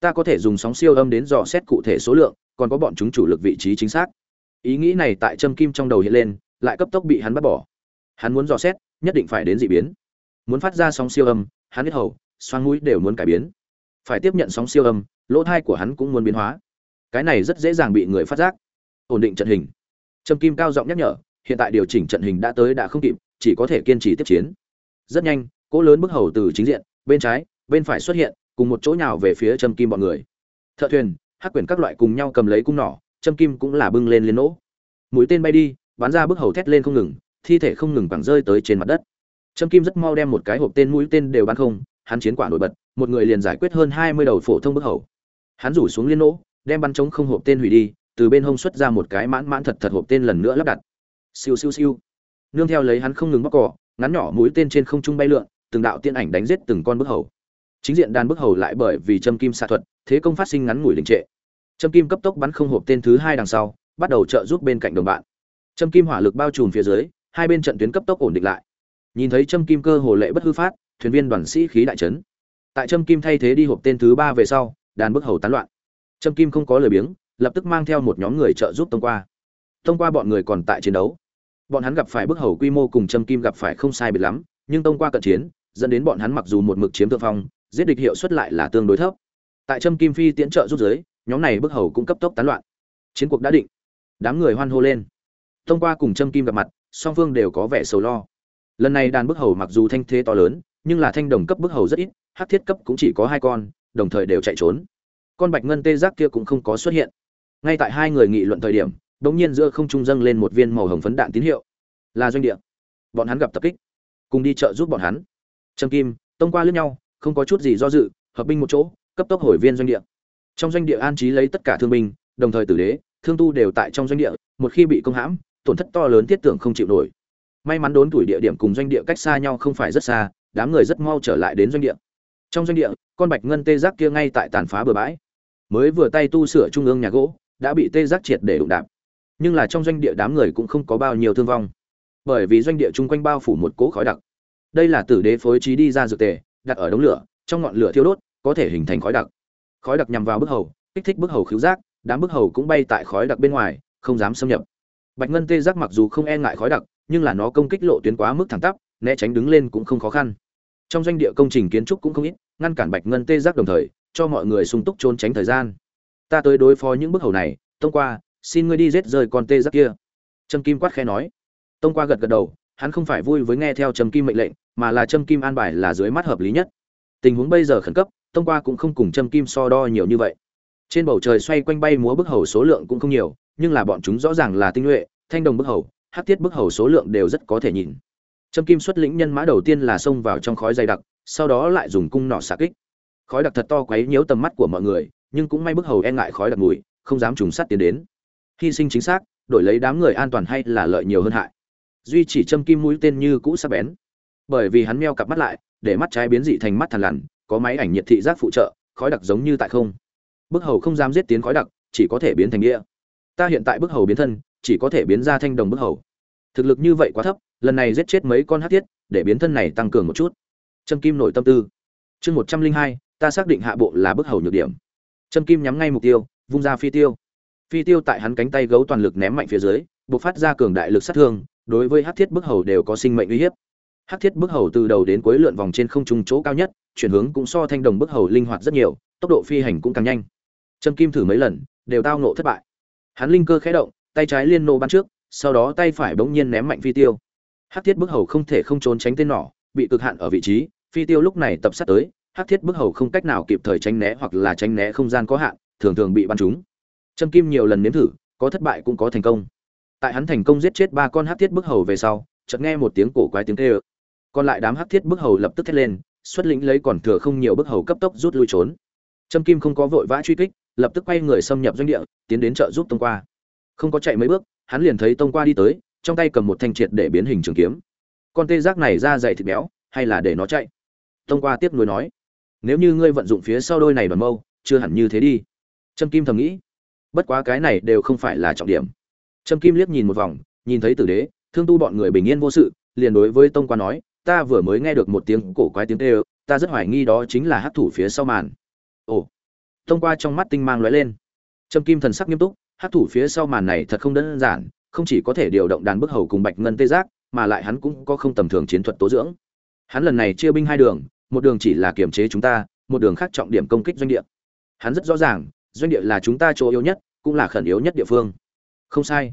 Ta có thể dùng sóng siêu âm đến dò xét cụ thể số lượng, còn có bọn chúng chủ lực vị trí chính xác ý nghĩ này tại châm kim trong đầu hiện lên, lại cấp tốc bị hắn bắt bỏ. Hắn muốn dò xét, nhất định phải đến dị biến. Muốn phát ra sóng siêu âm, hắn biết hầu, xoang mũi đều muốn cải biến. Phải tiếp nhận sóng siêu âm, lỗ thai của hắn cũng muốn biến hóa. Cái này rất dễ dàng bị người phát giác. Ổn định trận hình. Trâm kim cao giọng nhắc nhở, hiện tại điều chỉnh trận hình đã tới đã không kịp, chỉ có thể kiên trì tiếp chiến. Rất nhanh, cỗ lớn bức hầu từ chính diện, bên trái, bên phải xuất hiện, cùng một chỗ nhào về phía trâm kim bọn người. Thợ thuyền, hắc quyển các loại cùng nhau cầm lấy cung nỏ trâm kim cũng là bưng lên liên nỗ. Mũi tên bay đi, bắn ra bức hầu thét lên không ngừng, thi thể không ngừng bằng rơi tới trên mặt đất. Trâm kim rất mau đem một cái hộp tên mũi tên đều bắn không, hắn chiến quả nổi bật, một người liền giải quyết hơn hai mươi đầu phổ thông bức hầu. Hắn rủ xuống liên nỗ, đem bắn trống không hộp tên hủy đi, từ bên hông xuất ra một cái mãn mãn thật thật hộp tên lần nữa lắp đặt. Siêu siêu siêu. Nương theo lấy hắn không ngừng bóc cỏ, ngắn nhỏ mũi tên trên không trung bay lượn, từng đạo tiên ảnh đánh giết từng con bức hầu. Chính diện đàn bức hầu lại bởi vì châm kim xạ thuật, thế công phát sinh ngắn ngủi đình trệ châm kim cấp tốc bắn không hộp tên thứ hai đằng sau, bắt đầu trợ giúp bên cạnh đồng bạn. Châm kim hỏa lực bao trùm phía dưới, hai bên trận tuyến cấp tốc ổn định lại. Nhìn thấy châm kim cơ hồ lệ bất hư phát, thuyền viên đoàn sĩ khí đại chấn. tại châm kim thay thế đi hộp tên thứ ba về sau, đàn bức hầu tán loạn. Châm kim không có lời biếng, lập tức mang theo một nhóm người trợ giúp tông qua. Tông qua bọn người còn tại chiến đấu. Bọn hắn gặp phải bức hầu quy mô cùng châm kim gặp phải không sai biệt lắm, nhưng tông qua cận chiến, dẫn đến bọn hắn mặc dù một mực chiếm thượng phong, giết địch hiệu suất lại là tương đối thấp. Tại châm kim phi tiễn trợ giúp giới nhóm này bức hầu cũng cấp tốc tán loạn. Chiến cuộc đã định. Đám người hoan hô lên. Thông qua cùng châm kim gặp mặt, song phương đều có vẻ sầu lo. Lần này đàn bức hầu mặc dù thanh thế to lớn, nhưng là thanh đồng cấp bức hầu rất ít hắc thiết cấp cũng chỉ có hai con, đồng thời đều chạy trốn. Con bạch ngân tê giác kia cũng không có xuất hiện. Ngay tại hai người nghị luận thời điểm đ ỗ n g nhiên giữa không trung dâng lên một viên màu hồng phấn đạn tín hiệu. Là doanh địa. Bọn hắn gặp tập kích. Cùng đi chợ giúp bọn hắn. Trâm kim, tông qua lướt nhau, không có chút gì do dự, hợp binh một chỗ, cấp tốc hồi viên doanh địa trong doanh địa an trí lấy tất cả thương binh, đồng thời tử đế, thương tu đều tại trong doanh địa, một khi bị công hãm, tổn thất to lớn thiết tưởng không chịu nổi. May mắn đốn tuổi địa điểm cùng doanh địa cách xa nhau không phải rất xa, đám người rất mau trở lại đến doanh địa. Trong doanh địa, con bạch ngân tê giác kia ngay tại tàn phá bừa bãi. Mới vừa tay tu sửa trung ương nhà gỗ, đã bị tê giác triệt để đụng đạp. Nhưng là trong doanh địa đám người cũng không có bao nhiêu thương vong. Bởi vì doanh địa chung quanh bao phủ một cỗ khói đặc. Đây là tử đế phối trí đi ra dược tề, đặt ở đống lửa, trong ngọn lửa thiêu đốt, có thể hình thành khói đặc khói đặc nhằm vào bức hầu, kích thích bức hầu khứu giác, đám bức hầu cũng bay tại khói đặc bên ngoài, không dám xâm nhập. Bạch ngân tê giác mặc dù không e ngại khói đặc, nhưng là nó công kích lộ tuyến quá mức thẳng tắp, né tránh đứng lên cũng không khó khăn. Trong doanh địa công trình kiến trúc cũng không ít, ngăn cản bạch ngân tê giác đồng thời, cho mọi người sung túc trốn tránh thời gian. Ta tới đối phó những bức hầu này, tông qua, xin ngươi đi giết rơi con tê giác kia. Trâm kim quát khe nói. Tông qua gật gật đầu, hắn không phải vui với nghe theo trâm kim mệnh lệnh, mà là trâm kim an bài là dưới mắt hợp lý nhất. Tình huống bây giờ khẩn cấp tông qua cũng không cùng trâm kim so đo nhiều như vậy. Trên bầu trời xoay quanh bay múa bức hầu số lượng cũng không nhiều, nhưng là bọn chúng rõ ràng là tinh nhuệ, thanh đồng bức hầu hát tiết bức hầu số lượng đều rất có thể nhìn. Trâm kim xuất lĩnh nhân mã đầu tiên là xông vào trong khói dày đặc, sau đó lại dùng cung nỏ xạ kích. Khói đặc thật to quấy nhiễu tầm mắt của mọi người, nhưng cũng may bức hầu e ngại khói đặc mùi, không dám trùng sát tiến đến. Hy sinh chính xác, đổi lấy đám người an toàn hay là lợi nhiều hơn hại. Duy chỉ châm kim mũi tên như cũ sắc bén. Bởi vì hắn meo cặp mắt lại, để mắt trái biến dị thành mắt thằn lằn có máy ảnh nhiệt thị giác phụ trợ, khói đặc giống như tại không. Bức hầu không dám giết tiến khói đặc, chỉ có thể biến thành đĩa. Ta hiện tại bức hầu biến thân, chỉ có thể biến ra thanh đồng bức hầu. Thực lực như vậy quá thấp, lần này giết chết mấy con hát thiết, để biến thân này tăng cường một chút. Trâm kim nội tâm tư. Chương một trăm linh hai, ta xác định hạ bộ là bức hầu nhược điểm. Trâm kim nhắm ngay mục tiêu, vung ra phi tiêu. Phi tiêu tại hắn cánh tay gấu toàn lực ném mạnh phía dưới, bộc phát ra cường đại lực sát thương, đối với hát thiết bức hầu đều có sinh mệnh uy hiếp. Hát thiết bức hầu từ đầu đến cuối lượn vòng trên không trung chỗ cao nhất chuyển hướng cũng so thanh đồng bức hầu linh hoạt rất nhiều, tốc độ phi hành cũng càng nhanh. Trâm kim thử mấy lần, đều tao nộ thất bại. Hắn linh cơ khẽ động, tay trái liên nô bắn trước, sau đó tay phải bỗng nhiên ném mạnh phi tiêu. Hát thiết bức hầu không thể không trốn tránh tên nỏ, bị cực hạn ở vị trí, phi tiêu lúc này tập sát tới, hắc thiết bức hầu không cách nào kịp thời tránh né hoặc là tránh né không gian có hạn, thường thường bị bắn trúng. Trâm kim nhiều lần nếm thử, có thất bại cũng có thành công. Tại hắn thành công giết chết ba con hắc thiết bức hầu về sau, chợt nghe một tiếng cổ quái tiếng kêu. Còn lại đám hắc thiết bức hầu lập tức thét lên xuất lĩnh lấy còn thừa không nhiều bức hầu cấp tốc rút lui trốn. Trâm kim không có vội vã truy kích, lập tức quay người xâm nhập doanh địa, tiến đến trợ giúp tông qua. Không có chạy mấy bước, hắn liền thấy tông qua đi tới, trong tay cầm một thanh triệt để biến hình trường kiếm. Con tê giác này ra dày thịt béo, hay là để nó chạy? Tông qua tiếp nối nói. Nếu như ngươi vận dụng phía sau đôi này đoàn mâu, chưa hẳn như thế đi. Trâm kim thầm nghĩ. Bất quá cái này đều không phải là trọng điểm. Trâm kim liếc nhìn một vòng, nhìn thấy tử đế, thương tu bọn người bình yên vô sự, liền đối với tông qua nói ta vừa mới nghe được một tiếng cổ quái tiếng tê ta rất hoài nghi đó chính là hát thủ phía sau màn. Ồ, thông qua trong mắt tinh mang lóe lên. Trâm kim thần sắc nghiêm túc hát thủ phía sau màn này thật không đơn giản, không chỉ có thể điều động đàn bức hầu cùng bạch ngân tê giác, mà lại hắn cũng có không tầm thường chiến thuật tố dưỡng. Hắn lần này chia binh hai đường, một đường chỉ là kiềm chế chúng ta, một đường khác trọng điểm công kích doanh địa. Hắn rất rõ ràng, doanh địa là chúng ta chỗ yếu nhất, cũng là khẩn yếu nhất địa phương. Không sai,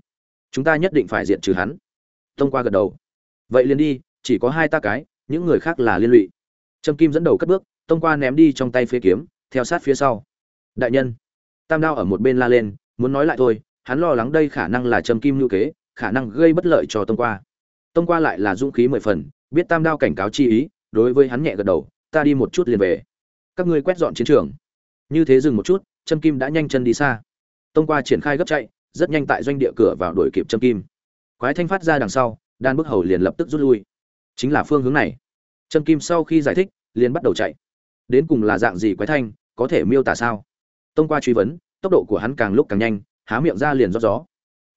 chúng ta nhất định phải diện trừ hắn. Thông qua gật đầu. Vậy liền đi chỉ có hai ta cái, những người khác là liên lụy. Trâm kim dẫn đầu cất bước, tông qua ném đi trong tay phía kiếm, theo sát phía sau. Đại nhân, tam đao ở một bên la lên, muốn nói lại thôi, hắn lo lắng đây khả năng là trâm kim lưu kế, khả năng gây bất lợi cho tông qua. Tông qua lại là dũng khí mười phần, biết tam đao cảnh cáo chi ý, đối với hắn nhẹ gật đầu, ta đi một chút liền về. Các ngươi quét dọn chiến trường. Như thế dừng một chút, trâm kim đã nhanh chân đi xa. Tông qua triển khai gấp chạy, rất nhanh tại doanh địa cửa vào đuổi kịp trâm kim. Quái thanh phát ra đằng sau, đan bức hầu liền lập tức rút lui chính là phương hướng này. Trâm kim sau khi giải thích, liền bắt đầu chạy. Đến cùng là dạng gì quái thanh, có thể miêu tả sao? Tông qua truy vấn, tốc độ của hắn càng lúc càng nhanh, há miệng ra liền rót gió.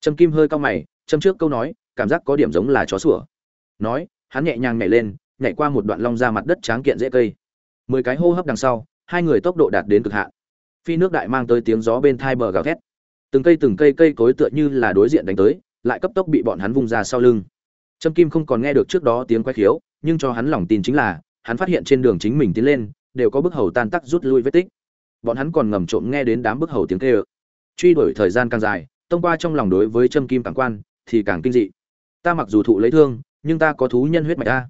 Trâm kim hơi cao mày châm trước câu nói, cảm giác có điểm giống là chó sủa. Nói, hắn nhẹ nhàng nhảy lên, nhảy qua một đoạn long ra mặt đất tráng kiện dễ cây. Mười cái hô hấp đằng sau, hai người tốc độ đạt đến cực hạn. Phi nước đại mang tới tiếng gió bên thai bờ gào thét. Từng cây từng cây cây cối tựa như là đối diện đánh tới, lại cấp tốc bị bọn hắn vung ra sau lưng trâm kim không còn nghe được trước đó tiếng quái khiếu, nhưng cho hắn lòng tin chính là, hắn phát hiện trên đường chính mình tiến lên, đều có bức hầu tan tác rút lui vết tích. Bọn hắn còn ngầm trộm nghe đến đám bức hầu tiếng kêu. Truy đuổi thời gian càng dài, tông qua trong lòng đối với trâm kim càng quan, thì càng kinh dị. Ta mặc dù thụ lấy thương, nhưng ta có thú nhân huyết mạch a.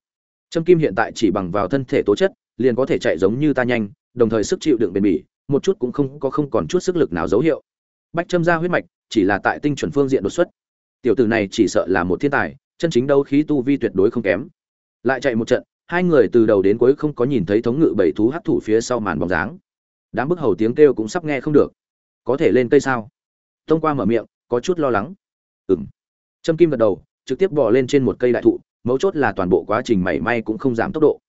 trâm kim hiện tại chỉ bằng vào thân thể tố chất, liền có thể chạy giống như ta nhanh, đồng thời sức chịu đựng bền bỉ, một chút cũng không có không còn chút sức lực nào dấu hiệu. Bách châm ra huyết mạch, chỉ là tại tinh chuẩn phương diện đột xuất. Tiểu tử này chỉ sợ là một thiên tài chân chính đấu khí tu vi tuyệt đối không kém. Lại chạy một trận hai người từ đầu đến cuối không có nhìn thấy thống ngự bảy thú hắc thủ phía sau màn bóng dáng. Đám bức hầu tiếng kêu cũng sắp nghe không được. Có thể lên cây sao? Thông qua mở miệng có chút lo lắng. Ừm, trâm kim gật đầu trực tiếp bò lên trên một cây đại thụ mấu chốt là toàn bộ quá trình mảy may cũng không giảm tốc độ.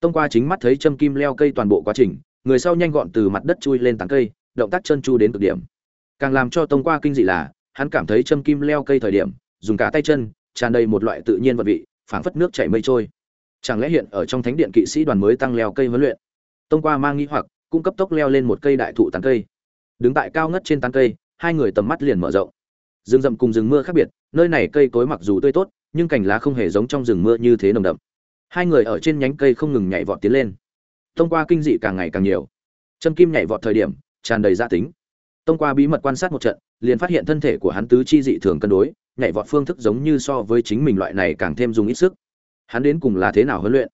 Tông qua chính mắt thấy trâm kim leo cây toàn bộ quá trình người sau nhanh gọn từ mặt đất chui lên tán cây động tác chân chu đến cực điểm. Càng làm cho tông qua kinh dị là hắn cảm thấy trâm kim leo cây thời điểm dùng cả tay chân tràn đầy một loại tự nhiên vật vị, phảng phất nước chảy mây trôi. Chẳng lẽ hiện ở trong thánh điện kỵ sĩ đoàn mới tăng leo cây huấn luyện? Tông qua mang nghĩ hoặc, cung cấp tốc leo lên một cây đại thụ tán cây. Đứng tại cao ngất trên tán cây, hai người tầm mắt liền mở rộng. Rừng rậm cùng rừng mưa khác biệt, nơi này cây cối mặc dù tươi tốt, nhưng cành lá không hề giống trong rừng mưa như thế nồng đậm. Hai người ở trên nhánh cây không ngừng nhảy vọt tiến lên. Tông qua kinh dị càng ngày càng nhiều. Chân kim nhảy vọt thời điểm, tràn đầy gia tính. Tông qua bí mật quan sát một trận, liền phát hiện thân thể của hắn tứ chi dị thường cân đối nhảy vọt phương thức giống như so với chính mình loại này càng thêm dùng ít sức. Hắn đến cùng là thế nào huấn luyện?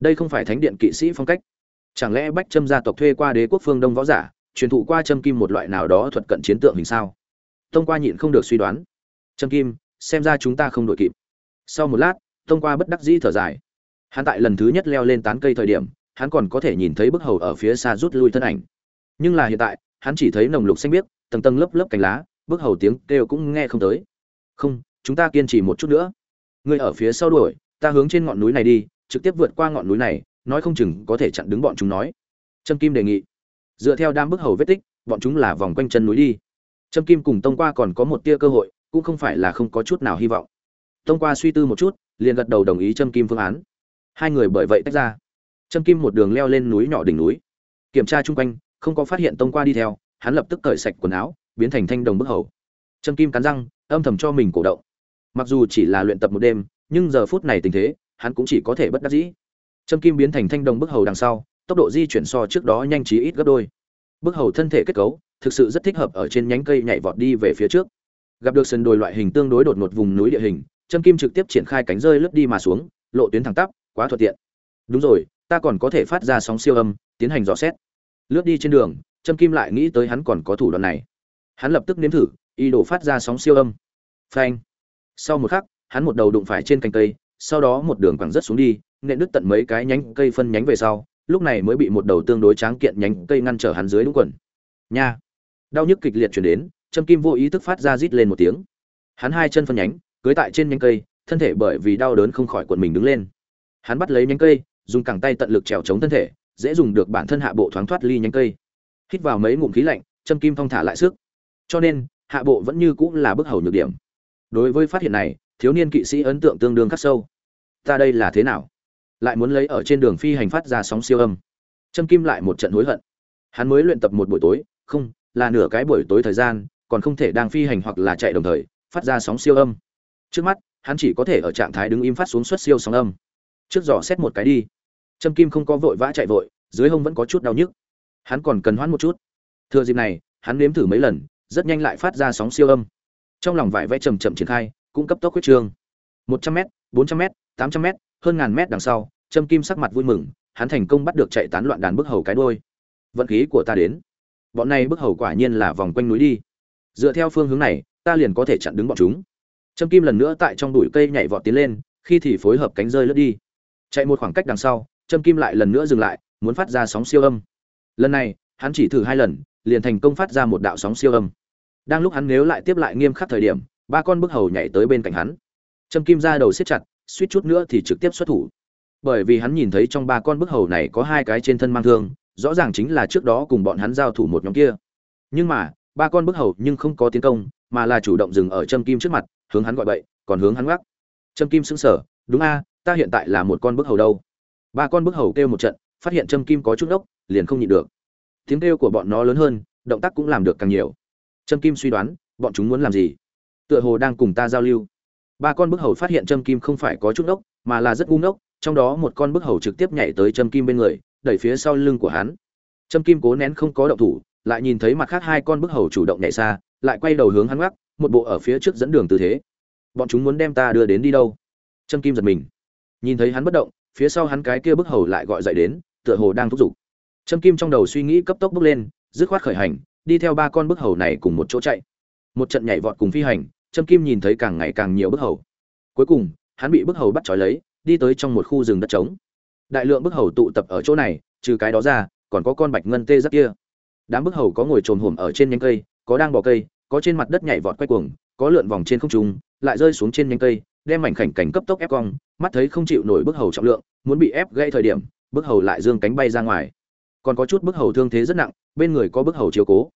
Đây không phải thánh điện kỵ sĩ phong cách. Chẳng lẽ bách trâm gia tộc thuê qua đế quốc phương đông võ giả, truyền thụ qua trâm kim một loại nào đó thuật cận chiến tượng hình sao? Tông qua nhịn không được suy đoán. Trâm kim, xem ra chúng ta không đội kịp. Sau một lát, tông qua bất đắc dĩ thở dài. Hắn tại lần thứ nhất leo lên tán cây thời điểm, hắn còn có thể nhìn thấy bức hầu ở phía xa rút lui thân ảnh. Nhưng là hiện tại, hắn chỉ thấy nồng lục xanh biếc, tầng tầng lớp lớp cánh lá, bức hầu tiếng kêu cũng nghe không tới không, chúng ta kiên trì một chút nữa. Ngươi ở phía sau đuổi, ta hướng trên ngọn núi này đi, trực tiếp vượt qua ngọn núi này, nói không chừng có thể chặn đứng bọn chúng nói. Trâm kim đề nghị. Dựa theo đám bức hầu vết tích, bọn chúng là vòng quanh chân núi đi. Trâm kim cùng tông qua còn có một tia cơ hội, cũng không phải là không có chút nào hy vọng. Tông qua suy tư một chút, liền gật đầu đồng ý trâm kim phương án. Hai người bởi vậy tách ra. Trâm kim một đường leo lên núi nhỏ đỉnh núi. Kiểm tra chung quanh, không có phát hiện tông qua đi theo, hắn lập tức cởi sạch quần áo, biến thành thanh đồng bức hầu. Trâm kim cắn răng âm thầm cho mình cổ động. Mặc dù chỉ là luyện tập một đêm, nhưng giờ phút này tình thế, hắn cũng chỉ có thể bất đắc dĩ. Trâm kim biến thành thanh đồng bức hầu đằng sau, tốc độ di chuyển so trước đó nhanh chí ít gấp đôi. Bức hầu thân thể kết cấu, thực sự rất thích hợp ở trên nhánh cây nhảy vọt đi về phía trước. Gặp được sườn đồi loại hình tương đối đột ngột vùng núi địa hình trâm kim trực tiếp triển khai cánh rơi lướt đi mà xuống, lộ tuyến thẳng tắp, quá thuận tiện. Đúng rồi, ta còn có thể phát ra sóng siêu âm, tiến hành dò xét. Lướt đi trên đường trâm kim lại nghĩ tới hắn còn có thủ đoạn này. Hắn lập tức nếm thử, ý đồ phát ra sóng siêu âm phanh. Sau một khắc, hắn một đầu đụng phải trên cành cây, sau đó một đường quẳng rất xuống đi, nện đứt tận mấy cái nhánh cây phân nhánh về sau, lúc này mới bị một đầu tương đối tráng kiện nhánh cây ngăn trở hắn dưới đúng quần. Nha! Đau nhức kịch liệt chuyển đến, trâm kim vô ý thức phát ra rít lên một tiếng. Hắn hai chân phân nhánh, cưới tại trên nhánh cây, thân thể bởi vì đau đớn không khỏi quần mình đứng lên. Hắn bắt lấy nhánh cây, dùng cẳng tay tận lực trèo chống thân thể, dễ dùng được bản thân hạ bộ thoáng thoát ly nhánh cây. Hít vào mấy ngụm khí lạnh châm kim thong thả lại sức. Cho nên, hạ bộ vẫn như cũng là bức hầu nhược điểm đối với phát hiện này, thiếu niên kỵ sĩ ấn tượng tương đương khắc sâu. Ta đây là thế nào? Lại muốn lấy ở trên đường phi hành phát ra sóng siêu âm. Châm kim lại một trận hối hận. Hắn mới luyện tập một buổi tối, không, là nửa cái buổi tối thời gian, còn không thể đang phi hành hoặc là chạy đồng thời, phát ra sóng siêu âm. Trước mắt, hắn chỉ có thể ở trạng thái đứng im phát xuống suất siêu sóng âm. Trước dò xét một cái đi. Trâm kim không có vội vã chạy vội, dưới hông vẫn có chút đau nhức. Hắn còn cần hoãn một chút. Thừa dịp này, hắn nếm thử mấy lần, rất nhanh lại phát ra sóng siêu âm trong lòng vải vẽ chậm chậm triển khai, cũng cấp tốc huyết trương. Một trăm m bốn trăm m tám trăm m hơn ngàn mét đằng sau, trâm kim sắc mặt vui mừng, hắn thành công bắt được chạy tán loạn đàn bức hầu cái đôi vận khí của ta đến. Bọn này bức hầu quả nhiên là vòng quanh núi đi. Dựa theo phương hướng này, ta liền có thể chặn đứng bọn chúng. Trâm kim lần nữa tại trong đùi cây nhảy vọt tiến lên, khi thì phối hợp cánh rơi lướt đi. Chạy một khoảng cách đằng sau, trâm kim lại lần nữa dừng lại, muốn phát ra sóng siêu âm. Lần này, hắn chỉ thử hai lần, liền thành công phát ra một đạo sóng siêu âm đang lúc hắn nếu lại tiếp lại nghiêm khắc thời điểm, ba con bức hầu nhảy tới bên cạnh hắn. Trâm kim ra đầu siết chặt, suýt chút nữa thì trực tiếp xuất thủ. Bởi vì hắn nhìn thấy trong ba con bức hầu này có hai cái trên thân mang thương, rõ ràng chính là trước đó cùng bọn hắn giao thủ một nhóm kia. Nhưng mà, ba con bức hầu nhưng không có tiến công, mà là chủ động dừng ở trâm kim trước mặt, hướng hắn gọi bậy, còn hướng hắn gác. Trâm kim sững sờ, đúng a, ta hiện tại là một con bức hầu đâu. Ba con bức hầu kêu một trận, phát hiện trâm kim có chút ốc, liền không nhịn được. Tiếng kêu của bọn nó lớn hơn, động tác cũng làm được càng nhiều trâm kim suy đoán, bọn chúng muốn làm gì? Tựa hồ đang cùng ta giao lưu. Ba con bức hầu phát hiện trâm kim không phải có chút ốc mà là rất ngu ngốc, trong đó một con bức hầu trực tiếp nhảy tới trâm kim bên người, đẩy phía sau lưng của hắn. Trâm kim cố nén không có động thủ, lại nhìn thấy mặt khác hai con bức hầu chủ động nhảy xa, lại quay đầu hướng hắn gác, một bộ ở phía trước dẫn đường tư thế. Bọn chúng muốn đem ta đưa đến đi đâu? Trâm kim giật mình. Nhìn thấy hắn bất động, phía sau hắn cái kia bức hầu lại gọi dậy đến, tựa hồ đang thúc giục. Trâm kim trong đầu suy nghĩ cấp tốc bước lên, dứt khoát khởi hành đi theo ba con bức hầu này cùng một chỗ chạy. Một trận nhảy vọt cùng phi hành, trâm kim nhìn thấy càng ngày càng nhiều bức hầu. Cuối cùng, hắn bị bức hầu bắt trói lấy, đi tới trong một khu rừng đất trống. Đại lượng bức hầu tụ tập ở chỗ này, trừ cái đó ra, còn có con bạch ngân tê giác kia. Đám bức hầu có ngồi trồm hổm ở trên nhánh cây, có đang bỏ cây, có trên mặt đất nhảy vọt quay cuồng, có lượn vòng trên không trung, lại rơi xuống trên nhánh cây, đem mảnh khảnh cảnh cấp tốc ép cong, mắt thấy không chịu nổi bức hầu trọng lượng, muốn bị ép gây thời điểm, bức hầu lại dương cánh bay ra ngoài còn có chút bức hầu thương thế rất nặng, bên người có bức hầu chiếu cố.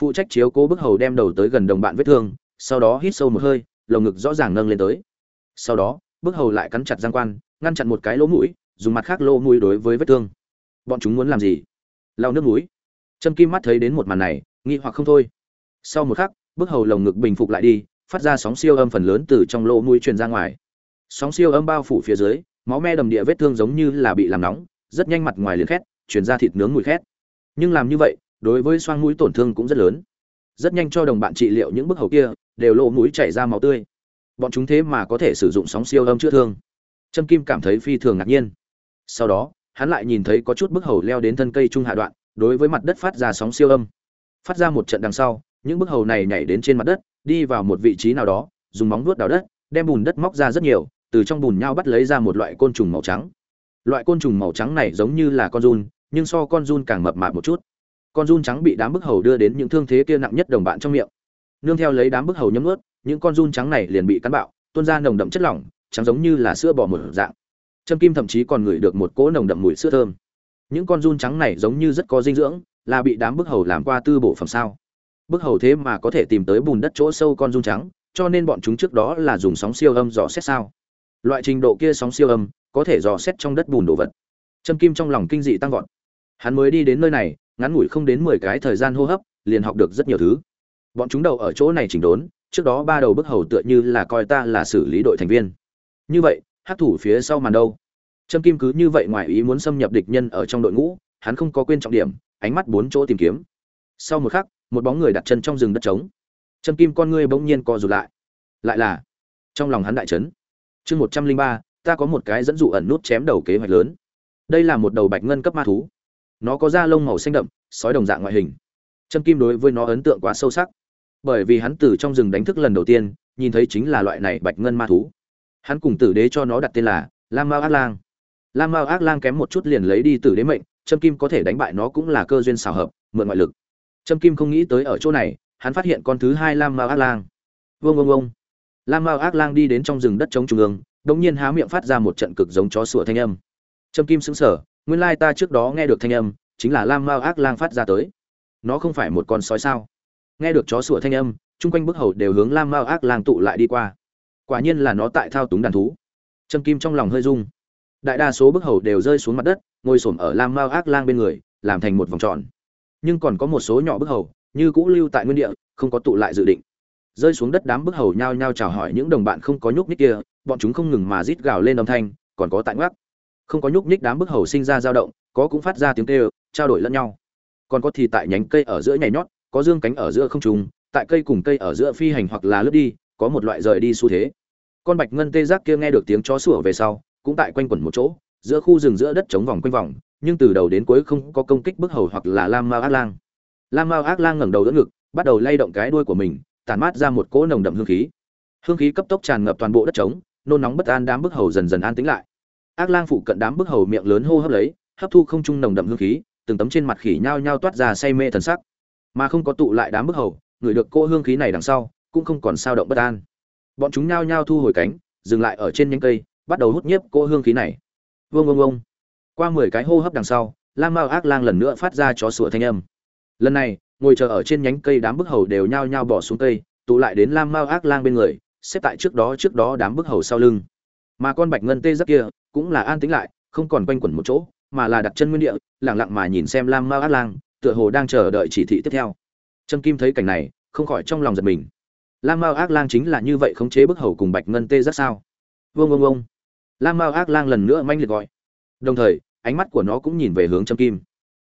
Phụ trách chiếu cố bức hầu đem đầu tới gần đồng bạn vết thương, sau đó hít sâu một hơi, lồng ngực rõ ràng nâng lên tới. Sau đó, bức hầu lại cắn chặt giang quan, ngăn chặn một cái lỗ mũi, dùng mặt khác lỗ mũi đối với vết thương. Bọn chúng muốn làm gì? Lau nước mũi. Trâm kim mắt thấy đến một màn này, nghi hoặc không thôi. Sau một khắc, bức hầu lồng ngực bình phục lại đi, phát ra sóng siêu âm phần lớn từ trong lỗ mũi truyền ra ngoài. Sóng siêu âm bao phủ phía dưới, máu me đầm địa vết thương giống như là bị làm nóng, rất nhanh mặt ngoài liền khét chuyển ra thịt nướng mùi khét. Nhưng làm như vậy, đối với xoang mũi tổn thương cũng rất lớn. Rất nhanh cho đồng bạn trị liệu những bức hầu kia, đều lỗ mũi chảy ra máu tươi. Bọn chúng thế mà có thể sử dụng sóng siêu âm chữa thương. Trâm kim cảm thấy phi thường ngạc nhiên. Sau đó, hắn lại nhìn thấy có chút bức hầu leo đến thân cây trung hạ đoạn, đối với mặt đất phát ra sóng siêu âm. Phát ra một trận đằng sau, những bức hầu này nhảy đến trên mặt đất, đi vào một vị trí nào đó, dùng móng vuốt đào đất, đem bùn đất móc ra rất nhiều, từ trong bùn nhau bắt lấy ra một loại côn trùng màu trắng loại côn trùng màu trắng này giống như là con run, nhưng so con run càng mập mạp một chút. Con run trắng bị đám bức hầu đưa đến những thương thế kia nặng nhất đồng bạn trong miệng. Nương theo lấy đám bức hầu nhấm ướt những con run trắng này liền bị cắn bạo, tuôn ra nồng đậm chất lỏng, trắng giống như là sữa bò một dạng. Trâm kim thậm chí còn ngửi được một cỗ nồng đậm mùi sữa thơm. Những con run trắng này giống như rất có dinh dưỡng, là bị đám bức hầu làm qua tư bổ phẩm sao. Bức hầu thế mà có thể tìm tới bùn đất chỗ sâu con run trắng, cho nên bọn chúng trước đó là dùng sóng siêu âm dò xét sao. Loại trình độ kia sóng siêu âm có thể dò xét trong đất bùn đồ vật. Trâm kim trong lòng kinh dị tăng vọt. Hắn mới đi đến nơi này, ngắn ngủi không đến mười cái thời gian hô hấp, liền học được rất nhiều thứ. Bọn chúng đầu ở chỗ này chỉnh đốn, trước đó ba đầu bức hầu tựa như là coi ta là xử lý đội thành viên. Như vậy hát thủ phía sau màn đâu? Trâm kim cứ như vậy ngoài ý muốn xâm nhập địch nhân ở trong đội ngũ, hắn không có quên trọng điểm, ánh mắt bốn chỗ tìm kiếm. Sau một khắc, một bóng người đặt chân trong rừng đất trống. Trâm kim con ngươi bỗng nhiên co rụt lại. Lại là, trong lòng hắn đại trấn chương một trăm linh ba ta có một cái dẫn dụ ẩn nút chém đầu kế hoạch lớn. Đây là một đầu bạch ngân cấp ma thú. Nó có da lông màu xanh đậm, sói đồng dạng ngoại hình. Trâm kim đối với nó ấn tượng quá sâu sắc. Bởi vì hắn từ trong rừng đánh thức lần đầu tiên, nhìn thấy chính là loại này bạch ngân ma thú. Hắn cùng tử đế cho nó đặt tên là lam mao ác lang. Lam mao ác lang kém một chút liền lấy đi tử đế mệnh Trâm kim có thể đánh bại nó cũng là cơ duyên xảo hợp, mượn ngoại lực. Trâm kim không nghĩ tới ở chỗ này, hắn phát hiện con thứ hai lam mao ác lang. Vương vương vương lam mao ác lang đi đến trong rừng đất trống trung ương đột nhiên há miệng phát ra một trận cực giống chó sủa thanh âm. Trâm kim sững sờ, nguyên lai ta trước đó nghe được thanh âm, chính là lam mao ác lang phát ra tới. Nó không phải một con sói sao? Nghe được chó sủa thanh âm, chung quanh bức hầu đều hướng lam mao ác lang tụ lại đi qua. Quả nhiên là nó tại thao túng đàn thú. Trâm kim trong lòng hơi rung. Đại đa số bức hầu đều rơi xuống mặt đất, ngồi xổm ở lam mao ác lang bên người, làm thành một vòng tròn. Nhưng còn có một số nhỏ bức hầu, như cũ lưu tại nguyên địa, không có tụ lại dự định. Rơi xuống đất đám bức hầu nhao nhao chào hỏi những đồng bạn không có nhúc nhích kia bọn chúng không ngừng mà rít gào lên âm thanh còn có tại ngoắc. Không có nhúc nhích đám bức hầu sinh ra dao động có cũng phát ra tiếng kêu trao đổi lẫn nhau. Còn có thì tại nhánh cây ở giữa nhảy nhót có dương cánh ở giữa không trung, tại cây cùng cây ở giữa phi hành hoặc là lướt đi có một loại rời đi xu thế. Con bạch ngân tê giác kia nghe được tiếng chó sủa về sau cũng tại quanh quẩn một chỗ giữa khu rừng giữa đất trống vòng quanh vòng nhưng từ đầu đến cuối không có công kích bức hầu hoặc là lam mao ác lang. Lam mao ác lang ngẩng đầu đỡ ngực bắt đầu lay động cái đuôi của mình tản mát ra một cỗ nồng đậm hương khí. Hương khí cấp tốc tràn ngập toàn bộ đất trống nôn nóng bất an đám bức hầu dần dần an tĩnh lại. Ác lang phụ cận đám bức hầu miệng lớn hô hấp lấy, hấp thu không trung nồng đậm hương khí, từng tấm trên mặt khỉ nhao nhao toát ra say mê thần sắc. Mà không có tụ lại đám bức hầu, người được cô hương khí này đằng sau, cũng không còn sao động bất an. Bọn chúng nhao nhao thu hồi cánh, dừng lại ở trên nhánh cây, bắt đầu hút nhiếp cô hương khí này. Vương vương vương qua mười cái hô hấp đằng sau, lam mao ác lang lần nữa phát ra chó sủa thanh âm. Lần này, ngồi chờ ở trên nhánh cây đám bức hầu đều nhao nhao bỏ xuống cây, tụ lại đến lam mao ác lang bên người xếp tại trước đó trước đó đám bức hầu sau lưng. Mà con bạch ngân tê giác kia cũng là an tĩnh lại, không còn quanh quẩn một chỗ, mà là đặt chân nguyên địa lẳng lặng mà nhìn xem lam mao ác lang, tựa hồ đang chờ đợi chỉ thị tiếp theo. Trâm kim thấy cảnh này, không khỏi trong lòng giật mình. Lam mao ác lang chính là như vậy khống chế bức hầu cùng bạch ngân tê giác sao? Vương vương vương lam mao ác lang lần nữa manh liệt gọi. Đồng thời, ánh mắt của nó cũng nhìn về hướng trâm kim.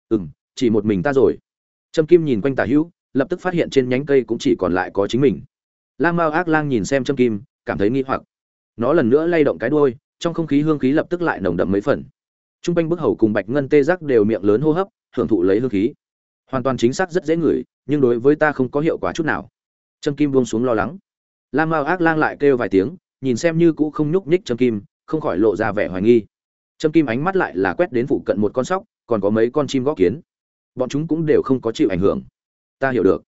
Ừ m chỉ một mình ta rồi. Trâm kim nhìn quanh tả hữu, lập tức phát hiện trên nhánh cây cũng chỉ còn lại có chính mình lam mao ác lang nhìn xem trâm kim, cảm thấy nghi hoặc. Nó lần nữa lay động cái đuôi, trong không khí hương khí lập tức lại nồng đậm mấy phần. T r u n g quanh bức hầu cùng bạch ngân tê giác đều miệng lớn hô hấp, hưởng thụ lấy hương khí. Hoàn toàn chính xác rất dễ ngửi, nhưng đối với ta không có hiệu quả chút nào. Trâm kim buông xuống lo lắng. Lam mao ác lang lại kêu vài tiếng, nhìn xem như cũ không nhúc nhích trâm kim, không khỏi lộ ra vẻ hoài nghi. Trâm kim ánh mắt lại là quét đến phụ cận một con sóc, còn có mấy con chim góc kiến. Bọn chúng cũng đều không có chịu ảnh hưởng. Ta hiểu được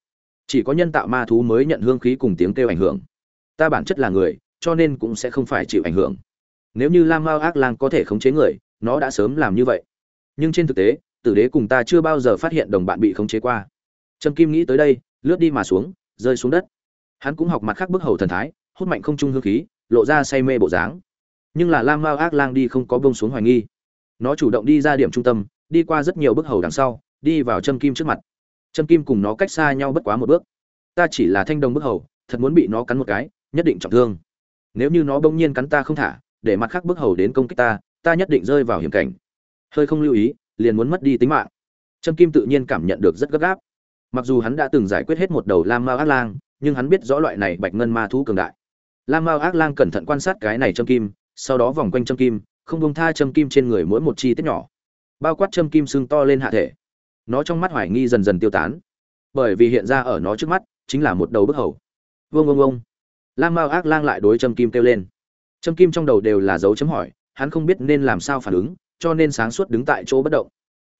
chỉ có nhân tạo ma thú mới nhận hương khí cùng tiếng kêu ảnh hưởng. Ta bản chất là người, cho nên cũng sẽ không phải chịu ảnh hưởng. Nếu như lam mao ác lang có thể khống chế người, nó đã sớm làm như vậy. Nhưng trên thực tế, tử đế cùng ta chưa bao giờ phát hiện đồng bạn bị khống chế qua. Trâm kim nghĩ tới đây, lướt đi mà xuống, rơi xuống đất. Hắn cũng học mặt khác bức hầu thần thái, hút mạnh không trung hương khí, lộ ra say mê bộ dáng. Nhưng là lam mao ác lang đi không có bông xuống hoài nghi. Nó chủ động đi ra điểm trung tâm, đi qua rất nhiều bức hầu đằng sau, đi vào trâm kim trước mặt trâm kim cùng nó cách xa nhau bất quá một bước. Ta chỉ là thanh đồng bức hầu, thật muốn bị nó cắn một cái, nhất định trọng thương. Nếu như nó bỗng nhiên cắn ta không thả, để mặt khác bức hầu đến công kích ta ta nhất định rơi vào hiểm cảnh. Hơi không lưu ý, liền muốn mất đi tính mạng. Trâm kim tự nhiên cảm nhận được rất gấp gáp. Mặc dù hắn đã từng giải quyết hết một đầu lam mao ác lang, nhưng hắn biết rõ loại này bạch ngân ma thú cường đại. Lam mao ác lang cẩn thận quan sát cái này trâm kim, sau đó vòng quanh trâm kim, không buông tha trâm kim trên người mỗi một chi tiết nhỏ. Bao quát trâm kim sưng to lên hạ thể nó trong mắt hoài nghi dần dần tiêu tán. Bởi vì hiện ra ở nó trước mắt chính là một đầu bức hầu. Vương vương vương lam mao ác lang lại đối trâm kim kêu lên. Trâm kim trong đầu đều là dấu chấm hỏi, hắn không biết nên làm sao phản ứng, cho nên sáng suốt đứng tại chỗ bất động.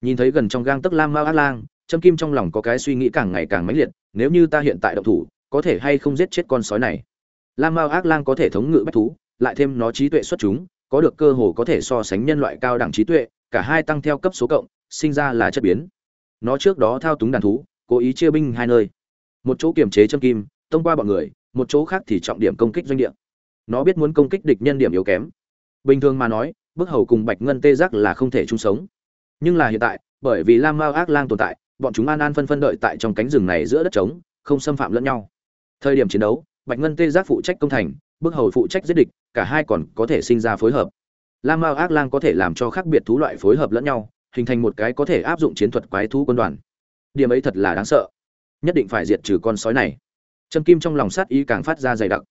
Nhìn thấy gần trong gang tấc lam mao ác lang, trâm kim trong lòng có cái suy nghĩ càng ngày càng mãnh liệt, nếu như ta hiện tại động thủ, có thể hay không giết chết con sói này? Lam mao ác lang có thể thống ngự bách thú, lại thêm nó trí tuệ xuất chúng, có được cơ hồ có thể so sánh nhân loại cao đẳng trí tuệ, cả hai tăng theo cấp số cộng, sinh ra là chất biến nó trước đó thao túng đàn thú, cố ý chia binh hai nơi. Một chỗ kiềm chế châm kim thông qua bọn người, một chỗ khác thì trọng điểm công kích doanh địa. Nó biết muốn công kích địch nhân điểm yếu kém. Bình thường mà nói, bức hầu cùng bạch ngân tê giác là không thể chung sống. Nhưng là hiện tại, bởi vì lam mao ác lang tồn tại, bọn chúng an an phân phân đợi tại trong cánh rừng này giữa đất trống, không xâm phạm lẫn nhau. Thời điểm chiến đấu, bạch ngân tê giác phụ trách công thành, bức hầu phụ trách giết địch, cả hai còn có thể sinh ra phối hợp. Lam mao ác lang có thể làm cho khác biệt thú loại phối hợp lẫn nhau hình thành một cái có thể áp dụng chiến thuật quái thú quân đoàn. Điểm ấy thật là đáng sợ. Nhất định phải diệt trừ con sói này. Trâm kim trong lòng sát ý càng phát ra dày đặc.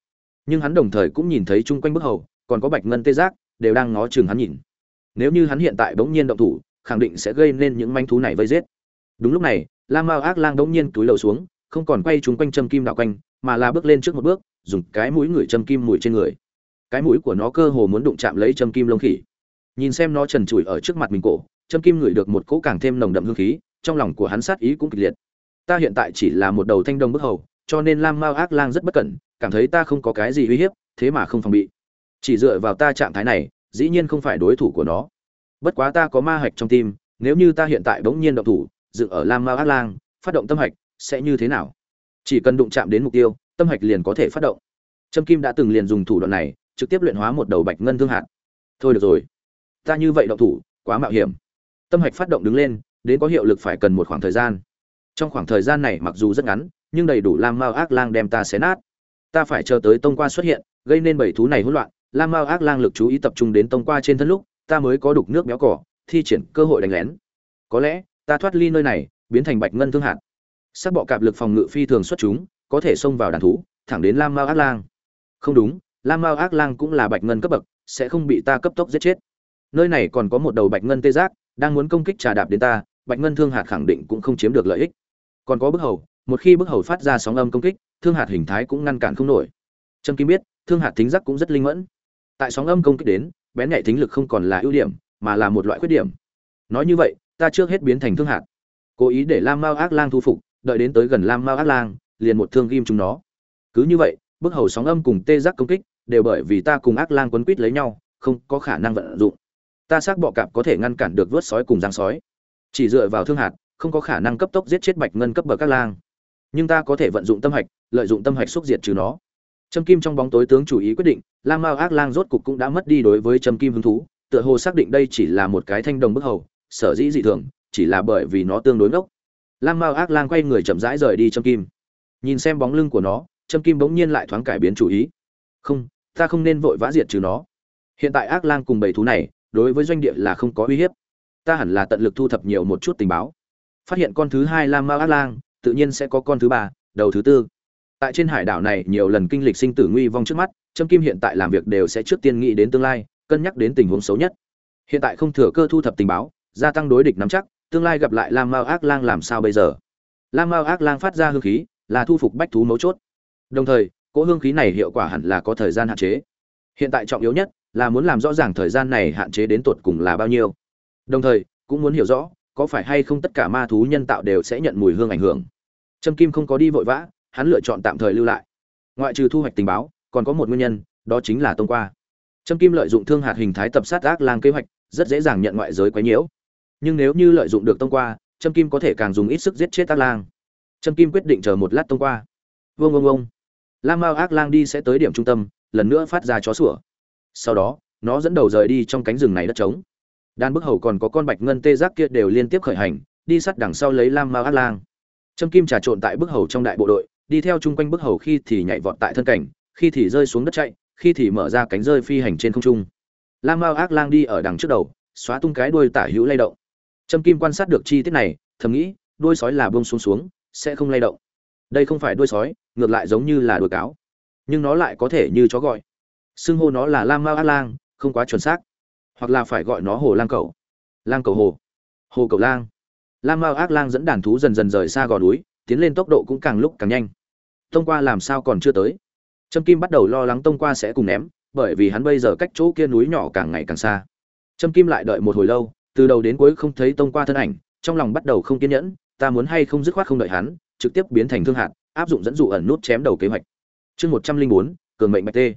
Nhưng hắn đồng thời cũng nhìn thấy chung quanh bức hầu, còn có bạch ngân tê giác, đều đang ngó chừng hắn nhìn. Nếu như hắn hiện tại bỗng nhiên động thủ, khẳng định sẽ gây nên những manh thú này vây giết. Đúng lúc này lam mao ác lang đống nhiên túi lầu xuống, không còn quay chúng quanh châm kim đạo quanh, mà là bước lên trước một bước, dùng cái mũi người châm kim mùi trên người. Cái mũi của nó cơ hồ muốn đụng chạm lấy châm kim lông khỉ. Nhìn xem nó trần trụi ở trước mặt mình cổ Trâm kim ngửi được một cỗ càng thêm nồng đậm hương khí, trong lòng của hắn sát ý cũng kịch liệt. Ta hiện tại chỉ là một đầu thanh đồng bức hầu, cho nên lam mao ác lang rất bất cẩn, cảm thấy ta không có cái gì uy hiếp, thế mà không phòng bị. Chỉ dựa vào ta trạng thái này, dĩ nhiên không phải đối thủ của nó. Bất quá ta có ma hạch trong tim, nếu như ta hiện tại bỗng nhiên động thủ, dựng ở lam mao ác lang, phát động tâm hạch, sẽ như thế nào? Chỉ cần đụng chạm đến mục tiêu, tâm hạch liền có thể phát động. Trâm kim đã từng liền dùng thủ đoạn này, trực tiếp luyện hóa một đầu bạch ngân thương hạt. Thôi được rồi. Ta như vậy động thủ, quá mạo hiểm tâm hạch phát động đứng lên, đến có hiệu lực phải cần một khoảng thời gian. Trong khoảng thời gian này mặc dù rất ngắn, nhưng đầy đủ lam mao ác lang đem ta xé nát. Ta phải chờ tới tông qua xuất hiện, gây nên bảy thú này hỗn loạn, lam mao ác lang lực chú ý tập trung đến tông qua trên thân lúc, ta mới có đục nước béo cỏ, thi triển cơ hội đánh lén. Có lẽ, ta thoát ly nơi này, biến thành bạch ngân thương hạt. Sắc bọ cạp lực phòng ngự phi thường xuất chúng, có thể xông vào đàn thú, thẳng đến lam mao ác lang. Không đúng, lam mao ác lang cũng là bạch ngân cấp bậc, sẽ không bị ta cấp tốc giết chết. Nơi này còn có một đầu bạch ngân tê giác đang muốn công kích trà đạp đến ta, bạch ngân thương hạt khẳng định cũng không chiếm được lợi ích. Còn có bức hầu, một khi bức hầu phát ra sóng âm công kích, thương hạt hình thái cũng ngăn cản không nổi. Trâm kim biết, thương hạt thính giác cũng rất linh mẫn. Tại sóng âm công kích đến, bén nhạy thính lực không còn là ưu điểm, mà là một loại khuyết điểm. Nói như vậy, ta trước hết biến thành thương hạt. Cố ý để lam mao ác lang thu phục, đợi đến tới gần lam mao ác lang, liền một thương ghim chúng nó. Cứ như vậy, bức hầu sóng âm cùng tê giác công kích, đều bởi vì ta cùng ác lang quấn quýt lấy nhau, không có khả năng vận dụng ta xác bọ cạp có thể ngăn cản được vớt sói cùng giang sói. Chỉ dựa vào thương hạt, không có khả năng cấp tốc giết chết bạch ngân cấp bờ các lang. Nhưng ta có thể vận dụng tâm hạch, lợi dụng tâm hạch xúc diệt trừ nó. Trâm kim trong bóng tối tướng chủ ý quyết định Lang mao ác lang rốt cục cũng đã mất đi đối với trâm kim hứng thú, tựa hồ xác định đây chỉ là một cái thanh đồng bức hầu, sở dĩ dị thường, chỉ là bởi vì nó tương đối ngốc. Lang mao ác lang quay người chậm rãi rời đi trâm kim. Nhìn xem bóng lưng của nó, trâm kim bỗng nhiên lại thoáng cải biến chủ ý. Không, ta không nên vội vã diệt trừ nó. Hiện tại ác lang cùng bầy thú này đối với doanh địa là không có uy hiếp. Ta hẳn là tận lực thu thập nhiều một chút tình báo. Phát hiện con thứ hai lam mao át lang, tự nhiên sẽ có con thứ ba, đầu thứ tư. Tại trên hải đảo này, nhiều lần kinh lịch sinh tử nguy vong trước mắt, trâm kim hiện tại làm việc đều sẽ trước tiên nghĩ đến tương lai, cân nhắc đến tình huống xấu nhất. Hiện tại không thừa cơ thu thập tình báo, gia tăng đối địch nắm chắc, tương lai gặp lại lam mao ác lang làm sao bây giờ? Lam mao ác lang phát ra hương khí, là thu phục bách thú mấu chốt. Đồng thời, cỗ hương khí này hiệu quả hẳn là có thời gian hạn chế. Hiện tại trọng yếu nhất là muốn làm rõ ràng thời gian này hạn chế đến tột cùng là bao nhiêu. Đồng thời, cũng muốn hiểu rõ, có phải hay không tất cả ma thú nhân tạo đều sẽ nhận mùi hương ảnh hưởng. Trâm kim không có đi vội vã, hắn lựa chọn tạm thời lưu lại. Ngoại trừ thu hoạch tình báo, còn có một nguyên nhân, đó chính là tông qua. Trâm kim lợi dụng thương hạt hình thái tập sát ác lang kế hoạch, rất dễ dàng nhận ngoại giới quấy nhiễu. Nhưng nếu như lợi dụng được tông qua, trâm kim có thể càng dùng ít sức giết chết ác lang. Trâm kim quyết định chờ một lát tông qua. Vương vương vương lam mao ác lang đi sẽ tới điểm trung tâm, lần nữa phát ra chó sủa sau đó, nó dẫn đầu rời đi trong cánh rừng này đất trống. Đan bức hầu còn có con bạch ngân tê giác kia đều liên tiếp khởi hành, đi sát đằng sau lấy lam mao ác lang. Trâm kim trà trộn tại bức hầu trong đại bộ đội, đi theo chung quanh bức hầu khi thì nhảy vọt tại thân cảnh, khi thì rơi xuống đất chạy, khi thì mở ra cánh rơi phi hành trên không trung. Lam mao ác lang đi ở đằng trước đầu, xóa tung cái đuôi tả hữu lay động. Trâm kim quan sát được chi tiết này, thầm nghĩ, đuôi sói là bông xuống xuống, sẽ không lay động. Đây không phải đuôi sói, ngược lại giống như là đuôi cáo. Nhưng nó lại có thể như chó gọi xưng hô nó là lam mao ác lang, không quá chuẩn xác. Hoặc là phải gọi nó hồ lang cầu. Lang cầu hồ. Hồ cầu lang. Lam mao ác lang dẫn đàn thú dần dần rời xa gò núi, tiến lên tốc độ cũng càng lúc càng nhanh. Tông qua làm sao còn chưa tới? Trâm kim bắt đầu lo lắng tông qua sẽ cùng ném, bởi vì hắn bây giờ cách chỗ kia núi nhỏ càng ngày càng xa. Trâm kim lại đợi một hồi lâu, từ đầu đến cuối không thấy tông qua thân ảnh, trong lòng bắt đầu không kiên nhẫn, ta muốn hay không dứt khoát không đợi hắn, trực tiếp biến thành thương hạt, áp dụng dẫn dụ ẩn nút chém đầu kế hoạch. Chương một trăm linh bốn, cường mệnh bạch tê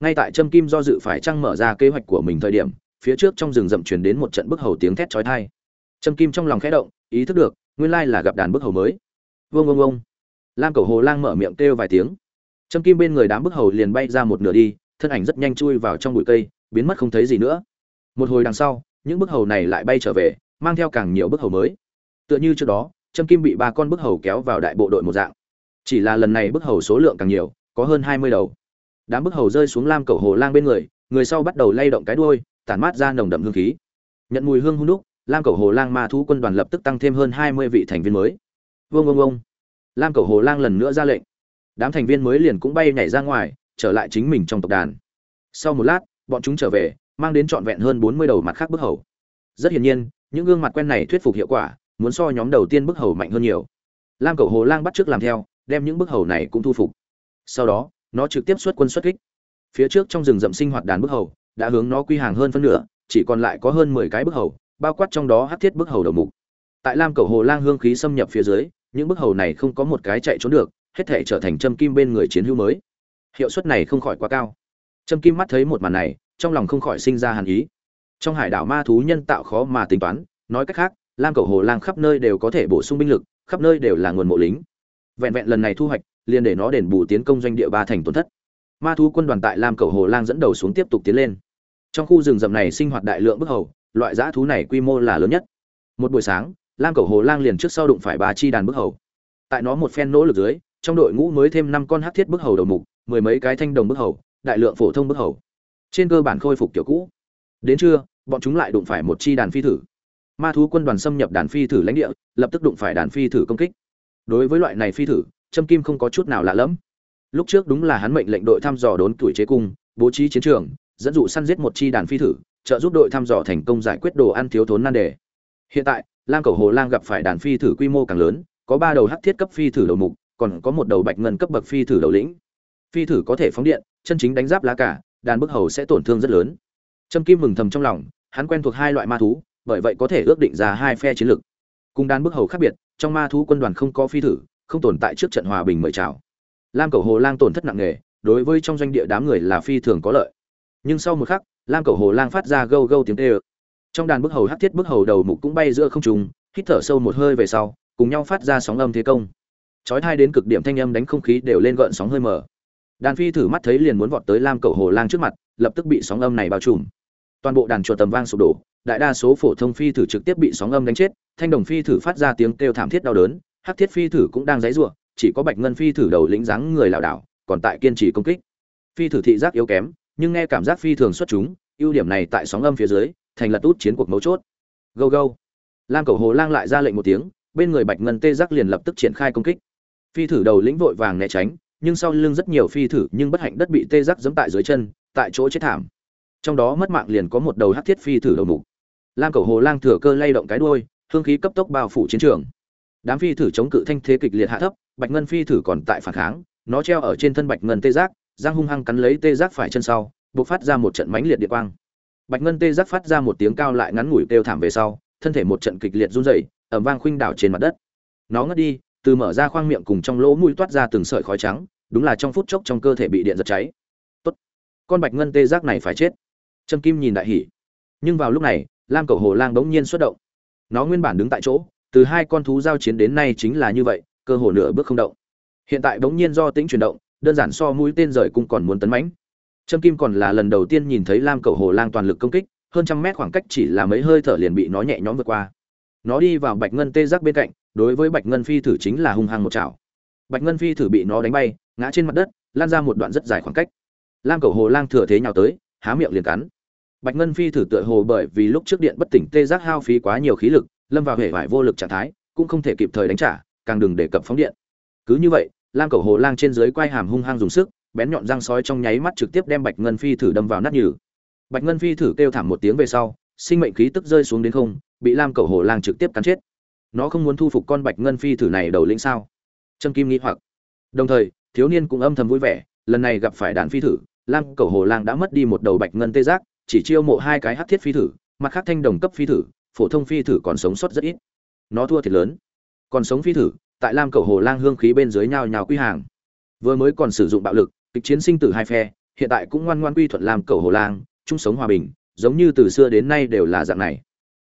ngay tại trâm kim do dự phải trăng mở ra kế hoạch của mình thời điểm, phía trước trong rừng rậm truyền đến một trận bức hầu tiếng thét chói tai. Trâm kim trong lòng khẽ động, ý thức được, nguyên lai là gặp đàn bức hầu mới. Vương vương vương lam cầu hồ lang mở miệng kêu vài tiếng. Trâm kim bên người đám bức hầu liền bay ra một nửa đi, thân ảnh rất nhanh chui vào trong bụi cây, biến mất không thấy gì nữa. Một hồi đằng sau, những bức hầu này lại bay trở về, mang theo càng nhiều bức hầu mới. Tựa như trước đó, trâm kim bị ba con bức hầu kéo vào đại bộ đội một dạng. Chỉ là lần này bức hầu số lượng càng nhiều, có hơn hai mươi đầu đám bức hầu rơi xuống lam cầu hồ lang bên người người sau bắt đầu lay động cái đuôi, tản mát ra nồng đậm hương khí. Nhận mùi hương hung đúc, lam cầu hồ lang ma thú quân đoàn lập tức tăng thêm hơn hai mươi vị thành viên mới. Vương vương vương lam cầu hồ lang lần nữa ra lệnh. Đám thành viên mới liền cũng bay nhảy ra ngoài, trở lại chính mình trong tộc đàn. Sau một lát, bọn chúng trở về, mang đến trọn vẹn hơn bốn mươi đầu mặt khác bức hầu. Rất hiển nhiên, những gương mặt quen này thuyết phục hiệu quả, muốn so nhóm đầu tiên bức hầu mạnh hơn nhiều. Lam cầu hồ lang bắt trước làm theo, đem những bức hầu này cũng thu phục. Sau đó nó trực tiếp xuất quân xuất kích. Phía trước trong rừng rậm sinh hoạt đàn bức hầu, đã hướng nó quy hàng hơn phân nửa, chỉ còn lại có hơn mười cái bức hầu, bao quát trong đó hát thiết bức hầu đầu mục. Tại lam cầu hồ lang hương khí xâm nhập phía dưới, những bức hầu này không có một cái chạy trốn được, hết thể trở thành châm kim bên người chiến hữu mới. Hiệu suất này không khỏi quá cao. Châm kim mắt thấy một màn này, trong lòng không khỏi sinh ra hàn ý. Trong hải đảo ma thú nhân tạo khó mà tính toán, nói cách khác, lam cầu hồ lang khắp nơi đều có thể bổ sung binh lực, khắp nơi đều là nguồn mộ lính. Vẹn vẹn lần này thu hoạch liền để nó đền bù tiến công doanh địa ba thành tổn thất. Ma thú quân đoàn tại lam cầu hồ lang dẫn đầu xuống tiếp tục tiến lên. Trong khu rừng rậm này sinh hoạt đại lượng bức hầu, loại dã thú này quy mô là lớn nhất. Một buổi sáng, lam cầu hồ lang liền trước sau đụng phải ba chi đàn bức hầu. Tại nó một phen nỗ lực dưới, trong đội ngũ mới thêm năm con hắc thiết bức hầu đầu mục, mười mấy cái thanh đồng bức hầu, đại lượng phổ thông bức hầu. Trên cơ bản khôi phục kiểu cũ. Đến trưa, bọn chúng lại đụng phải một chi đàn phi thử. Ma thú quân đoàn xâm nhập đàn phi thử lãnh địa, lập tức đụng phải đàn phi thử công kích. Đối với loại này phi thử trâm kim không có chút nào lạ lẫm. Lúc trước đúng là hắn mệnh lệnh đội thăm dò đốn tuổi chế cung, bố trí chiến trường, dẫn dụ săn giết một chi đàn phi thử, trợ giúp đội thăm dò thành công giải quyết đồ ăn thiếu thốn nan đề. Hiện tại, lam cầu hồ lang gặp phải đàn phi thử quy mô càng lớn, có ba đầu hắc thiết cấp phi thử đầu mục, còn có một đầu bạch ngân cấp bậc phi thử đầu lĩnh. Phi thử có thể phóng điện, chân chính đánh giáp lá cả đàn bức hầu sẽ tổn thương rất lớn. Trâm kim mừng thầm trong lòng, hắn quen thuộc hai loại ma thú, bởi vậy có thể ước định ra hai phe chiến lược. Cùng đàn bức hầu khác biệt, trong ma thú quân đoàn không có phi thử không tồn tại trước trận hòa bình mời chào. Lam cầu hồ lang tổn thất nặng nề, đối với trong doanh địa đám người là phi thường có lợi. Nhưng sau một khắc, lam cầu hồ lang phát ra gâu gâu tiếng tê ơ trong đàn bức hầu hát thiết bức hầu đầu mục cũng bay giữa không trùng hít thở sâu một hơi về sau, cùng nhau phát ra sóng âm thế công. Chói thai đến cực điểm thanh âm đánh không khí đều lên gợn sóng hơi mở đàn phi thử mắt thấy liền muốn vọt tới lam cầu hồ lang trước mặt, lập tức bị sóng âm này bao trùm. Toàn bộ đàn chuột tầm vang sụp đổ, đại đa số phổ thông phi thử trực tiếp bị sóng âm đánh chết, thanh đồng phi thử phát ra tiếng kêu thảm thiết đau đớn hắc thiết phi thử cũng đang dãy rủa chỉ có bạch ngân phi thử đầu lĩnh dáng người lảo đảo, còn tại kiên trì công kích. Phi thử thị giác yếu kém, nhưng nghe cảm giác phi thường xuất chúng, ưu điểm này tại sóng âm phía dưới, thành lật út chiến cuộc mấu chốt. Go go lam cầu hồ lang lại ra lệnh một tiếng, bên người bạch ngân tê giác liền lập tức triển khai công kích. Phi thử đầu lĩnh vội vàng né tránh, nhưng sau lưng rất nhiều phi thử nhưng bất hạnh đất bị tê giác giẫm tại dưới chân, tại chỗ chết thảm. Trong đó mất mạng liền có một đầu hắc thiết phi thử đầu mục. Lam cầu hồ lang thừa cơ lay động cái đuôi, hương khí cấp tốc bao phủ chiến trường đám phi thử chống cự thanh thế kịch liệt hạ thấp, bạch ngân phi thử còn tại phản kháng, nó treo ở trên thân bạch ngân tê giác, giang hung hăng cắn lấy tê giác phải chân sau, buộc phát ra một trận mãnh liệt điện quang. Bạch ngân tê giác phát ra một tiếng cao lại ngắn ngủi kêu thảm về sau, thân thể một trận kịch liệt run rẩy ẩm vang khuynh đảo trên mặt đất. Nó ngất đi, từ mở ra khoang miệng cùng trong lỗ mũi toát ra từng sợi khói trắng, đúng là trong phút chốc trong cơ thể bị điện giật cháy. Tốt. Con bạch ngân tê giác này phải chết. Trâm kim nhìn đại hỉ. Nhưng vào lúc này, lam cầu hồ lang bỗng nhiên xuất động. Nó nguyên bản đứng tại chỗ từ hai con thú giao chiến đến nay chính là như vậy, cơ hồ nửa bước không động. Hiện tại bỗng nhiên do tính chuyển động, đơn giản so mũi tên rời cung còn muốn tấn mãnh. Trâm kim còn là lần đầu tiên nhìn thấy lam cầu hồ lang toàn lực công kích, hơn trăm mét khoảng cách chỉ là mấy hơi thở liền bị nó nhẹ nhõm vượt qua. Nó đi vào bạch ngân tê giác bên cạnh, đối với bạch ngân phi thử chính là hung hăng một chảo. Bạch ngân phi thử bị nó đánh bay, ngã trên mặt đất, lan ra một đoạn rất dài khoảng cách. Lam cầu hồ lang thừa thế nhào tới, há miệng liền cắn. Bạch ngân phi thử tựa hồ bởi vì lúc trước điện bất tỉnh tê giác hao phí quá nhiều khí lực lâm vào hệ vải vô lực trạng thái, cũng không thể kịp thời đánh trả, càng đừng để cập phóng điện. Cứ như vậy, lam cầu hồ lang trên dưới quay hàm hung hăng dùng sức, bén nhọn răng sói trong nháy mắt trực tiếp đem bạch ngân phi thử đâm vào nát nhừ. Bạch ngân phi thử kêu thảm một tiếng về sau, sinh mệnh khí tức rơi xuống đến không, bị lam cầu hồ lang trực tiếp cắn chết. Nó không muốn thu phục con bạch ngân phi thử này đầu lĩnh sao? Trâm kim nghĩ hoặc. Đồng thời, thiếu niên cũng âm thầm vui vẻ, lần này gặp phải đàn phi thử, lam cầu hồ lang đã mất đi một đầu bạch ngân tê giác, chỉ chiêu mộ hai cái hắc thiết phi thử, mặt khác thanh đồng cấp phi thử phổ thông phi thử còn sống sót rất ít. Nó thua thiệt lớn. Còn sống phi thử, tại lam cầu hồ lang hương khí bên dưới nhào nhào quy hàng. Vừa mới còn sử dụng bạo lực, kịch chiến sinh tử hai phe, hiện tại cũng ngoan ngoan quy thuận lam cầu hồ lang, chung sống hòa bình, giống như từ xưa đến nay đều là dạng này.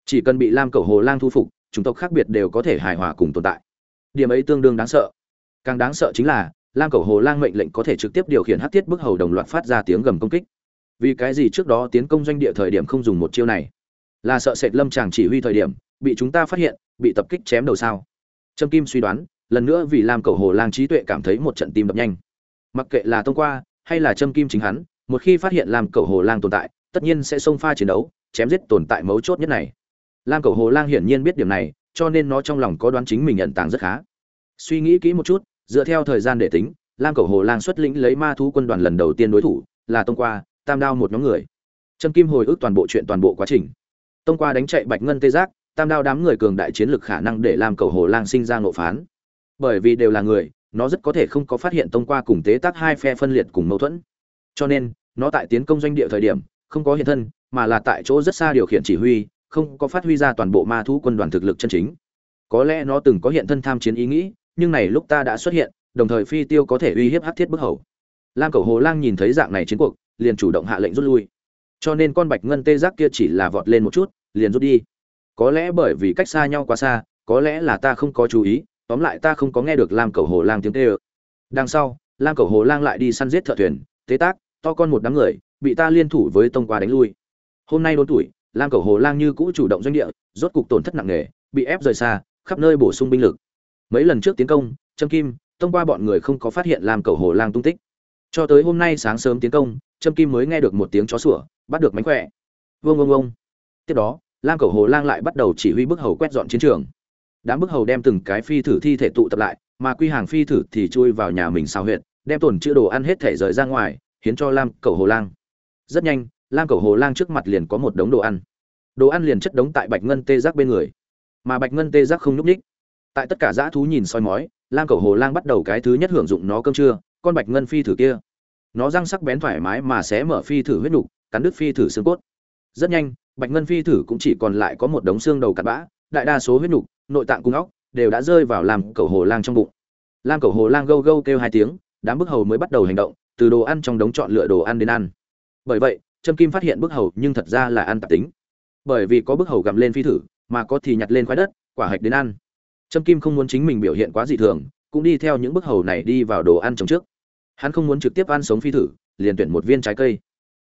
Chỉ cần bị lam cầu hồ lang thu phục, chủng tộc khác biệt đều có thể hài hòa cùng tồn tại. Điểm ấy tương đương đáng sợ. Càng đáng sợ chính là, lam cầu hồ lang mệnh lệnh có thể trực tiếp điều khiển hát tiết bức hầu đồng loạt phát ra tiếng gầm công kích. Vì cái gì trước đó tiến công doanh địa thời điểm không dùng một chiêu này? Là sợ sệt lâm chàng chỉ huy thời điểm, bị chúng ta phát hiện, bị tập kích chém đầu sao. Trâm kim suy đoán, lần nữa vì làm cầu hồ lang trí tuệ cảm thấy một trận tim đập nhanh. Mặc kệ là thông qua, hay là trâm kim chính hắn, một khi phát hiện làm cầu hồ lang tồn tại, tất nhiên sẽ xông pha chiến đấu, chém giết tồn tại mấu chốt nhất này. Lam cầu hồ lang hiển nhiên biết điểm này, cho nên nó trong lòng có đoán chính mình nhận tàng rất khá. Suy nghĩ kỹ một chút, dựa theo thời gian để tính, lam cầu hồ lang xuất lĩnh lấy ma thú quân đoàn lần đầu tiên đối thủ, là tông qua, tam đao một nhóm người. Trâm kim hồi ức toàn bộ chuyện toàn bộ quá trình tông qua đánh chạy bạch ngân tê giác, tam đao đám người cường đại chiến lực khả năng để làm cầu hồ lang sinh ra ngộ phán. Bởi vì đều là người, nó rất có thể không có phát hiện tông qua cùng tế tác hai phe phân liệt cùng mâu thuẫn. Cho nên, nó tại tiến công doanh địa thời điểm, không có hiện thân, mà là tại chỗ rất xa điều khiển chỉ huy, không có phát huy ra toàn bộ ma thú quân đoàn thực lực chân chính. Có lẽ nó từng có hiện thân tham chiến ý nghĩ, nhưng này lúc ta đã xuất hiện, đồng thời phi tiêu có thể uy hiếp hắc thiết bức hầu. Lam cầu hồ lang nhìn thấy dạng này chiến cuộc, liền chủ động hạ lệnh rút lui cho nên con bạch ngân tê giác kia chỉ là vọt lên một chút, liền rút đi. Có lẽ bởi vì cách xa nhau quá xa, có lẽ là ta không có chú ý, tóm lại ta không có nghe được lam cầu hồ lang tiếng tê ơ. Đằng sau, lam cầu hồ lang lại đi săn giết thợ thuyền tế tác, to con một đám người, bị ta liên thủ với tông qua đánh lui. Hôm nay đốn tuổi, lam cầu hồ lang như cũ chủ động doanh địa, rốt cục tổn thất nặng nề, bị ép rời xa, khắp nơi bổ sung binh lực. Mấy lần trước tiến công, trâm kim, tông qua bọn người không có phát hiện lam cầu hồ lang tung tích. Cho tới hôm nay sáng sớm tiến công trâm kim mới nghe được một tiếng chó sủa, bắt được mánh khỏe. Vương vương vương tiếp đó lam Cẩu hồ lang lại bắt đầu chỉ huy bức hầu quét dọn chiến trường. Đám bức hầu đem từng cái phi thử thi thể tụ tập lại, mà quy hàng phi thử thì chui vào nhà mình sao huyệt, đem tổn chữa đồ ăn hết thể rời ra ngoài, hiến cho lam Cẩu hồ lang. Rất nhanh lam Cẩu hồ lang trước mặt liền có một đống đồ ăn. Đồ ăn liền chất đống tại bạch ngân tê giác bên người. Mà bạch ngân tê giác không nhúc ních tại tất cả dã thú nhìn soi mói lam Cẩu hồ lang bắt đầu cái thứ nhất hưởng dụng nó cơm trưa, con bạch ngân phi thử kia nó răng sắc bén thoải mái mà xé mở phi thử huyết nục, cắn đứt phi thử xương cốt. Rất nhanh, bạch ngân phi thử cũng chỉ còn lại có một đống xương đầu cặn bã, đại đa số huyết nục, nội tạng cung óc, đều đã rơi vào làm cầu hồ lang trong bụng. Lam cầu hồ lang gâu gâu kêu hai tiếng, đám bức hầu mới bắt đầu hành động, từ đồ ăn trong đống chọn lựa đồ ăn đến ăn. Bởi vậy, trâm kim phát hiện bức hầu nhưng thật ra là ăn tạp tính. Bởi vì có bức hầu gặm lên phi thử, mà có thì nhặt lên khoái đất, quả hạch đến ăn. Trâm kim không muốn chính mình biểu hiện quá dị thường, cũng đi theo những bức hầu này đi vào đồ ăn trồng trước hắn không muốn trực tiếp ăn sống phi thử, liền tuyển một viên trái cây.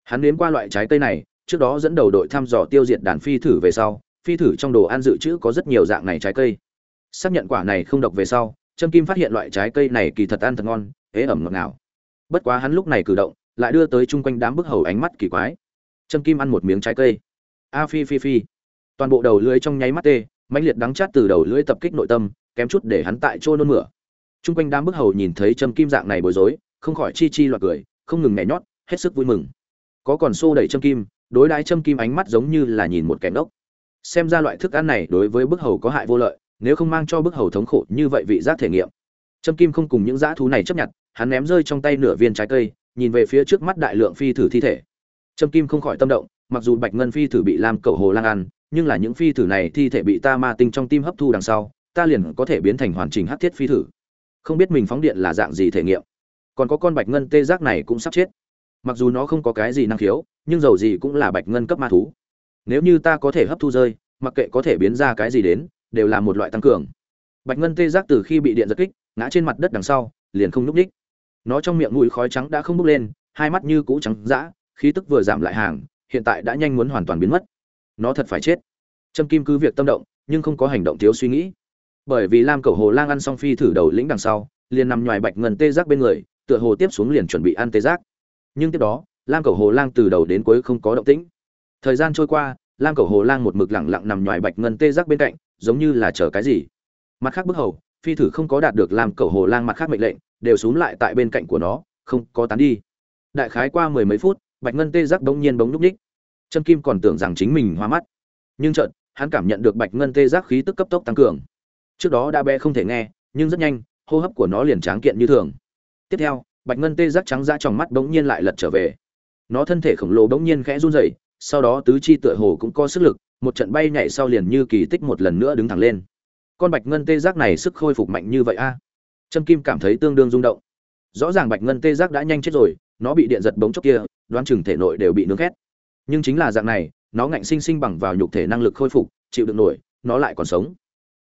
Hắn nếm qua loại trái cây này, trước đó dẫn đầu đội thăm dò tiêu diệt đàn phi thử về sau, phi thử trong đồ ăn dự trữ có rất nhiều dạng này trái cây. Xác nhận quả này không độc về sau, trâm kim phát hiện loại trái cây này kỳ thật ăn thật ngon, ế ẩm ngọt ngào. Bất quá hắn lúc này cử động, lại đưa tới chung quanh đám bức hầu ánh mắt kỳ quái. Trâm kim ăn một miếng trái cây. A phi phi phi. Toàn bộ đầu lưới trong nháy mắt tê, mãnh liệt đắng chát từ đầu lưới tập kích nội tâm, kém chút để hắn tại chỗ nôn mửa. Chung quanh đám bức hầu nhìn thấy trâm kim dạng này bối rối không khỏi chi chi loạt cười, không ngừng nhảy nhót, hết sức vui mừng. Có còn xô đẩy trâm kim, đối đãi trâm kim ánh mắt giống như là nhìn một kẻ ngốc. Xem ra loại thức ăn này đối với bức hầu có hại vô lợi, nếu không mang cho bức hầu thống khổ như vậy vị giác thể nghiệm. Trâm kim không cùng những dã thú này chấp nhận, hắn ném rơi trong tay nửa viên trái cây, nhìn về phía trước mắt đại lượng phi thử thi thể. Trâm kim không khỏi tâm động, mặc dù bạch ngân phi thử bị làm cẩu hồ lang ăn, nhưng là những phi thử này thi thể bị ta ma tinh trong tim hấp thu đằng sau, ta liền có thể biến thành hoàn chỉnh hắc thiết phi thử. Không biết mình phóng điện là dạng gì thể nghiệm còn có con bạch ngân tê giác này cũng sắp chết. Mặc dù nó không có cái gì năng khiếu, nhưng dầu gì cũng là bạch ngân cấp ma thú. Nếu như ta có thể hấp thu rơi, mặc kệ có thể biến ra cái gì đến, đều là một loại tăng cường. Bạch ngân tê giác từ khi bị điện giật kích, ngã trên mặt đất đằng sau, liền không núp ních nó trong miệng mũi khói trắng đã không bốc lên, hai mắt như cũ trắng dã, khí tức vừa giảm lại hàng, hiện tại đã nhanh muốn hoàn toàn biến mất. Nó thật phải chết. Trâm kim cứ việc tâm động, nhưng không có hành động thiếu suy nghĩ. Bởi vì lam cầu hồ lang ăn xong phi thử đầu lĩnh đằng sau, liền nằm ngoài bạch ngân tê giác bên người tựa hồ tiếp xuống liền chuẩn bị ăn tê giác. Nhưng tiếp đó, lam cầu hồ lang từ đầu đến cuối không có động tĩnh. Thời gian trôi qua, lam cầu hồ lang một mực lẳng lặng nằm ngoài bạch ngân tê giác bên cạnh, giống như là chờ cái gì. Mặt khác bức hầu, phi thử không có đạt được lam cầu hồ lang mặt khác mệnh lệnh, đều xuống lại tại bên cạnh của nó, không có tán đi. Đại khái qua mười mấy phút, bạch ngân tê giác bỗng nhiên bỗng núp ních trâm kim còn tưởng rằng chính mình hoa mắt. Nhưng chợt, hắn cảm nhận được bạch ngân tê giác khí tức cấp tốc tăng cường. Trước đó đã bé không thể nghe, nhưng rất nhanh, hô hấp của nó liền tráng kiện như thường tiếp theo, bạch ngân tê giác trắng ra trong mắt bỗng nhiên lại lật trở về. Nó thân thể khổng lồ bỗng nhiên khẽ run rẩy, sau đó tứ chi tựa hồ cũng có sức lực, một trận bay nhảy sau liền như kỳ tích một lần nữa đứng thẳng lên. Con bạch ngân tê giác này sức khôi phục mạnh như vậy a? À? trâm kim cảm thấy tương đương rung động. Rõ ràng bạch ngân tê giác đã nhanh chết rồi, nó bị điện giật bóng chốc kia, đoán chừng thể nội đều bị nướng khét. Nhưng chính là dạng này, nó ngạnh sinh sinh bằng vào nhục thể năng lực khôi phục, chịu đựng nổi, nó lại còn sống.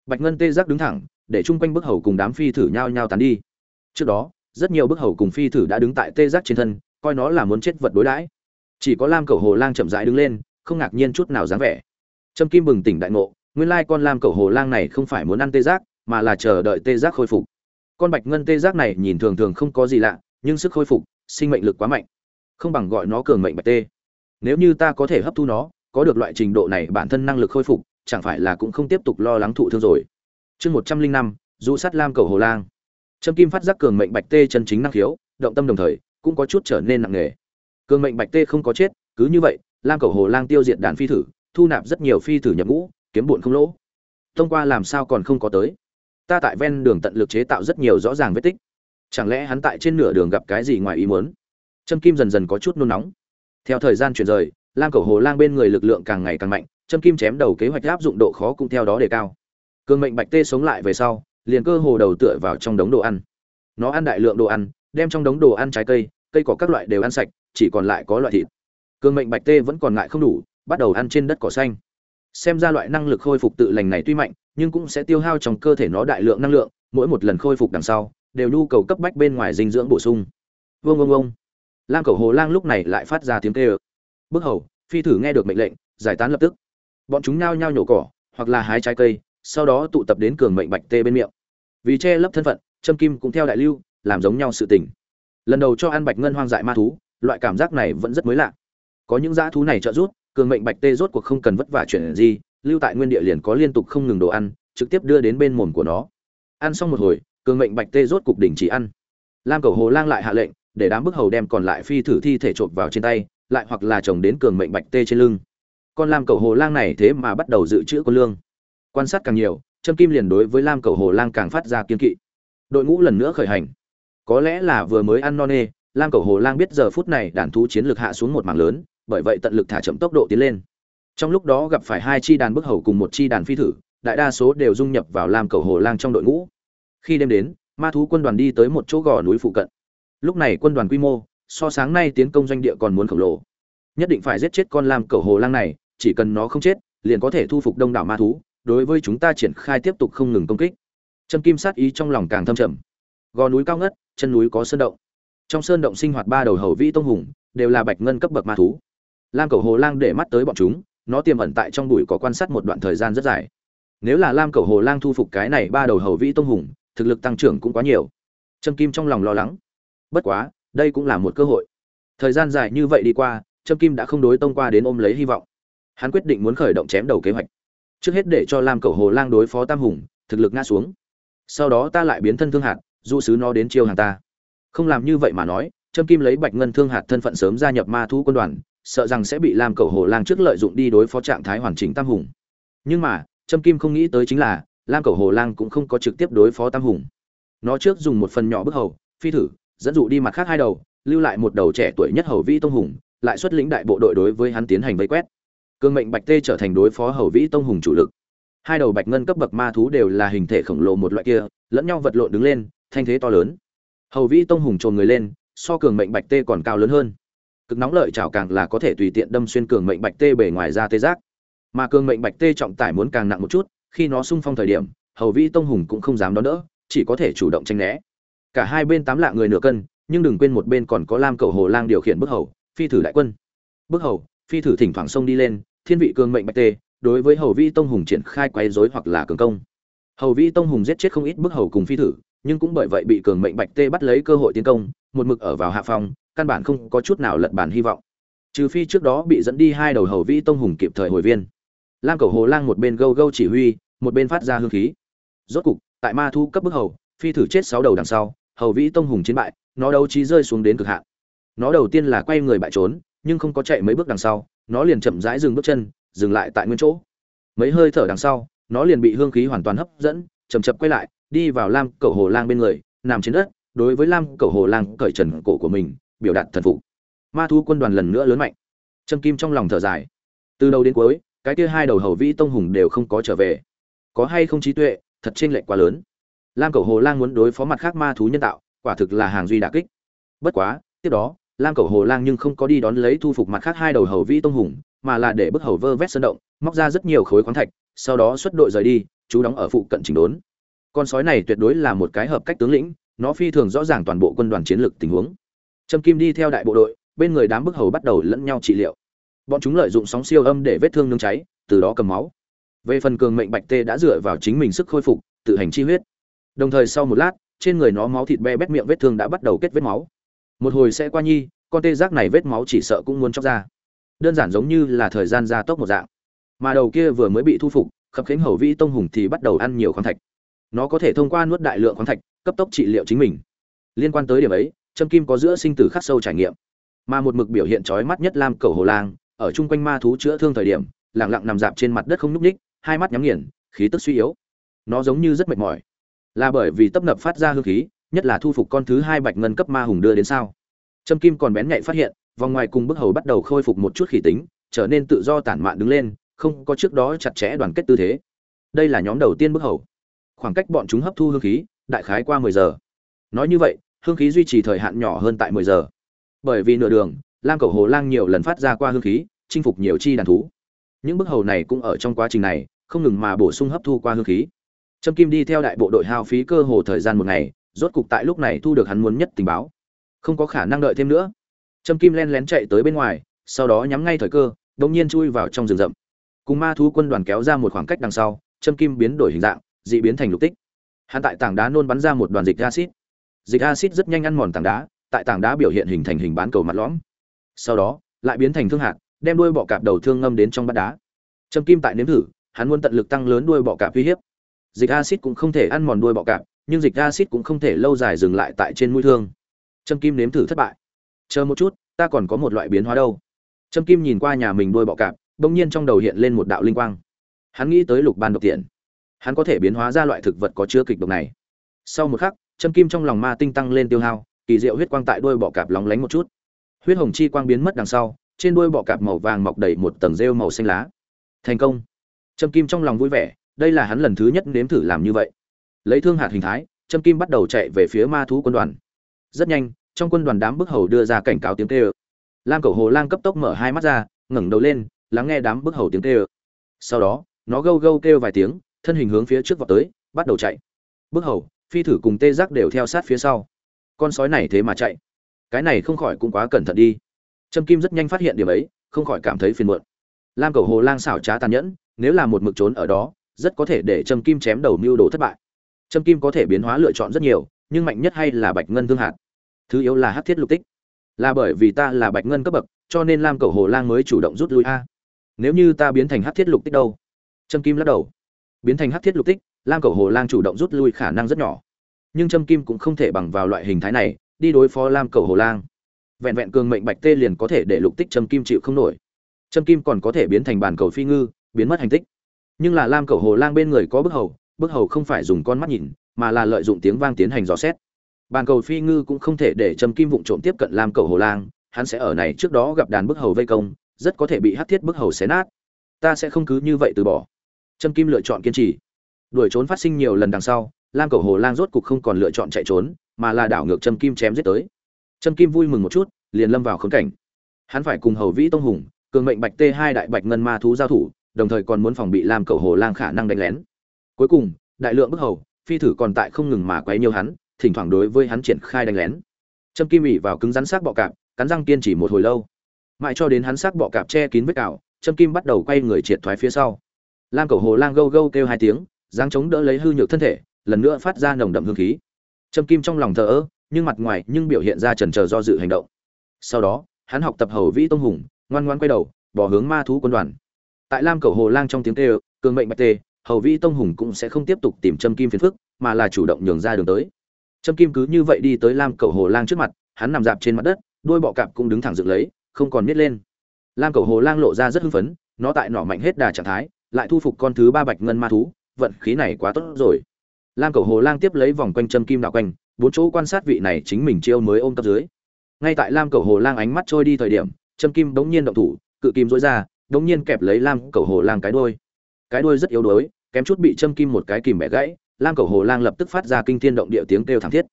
Bạch ngân tê giác đứng thẳng, để chung quanh bức hầu cùng đám phi thử nhau nhau tán đi. Trước đó rất nhiều bức hầu cùng phi thử đã đứng tại tê giác trên thân, coi nó là muốn chết vật đối đãi. Chỉ có lam cầu hồ lang chậm rãi đứng lên, không ngạc nhiên chút nào dáng vẻ. Trâm kim bừng tỉnh đại ngộ, nguyên lai con lam cầu hồ lang này không phải muốn ăn tê giác, mà là chờ đợi tê giác khôi phục. Con bạch ngân tê giác này nhìn thường thường không có gì lạ, nhưng sức khôi phục, sinh mệnh lực quá mạnh. Không bằng gọi nó cường mệnh bạch tê. Nếu như ta có thể hấp thu nó, có được loại trình độ này bản thân năng lực khôi phục, chẳng phải là cũng không tiếp tục lo lắng thụ thương rồi. Chương một trăm linh năm, du sắt lam cầu hồ lang trâm kim phát giác cường mệnh bạch tê chân chính năng khiếu, động tâm đồng thời, cũng có chút trở nên nặng nề. Cường mệnh bạch tê không có chết, cứ như vậy lam cầu hồ lang tiêu diệt đàn phi thử, thu nạp rất nhiều phi thử nhập ngũ, kiếm buồn không lỗ. Thông qua làm sao còn không có tới? Ta tại ven đường tận lực chế tạo rất nhiều rõ ràng vết tích. Chẳng lẽ hắn tại trên nửa đường gặp cái gì ngoài ý muốn? Trâm kim dần dần có chút nôn nóng. Theo thời gian chuyển rời lam cầu hồ lang bên người lực lượng càng ngày càng mạnh, trâm kim chém đầu kế hoạch áp dụng độ khó cũng theo đó đề cao. Cường mệnh bạch tê sống lại về sau liền cơ hồ đầu tựa vào trong đống đồ ăn. Nó ăn đại lượng đồ ăn, đem trong đống đồ ăn trái cây cây cỏ các loại đều ăn sạch, chỉ còn lại có loại thịt. Cương mệnh bạch tê vẫn còn ngại không đủ, bắt đầu ăn trên đất cỏ xanh. Xem ra loại năng lực khôi phục tự lành này tuy mạnh, nhưng cũng sẽ tiêu hao trong cơ thể nó đại lượng năng lượng, mỗi một lần khôi phục đằng sau, đều nhu cầu cấp bách bên ngoài dinh dưỡng bổ sung. Vương ông ông lam cầu hồ lang lúc này lại phát ra tiếng kêu. Bước hầu, phi thử nghe được mệnh lệnh, giải tán lập tức. Bọn chúng nhao nhao nhổ cỏ, hoặc là hái trái cây sau đó tụ tập đến cường mệnh bạch tê bên miệng. Vì che lấp thân phận, trâm kim cũng theo đại lưu, làm giống nhau sự tình. Lần đầu cho ăn bạch ngân hoang dại ma thú, loại cảm giác này vẫn rất mới lạ. Có những dã thú này trợ giúp, cường mệnh bạch tê rốt cuộc không cần vất vả chuyện gì, lưu tại nguyên địa liền có liên tục không ngừng đồ ăn, trực tiếp đưa đến bên mồm của nó. Ăn xong một hồi, cường mệnh bạch tê rốt cuộc đỉnh chỉ ăn. Lam cầu hồ lang lại hạ lệnh, để đám bức hầu đem còn lại phi thử thi thể trộm vào trên tay, lại hoặc là chồng đến cường mệnh bạch tê trên lưng. Con lam cầu hồ lang này thế mà bắt đầu dự trữ con lương quan sát càng nhiều, trâm kim liền đối với lam cầu hồ lang càng phát ra kiên kỵ. Đội ngũ lần nữa khởi hành. Có lẽ là vừa mới ăn no nê, lam cầu hồ lang biết giờ phút này đàn thú chiến lược hạ xuống một mảng lớn, bởi vậy tận lực thả chậm tốc độ tiến lên. Trong lúc đó gặp phải hai chi đàn bức hầu cùng một chi đàn phi thử, đại đa số đều dung nhập vào lam cầu hồ lang trong đội ngũ. Khi đêm đến, ma thú quân đoàn đi tới một chỗ gò núi phụ cận. Lúc này quân đoàn quy mô, so sáng nay tiến công doanh địa còn muốn khổng lồ. Nhất định phải giết chết con lam cầu hồ lang này, chỉ cần nó không chết, liền có thể thu phục đông đảo ma thú đối với chúng ta triển khai tiếp tục không ngừng công kích. Trâm kim sát ý trong lòng càng thâm trầm. Gò núi cao ngất, chân núi có sơn động. Trong sơn động sinh hoạt ba đầu hầu vĩ tông hùng, đều là bạch ngân cấp bậc ma thú. Lam cầu hồ lang để mắt tới bọn chúng, nó tiềm ẩn tại trong bụi có quan sát một đoạn thời gian rất dài. Nếu là lam cầu hồ lang thu phục cái này ba đầu hầu vĩ tông hùng, thực lực tăng trưởng cũng quá nhiều. Trâm kim trong lòng lo lắng. Bất quá, đây cũng là một cơ hội. Thời gian dài như vậy đi qua, trâm kim đã không đối tông qua đến ôm lấy hy vọng. Hắn quyết định muốn khởi động chém đầu kế hoạch trước hết để cho lam cầu hồ lang đối phó tam hùng, thực lực ngã xuống. Sau đó ta lại biến thân thương hạt, dụ sứ nó đến chiêu hàng ta. Không làm như vậy mà nói, trâm kim lấy bạch ngân thương hạt thân phận sớm gia nhập ma thu quân đoàn, sợ rằng sẽ bị lam cầu hồ lang trước lợi dụng đi đối phó trạng thái hoàn chỉnh tam hùng. Nhưng mà, trâm kim không nghĩ tới chính là, lam cầu hồ lang cũng không có trực tiếp đối phó tam hùng. Nó trước dùng một phần nhỏ bức hầu, phi thử, dẫn dụ đi mặt khác hai đầu, lưu lại một đầu trẻ tuổi nhất hầu vi tông hùng, lại xuất lĩnh đại bộ đội đối với hắn tiến hành vây quét cương mệnh bạch tê trở thành đối phó hầu vĩ tông hùng chủ lực. Hai đầu bạch ngân cấp bậc ma thú đều là hình thể khổng lồ một loại kia, lẫn nhau vật lộn đứng lên, thanh thế to lớn. Hầu vĩ tông hùng trồn người lên, so cường mệnh bạch tê còn cao lớn hơn. Cực nóng lợi chảo càng là có thể tùy tiện đâm xuyên cường mệnh bạch tê bề ngoài ra tê giác. Mà cường mệnh bạch tê trọng tải muốn càng nặng một chút, khi nó sung phong thời điểm, hầu vĩ tông hùng cũng không dám đón đỡ, chỉ có thể chủ động tranh né. Cả hai bên tám lạ người nửa cân, nhưng đừng quên một bên còn có lam cầu hồ lang điều khiển bức hầu, phi thử đại quân. Bức hầu, phi thử thỉnh thoảng sông đi lên thiên vị cường mệnh bạch tê, đối với hầu Vi tông hùng triển khai quấy rối hoặc là cường công. Hầu Vi tông hùng giết chết không ít bức hầu cùng phi thử nhưng cũng bởi vậy bị cường mệnh bạch tê bắt lấy cơ hội tiến công, một mực ở vào hạ phòng căn bản không có chút nào lật bản hy vọng. Trừ phi trước đó bị dẫn đi hai đầu hầu Vi tông hùng kịp thời hồi viên. Lam cầu hồ lang một bên gâu gâu chỉ huy, một bên phát ra hương khí. Rốt cục, tại ma thu cấp bức hầu, phi thử chết sáu đầu đằng sau, hầu vĩ tông hùng chiến bại, nó đấu trí rơi xuống đến cực hạn. Nó đầu tiên là quay người bại trốn, nhưng không có chạy mấy bước đằng sau nó liền chậm rãi dừng bước chân, dừng lại tại nguyên chỗ. Mấy hơi thở đằng sau, nó liền bị hương khí hoàn toàn hấp dẫn chầm chậm quay lại, đi vào lam cầu hồ lang bên người, nằm trên đất, đối với lam cầu hồ lang cởi trần cổ của mình, biểu đạt thần phục. Ma thu quân đoàn lần nữa lớn mạnh. Trâm kim trong lòng thở dài. Từ đầu đến cuối, cái kia hai đầu hầu vĩ tông hùng đều không có trở về. Có hay không trí tuệ, thật chênh lệch quá lớn. Lam cầu hồ lang muốn đối phó mặt khác ma thú nhân tạo, quả thực là hàng duy đà kích. Bất quá, tiếp đó lam cầu hồ lang nhưng không có đi đón lấy thu phục mặt khác hai đầu hầu vĩ tông hùng, mà là để bức hầu vơ vét sơn động, móc ra rất nhiều khối khoáng thạch, sau đó xuất đội rời đi, chú đóng ở phụ cận chỉnh đốn. Con sói này tuyệt đối là một cái hợp cách tướng lĩnh, nó phi thường rõ ràng toàn bộ quân đoàn chiến lược tình huống. Trâm kim đi theo đại bộ đội, bên người đám bức hầu bắt đầu lẫn nhau trị liệu. Bọn chúng lợi dụng sóng siêu âm để vết thương nương cháy, từ đó cầm máu. Về phần cường mệnh bạch tê đã dựa vào chính mình sức khôi phục, tự hành chi huyết. Đồng thời sau một lát, trên người nó máu thịt be bét miệng vết thương đã bắt đầu kết vết máu một hồi sẽ qua nhi, con tê giác này vết máu chỉ sợ cũng muốn chóc ra. Đơn giản giống như là thời gian gia tốc một dạng. Mà đầu kia vừa mới bị thu phục, khập khánh hầu vĩ tông hùng thì bắt đầu ăn nhiều khoáng thạch. Nó có thể thông qua nuốt đại lượng khoáng thạch, cấp tốc trị liệu chính mình. Liên quan tới điểm ấy, trâm kim có giữa sinh tử khắc sâu trải nghiệm. Mà một mực biểu hiện trói mắt nhất lam cầu hồ lang, ở chung quanh ma thú chữa thương thời điểm lẳng lặng nằm dạp trên mặt đất không nhúc ních hai mắt nhắm nghiền, khí tức suy yếu. Nó giống như rất mệt mỏi. Là bởi vì tấp nập phát ra hương khí nhất là thu phục con thứ hai bạch ngân cấp ma hùng đưa đến sao? Trâm kim còn bén nhạy phát hiện, vòng ngoài cùng bức hầu bắt đầu khôi phục một chút khí tính, trở nên tự do tản mạn đứng lên, không có trước đó chặt chẽ đoàn kết tư thế. Đây là nhóm đầu tiên bức hầu. Khoảng cách bọn chúng hấp thu hương khí, đại khái qua mười giờ. Nói như vậy, hương khí duy trì thời hạn nhỏ hơn tại mười giờ. Bởi vì nửa đường lam cầu hồ lang nhiều lần phát ra qua hương khí, chinh phục nhiều chi đàn thú. Những bức hầu này cũng ở trong quá trình này, không ngừng mà bổ sung hấp thu qua hương khí. Trâm kim đi theo đại bộ đội hao phí cơ hồ thời gian một ngày rốt cục tại lúc này thu được hắn muốn nhất tình báo. Không có khả năng đợi thêm nữa. Trâm kim len lén chạy tới bên ngoài, sau đó nhắm ngay thời cơ đ ỗ n g nhiên chui vào trong rừng rậm. Cùng ma thú quân đoàn kéo ra một khoảng cách đằng sau, trâm kim biến đổi hình dạng, dị biến thành lục tích. Hắn tại tảng đá nôn bắn ra một đoàn dịch acid. Dịch acid rất nhanh ăn mòn tảng đá, tại tảng đá biểu hiện hình thành hình bán cầu mặt lõm. Sau đó, lại biến thành thương hạt, đem đuôi bọ cạp đầu thương ngâm đến trong bát đá. Trâm kim tại nếm thử, hắn muốn tận lực tăng lớn đuôi bọ cạp uy hiếp. Dịch acid cũng không thể ăn mòn đuôi bọ cạp nhưng dịch acid cũng không thể lâu dài dừng lại tại trên mũi thương. Trâm kim nếm thử thất bại. Chờ một chút, ta còn có một loại biến hóa đâu. Trâm kim nhìn qua nhà mình đuôi bọ cạp bỗng nhiên trong đầu hiện lên một đạo linh quang. Hắn nghĩ tới lục ban độc tiện. Hắn có thể biến hóa ra loại thực vật có chứa kịch độc này. Sau một khắc, trâm kim trong lòng ma tinh tăng lên tiêu hao, kỳ diệu huyết quang tại đuôi bọ cạp lóng lánh một chút. Huyết hồng chi quang biến mất đằng sau, trên đuôi bọ cạp màu vàng mọc đầy một tầng rêu màu xanh lá. Thành công. Trâm kim trong lòng vui vẻ, đây là hắn lần thứ nhất nếm thử làm như vậy lấy thương hạt hình thái trâm kim bắt đầu chạy về phía ma thú quân đoàn. Rất nhanh, trong quân đoàn đám bức hầu đưa ra cảnh cáo tiếng kêu. Lam cầu hồ lang cấp tốc mở hai mắt ra, ngẩng đầu lên, lắng nghe đám bức hầu tiếng kêu. Sau đó, nó gâu gâu kêu vài tiếng, thân hình hướng phía trước vào tới, bắt đầu chạy. Bức hầu, phi thử cùng tê giác đều theo sát phía sau. Con sói này thế mà chạy. Cái này không khỏi cũng quá cẩn thận đi. Trâm kim rất nhanh phát hiện điểm ấy, không khỏi cảm thấy phiền muộn. Lam cầu hồ lang xảo trá tàn nhẫn, nếu là một mực trốn ở đó, rất có thể để trâm kim chém đầu mưu đồ thất bại trâm kim có thể biến hóa lựa chọn rất nhiều, nhưng mạnh nhất hay là bạch ngân thương hạt thứ yếu là hát thiết lục tích. Là bởi vì ta là bạch ngân cấp bậc, cho nên lam cầu hồ lang mới chủ động rút lui a. Nếu như ta biến thành hát thiết lục tích đâu? Trâm kim lắc đầu. Biến thành hát thiết lục tích, lam cầu hồ lang chủ động rút lui khả năng rất nhỏ. Nhưng trâm kim cũng không thể bằng vào loại hình thái này, đi đối phó lam cầu hồ lang. Vẹn vẹn cường mệnh bạch tê liền có thể để lục tích trâm kim chịu không nổi. Trâm kim còn có thể biến thành bàn cầu phi ngư, biến mất hành tích. Nhưng là lam cầu hồ lang bên người có bức hầu bức hầu không phải dùng con mắt nhìn, mà là lợi dụng tiếng vang tiến hành dò xét. Bàn cầu phi ngư cũng không thể để châm kim vụng trộm tiếp cận lam cầu hồ lang, hắn sẽ ở này trước đó gặp đàn bức hầu vây công, rất có thể bị hắc thiết bức hầu xé nát. Ta sẽ không cứ như vậy từ bỏ. Trâm kim lựa chọn kiên trì. Đuổi trốn phát sinh nhiều lần đằng sau, lam cầu hồ lang rốt cục không còn lựa chọn chạy trốn, mà là đảo ngược trâm kim chém giết tới. Trâm kim vui mừng một chút, liền lâm vào khốn cảnh. Hắn phải cùng hầu vĩ tông hùng, cường mệnh bạch t hai đại bạch ngân ma thú giao thủ, đồng thời còn muốn phòng bị lam cầu hồ lang khả năng đánh lén cuối cùng, đại lượng bức hầu, phi thử còn tại không ngừng mà quấy nhiều hắn, thỉnh thoảng đối với hắn triển khai đánh lén. Trâm kim ỉ vào cứng rắn xác bọ cạp, cắn răng kiên trì một hồi lâu. Mãi cho đến hắn xác bọ cạp che kín vết cào, trâm kim bắt đầu quay người triệt thoái phía sau. Lam cầu hồ lang gâu gâu kêu hai tiếng giáng chống đỡ lấy hư nhược thân thể, lần nữa phát ra nồng đậm hương khí. Trâm kim trong lòng thờ ơ, nhưng mặt ngoài nhưng biểu hiện ra trần trờ do dự hành động. Sau đó, hắn học tập hầu vĩ tông hùng, ngoan ngoan quay đầu, bỏ hướng ma thú quân đoàn. Tại lam cầu hồ lang trong tiếng kêu, cường mệnh bạch tê hầu vĩ tông hùng cũng sẽ không tiếp tục tìm trâm kim phiền phức, mà là chủ động nhường ra đường tới. Trâm kim cứ như vậy đi tới lam cầu hồ lang trước mặt, hắn nằm dạp trên mặt đất đôi bọ cạp cũng đứng thẳng dựng lấy, không còn miết lên. Lam cầu hồ lang lộ ra rất hưng phấn, nó tại nỏ mạnh hết đà trạng thái, lại thu phục con thứ ba bạch ngân ma thú, vận khí này quá tốt rồi. Lam cầu hồ lang tiếp lấy vòng quanh trâm kim đạo quanh, bốn chỗ quan sát vị này chính mình chiêu mới ôm cấp dưới. Ngay tại lam cầu hồ lang ánh mắt trôi đi thời điểm trâm kim bỗng nhiên động thủ, cự kim dối ra, bỗng nhiên kẹp lấy lam cầu hồ lang cái đôi cái đuôi rất yếu đuối kém chút bị châm kim một cái kìm bẻ gãy, lam cầu hồ lang lập tức phát ra kinh thiên động địa tiếng kêu thảm thiết.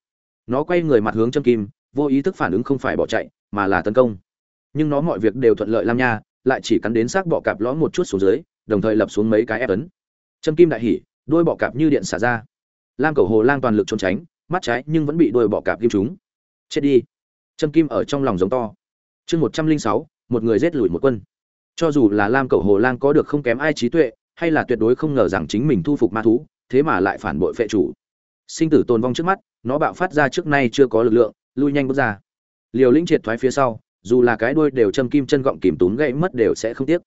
Nó quay người mặt hướng châm kim, vô ý thức phản ứng không phải bỏ chạy, mà là tấn công. Nhưng nó mọi việc đều thuận lợi lam nha, lại chỉ cắn đến xác bọ cạp lõm một chút xuống dưới, đồng thời lập xuống mấy cái ép ấn. Châm kim đại hỉ đuôi bọ cạp như điện xả ra. Lam cầu hồ lang toàn lực trốn tránh, mắt trái nhưng vẫn bị đuôi bọ cạp kim trúng. Chết đi. Châm kim ở trong lòng giống to. Chương một trăm linh sáu, một người giết lùi một quân. Cho dù là lam cầu hồ lang có được không kém ai trí tuệ hay là tuyệt đối không ngờ rằng chính mình thu phục ma thú, thế mà lại phản bội phệ chủ. Sinh tử tồn vong trước mắt, nó bạo phát ra trước nay chưa có lực lượng, lui nhanh bước ra. Liều lĩnh triệt thoái phía sau, dù là cái đuôi đều châm kim chân gọng kìm tún gãy mất đều sẽ không tiếc.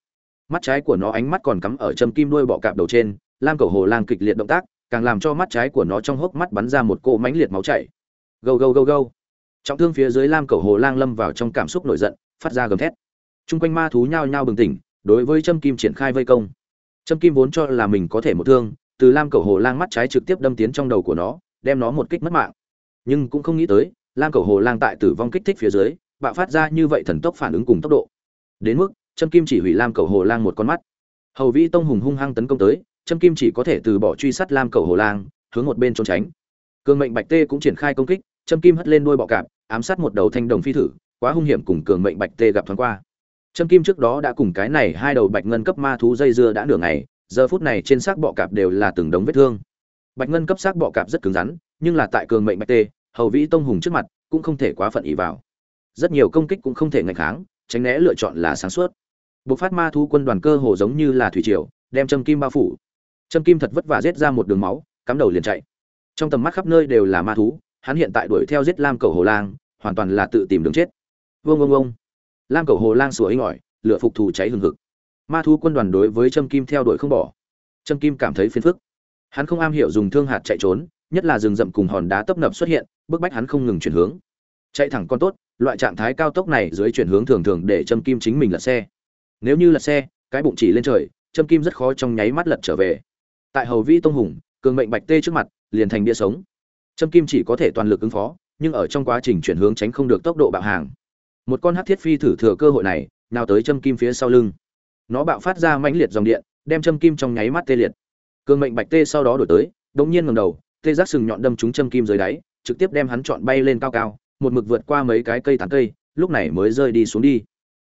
Mắt trái của nó ánh mắt còn cắm ở châm kim đuôi bọ cạp đầu trên, lam cầu hồ lang kịch liệt động tác, càng làm cho mắt trái của nó trong hốc mắt bắn ra một cỗ mánh liệt máu chảy. Gâu gâu gâu gâu. Trọng thương phía dưới lam cầu hồ lang lâm vào trong cảm xúc nổi giận, phát ra gầm thét. Chung quanh ma thú nhao nhao bừng tỉnh, đối với châm kim triển khai vây công. Trâm Kim vốn cho là mình có thể một thương, từ Lam Cẩu Hồ Lang mắt trái trực tiếp đâm tiến trong đầu của nó, đem nó một kích mất mạng. Nhưng cũng không nghĩ tới, Lam Cẩu Hồ Lang tại tử vong kích thích phía dưới, bạo phát ra như vậy thần tốc phản ứng cùng tốc độ. Đến mức, Trâm Kim chỉ hủy Lam Cẩu Hồ Lang một con mắt. Hầu Vĩ Tông hùng hung hăng tấn công tới, Trâm Kim chỉ có thể từ bỏ truy sát Lam Cẩu Hồ Lang, hướng một bên trốn tránh. Cường mệnh Bạch Tê cũng triển khai công kích, Trâm Kim hất lên đuôi bọ cạp, ám sát một đầu thanh đồng phi thử, quá hung hiểm cùng cường mệnh Bạch Tê gặp thoáng qua. Trâm Kim trước đó đã cùng cái này hai đầu bạch ngân cấp ma thú dây dưa đã nửa ngày, giờ phút này trên xác bọ cạp đều là từng đống vết thương. Bạch ngân cấp xác bọ cạp rất cứng rắn, nhưng là tại cường mệnh bạch tê, hầu vĩ tông hùng trước mặt, cũng không thể quá phận ý vào. Rất nhiều công kích cũng không thể ngăn kháng, tránh né lựa chọn là sáng suốt. Bộ phát ma thú quân đoàn cơ hồ giống như là thủy triều, đem Trâm Kim bao phủ. Trâm Kim thật vất vả giết ra một đường máu, cắm đầu liền chạy. Trong tầm mắt khắp nơi đều là ma thú, hắn hiện tại đuổi theo giết Lam Cầu Hồ Lang, hoàn toàn là tự tìm đường chết. Vương vương vương lam cầu hồ lang sủa inh ỏi, lửa phục thù cháy hừng hực. Ma thu quân đoàn đối với trâm kim theo đuổi không bỏ. Trâm kim cảm thấy phiền phức. Hắn không am hiểu dùng thương hạt chạy trốn, nhất là rừng rậm cùng hòn đá tấp nập xuất hiện, bức bách hắn không ngừng chuyển hướng. Chạy thẳng con tốt, loại trạng thái cao tốc này dưới chuyển hướng thường thường để trâm kim chính mình lật xe. Nếu như lật xe, cái bụng chỉ lên trời, trâm kim rất khó trong nháy mắt lật trở về. Tại hầu vi tông hùng, cường mệnh bạch tê trước mặt, liền thành bia sống. Trâm kim chỉ có thể toàn lực ứng phó, nhưng ở trong quá trình chuyển hướng tránh không được tốc độ bạo hàng một con hắc thiết phi thử thừa cơ hội này, nào tới châm kim phía sau lưng. Nó bạo phát ra mãnh liệt dòng điện, đem châm kim trong nháy mắt tê liệt. Cường mệnh bạch tê sau đó đổi tới đống nhiên ngầm đầu, tê giác sừng nhọn đâm trúng châm kim dưới đáy, trực tiếp đem hắn chọn bay lên cao cao, một mực vượt qua mấy cái cây tán cây, lúc này mới rơi đi xuống đi.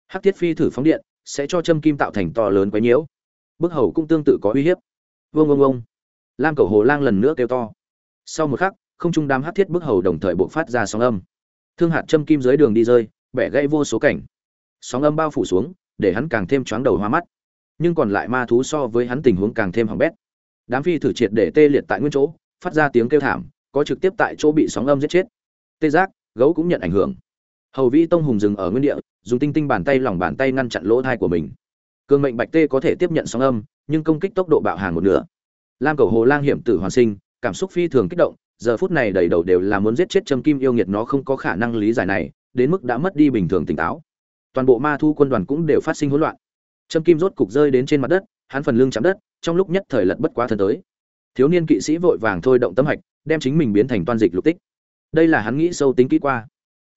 Hắc thiết phi thử phóng điện, sẽ cho châm kim tạo thành to lớn quấy nhiễu. Bức hầu cũng tương tự có uy hiếp. Vương vương vương lam cầu hồ lang lần nữa kêu to. Sau một khắc, không trung đám hắc thiết bức hầu đồng thời buộc phát ra sóng âm. Thương hạt châm kim dưới đường đi rơi bẻ gãy vô số cảnh. Sóng âm bao phủ xuống, để hắn càng thêm chóng đầu hoa mắt. Nhưng còn lại ma thú so với hắn tình huống càng thêm hỏng bét. Đám phi thử triệt để tê liệt tại nguyên chỗ, phát ra tiếng kêu thảm, có trực tiếp tại chỗ bị sóng âm giết chết. Tê giác, gấu cũng nhận ảnh hưởng. Hầu vĩ tông hùng dừng ở nguyên địa, dùng tinh tinh bàn tay lòng bàn tay ngăn chặn lỗ thai của mình. Cường mệnh bạch tê có thể tiếp nhận sóng âm, nhưng công kích tốc độ bạo hàng một nửa. Lam cầu hồ lang hiểm tử hoàn sinh, cảm xúc phi thường kích động, giờ phút này đầy đầu đều là muốn giết chết châm kim yêu nghiệt nó không có khả năng lý giải này đến mức đã mất đi bình thường tỉnh táo. Toàn bộ ma thu quân đoàn cũng đều phát sinh hỗn loạn. Trâm kim rốt cục rơi đến trên mặt đất, hắn phần lưng chạm đất, trong lúc nhất thời lật bất quá thân tới. Thiếu niên kỵ sĩ vội vàng thôi động tâm hạch, đem chính mình biến thành toan dịch lục tích. Đây là hắn nghĩ sâu tính kỹ qua.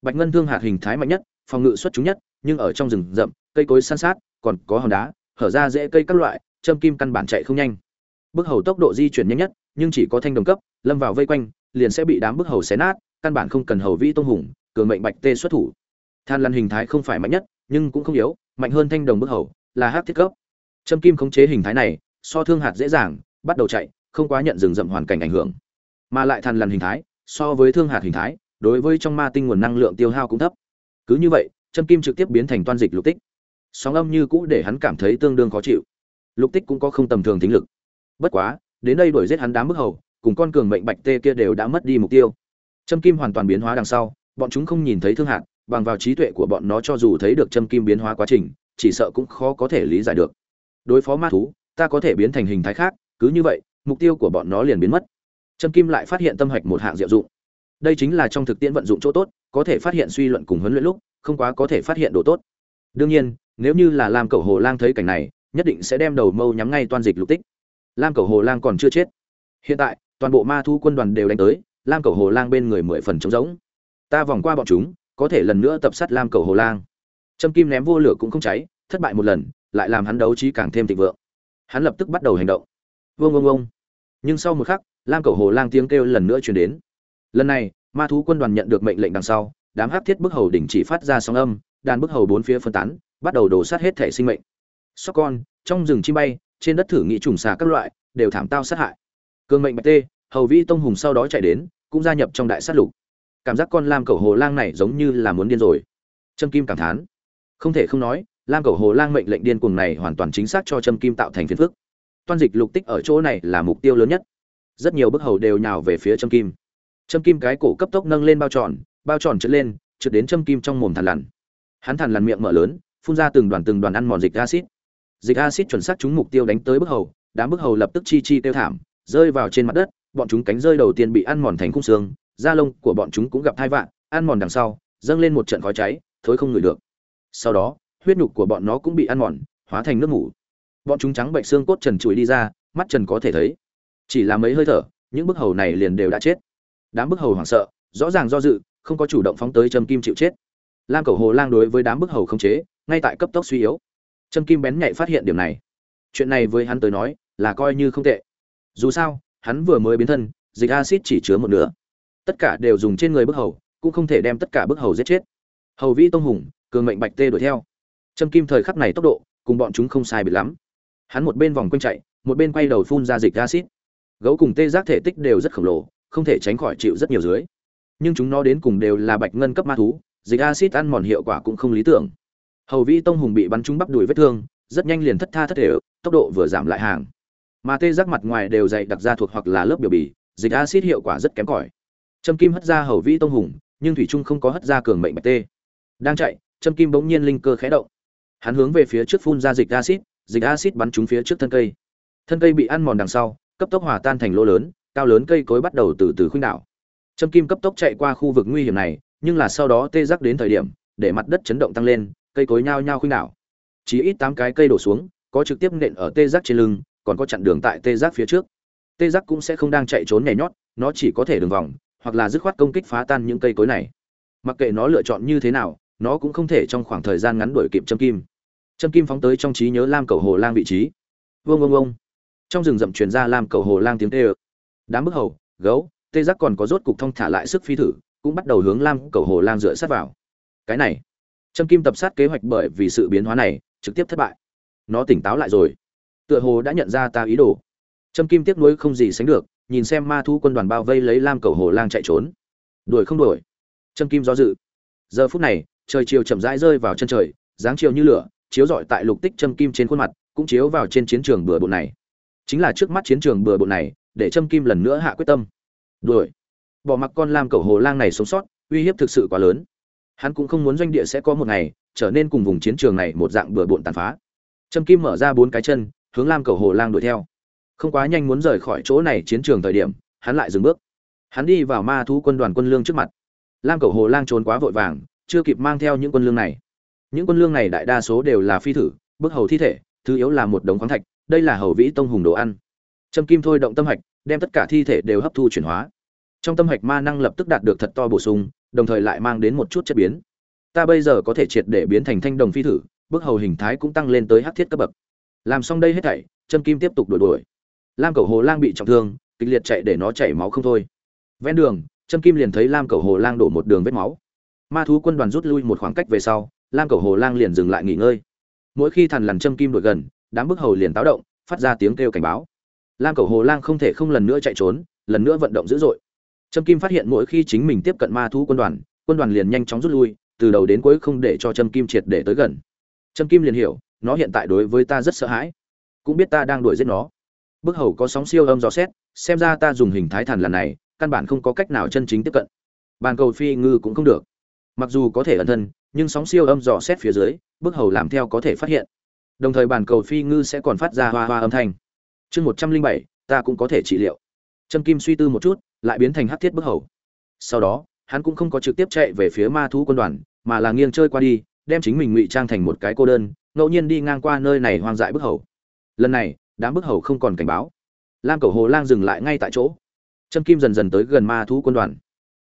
Bạch ngân thương hạt hình thái mạnh nhất, phòng ngự xuất chúng nhất, nhưng ở trong rừng rậm, cây cối san sát, còn có hòn đá, hở ra dễ cây các loại châm kim căn bản chạy không nhanh. Bức hầu tốc độ di chuyển nhanh nhất, nhưng chỉ có thanh đồng cấp, lâm vào vây quanh, liền sẽ bị đám bức hầu xé nát, căn bản không cần hầu vĩ tông hùng cường mệnh bạch tê xuất thủ. Than lăn hình thái không phải mạnh nhất, nhưng cũng không yếu, mạnh hơn thanh đồng bức hầu, là hát thiết cấp. Châm kim khống chế hình thái này, so thương hạt dễ dàng, bắt đầu chạy, không quá nhận rừng rậm hoàn cảnh ảnh hưởng. Mà lại than lăn hình thái, so với thương hạt hình thái, đối với trong ma tinh nguồn năng lượng tiêu hao cũng thấp. Cứ như vậy, châm kim trực tiếp biến thành toan dịch lục tích. Sóng âm như cũ để hắn cảm thấy tương đương khó chịu. Lục tích cũng có không tầm thường tính lực. Bất quá, đến đây đuổi giết hắn đám bức hầu, cùng con cường mệnh bạch tê kia đều đã mất đi mục tiêu. Châm kim hoàn toàn biến hóa đằng sau bọn chúng không nhìn thấy thương hạt, bằng vào trí tuệ của bọn nó cho dù thấy được châm kim biến hóa quá trình, chỉ sợ cũng khó có thể lý giải được. Đối phó ma thú, ta có thể biến thành hình thái khác, cứ như vậy, mục tiêu của bọn nó liền biến mất. Châm kim lại phát hiện tâm hạch một hạng diệu dụng. Đây chính là trong thực tiễn vận dụng chỗ tốt, có thể phát hiện suy luận cùng huấn luyện lúc, không quá có thể phát hiện đồ tốt. Đương nhiên, nếu như là lam cầu hồ lang thấy cảnh này, nhất định sẽ đem đầu mâu nhắm ngay toàn dịch lục tích. Lam cầu hồ lang còn chưa chết. Hiện tại, toàn bộ ma thu quân đoàn đều đánh tới, lam cầu hồ lang bên người mười phần trống rỗng ta vòng qua bọn chúng, có thể lần nữa tập sát lam cầu hồ lang. Trâm kim ném vô lửa cũng không cháy, thất bại một lần, lại làm hắn đấu trí càng thêm thịnh vượng. Hắn lập tức bắt đầu hành động. Vương vương vương nhưng sau một khắc, lam cầu hồ lang tiếng kêu lần nữa chuyển đến. Lần này, ma thú quân đoàn nhận được mệnh lệnh đằng sau, đám hắc thiết bức hầu đỉnh chỉ phát ra sóng âm, đàn bức hầu bốn phía phân tán, bắt đầu đổ sát hết thể sinh mệnh. Sóc con, trong rừng chim bay, trên đất thử nghị trùng xà các loại, đều thảm tao sát hại. Cường mệnh bạch tê, hầu vi tông hùng sau đó chạy đến, cũng gia nhập trong đại sát lục cảm giác con lam cầu hồ lang này giống như là muốn điên rồi. Trâm kim cảm thán. Không thể không nói, lam cầu hồ lang mệnh lệnh điên cuồng này hoàn toàn chính xác cho trâm kim tạo thành phiền phức. Toan dịch lục tích ở chỗ này là mục tiêu lớn nhất. Rất nhiều bức hầu đều nhào về phía trâm kim. Trâm kim cái cổ cấp tốc nâng lên bao tròn bao tròn trượt lên, trượt đến trâm kim trong mồm thằn lằn. Hắn thằn lằn miệng mở lớn, phun ra từng đoàn từng đoàn ăn mòn dịch acid dịch acid chuẩn xác trúng mục tiêu đánh tới bức hầu, đám bức hầu lập tức chi chi tiêu thảm, rơi vào trên mặt đất, bọn chúng cánh rơi đầu tiên bị ăn mòn thành khung xương da lông của bọn chúng cũng gặp thai vạn, ăn mòn đằng sau, dâng lên một trận khói cháy, thối không ngửi được. Sau đó, huyết nhục của bọn nó cũng bị ăn mòn, hóa thành nước mủ. Bọn chúng trắng bệnh xương cốt trần trụi đi ra, mắt trần có thể thấy. Chỉ là mấy hơi thở, những bức hầu này liền đều đã chết. Đám bức hầu hoảng sợ, rõ ràng do dự, không có chủ động phóng tới châm kim chịu chết. Lam cầu hồ lang đối với đám bức hầu không chế, ngay tại cấp tốc suy yếu. Châm kim bén nhạy phát hiện điểm này. Chuyện này với hắn tới nói, là coi như không tệ. Dù sao, hắn vừa mới biến thân, dịch acid chỉ chứa một nửa tất cả đều dùng trên người bức hầu, cũng không thể đem tất cả bức hầu giết chết. Hầu vĩ tông hùng, cường mệnh bạch tê đuổi theo. Trâm kim thời khắc này tốc độ, cùng bọn chúng không sai biệt lắm. Hắn một bên vòng quanh chạy, một bên quay đầu phun ra dịch acid gấu cùng tê giác thể tích đều rất khổng lồ, không thể tránh khỏi chịu rất nhiều dưới. Nhưng chúng nó đến cùng đều là bạch ngân cấp ma thú, dịch acid ăn mòn hiệu quả cũng không lý tưởng. Hầu vĩ tông hùng bị bắn trúng bắp đùi vết thương, rất nhanh liền thất tha thất thể, tốc độ vừa giảm lại hàng. Mà tê giác mặt ngoài đều dày đặc ra thuộc hoặc là lớp biểu bì, dịch acid hiệu quả rất kém cỏi. Trâm kim hất ra hầu vĩ tông hùng nhưng thủy trung không có hất ra cường mệnh bạch tê. Đang chạy Trâm kim bỗng nhiên linh cơ khẽ động. Hắn hướng về phía trước phun ra dịch axit, dịch axit bắn trúng phía trước thân cây. Thân cây bị ăn mòn đằng sau cấp tốc hòa tan thành lỗ lớn cao lớn cây cối bắt đầu từ từ khuynh đảo. Trâm kim cấp tốc chạy qua khu vực nguy hiểm này nhưng là sau đó tê giác đến thời điểm để mặt đất chấn động tăng lên cây cối nhao nhao khuynh đảo. Chỉ ít tám cái cây đổ xuống có trực tiếp nện ở tê giác trên lưng còn có chặn đường tại tê giác phía trước. Tê giác cũng sẽ không đang chạy trốn nhảy nhót nó chỉ có thể đường vòng hoặc là dứt khoát công kích phá tan những cây cối này. Mặc kệ nó lựa chọn như thế nào, nó cũng không thể trong khoảng thời gian ngắn đuổi kịp châm kim. Châm kim phóng tới trong trí nhớ lam cầu hồ lang vị trí. Vương vương vương trong rừng rậm truyền ra lam cầu hồ lang tiếng tê đám bức hầu, gấu, tê giác còn có rốt cục thông thả lại sức phi thử, cũng bắt đầu hướng lam cầu hồ lang dựa sát vào. Cái này châm kim tập sát kế hoạch bởi vì sự biến hóa này, trực tiếp thất bại. Nó tỉnh táo lại rồi. Tựa hồ đã nhận ra ta ý đồ. Trâm kim tiếc nuối không gì sánh được nhìn xem ma thu quân đoàn bao vây lấy lam cầu hồ lang chạy trốn. Đuổi không đuổi? Trâm kim do dự. Giờ phút này, trời chiều chậm rãi rơi vào chân trời, dáng chiều như lửa, chiếu rọi tại lục tích trâm kim trên khuôn mặt, cũng chiếu vào trên chiến trường bừa bộn này. Chính là trước mắt chiến trường bừa bộn này, để trâm kim lần nữa hạ quyết tâm. Đuổi. Bỏ mặc con lam cầu hồ lang này sống sót, uy hiếp thực sự quá lớn. Hắn cũng không muốn doanh địa sẽ có một ngày, trở nên cùng vùng chiến trường này một dạng bừa bộn tàn phá. Trâm kim mở ra bốn cái chân, hướng lam cầu hồ lang đuổi theo không quá nhanh muốn rời khỏi chỗ này chiến trường thời điểm, hắn lại dừng bước. Hắn đi vào ma thú quân đoàn quân lương trước mặt. Lam cầu hồ lang trốn quá vội vàng, chưa kịp mang theo những quân lương này. Những quân lương này đại đa số đều là phi thử bức hầu thi thể, thứ yếu là một đống khoáng thạch, đây là hầu vĩ tông hùng đồ ăn. Trâm kim thôi động tâm hạch, đem tất cả thi thể đều hấp thu chuyển hóa. Trong tâm hạch ma năng lập tức đạt được thật to bổ sung, đồng thời lại mang đến một chút chất biến. Ta bây giờ có thể triệt để biến thành thanh đồng phi thử bức hầu hình thái cũng tăng lên tới hát thiết cấp bậc. Làm xong đây hết thảy, trâm kim tiếp tục đuổi đuổi lam cầu hồ lang bị trọng thương, kịch liệt chạy để nó chảy máu không thôi. Ven đường, trâm kim liền thấy lam cầu hồ lang đổ một đường vết máu. Ma thú quân đoàn rút lui một khoảng cách về sau, lam cầu hồ lang liền dừng lại nghỉ ngơi. Mỗi khi thằn lằn trâm kim đuổi gần, đám bức hầu liền táo động, phát ra tiếng kêu cảnh báo. Lam cầu hồ lang không thể không lần nữa chạy trốn, lần nữa vận động dữ dội. Trâm kim phát hiện mỗi khi chính mình tiếp cận ma thú quân đoàn quân đoàn liền nhanh chóng rút lui, từ đầu đến cuối không để cho trâm kim triệt để tới gần. Trâm kim liền hiểu, nó hiện tại đối với ta rất sợ hãi. Cũng biết ta đang đuổi giết nó bức hầu có sóng siêu âm dò xét, xem ra ta dùng hình thái thản lần này, căn bản không có cách nào chân chính tiếp cận. Bàn cầu phi ngư cũng không được. Mặc dù có thể ẩn thân, nhưng sóng siêu âm dò xét phía dưới, bức hầu làm theo có thể phát hiện. Đồng thời bàn cầu phi ngư sẽ còn phát ra hoa hoa âm thanh. Chương một trăm linh bảy, ta cũng có thể trị liệu. Trâm kim suy tư một chút, lại biến thành hát thiết bức hầu. Sau đó, hắn cũng không có trực tiếp chạy về phía ma thú quân đoàn, mà là nghiêng chơi qua đi, đem chính mình ngụy trang thành một cái cô đơn, ngẫu nhiên đi ngang qua nơi này hoang dại bức hầu. Lần này đám bức hầu không còn cảnh báo. Lam cầu hồ lang dừng lại ngay tại chỗ. Trâm kim dần dần tới gần ma thú quân đoàn.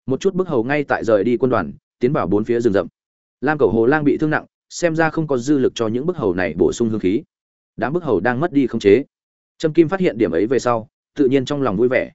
Một chút bức hầu ngay tại rời đi quân đoàn, tiến vào bốn phía rừng rậm. Lam cầu hồ lang bị thương nặng, xem ra không có dư lực cho những bức hầu này bổ sung hương khí. Đám bức hầu đang mất đi không chế. Trâm kim phát hiện điểm ấy về sau, tự nhiên trong lòng vui vẻ.